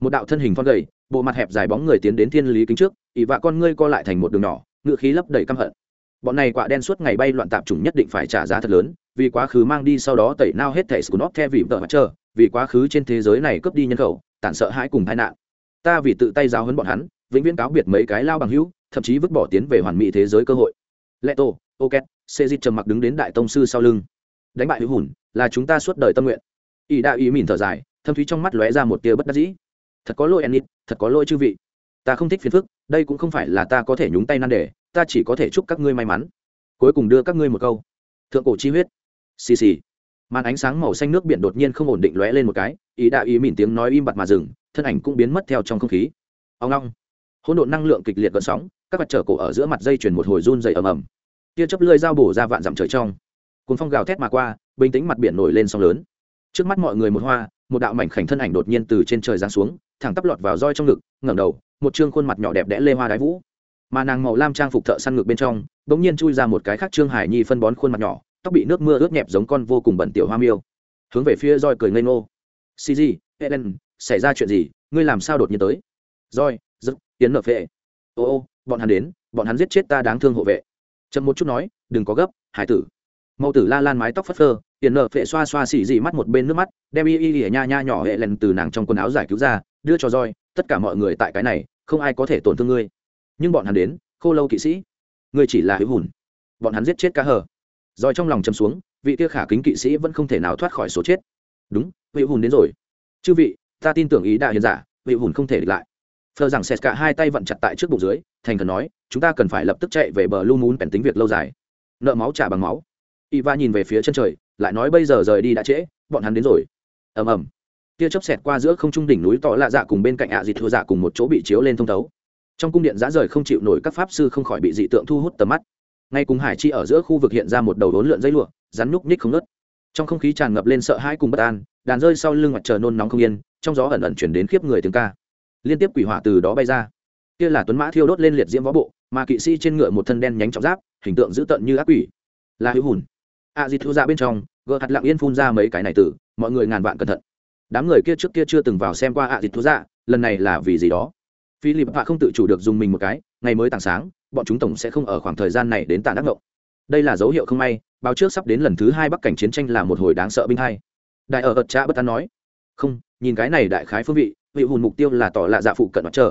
Một đạo thân hình con gầy, bộ mặt hẹp dài bóng người tiến đến thiên lý kính trước, ỷ vạ con ngươi co lại thành một đường nhỏ, ngựa khí lấp đầy căm hận. Bọn này quạ đen suốt ngày bay loạn tạp chủng nhất định phải trả giá thật lớn, vì quá khứ mang đi sau đó tẩy nao hết thẻ scunop the vịm tờ mặt trơ vì quá khứ trên thế giới này cướp đi nhân khẩu tản sợ hãi cùng tai nạn. Ta vì tự tay giáo hấn bọn hắn, vĩnh viễn cáo biệt mấy cái lao bằng hữu, thậm chí vứt bỏ tiến về hoàn mỹ thế giới cơ hội. Lệ tổ ok xê trầm mặc đứng đến đại tông sư sau lưng. Đánh bại hữu hùn, là chúng ta suốt đời tâm nguyện ý đạo ý mỉn thở dài, thâm thúy trong mắt lóe ra một tia bất đắc dĩ. Thật có lỗi, enid, thật có lỗi chư vị. Ta không thích phiền phức, đây cũng không phải là ta có thể nhúng tay nan đề, ta chỉ có thể chúc các ngươi may mắn. Cuối cùng đưa các ngươi một câu. Thượng cổ chi huyết. Xì xì. Màn ánh sáng màu xanh nước biển đột nhiên không ổn định lóe lên một cái, ý đạo ý mỉn tiếng nói im bặt mà dừng, thân ảnh cũng biến mất theo trong không khí. Ông long. Hỗn độn năng lượng kịch liệt gợn sóng, các vật trở cổ ở giữa mặt dây chuyển một hồi run dày ầm ầm. Tia chớp lưỡi dao bổ ra vạn dặm trời trong. Cuốn phong gào thét mà qua, bình tĩnh mặt biển nổi lên sóng lớn trước mắt mọi người một hoa, một đạo mảnh khảnh thân ảnh đột nhiên từ trên trời giáng xuống, thẳng tắp lọt vào roi trong ngực, ngẩng đầu, một trương khuôn mặt nhỏ đẹp đẽ lê hoa đái vũ. Mà nàng màu lam trang phục thợ săn ngực bên trong đ ỗ n g nhiên chui ra một cái khác trương hải nhi phân bón khuôn mặt nhỏ, tóc bị nước mưa ướt nhẹp giống con vô cùng bẩn tiểu hoa miêu. Hướng về phía roi cười ngây ngô. Cg ellen xảy ra chuyện gì? Ngươi làm sao đột nhiên tới? Roi giấc tiến nợ phệ. Ô ô, bọn hắn đến, bọn hắn giết chết ta đáng thương hộ vệ. Chậm một chút nói, đừng có gấp, hải tử. Mẫu tử la lan mái tóc phất phơ tiền nợ phệ xoa xoa xỉ dị mắt một bên nước mắt, đem y y y nha nha nhỏ hệ lần từ nàng trong quần áo giải cứu ra, đưa cho roi tất cả mọi người tại cái này, không ai có thể tổn thương ngươi. Nhưng bọn hắn đến, khô lâu kỵ sĩ, ngươi chỉ là hữu hùn. Bọn hắn giết chết cá hờ roi trong lòng chầm xuống, vị kia khả kính kỵ sĩ vẫn không thể nào thoát khỏi số chết. Đúng, hữu hùn đến rồi. Chư vị, ta tin tưởng ý đại hiền giả, hữu hùn không thể địch lại. Phờ rằng sệt cả hai tay vận chặt tại trước bụng dưới, thành thần nói, chúng ta cần phải lập tức chạy về bờ lu mún bèn tính việc lâu dài. Nợ máu trả bằng máu. Y va nhìn về phía chân trời lại nói bây giờ rời đi đã trễ, bọn hắn đến rồi. Ầm ầm. Tia chớp xẹt qua giữa không trung đỉnh núi tỏ lạ dạ cùng bên cạnh ạ à dịt thua dạ cùng một chỗ bị chiếu lên thông thấu. Trong cung điện giã rời không chịu nổi các pháp sư không khỏi bị dị tượng thu hút tầm mắt. Ngay cùng hải chi ở giữa khu vực hiện ra một đầu đốn lượn dây lụa, rắn núc nhích không nớt trong không khí tràn ngập lên sợ hãi cùng bất an, đàn rơi sau lưng mặt trời nôn nóng không yên, trong gió ẩn ẩn chuyển đến khiếp người tiếng ca. Liên tiếp quỷ hỏa từ đó bay ra. Kia là tuấn mã thiêu đốt lên liệt diễm võ bộ, mà kỵ sĩ trên ngựa một thân đen nhánh trọng giáp, hình tượng dữ tợn như ác quỷ. Là hữu hùn a di thu ra bên trong gờ hạt lặng yên phun ra mấy cái này tử mọi người ngàn vạn cẩn thận. Đám người kia trước kia chưa từng vào xem qua ạ dịch thú dạ lần này là vì gì đó. Philip hạ không tự chủ được dùng mình một cái, ngày mới tảng sáng, bọn chúng tổng sẽ không ở khoảng thời gian này đến tàn đắc ngộng. Đây là dấu hiệu không may, báo trước sắp đến lần thứ hai bắc cảnh chiến tranh là một hồi đáng sợ binh hai. Đại ở ợt cha bất tán nói, không, nhìn cái này đại khái phương vị vị hùn mục tiêu là tỏ lạ dạ phụ cận mặt trời.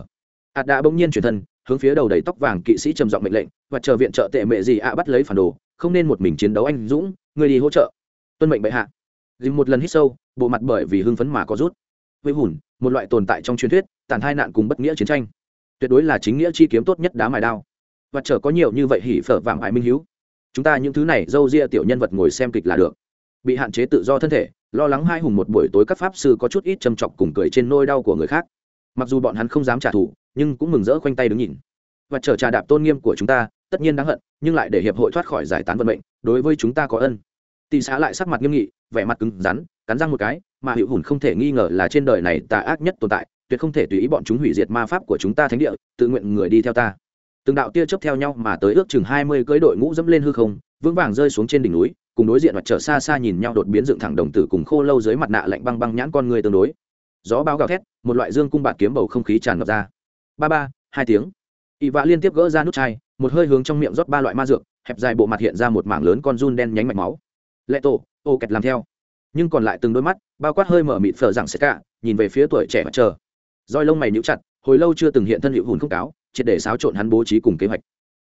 Ạt đã bỗng nhiên chuyển thân, hướng phía đầu đầy tóc vàng kỵ sĩ trầm giọng mệnh lệnh, và chờ viện trợ tệ mệ gì ạ, bắt lấy phản đồ, không nên một mình chiến đấu anh dũng, người đi hỗ trợ tuân mệnh bệ hạ. Dìm một lần hít sâu, bộ mặt bởi vì hưng phấn mà có rút. Với hùn, một loại tồn tại trong truyền thuyết, tàn hai nạn cùng bất nghĩa chiến tranh. Tuyệt đối là chính nghĩa chi kiếm tốt nhất đá mài đao. Và chở có nhiều như vậy hỉ phở vàng ải minh hiếu. Chúng ta những thứ này dâu ria tiểu nhân vật ngồi xem kịch là được. Bị hạn chế tự do thân thể, lo lắng hai hùng một buổi tối các pháp sư có chút ít châm chọc cùng cười trên nôi đau của người khác. Mặc dù bọn hắn không dám trả thù, nhưng cũng mừng rỡ khoanh tay đứng nhìn. Và chở trà đạp tôn nghiêm của chúng ta, tất nhiên đáng hận, nhưng lại để hiệp hội thoát khỏi giải tán vận mệnh, đối với chúng ta có ân tị xã lại sắc mặt nghiêm nghị, vẻ mặt cứng rắn, cắn răng một cái, mà hiệu hùn không thể nghi ngờ là trên đời này tà ác nhất tồn tại, tuyệt không thể tùy ý bọn chúng hủy diệt ma pháp của chúng ta thánh địa, tự nguyện người đi theo ta. Từng đạo tia chớp theo nhau mà tới ước chừng hai mươi cưỡi đội ngũ dẫm lên hư không, vững vàng rơi xuống trên đỉnh núi, cùng đối diện mặt trở xa xa nhìn nhau đột biến dựng thẳng đồng tử cùng khô lâu dưới mặt nạ lạnh băng băng nhãn con người tương đối. Gió bao gào thét, một loại dương cung bạt kiếm bầu không khí tràn ngập ra. Ba ba, hai tiếng. Ị vạ liên tiếp gỡ ra nút chai, một hơi hướng trong miệng rót ba loại ma dược, hẹp dài bộ mặt hiện ra một mảng lớn con run đen nhánh mạch máu lệ tổ, ô kẹt làm theo. Nhưng còn lại từng đôi mắt, bao quát hơi mở mịt phở rằng sẽ cả, nhìn về phía tuổi trẻ mặt trời roi lông mày nhũ chặt, hồi lâu chưa từng hiện thân hiệu hùn không cáo, triệt để xáo trộn hắn bố trí cùng kế hoạch.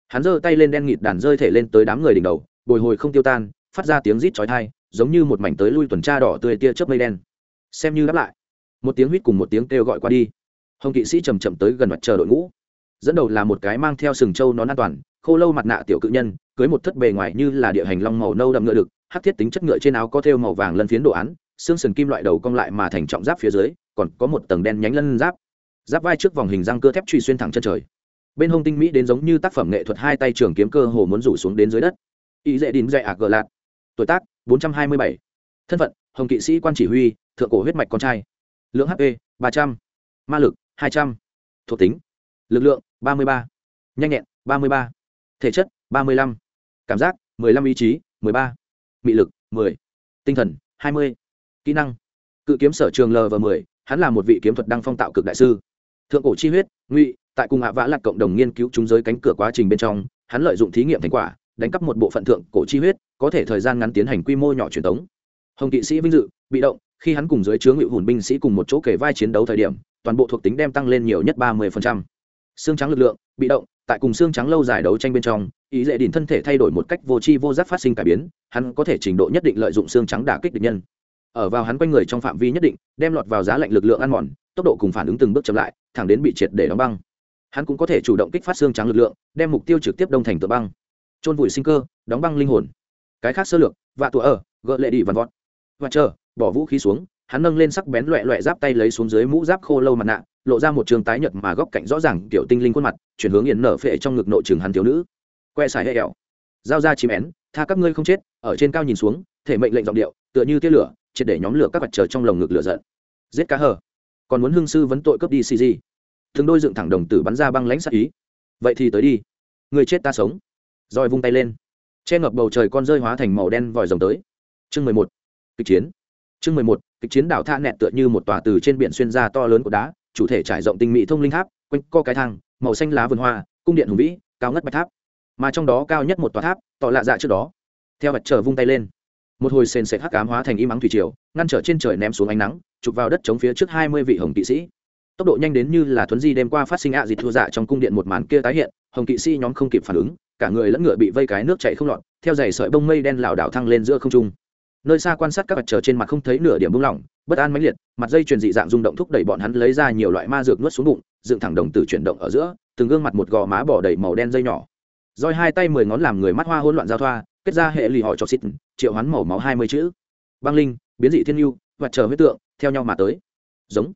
Hắn giơ tay lên đen nghịt đàn rơi thể lên tới đám người đỉnh đầu, bồi hồi không tiêu tan, phát ra tiếng rít chói tai, giống như một mảnh tới lui tuần tra đỏ tươi tia chớp mây đen. Xem như đáp lại. Một tiếng huýt cùng một tiếng kêu gọi qua đi. Hồng kỵ sĩ chầm chậm tới gần mặt chờ đội ngũ. Dẫn đầu là một cái mang theo sừng trâu nón an toàn, khô lâu mặt nạ tiểu cự nhân, cưới một thất bề ngoài như là địa hành long màu nâu đậm ngựa đực hắc thiết tính chất ngựa trên áo có thêu màu vàng lân phiến đồ án, xương sườn kim loại đầu cong lại mà thành trọng giáp phía dưới, còn có một tầng đen nhánh lân giáp giáp vai trước vòng hình răng cơ thép truy xuyên thẳng chân trời bên hông tinh mỹ đến giống như tác phẩm nghệ thuật hai tay trường kiếm cơ hồ muốn rủ xuống đến dưới đất ý dễ đín dạy ạc gờ lạt tuổi tác 427. thân phận, hồng kỵ sĩ quan chỉ huy, thượng cổ huyết mạch con trai lượng hp 300. ma lực 200. thuộc tính, lực lượng 33. nhanh nhẹn 33. thể chất 35. cảm giác 15 ý chí 13 mị lực 10. tinh thần 20. kỹ năng, cự kiếm sở trường lv 10 hắn là một vị kiếm thuật đăng phong tạo cực đại sư thượng cổ chi huyết, ngụy, tại cùng hạ vã lạc cộng đồng nghiên cứu chúng giới cánh cửa quá trình bên trong, hắn lợi dụng thí nghiệm thành quả, đánh cắp một bộ phận thượng cổ chi huyết, có thể thời gian ngắn tiến hành quy mô nhỏ truyền thống hồng kỵ sĩ vinh dự, bị động, khi hắn cùng dưới chướng ngụy hùn binh sĩ cùng một chỗ kể vai chiến đấu thời điểm, toàn bộ thuộc tính đem tăng lên nhiều nhất ba mươi xương trắng lực lượng, bị động tại cùng xương trắng lâu dài đấu tranh bên trong, ý dễ đỉnh thân thể thay đổi một cách vô tri vô giác phát sinh cải biến, hắn có thể trình độ nhất định lợi dụng xương trắng đả kích địch nhân. Ở vào hắn quanh người trong phạm vi nhất định, đem lọt vào giá lạnh lực lượng ăn mòn, tốc độ cùng phản ứng từng bước chậm lại, thẳng đến bị triệt để đóng băng. Hắn cũng có thể chủ động kích phát xương trắng lực lượng, đem mục tiêu trực tiếp đông thành tựa băng. Trôn vùi sinh cơ, đóng băng linh hồn. Cái khác sơ lược, vạ tụa ở gợ lệ đi vằn vọt. Và chờ, bỏ vũ khí xuống, hắn nâng lên sắc bén loẹ loẹ giáp tay lấy xuống dưới mũ giáp khô lâu mặt nạ lộ ra một trường tái nhật mà góc cạnh rõ ràng kiểu tinh linh khuôn mặt, chuyển hướng yển nở phệ trong ngực nội trường hắn thiếu nữ. Que xài hệ ẹo giao ra chim én, tha các ngươi không chết, ở trên cao nhìn xuống, thể mệnh lệnh giọng điệu, tựa như tia lửa, triệt để nhóm lửa các vật chờ trong lồng ngực lửa giận. Giết cá hở. Còn muốn hưng sư vấn tội cướp đi cg thường đôi dựng thẳng đồng tử bắn ra băng lãnh sắc ý. Vậy thì tới đi. Người chết ta sống. Rồi vung tay lên. Che ngập bầu trời con rơi hóa thành màu đen vòi rồng tới. Chương mười một. Kịch chiến. Chương mười một, kịch chiến đảo tha nẹt tựa như một tòa từ trên biển xuyên ra to lớn của đá chủ thể trải rộng tinh mỹ thông linh tháp, quanh co cái thang, màu xanh lá vườn hoa, cung điện hùng vĩ, cao ngất bạch tháp. Mà trong đó cao nhất một tòa tháp tỏ lạ dạ trước đó. Theo mặt trời vung tay lên, một hồi sền sệt hắc cám hóa thành im ắng thủy triều, ngăn trở trên trời ném xuống ánh nắng, chụp vào đất chống phía trước hai mươi vị hồng kỵ sĩ. Tốc độ nhanh đến như là thuấn di đêm qua phát sinh ạ à dịt thua dạ trong cung điện một màn kia tái hiện, hồng kỵ sĩ nhóm không kịp phản ứng, cả người lẫn ngựa bị vây cái nước chạy không lọt, theo dày sợi bông mây đen lảo đảo thăng lên giữa không trung nơi xa quan sát các vật chờ trên mặt không thấy nửa điểm buông lỏng, bất an mãnh liệt, mặt dây truyền dị dạng rung động thúc đẩy bọn hắn lấy ra nhiều loại ma dược nuốt xuống bụng, dựng thẳng đồng tử chuyển động ở giữa, từng gương mặt một gò má bỏ đầy màu đen dây nhỏ. Roi hai tay mười ngón làm người mắt hoa hỗn loạn giao thoa, kết ra hệ lì hỏi cho xịt, triệu hoán màu máu hai mươi chữ. Băng linh, biến dị thiên yêu, vật chờ huyết tượng, theo nhau mà tới. Giống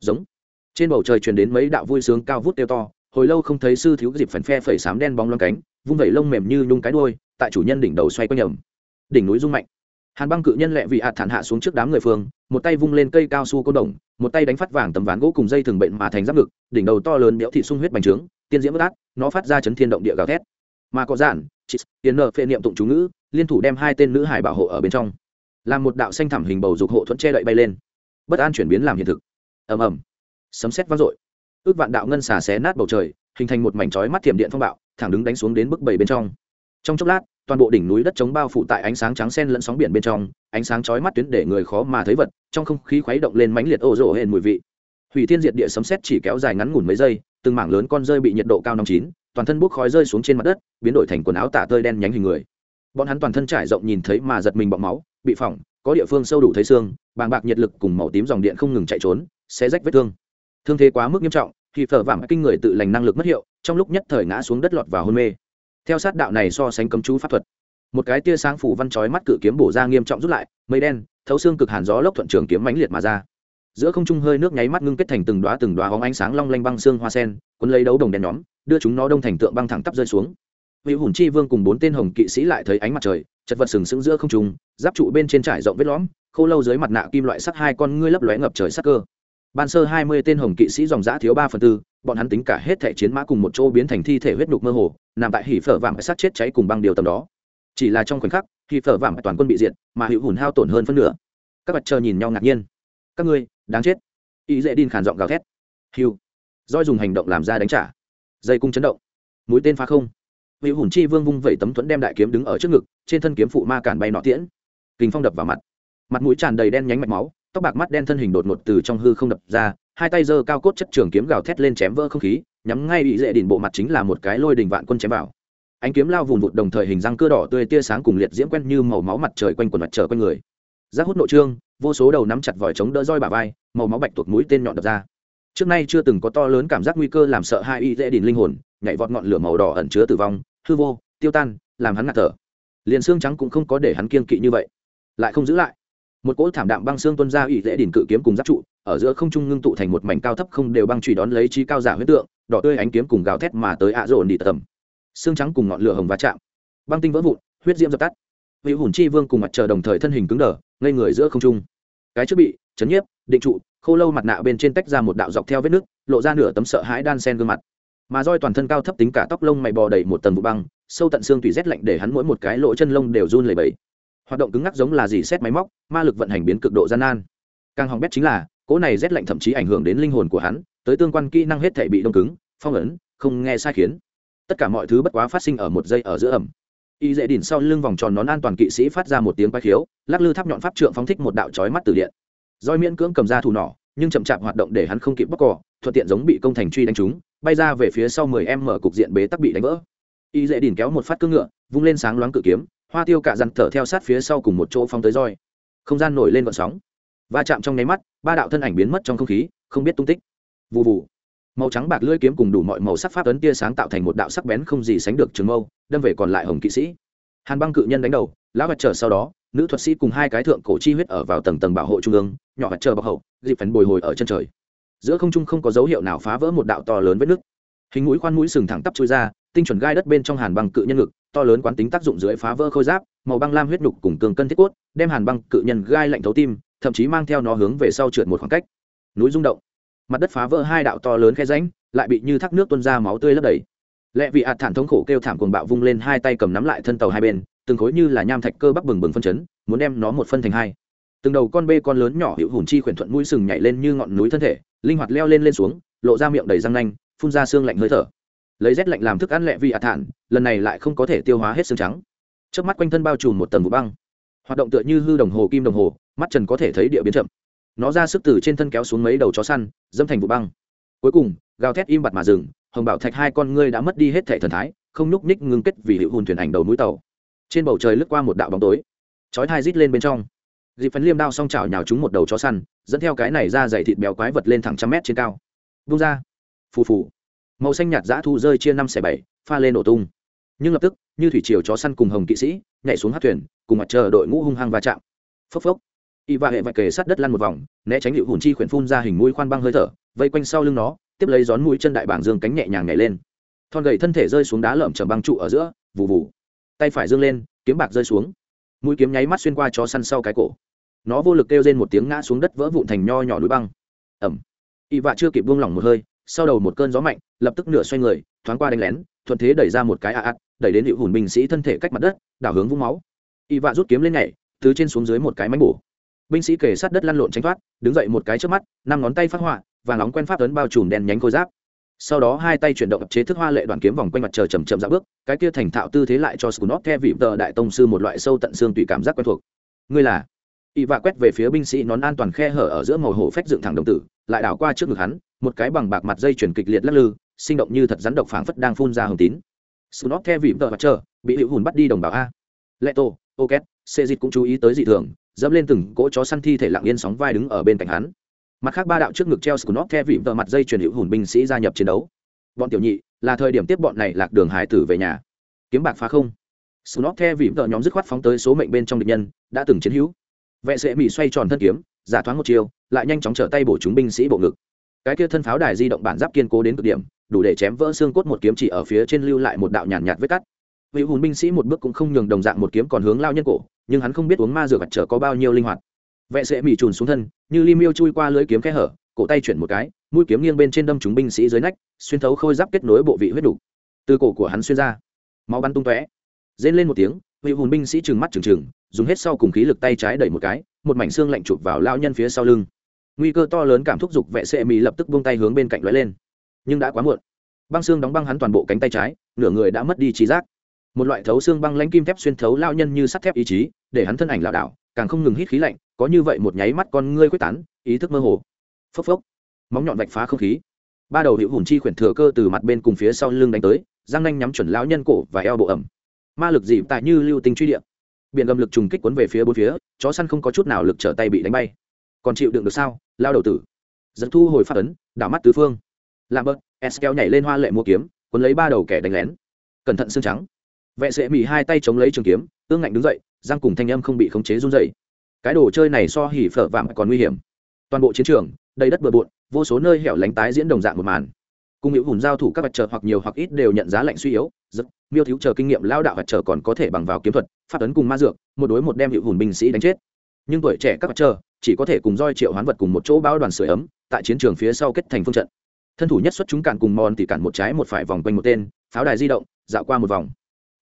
giống. Trên bầu trời truyền đến mấy đạo vui sướng cao vút tiêu to, hồi lâu không thấy sư thiếu dịp phèn phe phẩy sám đen bóng loáng cánh, vung vẩy lông mềm như nhung cái đuôi, tại chủ nhân đỉnh đầu xoay quanh nhầm. Đỉnh núi rung mạnh hàn băng cự nhân lẹ vị hạt thản hạ xuống trước đám người phương, một tay vung lên cây cao su côn đồng, một tay đánh phát vàng tấm ván gỗ cùng dây thường bệnh mà thành giáp ngực, đỉnh đầu to lớn béo thị sung huyết bành trướng, tiên diễm bất át nó phát ra chấn thiên động địa gào thét. Mà có giản chị tiến nợ phệ niệm tụng chú ngữ, liên thủ đem hai tên nữ hải bảo hộ ở bên trong. Làm một đạo xanh thẳm hình bầu dục hộ thuẫn che đậy bay lên. Bất an chuyển biến làm hiện thực. Ầm ầm. Sấm sét vang dội. Ước vạn đạo ngân xà xé nát bầu trời, hình thành một mảnh chói mắt thiểm điện phong bạo, thẳng đứng đánh xuống đến bức bảy bên trong. Trong chốc lát toàn bộ đỉnh núi đất chống bao phủ tại ánh sáng trắng xen lẫn sóng biển bên trong, ánh sáng chói mắt tuyến để người khó mà thấy vật, trong không khí khuấy động lên mãnh liệt ô rộ hên mùi vị. Hủy thiên diệt địa sấm sét chỉ kéo dài ngắn ngủn mấy giây, từng mảng lớn con rơi bị nhiệt độ cao nóng chín, toàn thân bốc khói rơi xuống trên mặt đất, biến đổi thành quần áo tả tơi đen nhánh hình người. Bọn hắn toàn thân trải rộng nhìn thấy mà giật mình bọng máu, bị phỏng, có địa phương sâu đủ thấy xương, bàng bạc nhiệt lực cùng màu tím dòng điện không ngừng chạy trốn sẽ rách vết thương. Thương thế quá mức nghiêm trọng, khi phở vàng kinh người tự lành năng lực mất hiệu, trong lúc nhất thời ngã xuống đất lọt vào hôn mê theo sát đạo này so sánh cấm chú pháp thuật, một cái tia sáng phủ văn chói mắt cự kiếm bổ ra nghiêm trọng rút lại, mây đen, thấu xương cực hàn gió lốc thuận trường kiếm mãnh liệt mà ra. Giữa không trung hơi nước nháy mắt ngưng kết thành từng đóa từng đóa hóng ánh sáng long lanh băng xương hoa sen, cuốn lấy đấu đồng đèn nhóm, đưa chúng nó đông thành tượng băng thẳng tắp rơi xuống. Vị hùn chi vương cùng bốn tên hồng kỵ sĩ lại thấy ánh mặt trời, chật vật sừng sững giữa không trung, giáp trụ bên trên trải rộng vết lõm, khô lâu dưới mặt nạ kim loại sắt hai con ngươi lấp lóe ngập trời sắc cơ. Ban sơ hai mươi tên hồng kỵ sĩ dòng giã thiếu ba phần tư bọn hắn tính cả hết thẻ chiến mã cùng một chỗ biến thành thi thể huyết nhục mơ hồ, nằm tại hỉ phở vàng sát chết cháy cùng băng điều tầm đó. Chỉ là trong khoảnh khắc, hỉ phở vàng toàn quân bị diệt, mà hữu hùn hao tổn hơn phân nửa. Các mặt chờ nhìn nhau ngạc nhiên. Các ngươi, đáng chết. Ý dễ đin khản giọng gào thét. Hiu roi dùng hành động làm ra đánh trả. Dây cung chấn động. Mũi tên phá không. Hữu hùn chi vương vung vẩy tấm thuẫn đem đại kiếm đứng ở trước ngực, trên thân kiếm phụ ma cản bay nọ tiễn. Kình phong đập vào mặt. Mặt mũi tràn đầy đen nhánh mạch máu, tóc bạc mắt đen thân hình đột ngột từ trong hư không đập ra hai tay giơ cao cốt chất trường kiếm gào thét lên chém vỡ không khí, nhắm ngay bị dễ đỉnh bộ mặt chính là một cái lôi đình vạn quân chém vào. Ánh kiếm lao vùn vụt đồng thời hình răng cưa đỏ tươi tia sáng cùng liệt diễm quen như màu máu mặt trời quanh quần mặt trời quanh người. Giác hút nội trương, vô số đầu nắm chặt vòi chống đỡ roi bà vai, màu máu bạch tuột mũi tên nhọn đập ra. Trước nay chưa từng có to lớn cảm giác nguy cơ làm sợ hai y dễ đình linh hồn, nhảy vọt ngọn lửa màu đỏ ẩn chứa tử vong, hư vô, tiêu tan, làm hắn ngạt thở. Liền xương trắng cũng không có để hắn kiên kỵ như vậy. Lại không giữ lại. Một cỗ thảm đạm băng xương tuân ra ủy dễ đỉnh cự kiếm cùng giáp trụ ở giữa không trung ngưng tụ thành một mảnh cao thấp không đều băng trụy đón lấy chi cao giả huyết tượng, đỏ tươi ánh kiếm cùng gào thét mà tới ạ à rộn đi tầm. Xương trắng cùng ngọn lửa hồng va chạm. Băng tinh vỡ vụn, huyết diễm dập tắt. Vị hùn chi vương cùng mặt trời đồng thời thân hình cứng đờ, ngây người giữa không trung. Cái trước bị, chấn nhiếp, định trụ, khô lâu mặt nạ bên trên tách ra một đạo dọc theo vết nước, lộ ra nửa tấm sợ hãi đan sen gương mặt. Mà roi toàn thân cao thấp tính cả tóc lông mày bò đầy một tầng vụ băng, sâu tận xương tùy rét lạnh để hắn mỗi một cái lỗ chân lông đều run lẩy bẩy. Hoạt động cứng ngắc giống là gì xét máy móc, ma lực vận hành biến cực độ gian nan. Càng hỏng bét chính là cỗ này rét lạnh thậm chí ảnh hưởng đến linh hồn của hắn, tới tương quan kỹ năng hết thể bị đông cứng, phong ấn, không nghe sai khiến. Tất cả mọi thứ bất quá phát sinh ở một giây ở giữa ẩm. Y dễ đỉnh sau lưng vòng tròn nón an toàn kỵ sĩ phát ra một tiếng quay khiếu, lắc lư tháp nhọn pháp trượng phóng thích một đạo chói mắt từ điện. Roi miễn cưỡng cầm ra thủ nỏ, nhưng chậm chạp hoạt động để hắn không kịp bóc cỏ, thuận tiện giống bị công thành truy đánh trúng bay ra về phía sau mười em mở cục diện bế tắc bị đánh vỡ. Y dễ đỉnh kéo một phát cương ngựa, vung lên sáng loáng cự kiếm, hoa tiêu cả dằn thở theo sát phía sau cùng một chỗ phong tới roi. Không gian nổi lên vận sóng va chạm trong nháy mắt, ba đạo thân ảnh biến mất trong không khí, không biết tung tích. Vụ vụ màu trắng bạc lưỡi kiếm cùng đủ mọi màu sắc pháp ấn tia sáng tạo thành một đạo sắc bén không gì sánh được trường mâu, đâm về còn lại hồng kỵ sĩ. Hàn băng cự nhân đánh đầu, lão vật trở sau đó, nữ thuật sĩ cùng hai cái thượng cổ chi huyết ở vào tầng tầng bảo hộ trung ương, nhỏ vật chờ bọc hậu, dịp phấn bồi hồi ở chân trời. Giữa không trung không có dấu hiệu nào phá vỡ một đạo to lớn vết nứt. Hình mũi khoan mũi sừng thẳng tắp chui ra, tinh chuẩn gai đất bên trong hàn băng cự nhân ngực, to lớn quán tính tác dụng dưới phá vỡ khôi giáp, màu băng lam huyết nhục cùng cường cân thiết cốt, đem hàn băng cự nhân gai lạnh thấu tim thậm chí mang theo nó hướng về sau trượt một khoảng cách. Núi rung động. Mặt đất phá vỡ hai đạo to lớn khe ránh lại bị như thác nước tuôn ra máu tươi lấp đầy. Lẹ vị ạt thản thống khổ kêu thảm cuồng bạo vung lên hai tay cầm nắm lại thân tàu hai bên, từng khối như là nham thạch cơ bắp bừng bừng phân chấn, muốn đem nó một phân thành hai. Từng đầu con bê con lớn nhỏ hữu hùn chi khuyển thuận mũi sừng nhảy lên như ngọn núi thân thể, linh hoạt leo lên lên xuống, lộ ra miệng đầy răng nanh, phun ra xương lạnh hơi thở. Lấy rét lạnh làm thức ăn lẹ vị ạt thản, lần này lại không có thể tiêu hóa hết xương trắng. Trước mắt quanh thân bao trùm một tầng vụ băng. Hoạt động tựa như hư đồng hồ, kim đồng hồ mắt trần có thể thấy địa biến chậm. Nó ra sức từ trên thân kéo xuống mấy đầu chó săn dâm thành vụ băng. Cuối cùng, gào thét im bặt mà dừng, hồng bảo thạch hai con ngươi đã mất đi hết thể thần thái, không nhúc ních ngưng kết vì hiệu hùn thuyền ảnh đầu mũi tàu. Trên bầu trời lướt qua một đạo bóng tối. Chói thai rít lên bên trong. Dịp phấn liêm đao s o n g chảo nhào trúng một đầu chó săn, dẫn theo cái này ra dày thịt béo quái vật lên thẳng trăm mét trên cao. Vung ra. Phù phù. Màu xanh nhạt dã thu rơi chia năm xẻ bảy, pha lên nổ tung. Nhưng lập tức, như thủy triều chó săn cùng hồng kỵ sĩ, nhảy xuống hát thuyền, cùng mặt chờ đội ngũ hung hăng va chạm. Phốc phốc y và hệ vạch kề sát đất lăn một vòng né tránh hiệu hùn chi khuyển phun ra hình mũi khoan băng hơi thở vây quanh sau lưng nó tiếp lấy gión mũi chân đại bảng dương cánh nhẹ nhàng nhảy lên. Thon gậy thân thể rơi xuống đá lởm chầm băng trụ ở giữa vù vù, tay phải dương lên kiếm bạc rơi xuống. Mũi kiếm nháy mắt xuyên qua chó săn sau cái cổ. Nó vô lực kêu lên một tiếng ngã xuống đất vỡ vụn thành nho nhỏ núi băng. Ẩm. Y vạ chưa kịp buông lỏng một hơi sau đầu một cơn gió mạnh lập tức nửa xoay người thoáng qua đánh lén thuận thế đẩy ra một cái a ạt đẩy đến hiệu hùn binh sĩ thân thể cách mặt đất đảo hướng vũng máu. Y vạ rút kiếm lên nhảy từ trên xuống dưới một cái mánh bổ binh sĩ kề sát đất lăn lộn tránh thoát, đứng dậy một cái trước mắt, năm ngón tay phát họa và nóng quen pháp ấn bao trùm đen nhánh khôi giáp. Sau đó hai tay chuyển động chế thức hoa lệ đoàn kiếm vòng quanh mặt trời chầm chậm ra bước, cái kia thành thạo tư thế lại cho scunop theo vị tờ đại tông sư một loại sâu tận xương tùy cảm giác quen thuộc. Ngươi là? Y vạ quét về phía binh sĩ nón an toàn khe hở ở giữa màu hổ phách dựng thẳng đồng tử, lại đảo qua trước ngực hắn, một cái bằng bạc mặt dây chuyển kịch liệt lắc lư, sinh động như thật rắn độc phảng phất đang phun ra hồng tín. Scunop theo vị tờ mặt trời, bị hữu hùn bắt đi đồng bào a. Leto ok xê dịch cũng chú ý tới dị thường dẫm lên từng cỗ chó săn thi thể lặng yên sóng vai đứng ở bên cạnh hắn. Mặt khác ba đạo trước ngực treo scunop theo vị tờ mặt dây truyền hữu hùn binh sĩ gia nhập chiến đấu. Bọn tiểu nhị là thời điểm tiếp bọn này lạc đường hải tử về nhà. Kiếm bạc phá không. Scunop theo vị tờ nhóm dứt khoát phóng tới số mệnh bên trong địch nhân đã từng chiến hữu. Vệ sệ mỹ xoay tròn thân kiếm giả thoáng một chiều lại nhanh chóng trở tay bổ chúng binh sĩ bộ ngực. Cái kia thân pháo đài di động bản giáp kiên cố đến cực điểm đủ để chém vỡ xương cốt một kiếm chỉ ở phía trên lưu lại một đạo nhàn nhạt, nhạt vết cắt. Vị hùn binh sĩ một bước cũng không nhường đồng dạng một kiếm còn hướng lao nhân cổ nhưng hắn không biết uống ma rửa vật trở có bao nhiêu linh hoạt. Vệ sẽ bị trùn xuống thân, như li miêu chui qua lưới kiếm khe hở, cổ tay chuyển một cái, mũi kiếm nghiêng bên trên đâm chúng binh sĩ dưới nách, xuyên thấu khôi giáp kết nối bộ vị huyết đủ. từ cổ của hắn xuyên ra, máu bắn tung tóe. Rên lên một tiếng vị hùn binh sĩ trừng mắt trừng trừng, dùng hết sau cùng khí lực tay trái đẩy một cái, một mảnh xương lạnh chụp vào lao nhân phía sau lưng. Nguy cơ to lớn cảm thúc dục vệ sệ mỹ lập tức buông tay hướng bên cạnh lóe lên. Nhưng đã quá muộn. Băng xương đóng băng hắn toàn bộ cánh tay trái, nửa người đã mất đi trí giác một loại thấu xương băng lãnh kim thép xuyên thấu lao nhân như sắt thép ý chí, để hắn thân ảnh lảo đảo, càng không ngừng hít khí lạnh, có như vậy một nháy mắt con ngươi quyết tán, ý thức mơ hồ. Phốc phốc. Móng nhọn vạch phá không khí. Ba đầu hiệu hùn chi khuyển thừa cơ từ mặt bên cùng phía sau lưng đánh tới giang nanh nhắm chuẩn lão nhân cổ và eo bộ ẩm. Ma lực dị tại như lưu tinh truy điện biển gầm lực trùng kích cuốn về phía bốn phía, chó săn không có chút nào lực trở tay bị đánh bay. Còn chịu đựng được sao, lao đầu tử? Dẫn thu hồi phát ấn, đảo mắt tứ phương. Làm bớt eskel nhảy lên hoa lệ mua kiếm, cuốn lấy ba đầu kẻ đánh lén. Cẩn thận xương trắng vệ sệ mỉ hai tay chống lấy trường kiếm, ương ngạnh đứng dậy giang cùng thanh âm không bị khống chế run dậy cái đồ chơi này so hỉ phở vạm còn nguy hiểm. Toàn bộ chiến trường, đầy đất bừa bộn, vô số nơi hẻo lánh tái diễn đồng dạng một màn. Cùng hữu vùng giao thủ các vật trợ hoặc nhiều hoặc ít đều nhận giá lạnh suy yếu, rất, miêu thiếu chờ kinh nghiệm lao đạo vật trợ còn có thể bằng vào kiếm thuật phát ấn cùng ma dược, một đối một đem hữu hùn binh sĩ đánh chết. Nhưng tuổi trẻ các vật trợ, chỉ có thể cùng roi triệu hoán vật cùng một chỗ bao đoàn sửa ấm, tại chiến trường phía sau kết thành phương trận. Thân thủ nhất xuất chúng cản cùng mòn thì cản một trái một phải vòng quanh một tên, pháo đài di động, dạo qua một vòng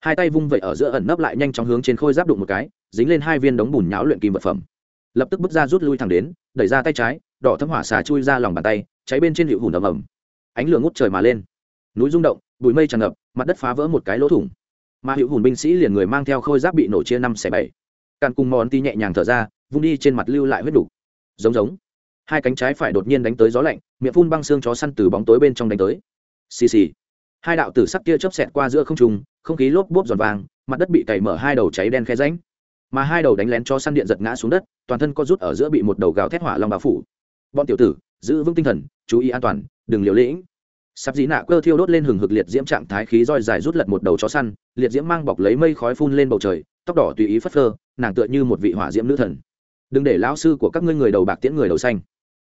hai tay vung vẩy ở giữa ẩn nấp lại nhanh chóng hướng trên khôi giáp đụng một cái, dính lên hai viên đống bùn nháo luyện kim vật phẩm. Lập tức bước ra rút lui thẳng đến, đẩy ra tay trái, đỏ thấm hỏa xà chui ra lòng bàn tay, cháy bên trên hiệu hùn ầm ầm. Ánh lửa ngút trời mà lên. Núi rung động, bụi mây tràn ngập, mặt đất phá vỡ một cái lỗ thủng. Mà hiệu hùn binh sĩ liền người mang theo khôi giáp bị nổ chia năm xẻ bảy. Càn cùng mòn ti nhẹ nhàng thở ra, vung đi trên mặt lưu lại huyết đủ. Giống giống. Hai cánh trái phải đột nhiên đánh tới gió lạnh, miệng phun băng xương chó săn từ bóng tối bên trong đánh tới. Xì xì hai đạo tử sắc kia chớp xẹt qua giữa không trung, không khí lốp bốp giòn vàng, mặt đất bị cày mở hai đầu cháy đen khe ránh mà hai đầu đánh lén cho săn điện giật ngã xuống đất, toàn thân có rút ở giữa bị một đầu gào thét hỏa long bao phủ. Bọn tiểu tử, giữ vững tinh thần, chú ý an toàn, đừng liều lĩnh. Sắp dĩ nạ cơ thiêu đốt lên hừng hực liệt diễm trạng thái khí roi dài rút lật một đầu chó săn, liệt diễm mang bọc lấy mây khói phun lên bầu trời, tóc đỏ tùy ý phất phơ, nàng tựa như một vị hỏa diễm nữ thần. Đừng để lão sư của các ngươi người đầu bạc tiễn người đầu xanh.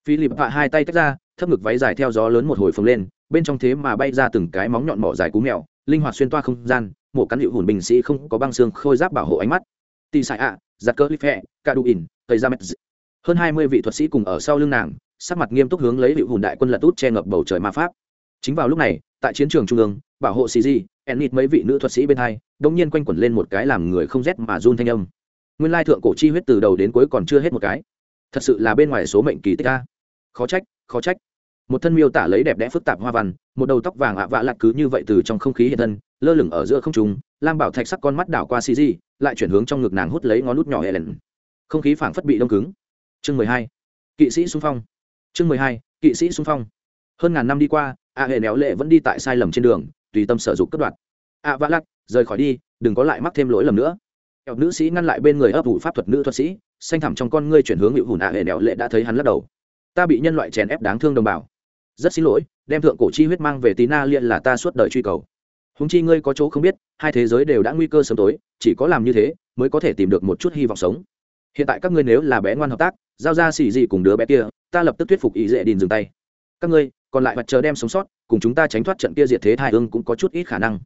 Philip hạ hai tay tách ra, thấp ngực váy dài theo gió lớn một hồi phồng lên bên trong thế mà bay ra từng cái móng nhọn mỏ dài cú mèo, linh hoạt xuyên toa không gian, mổ cắn hiệu hùn binh sĩ không có băng xương khôi giáp bảo hộ ánh mắt. Tì sải ạ, giặt cơ lip hẹ ca đu ỉn thầy ra mét hơn hai mươi vị thuật sĩ cùng ở sau lưng nàng, sắc mặt nghiêm túc hướng lấy hiệu hùn đại quân lật út che ngập bầu trời ma pháp. Chính vào lúc này, tại chiến trường trung ương, bảo hộ cg enlit mấy vị nữ thuật sĩ bên hai đông nhiên quanh quẩn lên một cái làm người không rét mà run thanh âm. Nguyên lai thượng cổ chi huyết từ đầu đến cuối còn chưa hết một cái. Thật sự là bên ngoài số mệnh kỳ tích a. Khó trách khó trách một thân miêu tả lấy đẹp đẽ phức tạp hoa văn, một đầu tóc vàng ạ vạ lặt cứ như vậy từ trong không khí hiện thân, lơ lửng ở giữa không trung, lam bảo thạch sắc con mắt đảo qua cg lại chuyển hướng trong ngực nàng hút lấy ngón nút nhỏ helen. Không khí phảng phất bị đông cứng. Chương mười hai, kỵ sĩ xung phong. Chương mười hai, kỵ sĩ xung phong. Hơn ngàn năm đi qua, a hệ néo lệ vẫn đi tại sai lầm trên đường, tùy tâm sở dục cất đoạt a vạ lặt, rời khỏi đi, đừng có lại mắc thêm lỗi lầm nữa. Kẹo nữ sĩ ngăn lại bên người ấp ủ pháp thuật nữ thuật sĩ, xanh thẳm trong con ngươi chuyển hướng hữu hùn a hệ néo lệ đã thấy hắn lắc đầu. Ta bị nhân loại chèn ép đáng thương đồng bào rất xin lỗi, đem thượng cổ chi huyết mang về tí na liên là ta suốt đời truy cầu. Húng chi ngươi có chỗ không biết, hai thế giới đều đã nguy cơ sớm tối, chỉ có làm như thế mới có thể tìm được một chút hy vọng sống. Hiện tại các ngươi nếu là bé ngoan hợp tác, giao ra xỉ gì cùng đứa bé kia, ta lập tức thuyết phục ý dễ đình dừng tay. Các ngươi, còn lại mặt chờ đem sống sót, cùng chúng ta tránh thoát trận kia diệt thế thai ương cũng có chút ít khả năng.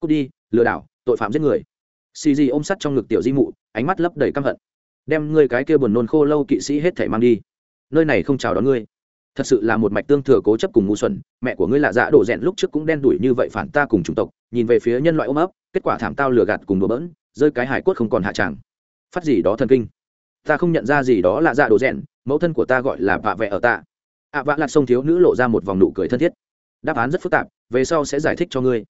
Cút đi, lừa đảo, tội phạm giết người. Xì gì ôm sắt trong ngực tiểu di mụ, ánh mắt lấp đầy căm hận. Đem ngươi cái kia buồn nôn khô lâu kỵ sĩ hết thể mang đi. Nơi này không chào đón ngươi thật sự là một mạch tương thừa cố chấp cùng ngu xuẩn mẹ của ngươi là dạ đổ rẽn lúc trước cũng đen đủi như vậy phản ta cùng chủng tộc nhìn về phía nhân loại ôm ấp kết quả thảm tao lừa gạt cùng đùa bỡn rơi cái hải quất không còn hạ tràng. Phát gì đó thần kinh. Ta không nhận ra gì đó là dạ đổ rẽn mẫu thân của ta gọi là vạ vẹ ở ta. Ạ à, vạ lạc sông thiếu nữ lộ ra một vòng nụ cười thân thiết. Đáp án rất phức tạp về sau sẽ giải thích cho ngươi.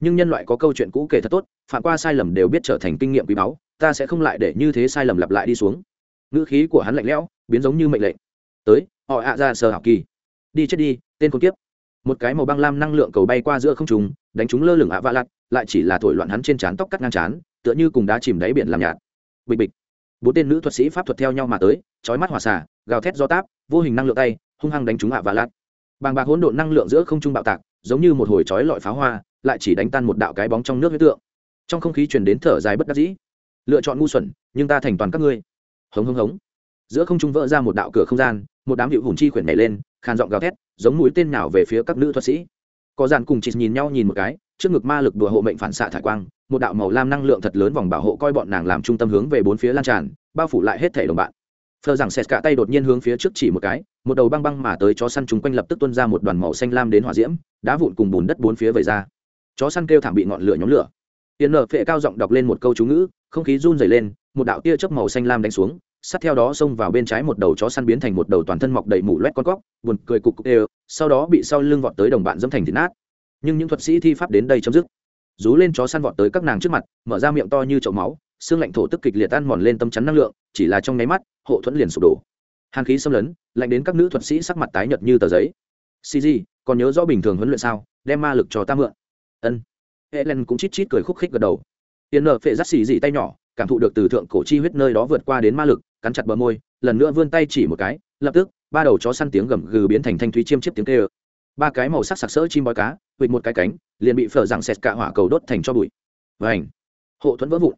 Nhưng nhân loại có câu chuyện cũ kể thật tốt phạm qua sai lầm đều biết trở thành kinh nghiệm quý báu ta sẽ không lại để như thế sai lầm lặp lại đi xuống. Ngữ khí của hắn lạnh lẽo biến giống như mệnh lệnh. Tới họ ạ ra sờ học kỳ. Đi chết đi, tên con kiếp. Một cái màu băng lam năng lượng cầu bay qua giữa không trùng đánh chúng lơ lửng ạ vạ lặt lại chỉ là thổi loạn hắn trên trán tóc cắt ngang trán, tựa như cùng đá chìm đáy biển làm nhạt. Bịch bịch. Bốn tên nữ thuật sĩ pháp thuật theo nhau mà tới, chói mắt hỏa xả gào thét do táp, vô hình năng lượng tay, hung hăng đánh chúng ạ vạ lặt bàng bạc hỗn độn năng lượng giữa không trung bạo tạc, giống như một hồi chói lọi pháo hoa, lại chỉ đánh tan một đạo cái bóng trong nước huyết tượng. Trong không khí truyền đến thở dài bất đắc dĩ. Lựa chọn ngu xuẩn, nhưng ta thành toàn các ngươi. Hống hống hống. Giữa không trung vỡ ra một đạo cửa không gian một đám hiệu hùn chi khuyển nhảy lên, khàn giọng gào thét, giống mũi tên nào về phía các nữ thuật sĩ. Có dàn cùng chị nhìn nhau nhìn một cái, trước ngực ma lực đùa hộ mệnh phản xạ thải quang, một đạo màu lam năng lượng thật lớn vòng bảo hộ coi bọn nàng làm trung tâm hướng về bốn phía lan tràn, bao phủ lại hết thể đồng bạn. Phờ rằng xẹt cả tay đột nhiên hướng phía trước chỉ một cái, một đầu băng băng mà tới chó săn chúng quanh lập tức tuôn ra một đoàn màu xanh lam đến hỏa diễm, đá vụn cùng bùn đất bốn phía vẩy ra. Chó săn kêu thảm bị ngọn lửa nhóm lửa. Tiền nở phệ cao giọng đọc lên một câu chú ngữ, không khí run dày lên, một đạo tia chớp màu xanh lam đánh xuống sát theo đó xông vào bên trái một đầu chó săn biến thành một đầu toàn thân mọc đầy mủ loét con cóc, buồn cười cục cục đều, sau đó bị sau lưng vọt tới đồng bạn dẫm thành thịt nát. Nhưng những thuật sĩ thi pháp đến đây chấm dứt. Rú lên chó săn vọt tới các nàng trước mặt, mở ra miệng to như chậu máu, xương lạnh thổ tức kịch liệt tan mòn lên tâm chắn năng lượng, chỉ là trong nháy mắt, hộ thuẫn liền sụp đổ. Hàn khí xâm lấn, lạnh đến các nữ thuật sĩ sắc mặt tái nhợt như tờ giấy. Cg còn nhớ rõ bình thường huấn luyện sao? Đem ma lực cho ta mượn. Ân. Helen cũng chít chít cười khúc khích gật đầu. Tiền nợ phệ rắt xì dị tay nhỏ cảm thụ được từ thượng cổ chi huyết nơi đó vượt qua đến ma lực, cắn chặt bờ môi, lần nữa vươn tay chỉ một cái, lập tức, ba đầu chó săn tiếng gầm gừ biến thành thanh thúy chiêm chiếp tiếng kê ơ ba cái màu sắc sặc sỡ chim bói cá vịt một cái cánh, liền bị phở rằng xẹt cả hỏa cầu đốt thành cho bụi. Vảnh hộ thuẫn vỡ vụn.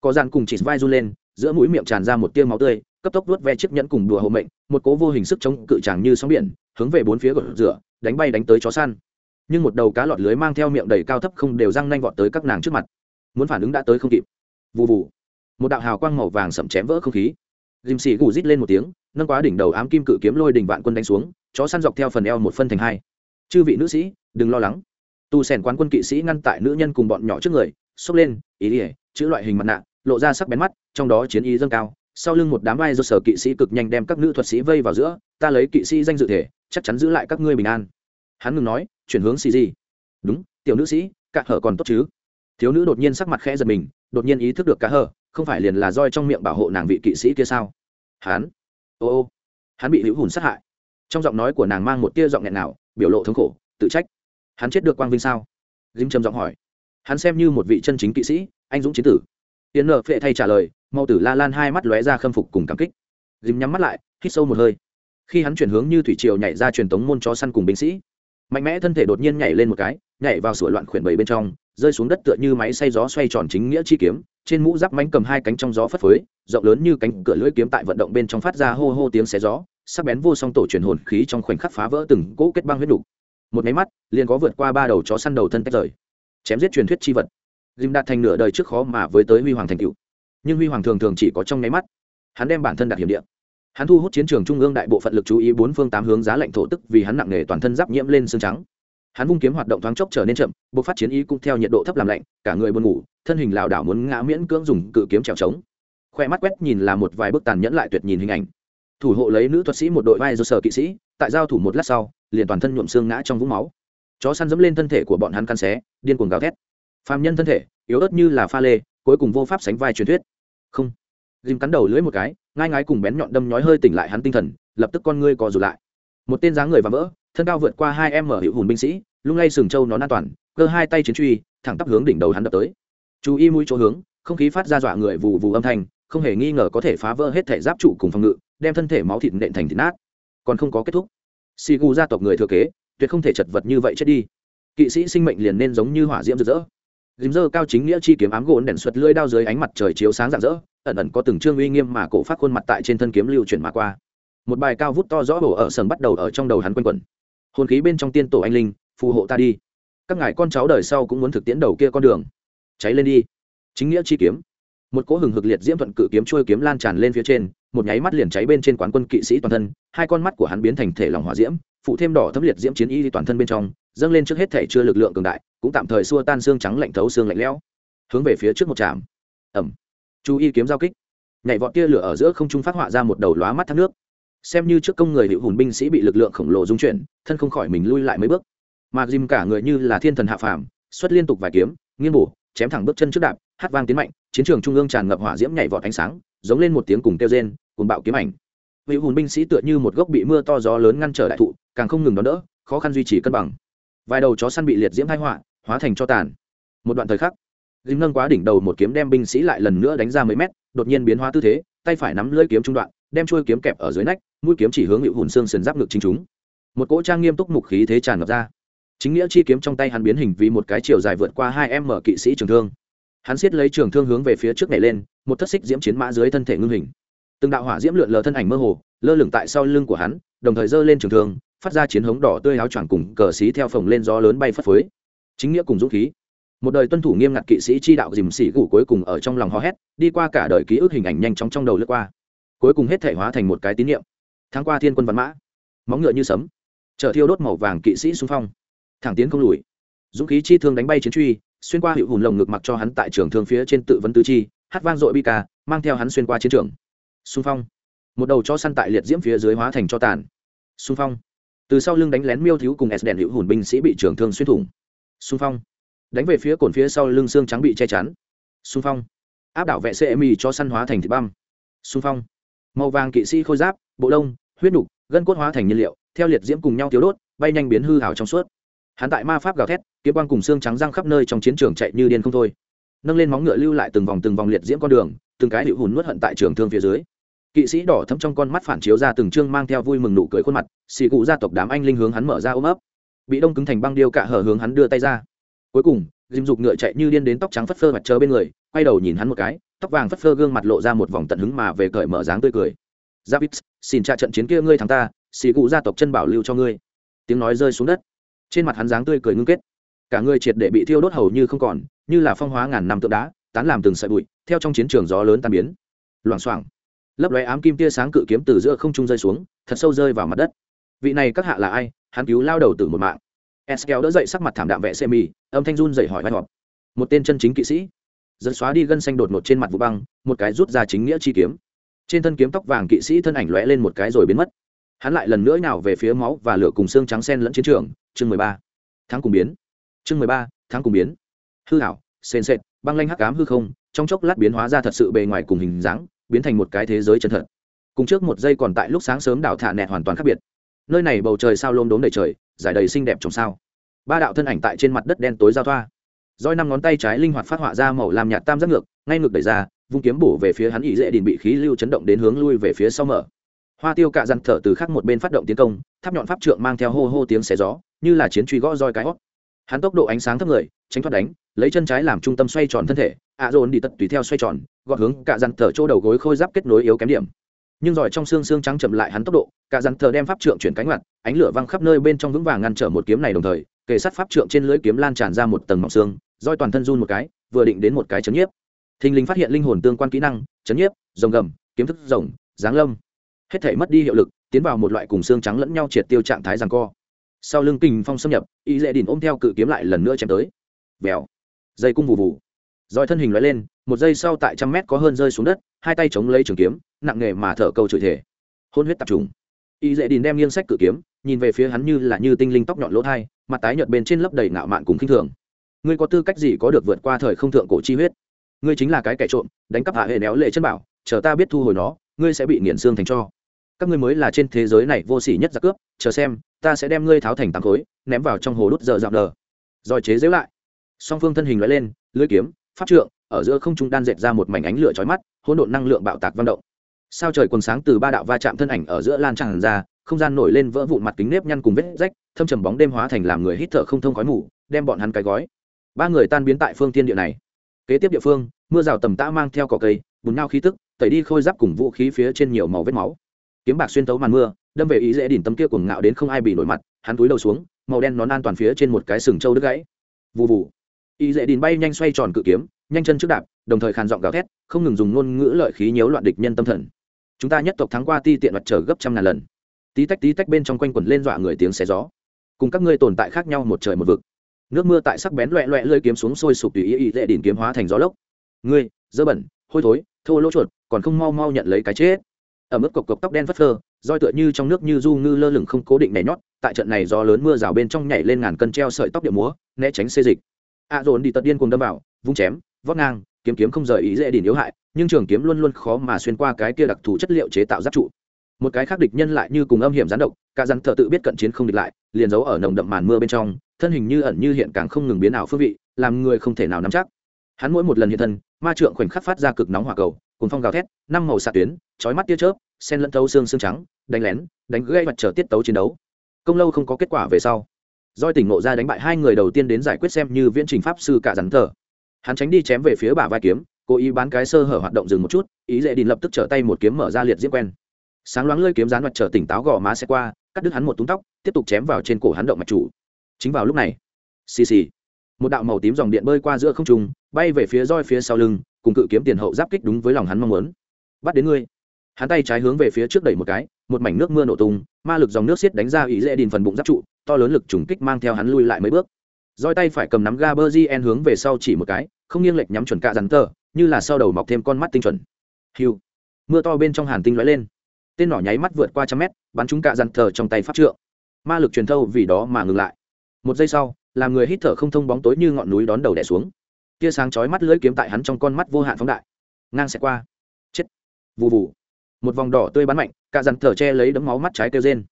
Có gian cùng chỉ vai run lên, giữa mũi miệng tràn ra một tiêu máu tươi, cấp tốc vuốt ve chiếc nhẫn cùng đùa hộ mệnh, một cố vô hình sức chống cự tràng như sóng biển, hướng về bốn phía gột rửa, đánh bay đánh tới chó săn. Nhưng một đầu cá lọt lưới mang theo miệng đầy cao thấp không đều răng nanh vọt tới các nàng trước mặt. Muốn phản ứng đã tới không kịp. Vụ vụ một đạo hào quang màu vàng sậm chém vỡ không khí. Dìm xì gù rít lên một tiếng, nâng quá đỉnh đầu ám kim cự kiếm lôi đỉnh vạn quân đánh xuống, chó săn dọc theo phần eo một phân thành hai. Chư vị nữ sĩ, đừng lo lắng. Tu sèn quán quân kỵ sĩ ngăn tại nữ nhân cùng bọn nhỏ trước người, xốc lên, ý ỉa chữ loại hình mặt nạ, lộ ra sắc bén mắt, trong đó chiến ý dâng cao. Sau lưng một đám vai do sở kỵ sĩ cực nhanh đem các nữ thuật sĩ vây vào giữa, ta lấy kỵ sĩ danh dự thể, chắc chắn giữ lại các ngươi bình an. Hắn ngừng nói, chuyển hướng xì gì đúng, tiểu nữ sĩ cả hở còn tốt chứ? Thiếu nữ đột nhiên sắc mặt khẽ giật mình, đột nhiên ý thức được cá hở không phải liền là roi trong miệng bảo hộ nàng vị kỵ sĩ kia sao? Hắn? Ô ô. Hắn bị hữu hùn sát hại. Trong giọng nói của nàng mang một tia giọng nghẹn nào biểu lộ thống khổ, tự trách. Hắn chết được quang vinh sao? Dinh trầm giọng hỏi. Hắn xem như một vị chân chính kỵ sĩ, anh dũng chiến tử. Tiến nợ phệ thay trả lời, mau tử la lan hai mắt lóe ra khâm phục cùng cảm kích. Dìm nhắm mắt lại, hít sâu một hơi. Khi hắn chuyển hướng như thủy triều nhảy ra truyền tống môn chó săn cùng binh sĩ, mạnh mẽ thân thể đột nhiên nhảy lên một cái, nhảy vào sửa loạn khuyển bầy bên trong rơi xuống đất tựa như máy xay gió xoay tròn chính nghĩa chi kiếm, trên mũ giáp mánh cầm hai cánh trong gió phất phới, rộng lớn như cánh cửa lưỡi kiếm tại vận động bên trong phát ra hô hô tiếng xé gió, sắc bén vô song tổ truyền hồn khí trong khoảnh khắc phá vỡ từng cỗ kết băng huyết đủ. một máy mắt, liền có vượt qua ba đầu chó săn đầu thân tách rời. Chém giết truyền thuyết chi vật. Dìm đạt thành nửa đời trước khó mà với tới huy hoàng thành cựu nhưng huy hoàng thường thường chỉ có trong nháy mắt. Hắn đem bản thân đặt hiểm địa. Hắn thu hút chiến trường trung ương đại bộ phận lực chú ý bốn phương tám hướng giá lạnh thổ tức vì hắn nặng nề toàn thân giáp nhiễm lên xương trắng hắn vung kiếm hoạt động thoáng chốc trở nên chậm buộc phát chiến ý cũng theo nhiệt độ thấp làm lạnh, cả người buồn ngủ, thân hình lảo đảo muốn ngã miễn cưỡng dùng cự kiếm trèo trống. Khoe mắt quét nhìn là một vài bức tàn nhẫn lại tuyệt nhìn hình ảnh. Thủ hộ lấy nữ thuật sĩ một đội vai do sở kỵ sĩ, tại giao thủ một lát sau, liền toàn thân nhuộm xương ngã trong vũng máu. Chó săn dẫm lên thân thể của bọn hắn căn xé, điên cuồng gào thét. Phàm nhân thân thể, yếu ớt như là pha lê, cuối cùng vô pháp sánh vai truyền thuyết. Không. Dìm cắn đầu lưỡi một cái, ngai ngái cùng bén nhọn đâm nhói hơi tỉnh lại hắn tinh thần, lập tức con ngươi co rụt lại. Một tên dáng người và vỡ thân cao vượt qua hai em mở hiệu hùn binh sĩ, lung lay sừng trâu nó an toàn, cơ hai tay chiến truy, thẳng tắp hướng đỉnh đầu hắn đập tới. Chú ý mũi chỗ hướng, không khí phát ra dọa người vù vù âm thanh, không hề nghi ngờ có thể phá vỡ hết thể giáp trụ cùng phòng ngự, đem thân thể máu thịt nện thành thịt nát. Còn không có kết thúc. Si gu gia tộc người thừa kế, tuyệt không thể chật vật như vậy chết đi. Kỵ sĩ sinh mệnh liền nên giống như hỏa diễm rực rỡ. Dìm dơ cao chính nghĩa chi kiếm ám gỗ đèn xuất lưỡi đao dưới ánh mặt trời chiếu sáng rạng rỡ, ẩn ẩn có từng trương uy nghiêm mà cổ phát khuôn mặt tại trên thân kiếm lưu chuyển mà qua. Một bài cao vút to rõ bổ ở sầm bắt đầu ở trong đầu hắn quanh quẩn hồn khí bên trong tiên tổ anh linh, phù hộ ta đi. Các ngài con cháu đời sau cũng muốn thực tiễn đầu kia con đường. Cháy lên đi. Chính nghĩa chi kiếm. Một cỗ hừng hực liệt diễm thuận cự kiếm trôi kiếm lan tràn lên phía trên, một nháy mắt liền cháy bên trên quán quân kỵ sĩ toàn thân, hai con mắt của hắn biến thành thể lòng hỏa diễm phụ thêm đỏ thấm liệt diễm chiến y toàn thân bên trong, dâng lên trước hết thể chưa lực lượng cường đại, cũng tạm thời xua tan xương trắng lạnh thấu xương lạnh lẽo. Hướng về phía trước một trạm. Ẩm chú y kiếm giao kích. Nhảy vọt tia lửa ở giữa không trung phát họa ra một đầu lóa mắt thác nước xem như trước công người hiệu hùn binh sĩ bị lực lượng khổng lồ dung chuyển, thân không khỏi mình lui lại mấy bước. Mà dìm cả người như là thiên thần hạ phàm, xuất liên tục vài kiếm, nghiêng bổ, chém thẳng bước chân trước đạp, hát vang tiến mạnh, chiến trường trung ương tràn ngập hỏa diễm nhảy vọt ánh sáng, giống lên một tiếng cùng kêu rên cùng bạo kiếm ảnh. Vị hùn binh sĩ tựa như một gốc bị mưa to gió lớn ngăn trở đại thụ, càng không ngừng đón đỡ, khó khăn duy trì cân bằng. Vài đầu chó săn bị liệt diễm thái họa, hóa thành cho tàn. Một đoạn thời khắc dìm nâng quá đỉnh đầu một kiếm đem binh sĩ lại lần nữa đánh ra mấy mét, đột nhiên biến hóa tư thế, tay phải nắm lưỡi kiếm trung đoạn đem chuôi kiếm kẹp ở dưới nách, mũi kiếm chỉ hướng hữu hùn xương sườn giáp ngực chính chúng. Một cỗ trang nghiêm túc mục khí thế tràn ngập ra. Chính nghĩa chi kiếm trong tay hắn biến hình vì một cái chiều dài vượt qua hai em mở kỵ sĩ trường thương. Hắn siết lấy trường thương hướng về phía trước này lên, một thất xích diễm chiến mã dưới thân thể ngưng hình. Từng đạo hỏa diễm lượn lờ thân ảnh mơ hồ, lơ lửng tại sau lưng của hắn, đồng thời giơ lên trường thương, phát ra chiến hống đỏ tươi áo choàng cùng cờ xí theo phồng lên gió lớn bay phất phới. Chính nghĩa cùng dũng khí. Một đời tuân thủ nghiêm ngặt kỵ sĩ chi đạo dìm xỉ gủ cuối cùng ở trong lòng hò hét, đi qua cả đời ký ức hình ảnh nhanh chóng trong đầu lướt qua cuối cùng hết thể hóa thành một cái tín niệm. tháng qua thiên quân văn mã, móng ngựa như sấm, chở thiêu đốt màu vàng kỵ sĩ xung phong. Thẳng tiến không lùi, dũng khí chi thương đánh bay chiến truy, xuyên qua hiệu hùn lồng ngực mặc cho hắn tại trường thương phía trên tự vấn tứ chi, hát vang dội bi ca, mang theo hắn xuyên qua chiến trường. Xung phong, một đầu cho săn tại liệt diễm phía dưới hóa thành cho tàn. Xung phong, từ sau lưng đánh lén miêu thiếu cùng s đèn hữu hùn binh sĩ bị trường thương xuyên thủng. Xung phong, đánh về phía cồn phía sau lưng xương trắng bị che chắn. Xung phong, áp đảo vệ cmi cho săn hóa thành thịt băm. Xung phong màu vàng kỵ sĩ khôi giáp, bộ lông, huyết nục, gân cốt hóa thành nhiên liệu, theo liệt diễm cùng nhau thiếu đốt, bay nhanh biến hư hảo trong suốt. Hắn tại ma pháp gào thét, kiếm quang cùng xương trắng răng khắp nơi trong chiến trường chạy như điên không thôi. Nâng lên móng ngựa lưu lại từng vòng từng vòng liệt diễm con đường, từng cái hữu hùn nuốt hận tại trường thương phía dưới. Kỵ sĩ đỏ thấm trong con mắt phản chiếu ra từng chương mang theo vui mừng nụ cười khuôn mặt, xì cụ gia tộc đám anh linh hướng hắn mở ra ôm ấp. Bị đông cứng thành băng điêu cạ hở hướng hắn đưa tay ra. Cuối cùng, dìm dục ngựa chạy như điên đến tóc trắng phất phơ mặt trơ bên người, quay đầu nhìn hắn một cái tóc vàng phất phơ gương mặt lộ ra một vòng tận hứng mà về cởi mở dáng tươi cười. Giáp xin tra trận chiến kia ngươi thắng ta, xì cụ gia tộc chân bảo lưu cho ngươi. Tiếng nói rơi xuống đất. Trên mặt hắn dáng tươi cười ngưng kết. Cả ngươi triệt để bị thiêu đốt hầu như không còn, như là phong hóa ngàn năm tượng đá, tán làm từng sợi bụi, theo trong chiến trường gió lớn tan biến. Loảng xoảng. Lấp lóe ám kim tia sáng cự kiếm từ giữa không trung rơi xuống, thật sâu rơi vào mặt đất. Vị này các hạ là ai? Hắn cứu lao đầu từ một mạng. Eskel đỡ dậy sắc mặt thảm đạm vẽ xe mì âm thanh run dậy hỏi vai họp một tên chân chính kỵ sĩ dẫn xóa đi gân xanh đột ngột trên mặt vụ băng, một cái rút ra chính nghĩa chi kiếm. Trên thân kiếm tóc vàng kỵ sĩ thân ảnh lóe lên một cái rồi biến mất. Hắn lại lần nữa nào về phía máu và lửa cùng xương trắng sen lẫn chiến trường. Chương mười ba. Tháng cùng biến. Chương mười ba tháng cùng biến. Hư hảo sền sệt, băng lanh hắc cám hư không, trong chốc lát biến hóa ra thật sự bề ngoài cùng hình dáng, biến thành một cái thế giới chân thật. Cùng trước một giây còn tại lúc sáng sớm đảo thả nẹt hoàn toàn khác biệt. Nơi này bầu trời sao lôm đốm đầy trời, giải đầy xinh đẹp trong sao. Ba đạo thân ảnh tại trên mặt đất đen tối giao thoa roi năm ngón tay trái linh hoạt phát họa ra màu làm nhạt tam giác ngược, ngay ngược đẩy ra, vung kiếm bổ về phía hắn ý dễ đình bị khí lưu chấn động đến hướng lui về phía sau mở. Hoa tiêu cạ dằn thở từ khác một bên phát động tiến công, tháp nhọn pháp trượng mang theo hô hô tiếng xé gió, như là chiến truy gõ roi cái hót. Hắn tốc độ ánh sáng thấp người, tránh thoát đánh, lấy chân trái làm trung tâm xoay tròn thân thể, ạ dồn đi tật tùy theo xoay tròn, gọt hướng cạ dằn thở chỗ đầu gối khôi giáp kết nối yếu kém điểm. Nhưng giỏi trong xương xương trắng chậm lại hắn tốc độ cả dàn thờ đem pháp trượng chuyển cánh mặt, ánh lửa văng khắp nơi bên trong vững vàng ngăn trở một kiếm này đồng thời, kề sát pháp trượng trên lưỡi kiếm lan tràn ra một tầng mỏng xương, roi toàn thân run một cái, vừa định đến một cái chấn nhiếp. Thình lình phát hiện linh hồn tương quan kỹ năng, chấn nhiếp, rồng gầm, kiếm thức rồng, giáng lâm. Hết thể mất đi hiệu lực, tiến vào một loại cùng xương trắng lẫn nhau triệt tiêu trạng thái rằng co. Sau lưng kinh phong xâm nhập, y dễ đỉnh ôm theo cự kiếm lại lần nữa chém tới. Vèo. Dây cung vù vù. Roi thân hình loại lên, một giây sau tại trăm mét có hơn rơi xuống đất, hai tay chống lấy trường kiếm, nặng nghề mà thở câu chửi thể hôn huyết tập trung y dễ đình đem nghiêng sách cự kiếm, nhìn về phía hắn như là như tinh linh tóc nhọn lỗ thai, mặt tái nhợt bên trên lấp đầy ngạo mạn cùng khinh thường. Ngươi có tư cách gì có được vượt qua thời không thượng cổ chi huyết? Ngươi chính là cái kẻ trộm, đánh cắp hạ hệ néo lệ chân bảo, chờ ta biết thu hồi nó, ngươi sẽ bị nghiền xương thành cho. Các ngươi mới là trên thế giới này vô sỉ nhất giặc cướp, chờ xem, ta sẽ đem ngươi tháo thành tám khối, ném vào trong hồ đốt giờ dạo đờ rồi chế giễu lại. Song phương thân hình loại lên, lưỡi kiếm, pháp trượng, ở giữa không trung đan dệt ra một mảnh ánh lửa chói mắt, hỗn độn năng lượng bạo tạc vận động sao trời quần sáng từ ba đạo va chạm thân ảnh ở giữa lan tràn ra, không gian nổi lên vỡ vụn mặt kính nếp nhăn cùng vết rách, thâm trầm bóng đêm hóa thành làm người hít thở không thông khói mù, đem bọn hắn cái gói. Ba người tan biến tại phương tiên địa này. Kế tiếp địa phương, mưa rào tầm tã mang theo cỏ cây, bùn nao khí tức, tẩy đi khôi giáp cùng vũ khí phía trên nhiều màu vết máu. Kiếm bạc xuyên tấu màn mưa, đâm về ý dễ đỉnh tấm kia cuồng ngạo đến không ai bị nổi mặt, hắn túi đầu xuống, màu đen nón an toàn phía trên một cái sừng trâu đứt gãy. Vụ vụ ý dễ đỉnh bay nhanh xoay tròn cự kiếm, nhanh chân trước đạp, đồng thời khàn giọng gào thét, không ngừng dùng ngôn ngữ lợi khí nhiễu loạn địch nhân tâm thần chúng ta nhất tộc thắng qua ti tiện mặt trở gấp trăm ngàn lần. Tí tách tí tách bên trong quanh quẩn lên dọa người tiếng xé gió. Cùng các ngươi tồn tại khác nhau một trời một vực. Nước mưa tại sắc bén loẹ loẹ lơi kiếm xuống sôi sụp tùy ý ý lệ đỉnh kiếm hóa thành gió lốc. Ngươi, dơ bẩn, hôi thối, thô lỗ chuột, còn không mau mau nhận lấy cái chết. Ở mức cộc cộc tóc đen phất phơ, roi tựa như trong nước như du ngư lơ lửng không cố định nhảy nhót, tại trận này do lớn mưa rào bên trong nhảy lên ngàn cân treo sợi tóc điệu múa, né tránh xê dịch. A dồn đi tật điên cùng đâm vào, vung chém, vót ngang, kiếm kiếm không rời ý dễ đỉnh yếu hại nhưng trường kiếm luôn luôn khó mà xuyên qua cái kia đặc thù chất liệu chế tạo giáp trụ. Một cái khác địch nhân lại như cùng âm hiểm gián độc, cả rắn thợ tự biết cận chiến không địch lại, liền giấu ở nồng đậm màn mưa bên trong, thân hình như ẩn như hiện càng không ngừng biến ảo phương vị, làm người không thể nào nắm chắc. Hắn mỗi một lần hiện thân, ma trượng khoảnh khắc phát ra cực nóng hỏa cầu cùng phong gào thét, năm màu xạ tuyến, chói mắt tia chớp, sen lẫn thấu xương xương trắng, đánh lén, đánh gây mặt trở tiết tấu chiến đấu. Công lâu không có kết quả về sau. Doi tỉnh ngộ ra đánh bại hai người đầu tiên đến giải quyết xem như viễn trình pháp sư cả rắn thờ hắn tránh đi chém về phía bả vai kiếm cố ý bán cái sơ hở hoạt động dừng một chút, ý dễ đình lập tức trở tay một kiếm mở ra liệt diễm quen. Sáng loáng lơi kiếm rán mặt trở tỉnh táo gò má xe qua, cắt đứt hắn một túng tóc, tiếp tục chém vào trên cổ hắn động mạch chủ. Chính vào lúc này, xì xì, một đạo màu tím dòng điện bơi qua giữa không trung, bay về phía roi phía sau lưng, cùng cự kiếm tiền hậu giáp kích đúng với lòng hắn mong muốn. Bắt đến ngươi. Hắn tay trái hướng về phía trước đẩy một cái, một mảnh nước mưa nổ tung, ma lực dòng nước xiết đánh ra ý dễ đình phần bụng giáp trụ, to lớn lực trùng kích mang theo hắn lui lại mấy bước. Roi tay phải cầm nắm ga bơ gien hướng về sau chỉ một cái, không nghiêng lệch nhắm chuẩn cạ rắn tờ như là sau đầu mọc thêm con mắt tinh chuẩn. Hiu. Mưa to bên trong hàn tinh lóe lên. Tên nỏ nháy mắt vượt qua trăm mét, bắn chúng cạ dằn thờ trong tay pháp trượng. Ma lực truyền thâu vì đó mà ngừng lại. Một giây sau, làm người hít thở không thông bóng tối như ngọn núi đón đầu đẻ xuống. Tia sáng chói mắt lưỡi kiếm tại hắn trong con mắt vô hạn phóng đại. Ngang sẽ qua. Chết. Vù vù. Một vòng đỏ tươi bắn mạnh, cạ dằn thờ che lấy đấm máu mắt trái kêu rên.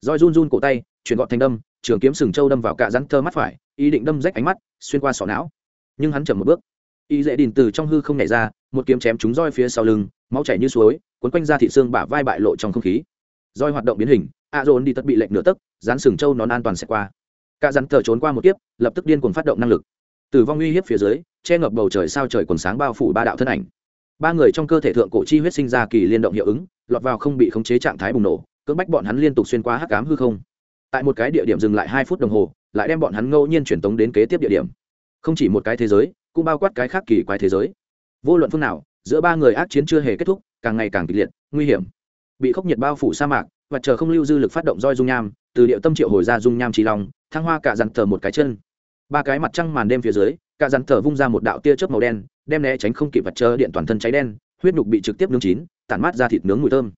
Roi run run cổ tay, chuyển gọn thành đâm, trường kiếm sừng trâu đâm vào cạ rắn thơ mắt phải, ý định đâm rách ánh mắt, xuyên qua sọ não. Nhưng hắn chậm một bước y dễ đình từ trong hư không nhảy ra, một kiếm chém trúng roi phía sau lưng, máu chảy như suối, cuốn quanh ra thị xương bả vai bại lộ trong không khí. Roi hoạt động biến hình, a dồn đi tất bị lệnh nửa tấc dán sừng trâu nón an toàn sẽ qua. Cả rắn tờ trốn qua một kiếp, lập tức điên cuồng phát động năng lực. Tử vong uy hiếp phía dưới, che ngập bầu trời sao trời quần sáng bao phủ ba đạo thân ảnh. Ba người trong cơ thể thượng cổ chi huyết sinh ra kỳ liên động hiệu ứng, lọt vào không bị khống chế trạng thái bùng nổ, cưỡng bách bọn hắn liên tục xuyên qua hắc cám hư không. Tại một cái địa điểm dừng lại hai phút đồng hồ, lại đem bọn hắn ngẫu nhiên truyền tống đến kế tiếp địa điểm. Không chỉ một cái thế giới cũng bao quát cái khác kỳ quái thế giới. Vô luận phương nào, giữa ba người ác chiến chưa hề kết thúc, càng ngày càng kịch liệt, nguy hiểm. Bị khốc nhiệt bao phủ sa mạc, và chờ không lưu dư lực phát động roi dung nham, từ địa tâm triệu hồi ra dung nham trí long, thăng hoa cả dặn thờ một cái chân. Ba cái mặt trăng màn đêm phía dưới cả dặn thờ vung ra một đạo tia chớp màu đen, đem né tránh không kịp vật chờ điện toàn thân cháy đen, huyết nhục bị trực tiếp nướng chín, tản mát ra thịt nướng mùi thơm.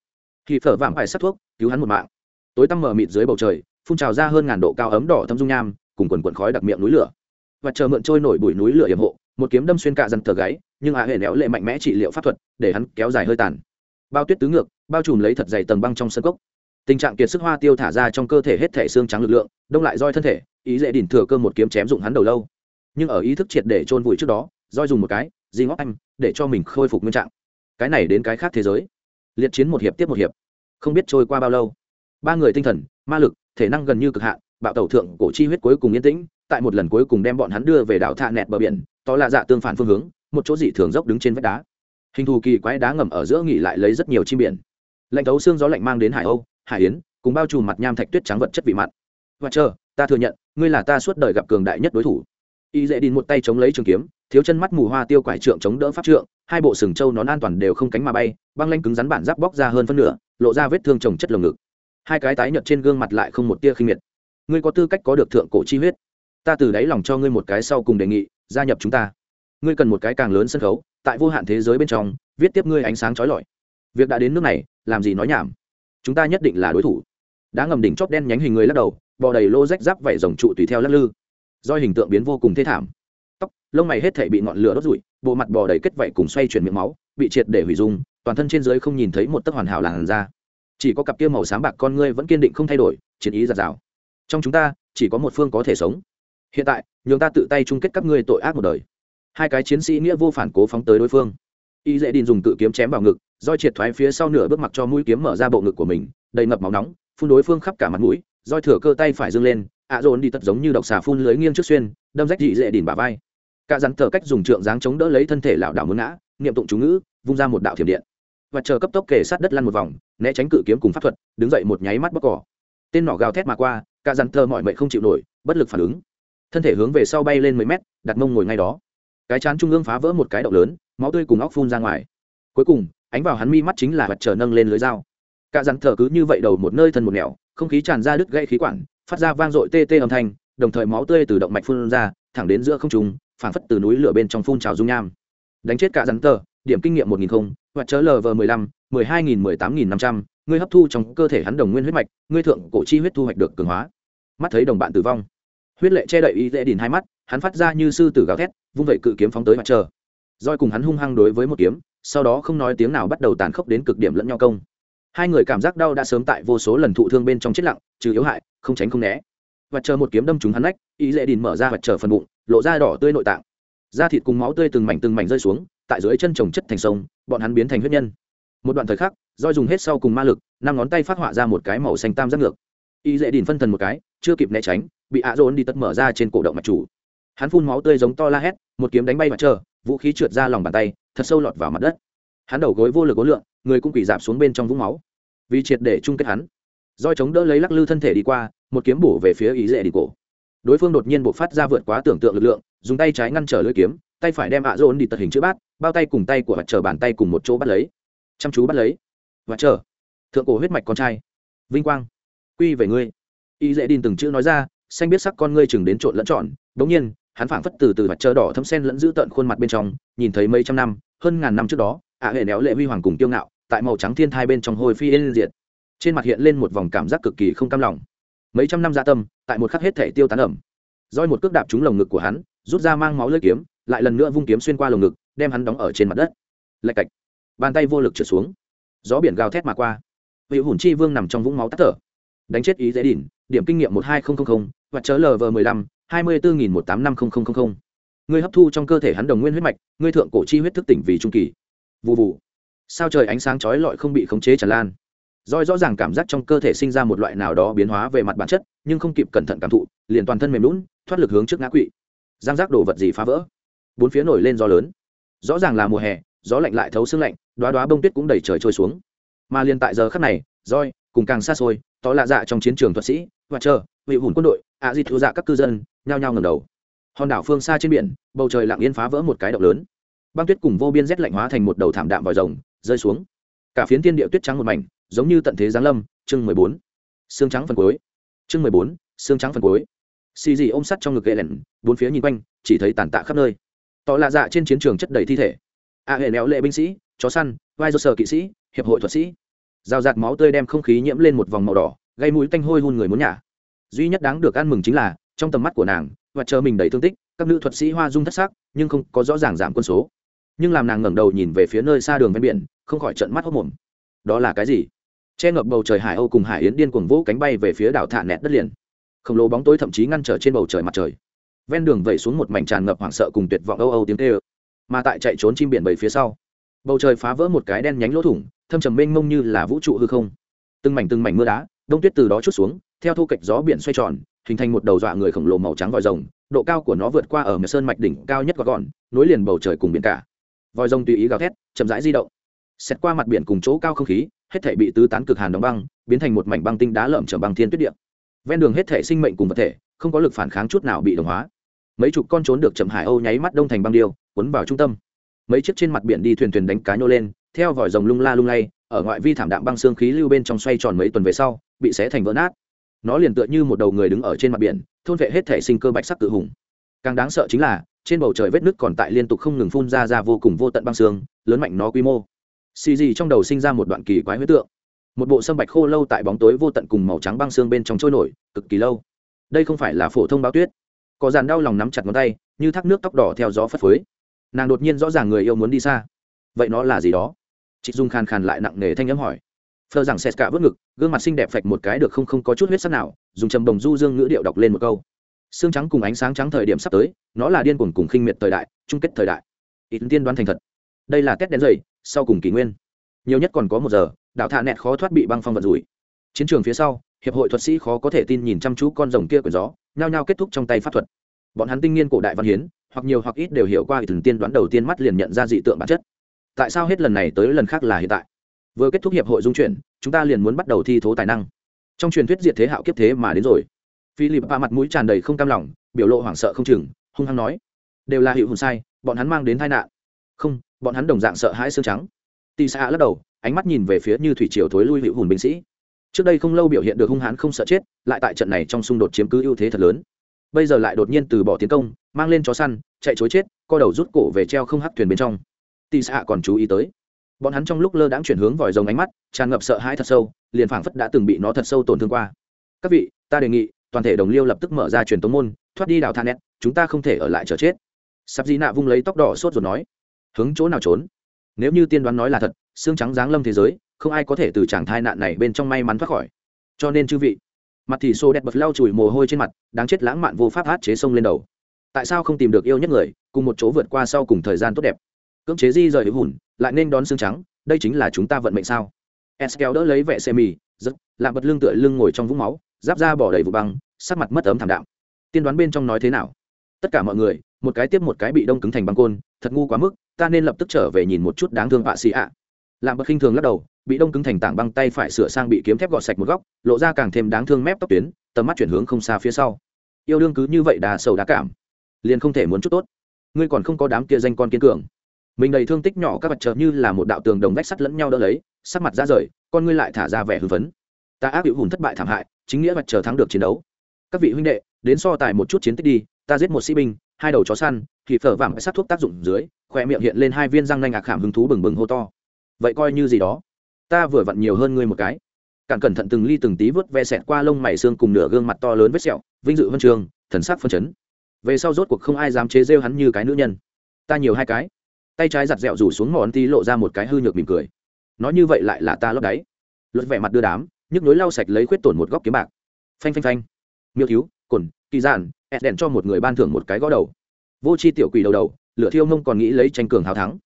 Khi phở vạm phải sát thuốc, cứu hắn một mạng. Tối tăm mở mịt dưới bầu trời, phun trào ra hơn ngàn độ cao ấm đỏ thâm dung nham, cùng quần quần khói đặc miệng núi lửa. Và chờ mượn trôi nổi bụi núi lửa yểm hộ một kiếm đâm xuyên cả dần tờ gáy, nhưng a hệ néo lệ mạnh mẽ trị liệu pháp thuật, để hắn kéo dài hơi tàn. Bao tuyết tứ ngược, bao trùm lấy thật dày tầng băng trong sân cốc. Tình trạng kiệt sức hoa tiêu thả ra trong cơ thể hết thể xương trắng lực lượng, đông lại roi thân thể, ý dễ đỉnh thừa cơ một kiếm chém dụng hắn đầu lâu. Nhưng ở ý thức triệt để chôn vùi trước đó, roi dùng một cái di ngóc anh, để cho mình khôi phục nguyên trạng. Cái này đến cái khác thế giới. Liệt chiến một hiệp tiếp một hiệp. Không biết trôi qua bao lâu. Ba người tinh thần, ma lực, thể năng gần như cực hạn, bạo tẩu thượng cổ chi huyết cuối cùng yên tĩnh, tại một lần cuối cùng đem bọn hắn đưa về đảo thạ nẹt bờ biển to là dạ tương phản phương hướng, một chỗ dị thường dốc đứng trên vách đá. Hình thù kỳ quái đá ngầm ở giữa nghỉ lại lấy rất nhiều chim biển. Lạnh thấu xương gió lạnh mang đến hải âu, hải yến, cùng bao trùm mặt nham thạch tuyết trắng vật chất vị mặn. Và chờ, ta thừa nhận, ngươi là ta suốt đời gặp cường đại nhất đối thủ. Y dễ đi một tay chống lấy trường kiếm, thiếu chân mắt mù hoa tiêu quải trượng chống đỡ pháp trượng, hai bộ sừng trâu nón an toàn đều không cánh mà bay, băng lanh cứng rắn bản giáp bóc ra hơn phân nửa, lộ ra vết thương trồng chất lồng ngực. Hai cái tái nhợt trên gương mặt lại không một tia khinh miệt. Ngươi có tư cách có được thượng cổ chi huyết. Ta từ đáy lòng cho ngươi một cái sau cùng đề nghị gia nhập chúng ta. Ngươi cần một cái càng lớn sân khấu, tại vô hạn thế giới bên trong, viết tiếp ngươi ánh sáng trói lọi. Việc đã đến nước này, làm gì nói nhảm. Chúng ta nhất định là đối thủ. Đã ngầm đỉnh chóp đen nhánh hình người lắc đầu, bò đầy lô rách giáp vảy rồng trụ tùy theo lắc lư. Do hình tượng biến vô cùng thê thảm. Tóc, lông mày hết thể bị ngọn lửa đốt rụi, bộ mặt bò đầy kết vảy cùng xoay chuyển miệng máu, bị triệt để hủy dung, toàn thân trên dưới không nhìn thấy một tấc hoàn hảo làn da. Chỉ có cặp kia màu sáng bạc con ngươi vẫn kiên định không thay đổi, chiến ý giạt rào. Trong chúng ta, chỉ có một phương có thể sống hiện tại, nhường ta tự tay chung kết các ngươi tội ác một đời. Hai cái chiến sĩ nghĩa vô phản cố phóng tới đối phương. Y dễ đình dùng cự kiếm chém vào ngực, roi triệt thoái phía sau nửa bước mặc cho mũi kiếm mở ra bộ ngực của mình, đầy ngập máu nóng, phun đối phương khắp cả mặt mũi, roi thừa cơ tay phải dâng lên, ạ dồn đi tật giống như độc xà phun lưới nghiêng trước xuyên, đâm rách dị dễ đỉnh bả vai. Cả rắn thờ cách dùng trượng dáng chống đỡ lấy thân thể lảo đảo muốn ngã, niệm tụng chú ngữ, vung ra một đạo thiểm điện. Và chờ cấp tốc kề sát đất lăn một vòng, né tránh cự kiếm cùng pháp thuật, đứng dậy một nháy mắt bóc cỏ tên nỏ gào thét mà qua, cả rắn thờ mọi mệnh không chịu nổi, bất lực phản ứng thân thể hướng về sau bay lên mười mét, đặt mông ngồi ngay đó. Cái chán trung ương phá vỡ một cái động lớn, máu tươi cùng óc phun ra ngoài. Cuối cùng, ánh vào hắn mi mắt chính là mặt trời nâng lên lưới dao. Cả rắn thở cứ như vậy đầu một nơi thân một nẻo, không khí tràn ra đứt gây khí quản, phát ra vang dội tê tê âm thanh, đồng thời máu tươi từ động mạch phun ra, thẳng đến giữa không trùng phảng phất từ núi lửa bên trong phun trào dung nham. Đánh chết cả rắn tờ điểm kinh nghiệm một nghìn không, hoặc chớ lv mười lăm, mười hai nghìn mười tám nghìn năm trăm, ngươi hấp thu trong cơ thể hắn đồng nguyên huyết mạch, ngươi thượng cổ chi huyết thu hoạch được cường hóa. Mắt thấy đồng bạn tử vong huyết lệ che đậy y dễ đìn hai mắt, hắn phát ra như sư tử gào thét, vung vẩy cự kiếm phóng tới mặt trời. Roi cùng hắn hung hăng đối với một kiếm, sau đó không nói tiếng nào bắt đầu tàn khốc đến cực điểm lẫn nhau công. Hai người cảm giác đau đã sớm tại vô số lần thụ thương bên trong chết lặng, trừ yếu hại, không tránh không né. Và chờ một kiếm đâm trúng hắn nách, y dễ đìn mở ra mặt chờ phần bụng, lộ ra đỏ tươi nội tạng. Da thịt cùng máu tươi từng mảnh từng mảnh rơi xuống, tại dưới chân trồng chất thành sông, bọn hắn biến thành huyết nhân. Một đoạn thời khắc roi dùng hết sau cùng ma lực, năm ngón tay phát họa ra một cái màu xanh tam giác ngược. Y dễ đìn phân thần một cái, chưa kịp né tránh bị ạ dồn đi tất mở ra trên cổ động mạch chủ. Hắn phun máu tươi giống to la hét, một kiếm đánh bay mặt trời vũ khí trượt ra lòng bàn tay, thật sâu lọt vào mặt đất. Hắn đầu gối vô lực ố lượng người cũng quỷ dạp xuống bên trong vũng máu. Vì triệt để chung kết hắn, roi chống đỡ lấy lắc lư thân thể đi qua, một kiếm bổ về phía ý dễ đi cổ. Đối phương đột nhiên buộc phát ra vượt quá tưởng tượng lực lượng, dùng tay trái ngăn trở lưỡi kiếm, tay phải đem ạ dồn đi tật hình chữ bát, bao tay cùng tay của mặt trời bàn tay cùng một chỗ bắt lấy. Chăm chú bắt lấy. Và chờ. Thượng cổ huyết mạch con trai. Vinh quang. Quy về ngươi. Y dễ đin từng chữ nói ra xanh biết sắc con ngươi chừng đến trộn lẫn trọn đống nhiên, hắn phảng phất từ từ mặt trời đỏ thâm sen lẫn giữ tận khuôn mặt bên trong, nhìn thấy mấy trăm năm, hơn ngàn năm trước đó, ạ hệ néo lệ huy hoàng cùng tiêu ngạo, tại màu trắng thiên thai bên trong hồi phi yên diệt. Trên mặt hiện lên một vòng cảm giác cực kỳ không cam lòng. Mấy trăm năm gia tâm, tại một khắc hết thể tiêu tán ẩm. Roi một cước đạp trúng lồng ngực của hắn, rút ra mang máu lưỡi kiếm, lại lần nữa vung kiếm xuyên qua lồng ngực, đem hắn đóng ở trên mặt đất. Lạch cạch. Bàn tay vô lực trượt xuống. Gió biển gào thét mà qua. Vị hùn chi vương nằm trong vũng máu tắt thở. Đánh chết ý dễ đỉn, điểm kinh nghiệm một hai không không không và chớ lv mười lăm, hai mươi bốn nghìn một tám năm không không không không. Ngươi hấp thu trong cơ thể hắn đồng nguyên huyết mạch ngươi thượng cổ chi huyết thức tỉnh vì trung kỳ. Vụ vụ sao trời ánh sáng chói lọi không bị khống chế tràn lan? Roi rõ ràng cảm giác trong cơ thể sinh ra một loại nào đó biến hóa về mặt bản chất, nhưng không kịp cẩn thận cảm thụ, liền toàn thân mềm lún thoát lực hướng trước ngã quỵ. Giang giác đổ vật gì phá vỡ? Bốn phía nổi lên gió lớn. Rõ ràng là mùa hè, gió lạnh lại thấu xương lạnh đoá đoá bông tuyết cũng đẩy trời trôi xuống. Mà liền tại giờ khắc này, roi, cùng càng xa xôi, tỏ lạ dạ trong chiến trường thuật sĩ, và chờ vị hùn quân đội, ạ à di thu dạ các cư dân, nhao nhao ngầm đầu. Hòn đảo phương xa trên biển, bầu trời lặng yên phá vỡ một cái động lớn. Băng tuyết cùng vô biên rét lạnh hóa thành một đầu thảm đạm vòi rồng, rơi xuống. Cả phiến tiên địa tuyết trắng một mảnh, giống như tận thế giáng lâm. Chương mười bốn. Xương trắng phần cuối. Chương mười bốn. Xương trắng phần cuối. Xì dị ôm sắt trong ngực gậy lẻn bốn phía nhìn quanh, chỉ thấy tàn tạ khắp nơi. Tỏ lạ dạ trên chiến trường chất đầy thi thể. A hệ léo lệ binh sĩ, chó săn, vai do sở kỵ sĩ, hiệp hội thuật sĩ. Rào rạt máu tươi đem không khí nhiễm lên một vòng màu đỏ, gây mũi tanh hôi hun người muốn nhả duy nhất đáng được ăn mừng chính là, trong tầm mắt của nàng, và chờ mình đầy thương tích, các nữ thuật sĩ hoa dung thất sắc, nhưng không có rõ ràng giảm quân số. Nhưng làm nàng ngẩng đầu nhìn về phía nơi xa đường ven biển, không khỏi trận mắt hốc mồm đó là cái gì? Che ngập bầu trời hải âu cùng hải yến điên cuồng vỗ cánh bay về phía đảo thả nẹt đất liền. Khổng lồ bóng tối thậm chí ngăn trở trên bầu trời mặt trời. Ven đường vẩy xuống một mảnh tràn ngập hoảng sợ cùng tuyệt vọng âu âu tiếng tê ơ mà tại chạy trốn chim biển bầy phía sau, bầu trời phá vỡ một cái đen nhánh lỗ thủng, thâm trầm mênh mông như là vũ trụ hư không. Từng mảnh từng mảnh mưa đá, đông tuyết từ đó chút xuống theo thu kịch gió biển xoay tròn, hình thành một đầu dọa người khổng lồ màu trắng vòi rồng, độ cao của nó vượt qua ở sơn mạch đỉnh cao nhất gọn gọn nối liền bầu trời cùng biển cả. Vòi rồng tùy ý gào thét, chậm rãi di động. Xét qua mặt biển cùng chỗ cao không khí, hết thể bị tứ tán cực hàn đóng băng, biến thành một mảnh băng tinh đá lởm chởm băng thiên tuyết điện ven đường hết thể sinh mệnh cùng vật thể, không có lực phản kháng chút nào bị đồng hóa. Mấy chục con trốn được chậm hải âu nháy mắt đông thành băng điêu, cuốn vào trung tâm. Mấy chiếc trên mặt biển đi thuyền thuyền đánh cá nhô lên, theo vòi rồng lung la lung lay, ở ngoại vi thảm đạm băng xương khí lưu bên trong xoay tròn mấy tuần về sau, bị xé thành vỡ nát nó liền tựa như một đầu người đứng ở trên mặt biển, thôn vệ hết thể sinh cơ bạch sắc cự hùng. Càng đáng sợ chính là, trên bầu trời vết nứt còn tại liên tục không ngừng phun ra ra vô cùng vô tận băng xương, lớn mạnh nó quy mô. Xì gì trong đầu sinh ra một đoạn kỳ quái huyết tượng. Một bộ sâm bạch khô lâu tại bóng tối vô tận cùng màu trắng băng xương bên trong trôi nổi, cực kỳ lâu. Đây không phải là phổ thông báo tuyết. Có dàn đau lòng nắm chặt ngón tay, như thác nước tóc đỏ theo gió phất phới. Nàng đột nhiên rõ ràng người yêu muốn đi xa. Vậy nó là gì đó? Chị dung khàn khàn lại nặng nề thanh âm hỏi phờ rằng sệt cả vớt ngực, gương mặt xinh đẹp phạch một cái được không không có chút huyết sắc nào, dùng trầm đồng du dương ngữ điệu đọc lên một câu. Xương trắng cùng ánh sáng trắng thời điểm sắp tới, nó là điên cuồng cùng khinh miệt thời đại, chung kết thời đại. Ít tiên đoán thành thật. Đây là kết đen dày, sau cùng kỷ nguyên. Nhiều nhất còn có một giờ đạo thạ nẹt khó thoát bị băng phong vật rủi. Chiến trường phía sau, hiệp hội thuật sĩ khó có thể tin nhìn chăm chú con rồng kia quyển gió, nhao nhao kết thúc trong tay pháp thuật. Bọn hắn tinh nghiên cổ đại văn hiến, hoặc nhiều hoặc ít đều hiểu qua từng tiên đoán đầu tiên mắt liền nhận ra dị tượng bản chất. Tại sao hết lần này tới lần khác là hiện tại? Vừa kết thúc hiệp hội dung chuyển, chúng ta liền muốn bắt đầu thi thố tài năng. Trong truyền thuyết diệt thế hạo kiếp thế mà đến rồi. Philip ba mặt mũi tràn đầy không cam lòng, biểu lộ hoảng sợ không chừng, hung hăng nói, đều là hiệu hùn sai, bọn hắn mang đến tai nạn. Không, bọn hắn đồng dạng sợ hãi xương trắng. Tì xạ lắc đầu, ánh mắt nhìn về phía như thủy triều thối lui hiệu hùn binh sĩ. Trước đây không lâu biểu hiện được hung hãn không sợ chết, lại tại trận này trong xung đột chiếm cứ ưu thế thật lớn. Bây giờ lại đột nhiên từ bỏ tiến công, mang lên chó săn, chạy chối chết, co đầu rút cổ về treo không hắc thuyền bên trong. Tì xạ còn chú ý tới bọn hắn trong lúc lơ đãng chuyển hướng vòi rồng ánh mắt, tràn ngập sợ hãi thật sâu, liền phảng phất đã từng bị nó thật sâu tổn thương qua. Các vị, ta đề nghị, toàn thể đồng liêu lập tức mở ra truyền tống môn, thoát đi đào than nét, chúng ta không thể ở lại chờ chết. Sắp di nạ vung lấy tóc đỏ sốt rồi nói. Hướng chỗ nào trốn? Nếu như tiên đoán nói là thật, xương trắng giáng lâm thế giới, không ai có thể từ trạng thai nạn này bên trong may mắn thoát khỏi. Cho nên chư vị. Mặt thì xô đẹp bật lau chùi mồ hôi trên mặt, đáng chết lãng mạn vô pháp hát chế sông lên đầu. Tại sao không tìm được yêu nhất người, cùng một chỗ vượt qua sau cùng thời gian tốt đẹp? Cưỡng chế di rời hữu hùn, lại nên đón xương trắng, đây chính là chúng ta vận mệnh sao? Eskel đỡ lấy vẻ xe mì rất làm bật lưng tựa lưng ngồi trong vũng máu, giáp ra bỏ đầy vụ băng, sắc mặt mất ấm thảm đạm. Tiên đoán bên trong nói thế nào? Tất cả mọi người, một cái tiếp một cái bị đông cứng thành băng côn, thật ngu quá mức, ta nên lập tức trở về nhìn một chút đáng thương họa xì ạ. Làm bật khinh thường lắc đầu, bị đông cứng thành tảng băng tay phải sửa sang bị kiếm thép gọt sạch một góc, lộ ra càng thêm đáng thương mép tóc tuyến, tầm mắt chuyển hướng không xa phía sau. Yêu đương cứ như vậy đà sầu đá cảm, liền không thể muốn chút tốt. Ngươi còn không có đám kia danh con kiên cường mình đầy thương tích nhỏ các vật trợ như là một đạo tường đồng vách sắt lẫn nhau đỡ lấy, sắc mặt ra rời, con ngươi lại thả ra vẻ hưng phấn. Ta ác hữu hùn thất bại thảm hại, chính nghĩa vật chờ thắng được chiến đấu. Các vị huynh đệ, đến so tài một chút chiến tích đi, ta giết một sĩ binh, hai đầu chó săn, thì phở vàng sát thuốc tác dụng dưới khoe miệng hiện lên hai viên răng nanh ngạc khảm hứng thú bừng bừng hô to. Vậy coi như gì đó? Ta vừa vặn nhiều hơn ngươi một cái. Càng cẩn thận từng ly từng tí vớt ve sẹt qua lông mày xương cùng nửa gương mặt to lớn vết sẹo, vinh dự huân trường, thần sắc phân chấn. Về sau rốt cuộc không ai dám chế rêu hắn như cái nữ nhân. Ta nhiều hai cái tay trái giặt dẹo rủ xuống mòn tí lộ ra một cái hư nhược mỉm cười. Nói như vậy lại là ta lấp đáy. Luật vẻ mặt đưa đám, nhức nối lau sạch lấy khuyết tổn một góc kiếm bạc. Phanh phanh phanh. Miêu thiếu cồn kỳ giản, ẹt đèn cho một người ban thưởng một cái gõ đầu. Vô c h i tiểu quỷ đầu đầu, lửa thiêu mông còn nghĩ lấy tranh cường hào thắng.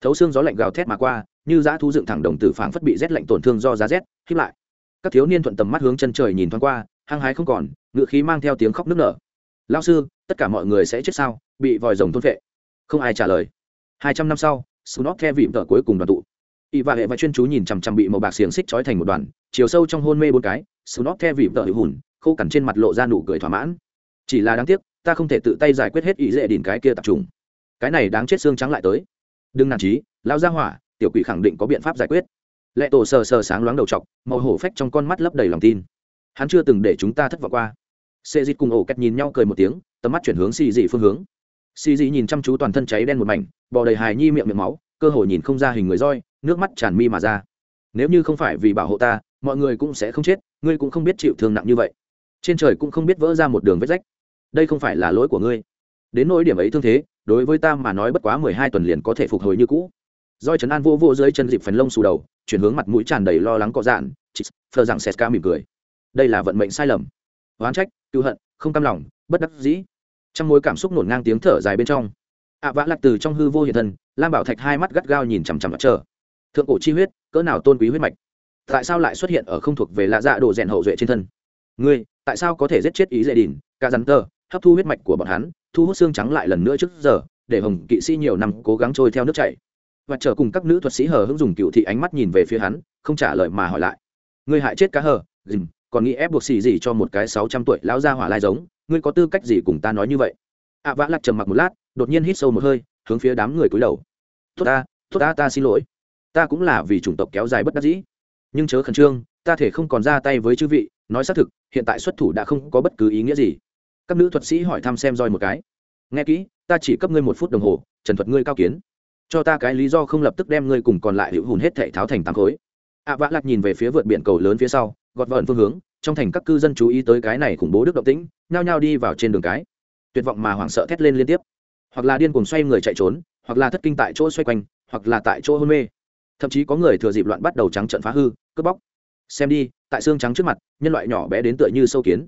Thấu xương gió lạnh gào thét mà qua, như dã thu dựng thẳng đồng tử phảng phất bị rét lạnh tổn thương do giá rét khiếp lại. Các thiếu niên thuận tầm mắt hướng chân trời nhìn thoáng qua, hăng hái không còn, ngựa khí mang theo tiếng khóc nức nở. Lao sư, tất cả mọi người sẽ chết sao? Bị vòi rồng thôn vệ không ai trả lời hai trăm năm sau snob the vịm tờ cuối cùng đoàn tụ. Y và hệ và chuyên chú nhìn chằm chằm bị màu bạc xiềng xích trói thành một đoàn, chiều sâu trong hôn mê bốn cái snob the vịm tờ hữu hùn, khô cằn trên mặt lộ ra nụ cười thỏa mãn. Chỉ là đáng tiếc, ta không thể tự tay giải quyết hết ý dễ đỉnh cái kia tập trung. Cái này đáng chết xương trắng lại tới. Đừng nản trí lao ra hỏa, tiểu quỷ khẳng định có biện pháp giải quyết. Lệ tổ sờ sờ sáng loáng đầu t màu hổ phách trong con mắt lấp đầy lòng tin. Hắn chưa từng để chúng ta thất vọng qua. Sệ dịt cùng ổ cách nhìn nhau cười một tiếng, tầm mắt chuyển hướng xì dị phương hướng xì dị nhìn chăm chú toàn thân cháy đen một mảnh, bò đầy hài nhi miệng miệng máu, cơ hội nhìn không ra hình người roi, nước mắt tràn mi mà ra. Nếu như không phải vì bảo hộ ta, mọi người cũng sẽ không chết, ngươi cũng không biết chịu thương nặng như vậy. Trên trời cũng không biết vỡ ra một đường vết rách. Đây không phải là lỗi của ngươi. Đến nỗi điểm ấy thương thế, đối với ta mà nói bất quá mười hai tuần liền có thể phục hồi như cũ. Roi trấn an vô vô dưới chân dịp phần lông xù đầu, chuyển hướng mặt mũi tràn đầy lo lắng có dạn, chị phờ rằng sét ca mỉm cười. Đây là vận mệnh sai lầm. Oán trách, cựu hận, không cam lòng, bất đắc dĩ trong mối cảm xúc nổn ngang tiếng thở dài bên trong. Ạ vã lạc từ trong hư vô hiện thân, lam bảo thạch hai mắt gắt gao nhìn chằm chằm mặt chờ thượng cổ chi huyết, cỡ nào tôn quý huyết mạch? Tại sao lại xuất hiện ở không thuộc về lạ dạ đồ rèn hậu duệ trên thân? Ngươi, tại sao có thể giết chết ý dễ đình cả rắn tơ, hấp thu huyết mạch của bọn hắn, thu hút xương trắng lại lần nữa trước giờ, để hồng kỵ sĩ nhiều năm cố gắng trôi theo nước chảy? Và chờ cùng các nữ thuật sĩ hờ hững dùng cựu thị ánh mắt nhìn về phía hắn, không trả lời mà hỏi lại. Ngươi hại chết cá hờ, dìm, còn nghĩ ép buộc xì gì cho một cái sáu trăm tuổi lão gia hỏa lai giống ngươi có tư cách gì cùng ta nói như vậy? Ạ vã lặt trầm mặc một lát, đột nhiên hít sâu một hơi, hướng phía đám người cúi đầu. Tốt ta tốt ta ta xin lỗi. Ta cũng là vì chủng tộc kéo dài bất đắc dĩ. Nhưng chớ khẩn trương, ta thể không còn ra tay với chư vị, nói xác thực, hiện tại xuất thủ đã không có bất cứ ý nghĩa gì. Các nữ thuật sĩ hỏi thăm xem roi một cái. Nghe kỹ, ta chỉ cấp ngươi một phút đồng hồ, trần thuật ngươi cao kiến. Cho ta cái lý do không lập tức đem ngươi cùng còn lại hữu hùn hết thể tháo thành tám khối. Ạ vã lạc nhìn về phía vượt biển cầu lớn phía sau gọt vợn phương hướng, trong thành các cư dân chú ý tới cái này khủng bố đức động tĩnh, nhao nhao đi vào trên đường cái. Tuyệt vọng mà hoảng sợ thét lên liên tiếp. Hoặc là điên cuồng xoay người chạy trốn, hoặc là thất kinh tại chỗ xoay quanh, hoặc là tại chỗ hôn mê. Thậm chí có người thừa dịp loạn bắt đầu trắng trận phá hư, cướp bóc. Xem đi, tại xương trắng trước mặt, nhân loại nhỏ bé đến tựa như sâu kiến.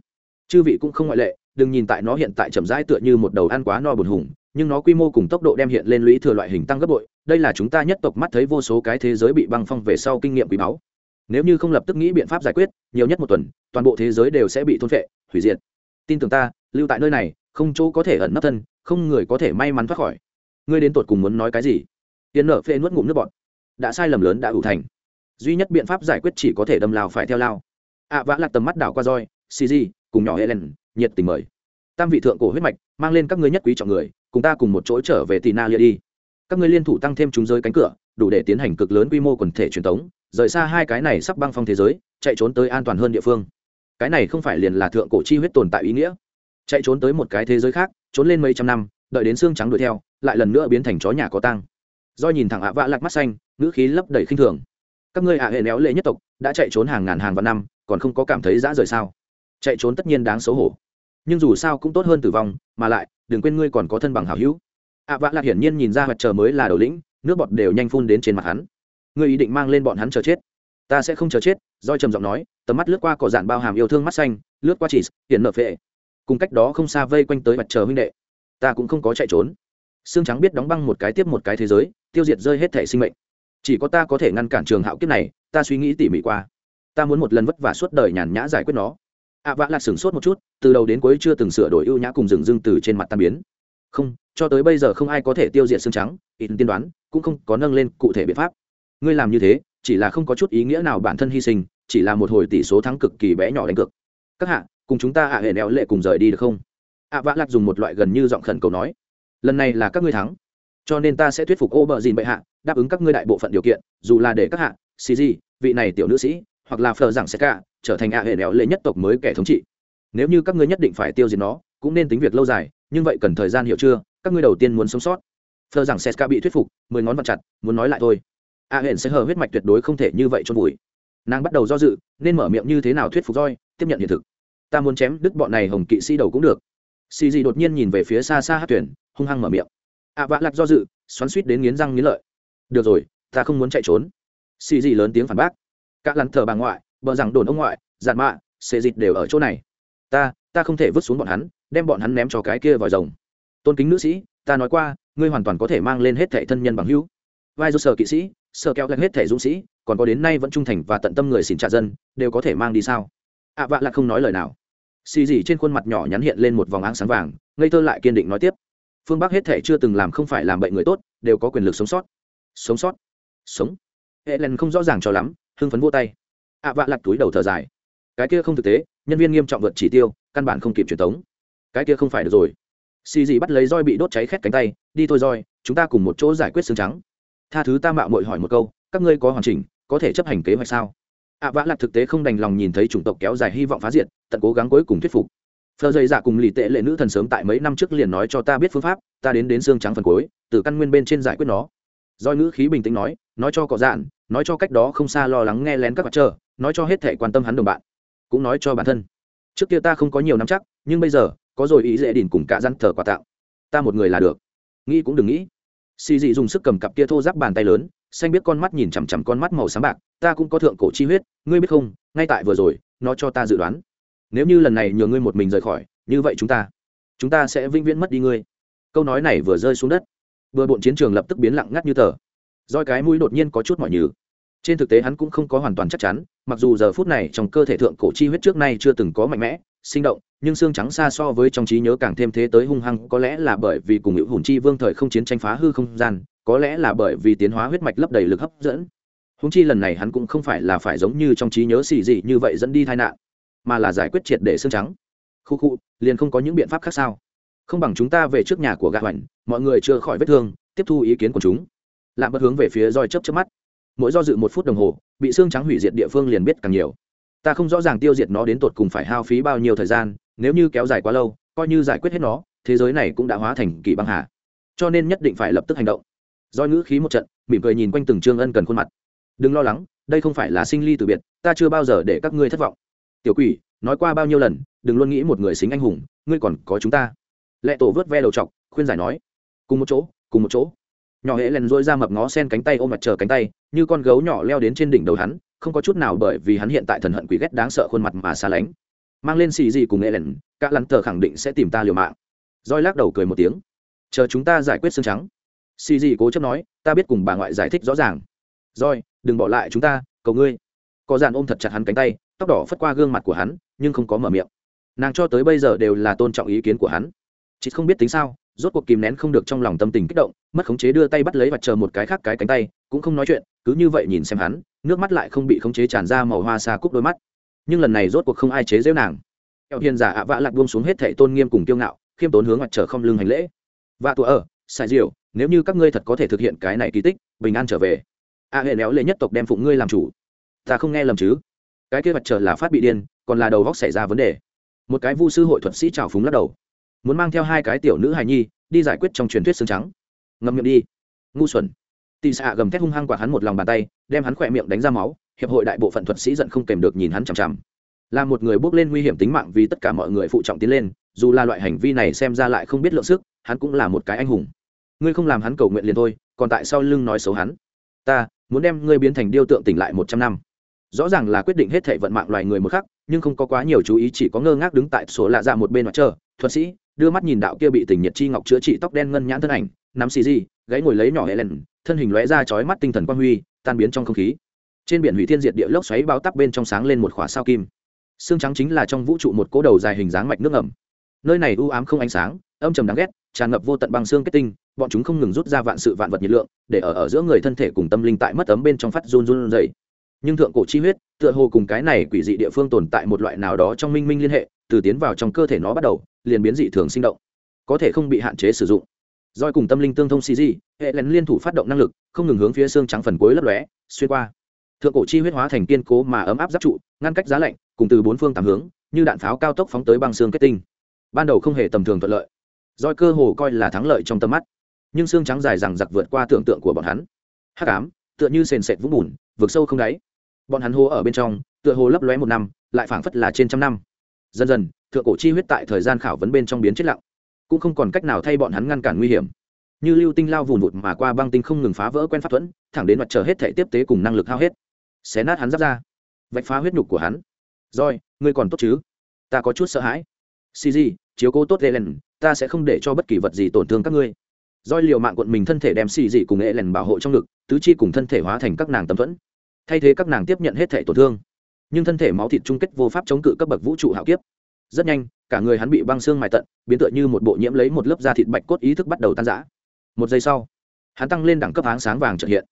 Chư vị cũng không ngoại lệ, đừng nhìn tại nó hiện tại chậm rãi tựa như một đầu ăn quá no buồn hùng, nhưng nó quy mô cùng tốc độ đem hiện lên lũy thừa loại hình tăng gấp bội. Đây là chúng ta nhất tộc mắt thấy vô số cái thế giới bị băng phong về sau kinh nghiệm quý báu nếu như không lập tức nghĩ biện pháp giải quyết nhiều nhất một tuần toàn bộ thế giới đều sẽ bị thôn vệ hủy diệt. Tin tưởng ta lưu tại nơi này không chỗ có thể ẩn nấp thân không người có thể may mắn thoát khỏi. Ngươi đến tột cùng muốn nói cái gì? Tiến nở phê nuốt ngụm nước bọn đã sai lầm lớn đã ủ thành. Duy nhất biện pháp giải quyết chỉ có thể đâm lao phải theo lao. Ạ à, vã lạc tầm mắt đảo qua roi cg cùng nhỏ helen nhiệt tình mời. Tam vị thượng cổ huyết mạch mang lên các ngươi nhất quý trọng người cùng ta cùng một chỗ trở về tì na lia đi các ngươi liên thủ tăng thêm chúng rơi cánh cửa, đủ để tiến hành cực lớn quy mô quần thể truyền thống, rời xa hai cái này sắp băng phong thế giới, chạy trốn tới an toàn hơn địa phương. Cái này không phải liền là thượng cổ chi huyết tồn tại ý nghĩa. Chạy trốn tới một cái thế giới khác, trốn lên mấy trăm năm, đợi đến xương trắng đuổi theo, lại lần nữa biến thành chó nhà có tăng do nhìn thẳng ạ vạ lạc mắt xanh, ngữ khí lấp đầy khinh thường. Các ngươi ạ hệ néo lệ nhất tộc, đã chạy trốn hàng ngàn hàng vạn năm, còn không có cảm thấy dã rời sao? Chạy trốn tất nhiên đáng xấu hổ. Nhưng dù sao cũng tốt hơn tử vong, mà lại, đừng quên ngươi còn có thân bằng hảo hữu ạ vạ lạc hiển nhiên nhìn ra mặt trời mới là đầu lĩnh, nước bọt đều nhanh phun đến trên mặt hắn. Ngươi ý định mang lên bọn hắn chờ chết. Ta sẽ không chờ chết doi trầm giọng nói, tầm mắt lướt qua cỏ dạn bao hàm yêu thương mắt xanh, lướt qua chỉ hiện nợ phệ. Cùng cách đó không xa vây quanh tới mặt trời huynh đệ. Ta cũng không có chạy trốn. Xương trắng biết đóng băng một cái tiếp một cái thế giới, tiêu diệt rơi hết thể sinh mệnh. Chỉ có ta có thể ngăn cản trường hạo kiếp này, ta suy nghĩ tỉ mỉ qua. Ta muốn một lần vất vả suốt đời nhàn nhã giải quyết nó. ạ vạ lạc sửng sốt một chút, từ đầu đến cuối chưa từng sửa đổi ưu nhã cùng rừng rưng từ trên mặt tam biến không, cho tới bây giờ không ai có thể tiêu diệt xương trắng, ít tiên đoán, cũng không có nâng lên cụ thể biện pháp. Ngươi làm như thế, chỉ là không có chút ý nghĩa nào bản thân hy sinh, chỉ là một hồi tỷ số thắng cực kỳ bé nhỏ đánh cực. các hạ, cùng chúng ta ạ hệ nẹo lệ cùng rời đi được không? Ạ vã lạc dùng một loại gần như giọng khẩn cầu nói. Lần này là các ngươi thắng, cho nên ta sẽ thuyết phục ô bờ dìn bệ hạ, đáp ứng các ngươi đại bộ phận điều kiện, dù là để các hạ, xì gì vị này tiểu nữ sĩ, hoặc là phờ rằng sẽ cả, trở thành ạ hệ nẹo lệ nhất tộc mới kẻ thống trị. Nếu như các ngươi nhất định phải tiêu diệt nó cũng nên tính việc lâu dài, nhưng vậy cần thời gian hiểu chưa? Các ngươi đầu tiên muốn sống sót. Thơ rằng seska bị thuyết phục, mười ngón vặt chặt, muốn nói lại thôi. A hển sẽ hờ huyết mạch tuyệt đối không thể như vậy cho vùi. nàng bắt đầu do dự, nên mở miệng như thế nào thuyết phục roi tiếp nhận hiện thực. Ta muốn chém đứt bọn này hồng kỵ sĩ đầu cũng được. Xì gì đột nhiên nhìn về phía xa xa hát tuyển hung hăng mở miệng. Ạ vạ lạc do dự, xoắn suýt đến nghiến răng nghiến lợi. Được rồi, ta không muốn chạy trốn. Xì gì lớn tiếng phản bác. Các lăn thờ bà ngoại, bờ rằng đồn ông ngoại, giạt mạ, xê dịch đều ở chỗ này. Ta ta không thể vứt xuống bọn hắn, đem bọn hắn ném cho cái kia vòi rồng. Tôn kính nữ sĩ, ta nói qua, ngươi hoàn toàn có thể mang lên hết thẻ thân nhân bằng hữu. Vai do sở kỵ sĩ, sở kéo gạch hết thẻ dũng sĩ, còn có đến nay vẫn trung thành và tận tâm người xin trả dân, đều có thể mang đi sao? Ạ vạ là không nói lời nào. Xì gì trên khuôn mặt nhỏ nhắn hiện lên một vòng áng sáng vàng, ngây thơ lại kiên định nói tiếp. Phương bắc hết thể chưa từng làm không phải làm bệnh người tốt, đều có quyền lực sống sót. Sống sót? Sống? Hệ lần không rõ ràng cho lắm, hưng phấn vô tay. Ạ vạ lặt túi đầu thở dài. Cái kia không thực tế, nhân viên nghiêm trọng vượt chỉ tiêu căn bản không kịp truyền tống. Cái kia không phải được rồi. Xì gì bắt lấy roi bị đốt cháy khét cánh tay đi thôi roi chúng ta cùng một chỗ giải quyết xương trắng. Tha thứ ta mạo mội hỏi một câu các ngươi có hoàn chỉnh có thể chấp hành kế hoạch sao? Ạ vã lạc thực tế không đành lòng nhìn thấy chủng tộc kéo dài hy vọng phá diệt tận cố gắng cuối cùng thuyết phục. Phờ dây dạ cùng lì tệ lệ nữ thần sớm tại mấy năm trước liền nói cho ta biết phương pháp ta đến đến xương trắng phần cuối từ căn nguyên bên trên giải quyết nó. Do nữ khí bình tĩnh nói nói cho cọ dạn nói cho cách đó không xa lo lắng nghe lén các mặt chờ, nói cho hết thể quan tâm hắn đồng bạn cũng nói cho bản thân trước kia ta không có nhiều năm chắc nhưng bây giờ có rồi ý dễ đỉnh cùng cả răn thờ quà tạo ta một người là được nghĩ cũng đừng nghĩ xì dị dùng sức cầm cặp kia thô giáp bàn tay lớn xanh biết con mắt nhìn chằm chằm con mắt màu sáng bạc ta cũng có thượng cổ chi huyết ngươi biết không ngay tại vừa rồi nó cho ta dự đoán nếu như lần này nhờ ngươi một mình rời khỏi như vậy chúng ta chúng ta sẽ vĩnh viễn mất đi ngươi câu nói này vừa rơi xuống đất vừa bộn chiến trường lập tức biến lặng ngắt như tờ roi cái mũi đột nhiên có chút mọi nhừ trên thực tế hắn cũng không có hoàn toàn chắc chắn mặc dù giờ phút này trong cơ thể thượng cổ chi huyết trước nay chưa từng có mạnh mẽ, sinh động, nhưng xương trắng xa so với trong trí nhớ càng thêm thế tới hung hăng, có lẽ là bởi vì cùng hữu hùn chi vương thời không chiến tranh phá hư không gian, có lẽ là bởi vì tiến hóa huyết mạch lấp đầy lực hấp dẫn. Húng chi lần này hắn cũng không phải là phải giống như trong trí nhớ xì dị như vậy dẫn đi tai nạn, mà là giải quyết triệt để xương trắng. Khu khu, liền không có những biện pháp khác sao? Không bằng chúng ta về trước nhà của gạ hoành, mọi người chưa khỏi vết thương, tiếp thu ý kiến của chúng. Lạm bất hướng về phía roi chớp trước mắt. Mỗi do dự một phút đồng hồ bị xương trắng hủy diệt địa phương liền biết càng nhiều. Ta không rõ ràng tiêu diệt nó đến tột cùng phải hao phí bao nhiêu thời gian, nếu như kéo dài quá lâu, coi như giải quyết hết nó, thế giới này cũng đã hóa thành kỳ băng hà. Cho nên nhất định phải lập tức hành động. Do ngữ khí một trận, mỉm cười nhìn quanh từng trương ân cần khuôn mặt. Đừng lo lắng, đây không phải là sinh ly từ biệt, ta chưa bao giờ để các ngươi thất vọng. Tiểu quỷ, nói qua bao nhiêu lần, đừng luôn nghĩ một người xính anh hùng, ngươi còn có chúng ta. Lệ tổ vớt ve đầu chọc, khuyên giải nói. Cùng một chỗ, cùng một chỗ nhỏ hễ lần dỗi ra mập ngó sen cánh tay ôm mặt chờ cánh tay, như con gấu nhỏ leo đến trên đỉnh đầu hắn, không có chút nào bởi vì hắn hiện tại thần hận quỷ ghét đáng sợ khuôn mặt mà xa lánh. Mang lên xì gì cùng hễ lần cả lắn tờ khẳng định sẽ tìm ta liều mạng. Roi lắc đầu cười một tiếng. Chờ chúng ta giải quyết xương trắng. Xì gì cố chấp nói, ta biết cùng bà ngoại giải thích rõ ràng. Roi đừng bỏ lại chúng ta, cầu ngươi. Có dàn ôm thật chặt hắn cánh tay, tóc đỏ phất qua gương mặt của hắn, nhưng không có mở miệng. Nàng cho tới bây giờ đều là tôn trọng ý kiến của hắn. Chị không biết tính sao rốt cuộc kìm nén không được trong lòng tâm tình kích động, mất khống chế đưa tay bắt lấy và chờ một cái khác cái cánh tay, cũng không nói chuyện, cứ như vậy nhìn xem hắn, nước mắt lại không bị khống chế tràn ra màu hoa xa cúc đôi mắt. Nhưng lần này rốt cuộc không ai chế giễu nàng. Eo hiền giả ạ vạ lạc buông xuống hết thệ tôn nghiêm cùng kiêu ngạo, khiêm tốn hướng mặt trở không lưng hành lễ. Vạ tụa ở sai diệu, nếu như các ngươi thật có thể thực hiện cái này kỳ tích, bình an trở về. A hệ néo lệ nhất tộc đem phụng ngươi làm chủ. Ta không nghe lầm chứ? Cái kia mặt trở là phát bị điên, còn là đầu góc xảy ra vấn đề. Một cái vu sư hội thuật sĩ trào phúng lắc đầu muốn mang theo hai cái tiểu nữ hài nhi, đi giải quyết trong truyền thuyết xương trắng. Ngâm miệng đi. Ngu xuẩn. Tị xạ gầm thét hung hăng quạt hắn một lòng bàn tay, đem hắn khỏe miệng đánh ra máu, hiệp hội đại bộ phận thuật sĩ giận không kèm được nhìn hắn chằm chằm. Là một người bước lên nguy hiểm tính mạng vì tất cả mọi người phụ trọng tiến lên, dù là loại hành vi này xem ra lại không biết lượng sức, hắn cũng là một cái anh hùng. Ngươi không làm hắn cầu nguyện liền thôi, còn tại sao lưng nói xấu hắn. Ta, muốn đem ngươi biến thành điêu tượng tỉnh lại một trăm năm. Rõ ràng là quyết định hết thể vận mạng loài người một khắc, nhưng không có quá nhiều chú ý, chỉ có ngơ ngác đứng tại số lạ dạ một bên mặt chờ, thuật sĩ đưa mắt nhìn đạo kia bị tình nhiệt chi ngọc chữa trị tóc đen ngân nhãn thân ảnh, nắm xì gì, gáy ngồi lấy nhỏ helen, thân hình lóe ra chói mắt tinh thần quang huy, tan biến trong không khí. Trên biển hủy thiên diệt địa lốc xoáy bao tắp bên trong sáng lên một khỏa sao kim. Xương trắng chính là trong vũ trụ một cỗ đầu dài hình dáng mạch nước ẩm nơi này u ám không ánh sáng, âm trầm đáng ghét, tràn ngập vô tận băng xương kết tinh, bọn chúng không ngừng rút ra vạn sự vạn vật nhiệt lượng, để ở ở giữa người thân thể cùng tâm linh tại mất ấm bên trong phát run run dày nhưng thượng cổ chi huyết tựa hồ cùng cái này quỷ dị địa phương tồn tại một loại nào đó trong minh minh liên hệ, từ tiến vào trong cơ thể nó bắt đầu, liền biến dị thường sinh động. Có thể không bị hạn chế sử dụng. Doi cùng tâm linh tương thông cg hệ lén liên thủ phát động năng lực, không ngừng hướng phía xương trắng phần cuối lấp lóe, xuyên qua. Thượng cổ chi huyết hóa thành kiên cố mà ấm áp giáp trụ, ngăn cách giá lạnh, cùng từ bốn phương tám hướng, như đạn pháo cao tốc phóng tới băng xương kết tinh. Ban đầu không hề tầm thường thuận lợi. Doi cơ hồ coi là thắng lợi trong tâm mắt. Nhưng xương trắng dài rằng giặc vượt qua tưởng tượng của bọn hắn. Hắc ám, tựa như sền sệt vũng bùn vượt sâu không đáy bọn hắn hô ở bên trong, tựa hồ lấp lóe một năm, lại phảng phất là trên trăm năm. Dần dần, thượng cổ chi huyết tại thời gian khảo vấn bên trong biến chết lặng. Cũng không còn cách nào thay bọn hắn ngăn cản nguy hiểm. Như lưu tinh lao vùn vụt mà qua băng tinh không ngừng phá vỡ quen pháp thuẫn, thẳng đến mặt trời hết thể tiếp tế cùng năng lực hao hết. Xé nát hắn giáp ra vạch phá huyết nhục của hắn. Roi ngươi còn tốt chứ? Ta có chút sợ hãi. Xì gì chiếu cố tốt ellen, ta sẽ không để cho bất kỳ vật gì tổn thương các ngươi. Roi liều mạng quận mình thân thể đem xì gì cùng ellen bảo hộ trong ngực, tứ chi cùng thân thể hóa thành các nàng tấm thuẫn thay thế các nàng tiếp nhận hết thể tổn thương. Nhưng thân thể máu thịt chung kết vô pháp chống cự cấp bậc vũ trụ hạo kiếp. Rất nhanh, cả người hắn bị băng xương mài tận, biến tựa như một bộ nhiễm lấy một lớp da thịt bạch cốt ý thức bắt đầu tan rã. Một giây sau, hắn tăng lên đẳng cấp áng sáng vàng trợ hiện.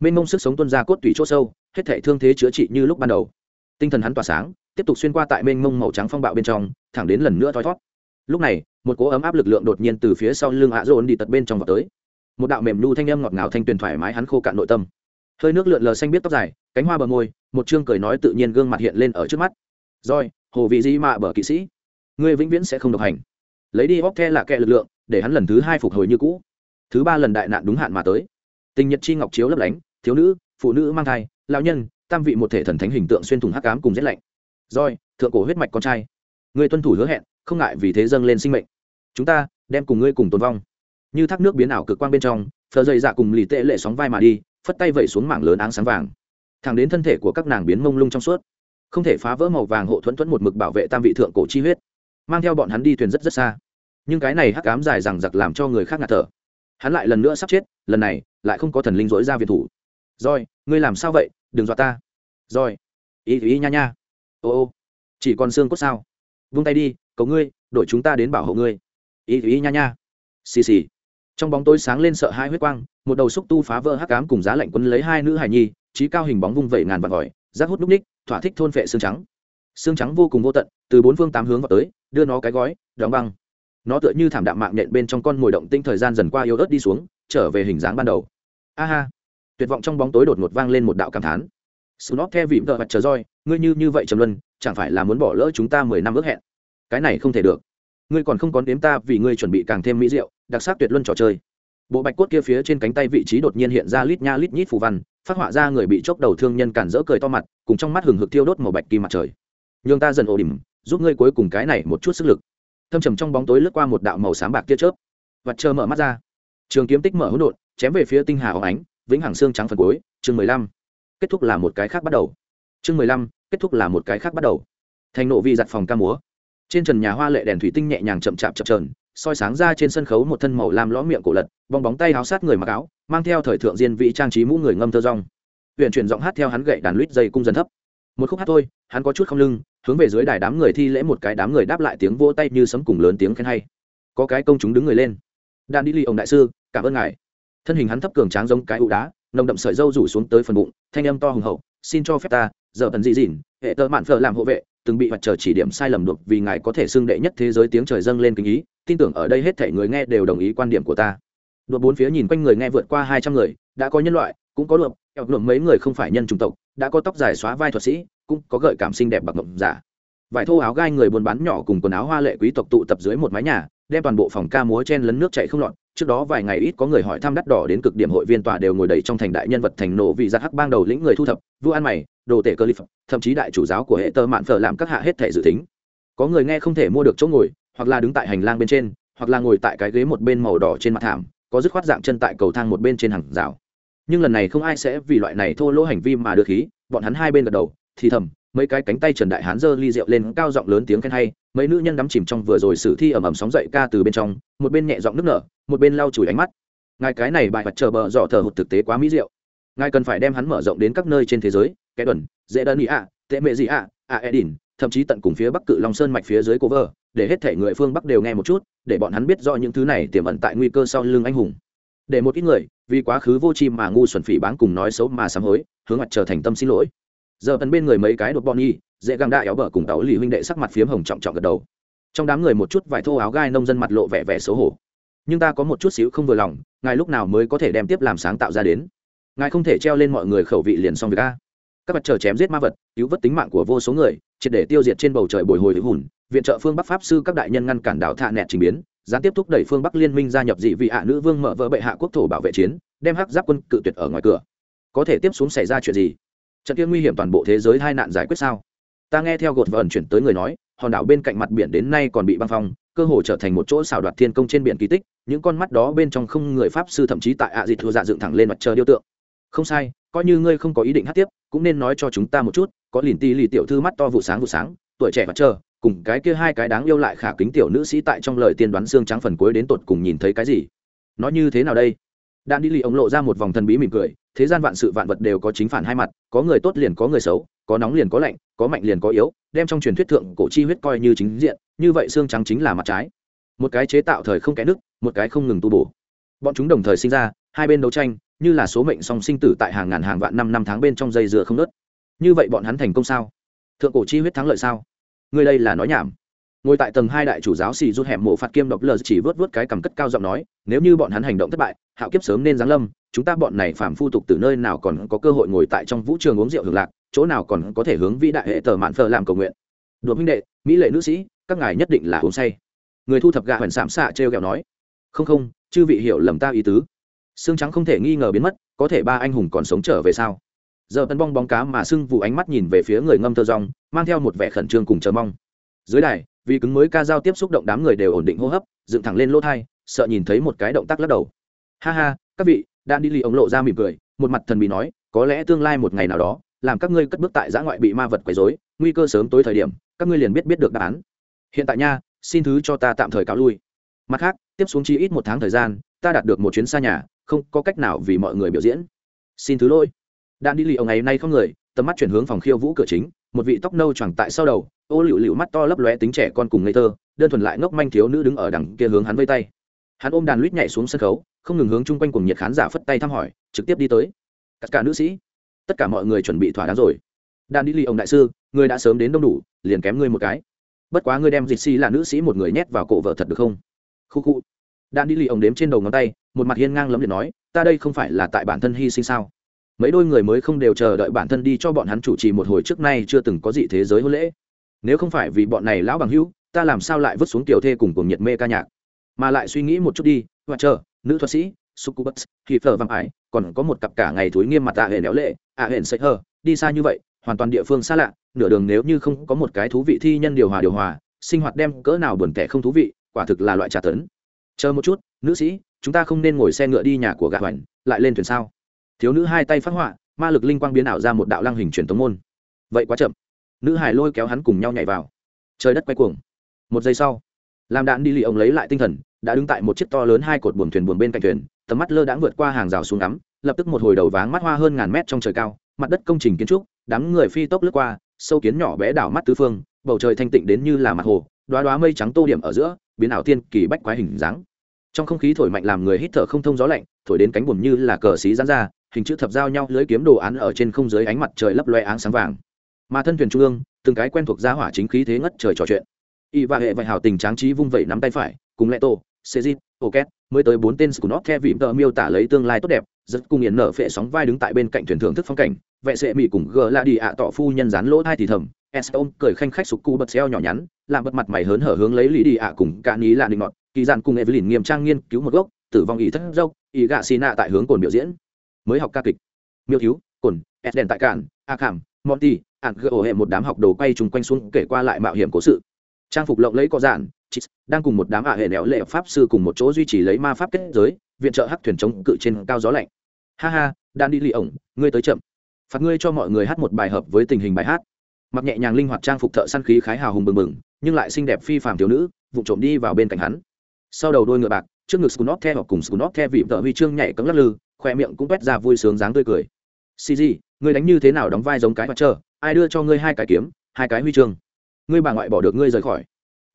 Mênh mông sức sống tuân ra cốt tủy chỗ sâu, hết thể thương thế chữa trị như lúc ban đầu. Tinh thần hắn tỏa sáng, tiếp tục xuyên qua tại mênh mông màu trắng phong bạo bên trong, thẳng đến lần nữa thoi thót lúc này, một cỗ ấm áp lực lượng đột nhiên từ phía sau lưng ạ rôn đi tật bên trong vào tới. Một đạo mềm nu thanh âm ngọt ngào thanh tuyền thoải mái hắn khô cạn nội tâm hơi nước lượn lờ xanh biết tóc dài, cánh hoa bờ môi, một chương cười nói tự nhiên gương mặt hiện lên ở trước mắt. Rồi, hồ vị di mạ bờ kỵ sĩ. Ngươi vĩnh viễn sẽ không độc hành. Lấy đi bóc the là kệ lực lượng, để hắn lần thứ hai phục hồi như cũ. Thứ ba lần đại nạn đúng hạn mà tới. Tình nhật chi ngọc chiếu lấp lánh, thiếu nữ, phụ nữ mang thai, lão nhân, tam vị một thể thần thánh hình tượng xuyên thủng hắc ám cùng rét lạnh. Rồi, thượng cổ huyết mạch con trai. Ngươi tuân thủ hứa hẹn, không ngại vì thế dâng lên sinh mệnh. Chúng ta, đem cùng ngươi cùng tồn vong. Như thác nước biến ảo cực quang bên trong thờ dày dạ cùng lì tệ lệ sóng vai mà đi phất tay vẩy xuống mảng lớn áng sáng vàng, thẳng đến thân thể của các nàng biến mông lung trong suốt, không thể phá vỡ màu vàng hộ thuẫn thuẫn một mực bảo vệ tam vị thượng cổ chi huyết, mang theo bọn hắn đi thuyền rất rất xa. Nhưng cái này hắc cám dài rằng giặc làm cho người khác ngạt thở. Hắn lại lần nữa sắp chết, lần này lại không có thần linh dối ra việt thủ. Rồi, ngươi làm sao vậy? Đừng dọa ta. Rồi. Ý ý nha nha. Ô ô. Chỉ còn xương cốt sao? Vung tay đi, cầu ngươi đội chúng ta đến bảo hộ ngươi. Ý ý nha nha. Xì xì. Trong bóng tối sáng lên sợ hai huyết quang một đầu xúc tu phá vỡ hắc cám cùng giá lạnh quân lấy hai nữ hài nhi trí cao hình bóng vung vẩy ngàn vạn vòi rác hút núc ních thỏa thích thôn phệ xương trắng xương trắng vô cùng vô tận từ bốn phương tám hướng vào tới đưa nó cái gói đóng băng nó tựa như thảm đạm mạng nhện bên trong con mồi động tinh thời gian dần qua yếu ớt đi xuống trở về hình dáng ban đầu a ha tuyệt vọng trong bóng tối đột ngột vang lên một đạo cảm thán Snot the vịm vợ mặt chờ roi, ngươi như như vậy trầm luân, chẳng phải là muốn bỏ lỡ chúng ta mười năm ước hẹn. Cái này không thể được. Ngươi còn không có đếm ta vì ngươi chuẩn bị càng thêm mỹ diệu, đặc sắc tuyệt luân trò chơi. Bộ bạch cốt kia phía trên cánh tay vị trí đột nhiên hiện ra lít nha lít nhít phù văn, phát họa ra người bị chốc đầu thương nhân cản rỡ cười to mặt, cùng trong mắt hừng hực thiêu đốt màu bạch kim mặt trời. nhường ta dần ổ đỉnh, giúp ngươi cuối cùng cái này một chút sức lực. Thâm trầm trong bóng tối lướt qua một đạo màu sáng bạc tia chớp. Vật chờ mở mắt ra. Trường kiếm tích mở hỗn độn, chém về phía tinh hà óng ánh, vĩnh hằng xương trắng phần cuối, chương mười lăm kết thúc là một cái khác bắt đầu chương mười lăm kết thúc là một cái khác bắt đầu thành nộ vi giặt phòng ca múa trên trần nhà hoa lệ đèn thủy tinh nhẹ nhàng chậm chạp chập trờn soi sáng ra trên sân khấu một thân màu lam lõm miệng cổ lật, bong bóng tay háo sát người mặc áo, mang theo thời thượng diên vị trang trí mũ người ngâm thơ rong. Huyện chuyển giọng hát theo hắn gậy đàn lít dây cung dần thấp. Một khúc hát thôi, hắn có chút không lưng, hướng về dưới đài đám người thi lễ một cái đám người đáp lại tiếng vỗ tay như sấm cùng lớn tiếng khen hay. Có cái công chúng đứng người lên. Đan đi ly ông đại sư, cảm ơn ngài. Thân hình hắn thấp cường tráng giống cái ụ đá, nồng đậm sợi dâu rủ xuống tới phần bụng, thanh âm to hùng hậu, xin cho phép ta, giờ tần dị dỉn hệ tơ mạn phở làm hộ vệ từng bị mặt trời chỉ điểm sai lầm được vì ngài có thể xưng đệ nhất thế giới tiếng trời dâng lên kính ý, tin tưởng ở đây hết thể người nghe đều đồng ý quan điểm của ta. Đột bốn phía nhìn quanh người nghe vượt qua hai trăm người, đã có nhân loại, cũng có được eo luận mấy người không phải nhân chủng tộc, đã có tóc dài xóa vai thuật sĩ, cũng có gợi cảm xinh đẹp bạc ngộng giả. Vải thô áo gai người buôn bán nhỏ cùng quần áo hoa lệ quý tộc tụ tập dưới một mái nhà đem toàn bộ phòng ca múa chen lấn nước chạy không lọt. Trước đó vài ngày ít có người hỏi thăm đắt đỏ đến cực điểm hội viên tòa đều ngồi đầy trong thành đại nhân vật thành nổ vì giặc hắc bang đầu lĩnh người thu thập, vua ăn mày, đồ tể cơ lip thậm chí đại chủ giáo của hệ tơ mạn phở làm các hạ hết thể dự tính. Có người nghe không thể mua được chỗ ngồi, hoặc là đứng tại hành lang bên trên, hoặc là ngồi tại cái ghế một bên màu đỏ trên mặt thảm, có dứt khoát dạng chân tại cầu thang một bên trên hàng rào. Nhưng lần này không ai sẽ vì loại này thô lỗ hành vi mà đưa khí, bọn hắn hai bên gật đầu, thì thầm, mấy cái cánh tay trần đại hán giơ ly rượu lên cao giọng lớn tiếng khen hay mấy nữ nhân đắm chìm trong vừa rồi sử thi ẩm ẩm sóng dậy ca từ bên trong, một bên nhẹ giọng nước nở, một bên lau chùi ánh mắt. Ngài cái này bài vật chờ bờ dọ thờ hụt thực tế quá mỹ diệu. Ngài cần phải đem hắn mở rộng đến các nơi trên thế giới, kẻ đần, dễ đơn ý ạ, tệ mệ gì ạ ạ edin thậm chí tận cùng phía bắc cự long sơn mạch phía dưới cover để hết thể người phương bắc đều nghe một chút, để bọn hắn biết rõ những thứ này tiềm ẩn tại nguy cơ sau lưng anh hùng. Để một ít người, vì quá khứ vô tri mà ngu xuẩn phỉ báng cùng nói xấu mà sám hối, hướng mặt trở thành tâm xin lỗi. Giờ tần bên người mấy cái đột bọn nhi dễ găng đại éo bờ cùng tàu lì huynh đệ sắc mặt phiếm hồng trọng trọng gật đầu. Trong đám người một chút vải thô áo gai nông dân mặt lộ vẻ vẻ xấu hổ. Nhưng ta có một chút xíu không vừa lòng, ngài lúc nào mới có thể đem tiếp làm sáng tạo ra đến? Ngài không thể treo lên mọi người khẩu vị liền xong việc a. Các mặt trời chém giết ma vật, cứu vớt tính mạng của vô số người, triệt để tiêu diệt trên bầu trời bồi hồi hữu hùn. Viện trợ phương bắc pháp sư các đại nhân ngăn cản đảo thạ nẹt trình biến, gián tiếp thúc đẩy phương bắc liên minh gia nhập dị vị hạ nữ vương mở vỡ bệ hạ quốc thổ bảo vệ chiến, đem hắc giáp quân cự tuyệt ở ngoài cửa. Có thể tiếp xuống xảy ra chuyện gì? Trận kia nguy hiểm toàn bộ thế giới hai nạn giải quyết sao? Ta nghe theo gột vờn chuyển tới người nói, hòn đảo bên cạnh mặt biển đến nay còn bị băng phong, cơ hồ trở thành một chỗ xảo đoạt thiên công trên biển kỳ tích, những con mắt đó bên trong không người pháp sư thậm chí tại ạ à dịt thua dạ dựng thẳng lên mặt trời điêu tượng. Không sai, coi như ngươi không có ý định hát tiếp, cũng nên nói cho chúng ta một chút, có lìn ti lì tiểu thư mắt to vụ sáng vụ sáng, tuổi trẻ mặt trời cùng cái kia hai cái đáng yêu lại khả kính tiểu nữ sĩ tại trong lời tiên đoán xương trắng phần cuối đến tột cùng nhìn thấy cái gì. Nó như thế nào đây? Đan đi lì ông lộ ra một vòng thần bí mỉm cười, thế gian vạn sự vạn vật đều có chính phản hai mặt, có người tốt liền có người xấu có nóng liền có lạnh, có mạnh liền có yếu, đem trong truyền thuyết thượng cổ chi huyết coi như chính diện, như vậy xương trắng chính là mặt trái. Một cái chế tạo thời không kẽ nứt, một cái không ngừng tu bổ. Bọn chúng đồng thời sinh ra, hai bên đấu tranh, như là số mệnh song sinh tử tại hàng ngàn hàng vạn năm năm tháng bên trong dây dựa không nớt như vậy bọn hắn thành công sao? Thượng cổ chi huyết thắng lợi sao? Người đây là nói nhảm. Ngồi tại tầng hai đại chủ giáo xì rút hẻm mộ phạt kiêm độc lờ chỉ vớt vớt cái cầm cất cao giọng nói, nếu như bọn hắn hành động thất bại, hạo kiếp sớm nên giáng lâm, chúng ta bọn này phàm phu tục từ nơi nào còn có cơ hội ngồi tại trong vũ trường uống rượu hưởng lạc chỗ nào còn có thể hướng vĩ đại hệ tờ mạn phờ làm cầu nguyện. Đùa minh đệ, mỹ lệ nữ sĩ, các ngài nhất định là uống say. Người thu thập gà hoành sảm xạ trêu ghẹo nói. Không không, chư vị hiểu lầm ta ý tứ. Xương trắng không thể nghi ngờ biến mất, có thể ba anh hùng còn sống trở về sao? Giờ tấn bong bóng cá mà sưng vụ ánh mắt nhìn về phía người ngâm thơ rong, mang theo một vẻ khẩn trương cùng chờ mong. Dưới đài, vì cứng mới ca giao tiếp xúc động đám người đều ổn định hô hấp, dựng thẳng lên lỗ thai, sợ nhìn thấy một cái động tác lắc đầu. Ha ha, các vị đan đi lì ống lộ ra mỉm cười, một mặt thần bị nói, có lẽ tương lai một ngày nào đó làm các ngươi cất bước tại giã ngoại bị ma vật quấy rối, nguy cơ sớm tối thời điểm, các ngươi liền biết biết được đáp án. Hiện tại nha, xin thứ cho ta tạm thời cáo lui. Mặt khác, tiếp xuống chi ít một tháng thời gian, ta đạt được một chuyến xa nhà, không có cách nào vì mọi người biểu diễn. Xin thứ lỗi. Đan đi lì ông ấy nay không người, tầm mắt chuyển hướng phòng khiêu vũ cửa chính, một vị tóc nâu chẳng tại sau đầu, ô liu liu mắt to lấp lóe tính trẻ con cùng ngây thơ, đơn thuần lại ngốc manh thiếu nữ đứng ở đằng kia hướng hắn vây tay. Hắn ôm đàn lít nhảy xuống sân khấu, không ngừng hướng chung quanh cùng nhiệt khán giả phất tay thăm hỏi, trực tiếp đi tới. Tất cả nữ sĩ tất cả mọi người chuẩn bị thỏa đáng rồi. Đan đi lì ông đại sư người đã sớm đến đông đủ, liền kém ngươi một cái. Bất quá ngươi đem dịch si là nữ sĩ một người nhét vào cổ vợ thật được không? Khu khu. Đan đi lì ông đếm trên đầu ngón tay, một mặt hiên ngang lấm liền nói, ta đây không phải là tại bản thân hy sinh sao? Mấy đôi người mới không đều chờ đợi bản thân đi cho bọn hắn chủ trì một hồi trước nay chưa từng có gì thế giới hôn lễ. Nếu không phải vì bọn này lão bằng hữu, ta làm sao lại vứt xuống tiểu thê cùng cùng nhiệt mê ca nhạc? Mà lại suy nghĩ một chút đi, và chờ, nữ thuật sĩ, succubus thì phở vàng ải còn có một cặp cả ngày thối nghiêm mặt tạ hệ néo lệ ạ hển sạch hờ, đi xa như vậy, hoàn toàn địa phương xa lạ, nửa đường nếu như không có một cái thú vị thi nhân điều hòa điều hòa, sinh hoạt đem cỡ nào buồn tẻ không thú vị, quả thực là loại trà tấn. Chờ một chút, nữ sĩ, chúng ta không nên ngồi xe ngựa đi nhà của gạ hoành, lại lên thuyền sao? Thiếu nữ hai tay phát họa, ma lực linh quang biến ảo ra một đạo lăng hình truyền tống môn. Vậy quá chậm. Nữ hải lôi kéo hắn cùng nhau nhảy vào. Trời đất quay cuồng. Một giây sau, làm đạn đi lì ông lấy lại tinh thần, đã đứng tại một chiếc to lớn hai cột buồng thuyền buồng bên cạnh thuyền tầm mắt lơ đãng vượt qua hàng rào xuống ngắm, lập tức một hồi đầu váng mắt hoa hơn ngàn mét trong trời cao, mặt đất công trình kiến trúc, đám người phi tốc lướt qua, sâu kiến nhỏ bé đảo mắt tứ phương, bầu trời thanh tịnh đến như là mặt hồ đoá đoá mây trắng tô điểm ở giữa, biến ảo tiên kỳ bách quái hình dáng. Trong không khí thổi mạnh làm người hít thở không thông gió lạnh, thổi đến cánh buồm như là cờ xí rán ra, hình chữ thập giao nhau lưới kiếm đồ án ở trên không dưới ánh mặt trời lấp loe áng sáng vàng. Mà thân thuyền trung ương, từng cái quen thuộc gia hỏa chính khí thế ngất trời trò chuyện. Y và hệ vạy hào tình tráng trí vung vẩy nắm tay phải, cùng lẹ tổ sejit Ok. mới tới bốn tên scunot theo vị tờ miêu tả lấy tương lai tốt đẹp, rất cung nghiền nở phệ sóng vai đứng tại bên cạnh thuyền thưởng thức phong cảnh. Vệ sệ mỹ cùng gờ la đi ạ tọ phu nhân rán lỗ thai thì thầm. Eston cười khanh khách sục cu bật xeo nhỏ nhắn, làm bật mặt mày hớn hở hướng lấy lý đi ạ cùng cả ní là định ngọt kỳ dàn cùng evelyn nghiêm trang nghiên cứu một gốc, tử vong ý thất dâu ý gạ xì nạ tại hướng cồn biểu diễn. Mới học ca kịch. Miêu thiếu, cồn edden tại cản a khảm, monty ạn gỡ ổ hệ một đám học đồ quay chung quanh xuống kể qua lại mạo hiểm cố sự. Trang phục lộng lấy có giản chít đang cùng một đám ả hệ nẻo lệ pháp sư cùng một chỗ duy trì lấy ma pháp kết giới, viện trợ hắc thuyền chống cự trên cao gió lạnh. Ha ha, đan đi lì ổng, ngươi tới chậm. Phạt ngươi cho mọi người hát một bài hợp với tình hình bài hát. Mặc nhẹ nhàng linh hoạt trang phục thợ săn khí khái hào hùng bừng bừng, nhưng lại xinh đẹp phi phàm thiếu nữ vụ trộm đi vào bên cạnh hắn. Sau đầu đôi ngựa bạc, trước ngực scunop theo hoặc cùng scunop theo vị vợ huy chương nhảy cấm lắc lư, khoe miệng cũng quét ra vui sướng dáng tươi cười. Cg ngươi đánh như thế nào đóng vai giống cái mặt trơ? Ai đưa cho ngươi hai cái kiếm, hai cái huy chương? Ngươi bà ngoại bỏ được ngươi rời khỏi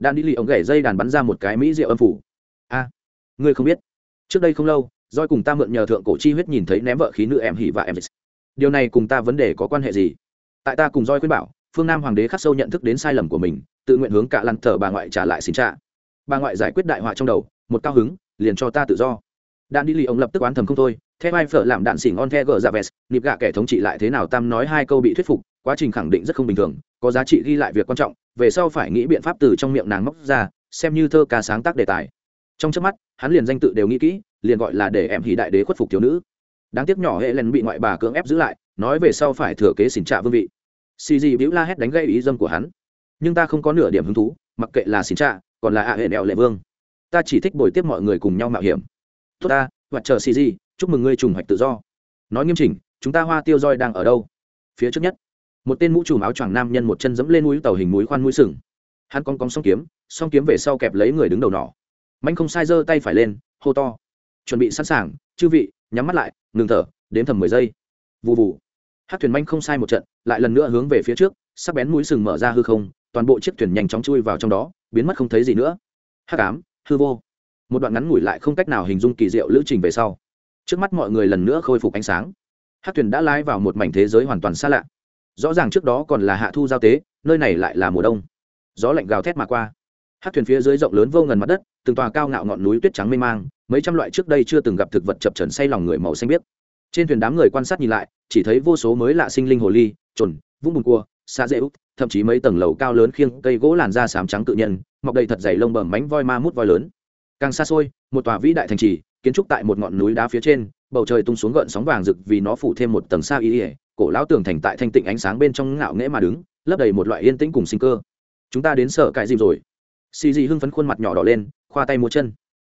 đan đi lì ống gậy dây đàn bắn ra một cái mỹ rượu âm phủ. A, ngươi không biết. Trước đây không lâu doi cùng ta mượn nhờ thượng cổ chi huyết nhìn thấy ném vợ khí nữ em hỉ và em điều này cùng ta vấn đề có quan hệ gì? Tại ta cùng doi khuyên bảo, phương nam hoàng đế khắc sâu nhận thức đến sai lầm của mình, tự nguyện hướng cả lăn thờ bà ngoại trả lại xin trả. Bà ngoại giải quyết đại họa trong đầu, một cao hứng, liền cho ta tự do. Đạn đi lì ông lập tức oán thầm không thôi, theo ai phở làm đạn xỉn on the gờ dạ ra vest nịp gạ kẻ thống trị lại thế nào tam nói hai câu bị thuyết phục, quá trình khẳng định rất không bình thường, có giá trị ghi lại việc quan trọng về sau phải nghĩ biện pháp từ trong miệng nàng móc ra, xem như thơ ca sáng tác đề tài. Trong trước mắt, hắn liền danh tự đều nghĩ kỹ, liền gọi là để em hỉ đại đế khuất phục thiếu nữ. Đáng tiếc nhỏ hệ lần bị ngoại bà cưỡng ép giữ lại, nói về sau phải thừa kế xỉn trạ vương vị. Xì gì bĩu la hét đánh gây ý dâm của hắn. Nhưng ta không có nửa điểm hứng thú, mặc kệ là xỉn trạ, còn là ạ hệ đẹo lệ vương. Ta chỉ thích bồi tiếp mọi người cùng nhau mạo hiểm. Tốt ta hoặc chờ xì gì chúc mừng ngươi trùng hoạch tự do. Nói nghiêm chỉnh, chúng ta hoa tiêu roi đang ở đâu? Phía trước nhất một tên mũ trùm áo choàng nam nhân một chân dẫm lên mũi tàu hình mũi khoan mũi sừng. Hắn cong cong song kiếm song kiếm về sau kẹp lấy người đứng đầu nỏ. Mạnh không sai giơ tay phải lên, hô to. Chuẩn bị sẵn sàng, chư vị, nhắm mắt lại, ngừng thở, đếm thầm mười giây. Vụ vụ hát thuyền manh không sai một trận, lại lần nữa hướng về phía trước, sắc bén mũi sừng mở ra hư không, toàn bộ chiếc thuyền nhanh chóng chui vào trong đó, biến mất không thấy gì nữa. Hắc ám, hư vô. Một đoạn ngắn ngủi lại không cách nào hình dung kỳ diệu lữ trình về sau. Trước mắt mọi người lần nữa khôi phục ánh sáng. Hát thuyền đã lái vào một mảnh thế giới hoàn toàn xa lạ rõ ràng trước đó còn là hạ thu giao tế nơi này lại là mùa đông. Gió lạnh gào thét mà qua. Hát thuyền phía dưới rộng lớn vô ngần mặt đất từng tòa cao ngạo ngọn núi tuyết trắng mê mang mấy trăm loại trước đây chưa từng gặp thực vật chập trần say lòng người màu xanh biếc. Trên thuyền đám người quan sát nhìn lại chỉ thấy vô số mới lạ sinh linh hồ ly trồn vũng bùn cua xa dễ út, thậm chí mấy tầng lầu cao lớn khiêng cây gỗ làn da sám trắng tự nhân mọc đầy thật dày lông bờm bánh voi ma mút voi lớn. Càng xa xôi một tòa vĩ đại thành trì kiến trúc tại một ngọn núi đá phía trên bầu trời tung xuống gợn sóng vàng rực vì nó phủ thêm một tầng xa y ỉa cổ lão tường thành tại thanh tịnh ánh sáng bên trong ngạo nghễ mà đứng, lấp đầy một loại yên tĩnh cùng sinh cơ. Chúng ta đến sợ cãi dìm rồi. Xì dị hưng phấn khuôn mặt nhỏ đỏ lên, khoa tay múa chân.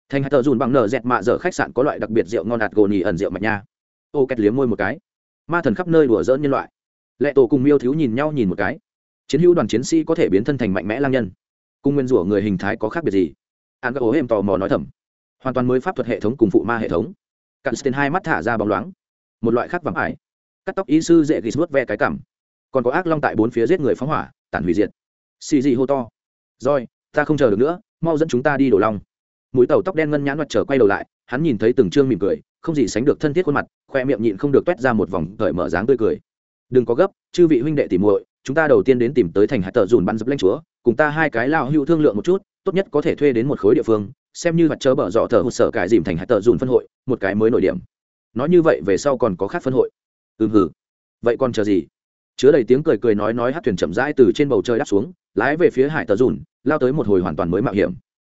Thành hạt tờ dùn bằng nở dẹt mạ dở khách sạn có loại đặc biệt rượu ngon hạt gồ nỉ ẩn rượu mạch nha. Ô, két liếm môi một cái. Ma thần khắp nơi đùa dỡn nhân loại. Lệ tổ cùng miêu thiếu nhìn nhau nhìn một cái. Chiến hữu đoàn chiến sĩ có thể biến thân thành mạnh mẽ lang nhân. Cung nguyên rủa người hình thái có khác biệt gì? An các ố êm tò mò nói thầm. Hoàn toàn mới pháp thuật hệ thống cùng phụ ma hệ thống. Cặn tên hai mắt thả ra bóng loáng. Một loại khác vắng ải cắt tóc ý sư dễ ghis vớt ve cái cảm. Còn có ác long tại bốn phía giết người phóng hỏa, tản hủy diệt. Xì dị hô to. Rồi, ta không chờ được nữa, mau dẫn chúng ta đi đổ long. Mũi tàu tóc đen ngân nhãn mặt trở quay đầu lại, hắn nhìn thấy từng trương mỉm cười, không gì sánh được thân thiết khuôn mặt, khoe miệng nhịn không được toét ra một vòng cởi mở dáng tươi cười. Đừng có gấp, chư vị huynh đệ tỉ muội, chúng ta đầu tiên đến tìm tới thành hạt tờ dùn bắn dập lanh chúa, cùng ta hai cái lao hữu thương lượng một chút, tốt nhất có thể thuê đến một khối địa phương, xem như mặt chớ bở dọ thờ hụt sở cải dìm thành hạt tờ dùn phân hội, một cái mới nổi điểm. Nói như vậy về sau còn có khác phân hội ừm hử vậy còn chờ gì? Chứa đầy tiếng cười cười nói nói hát thuyền chậm rãi từ trên bầu trời đáp xuống, lái về phía hải tờ dùn, lao tới một hồi hoàn toàn mới mạo hiểm.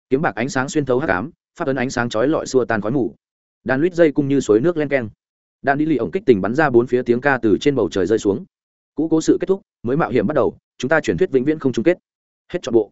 Kiếm bạc ánh sáng xuyên thấu hát cám phát ấn ánh sáng chói lọi xua tan khói mù. Đàn lít dây cung như suối nước len keng. Đàn đi lì ổng kích tình bắn ra bốn phía tiếng ca từ trên bầu trời rơi xuống. Cũ cố sự kết thúc, mới mạo hiểm bắt đầu, chúng ta chuyển thuyết vĩnh viễn không chung kết. Hết trọn bộ.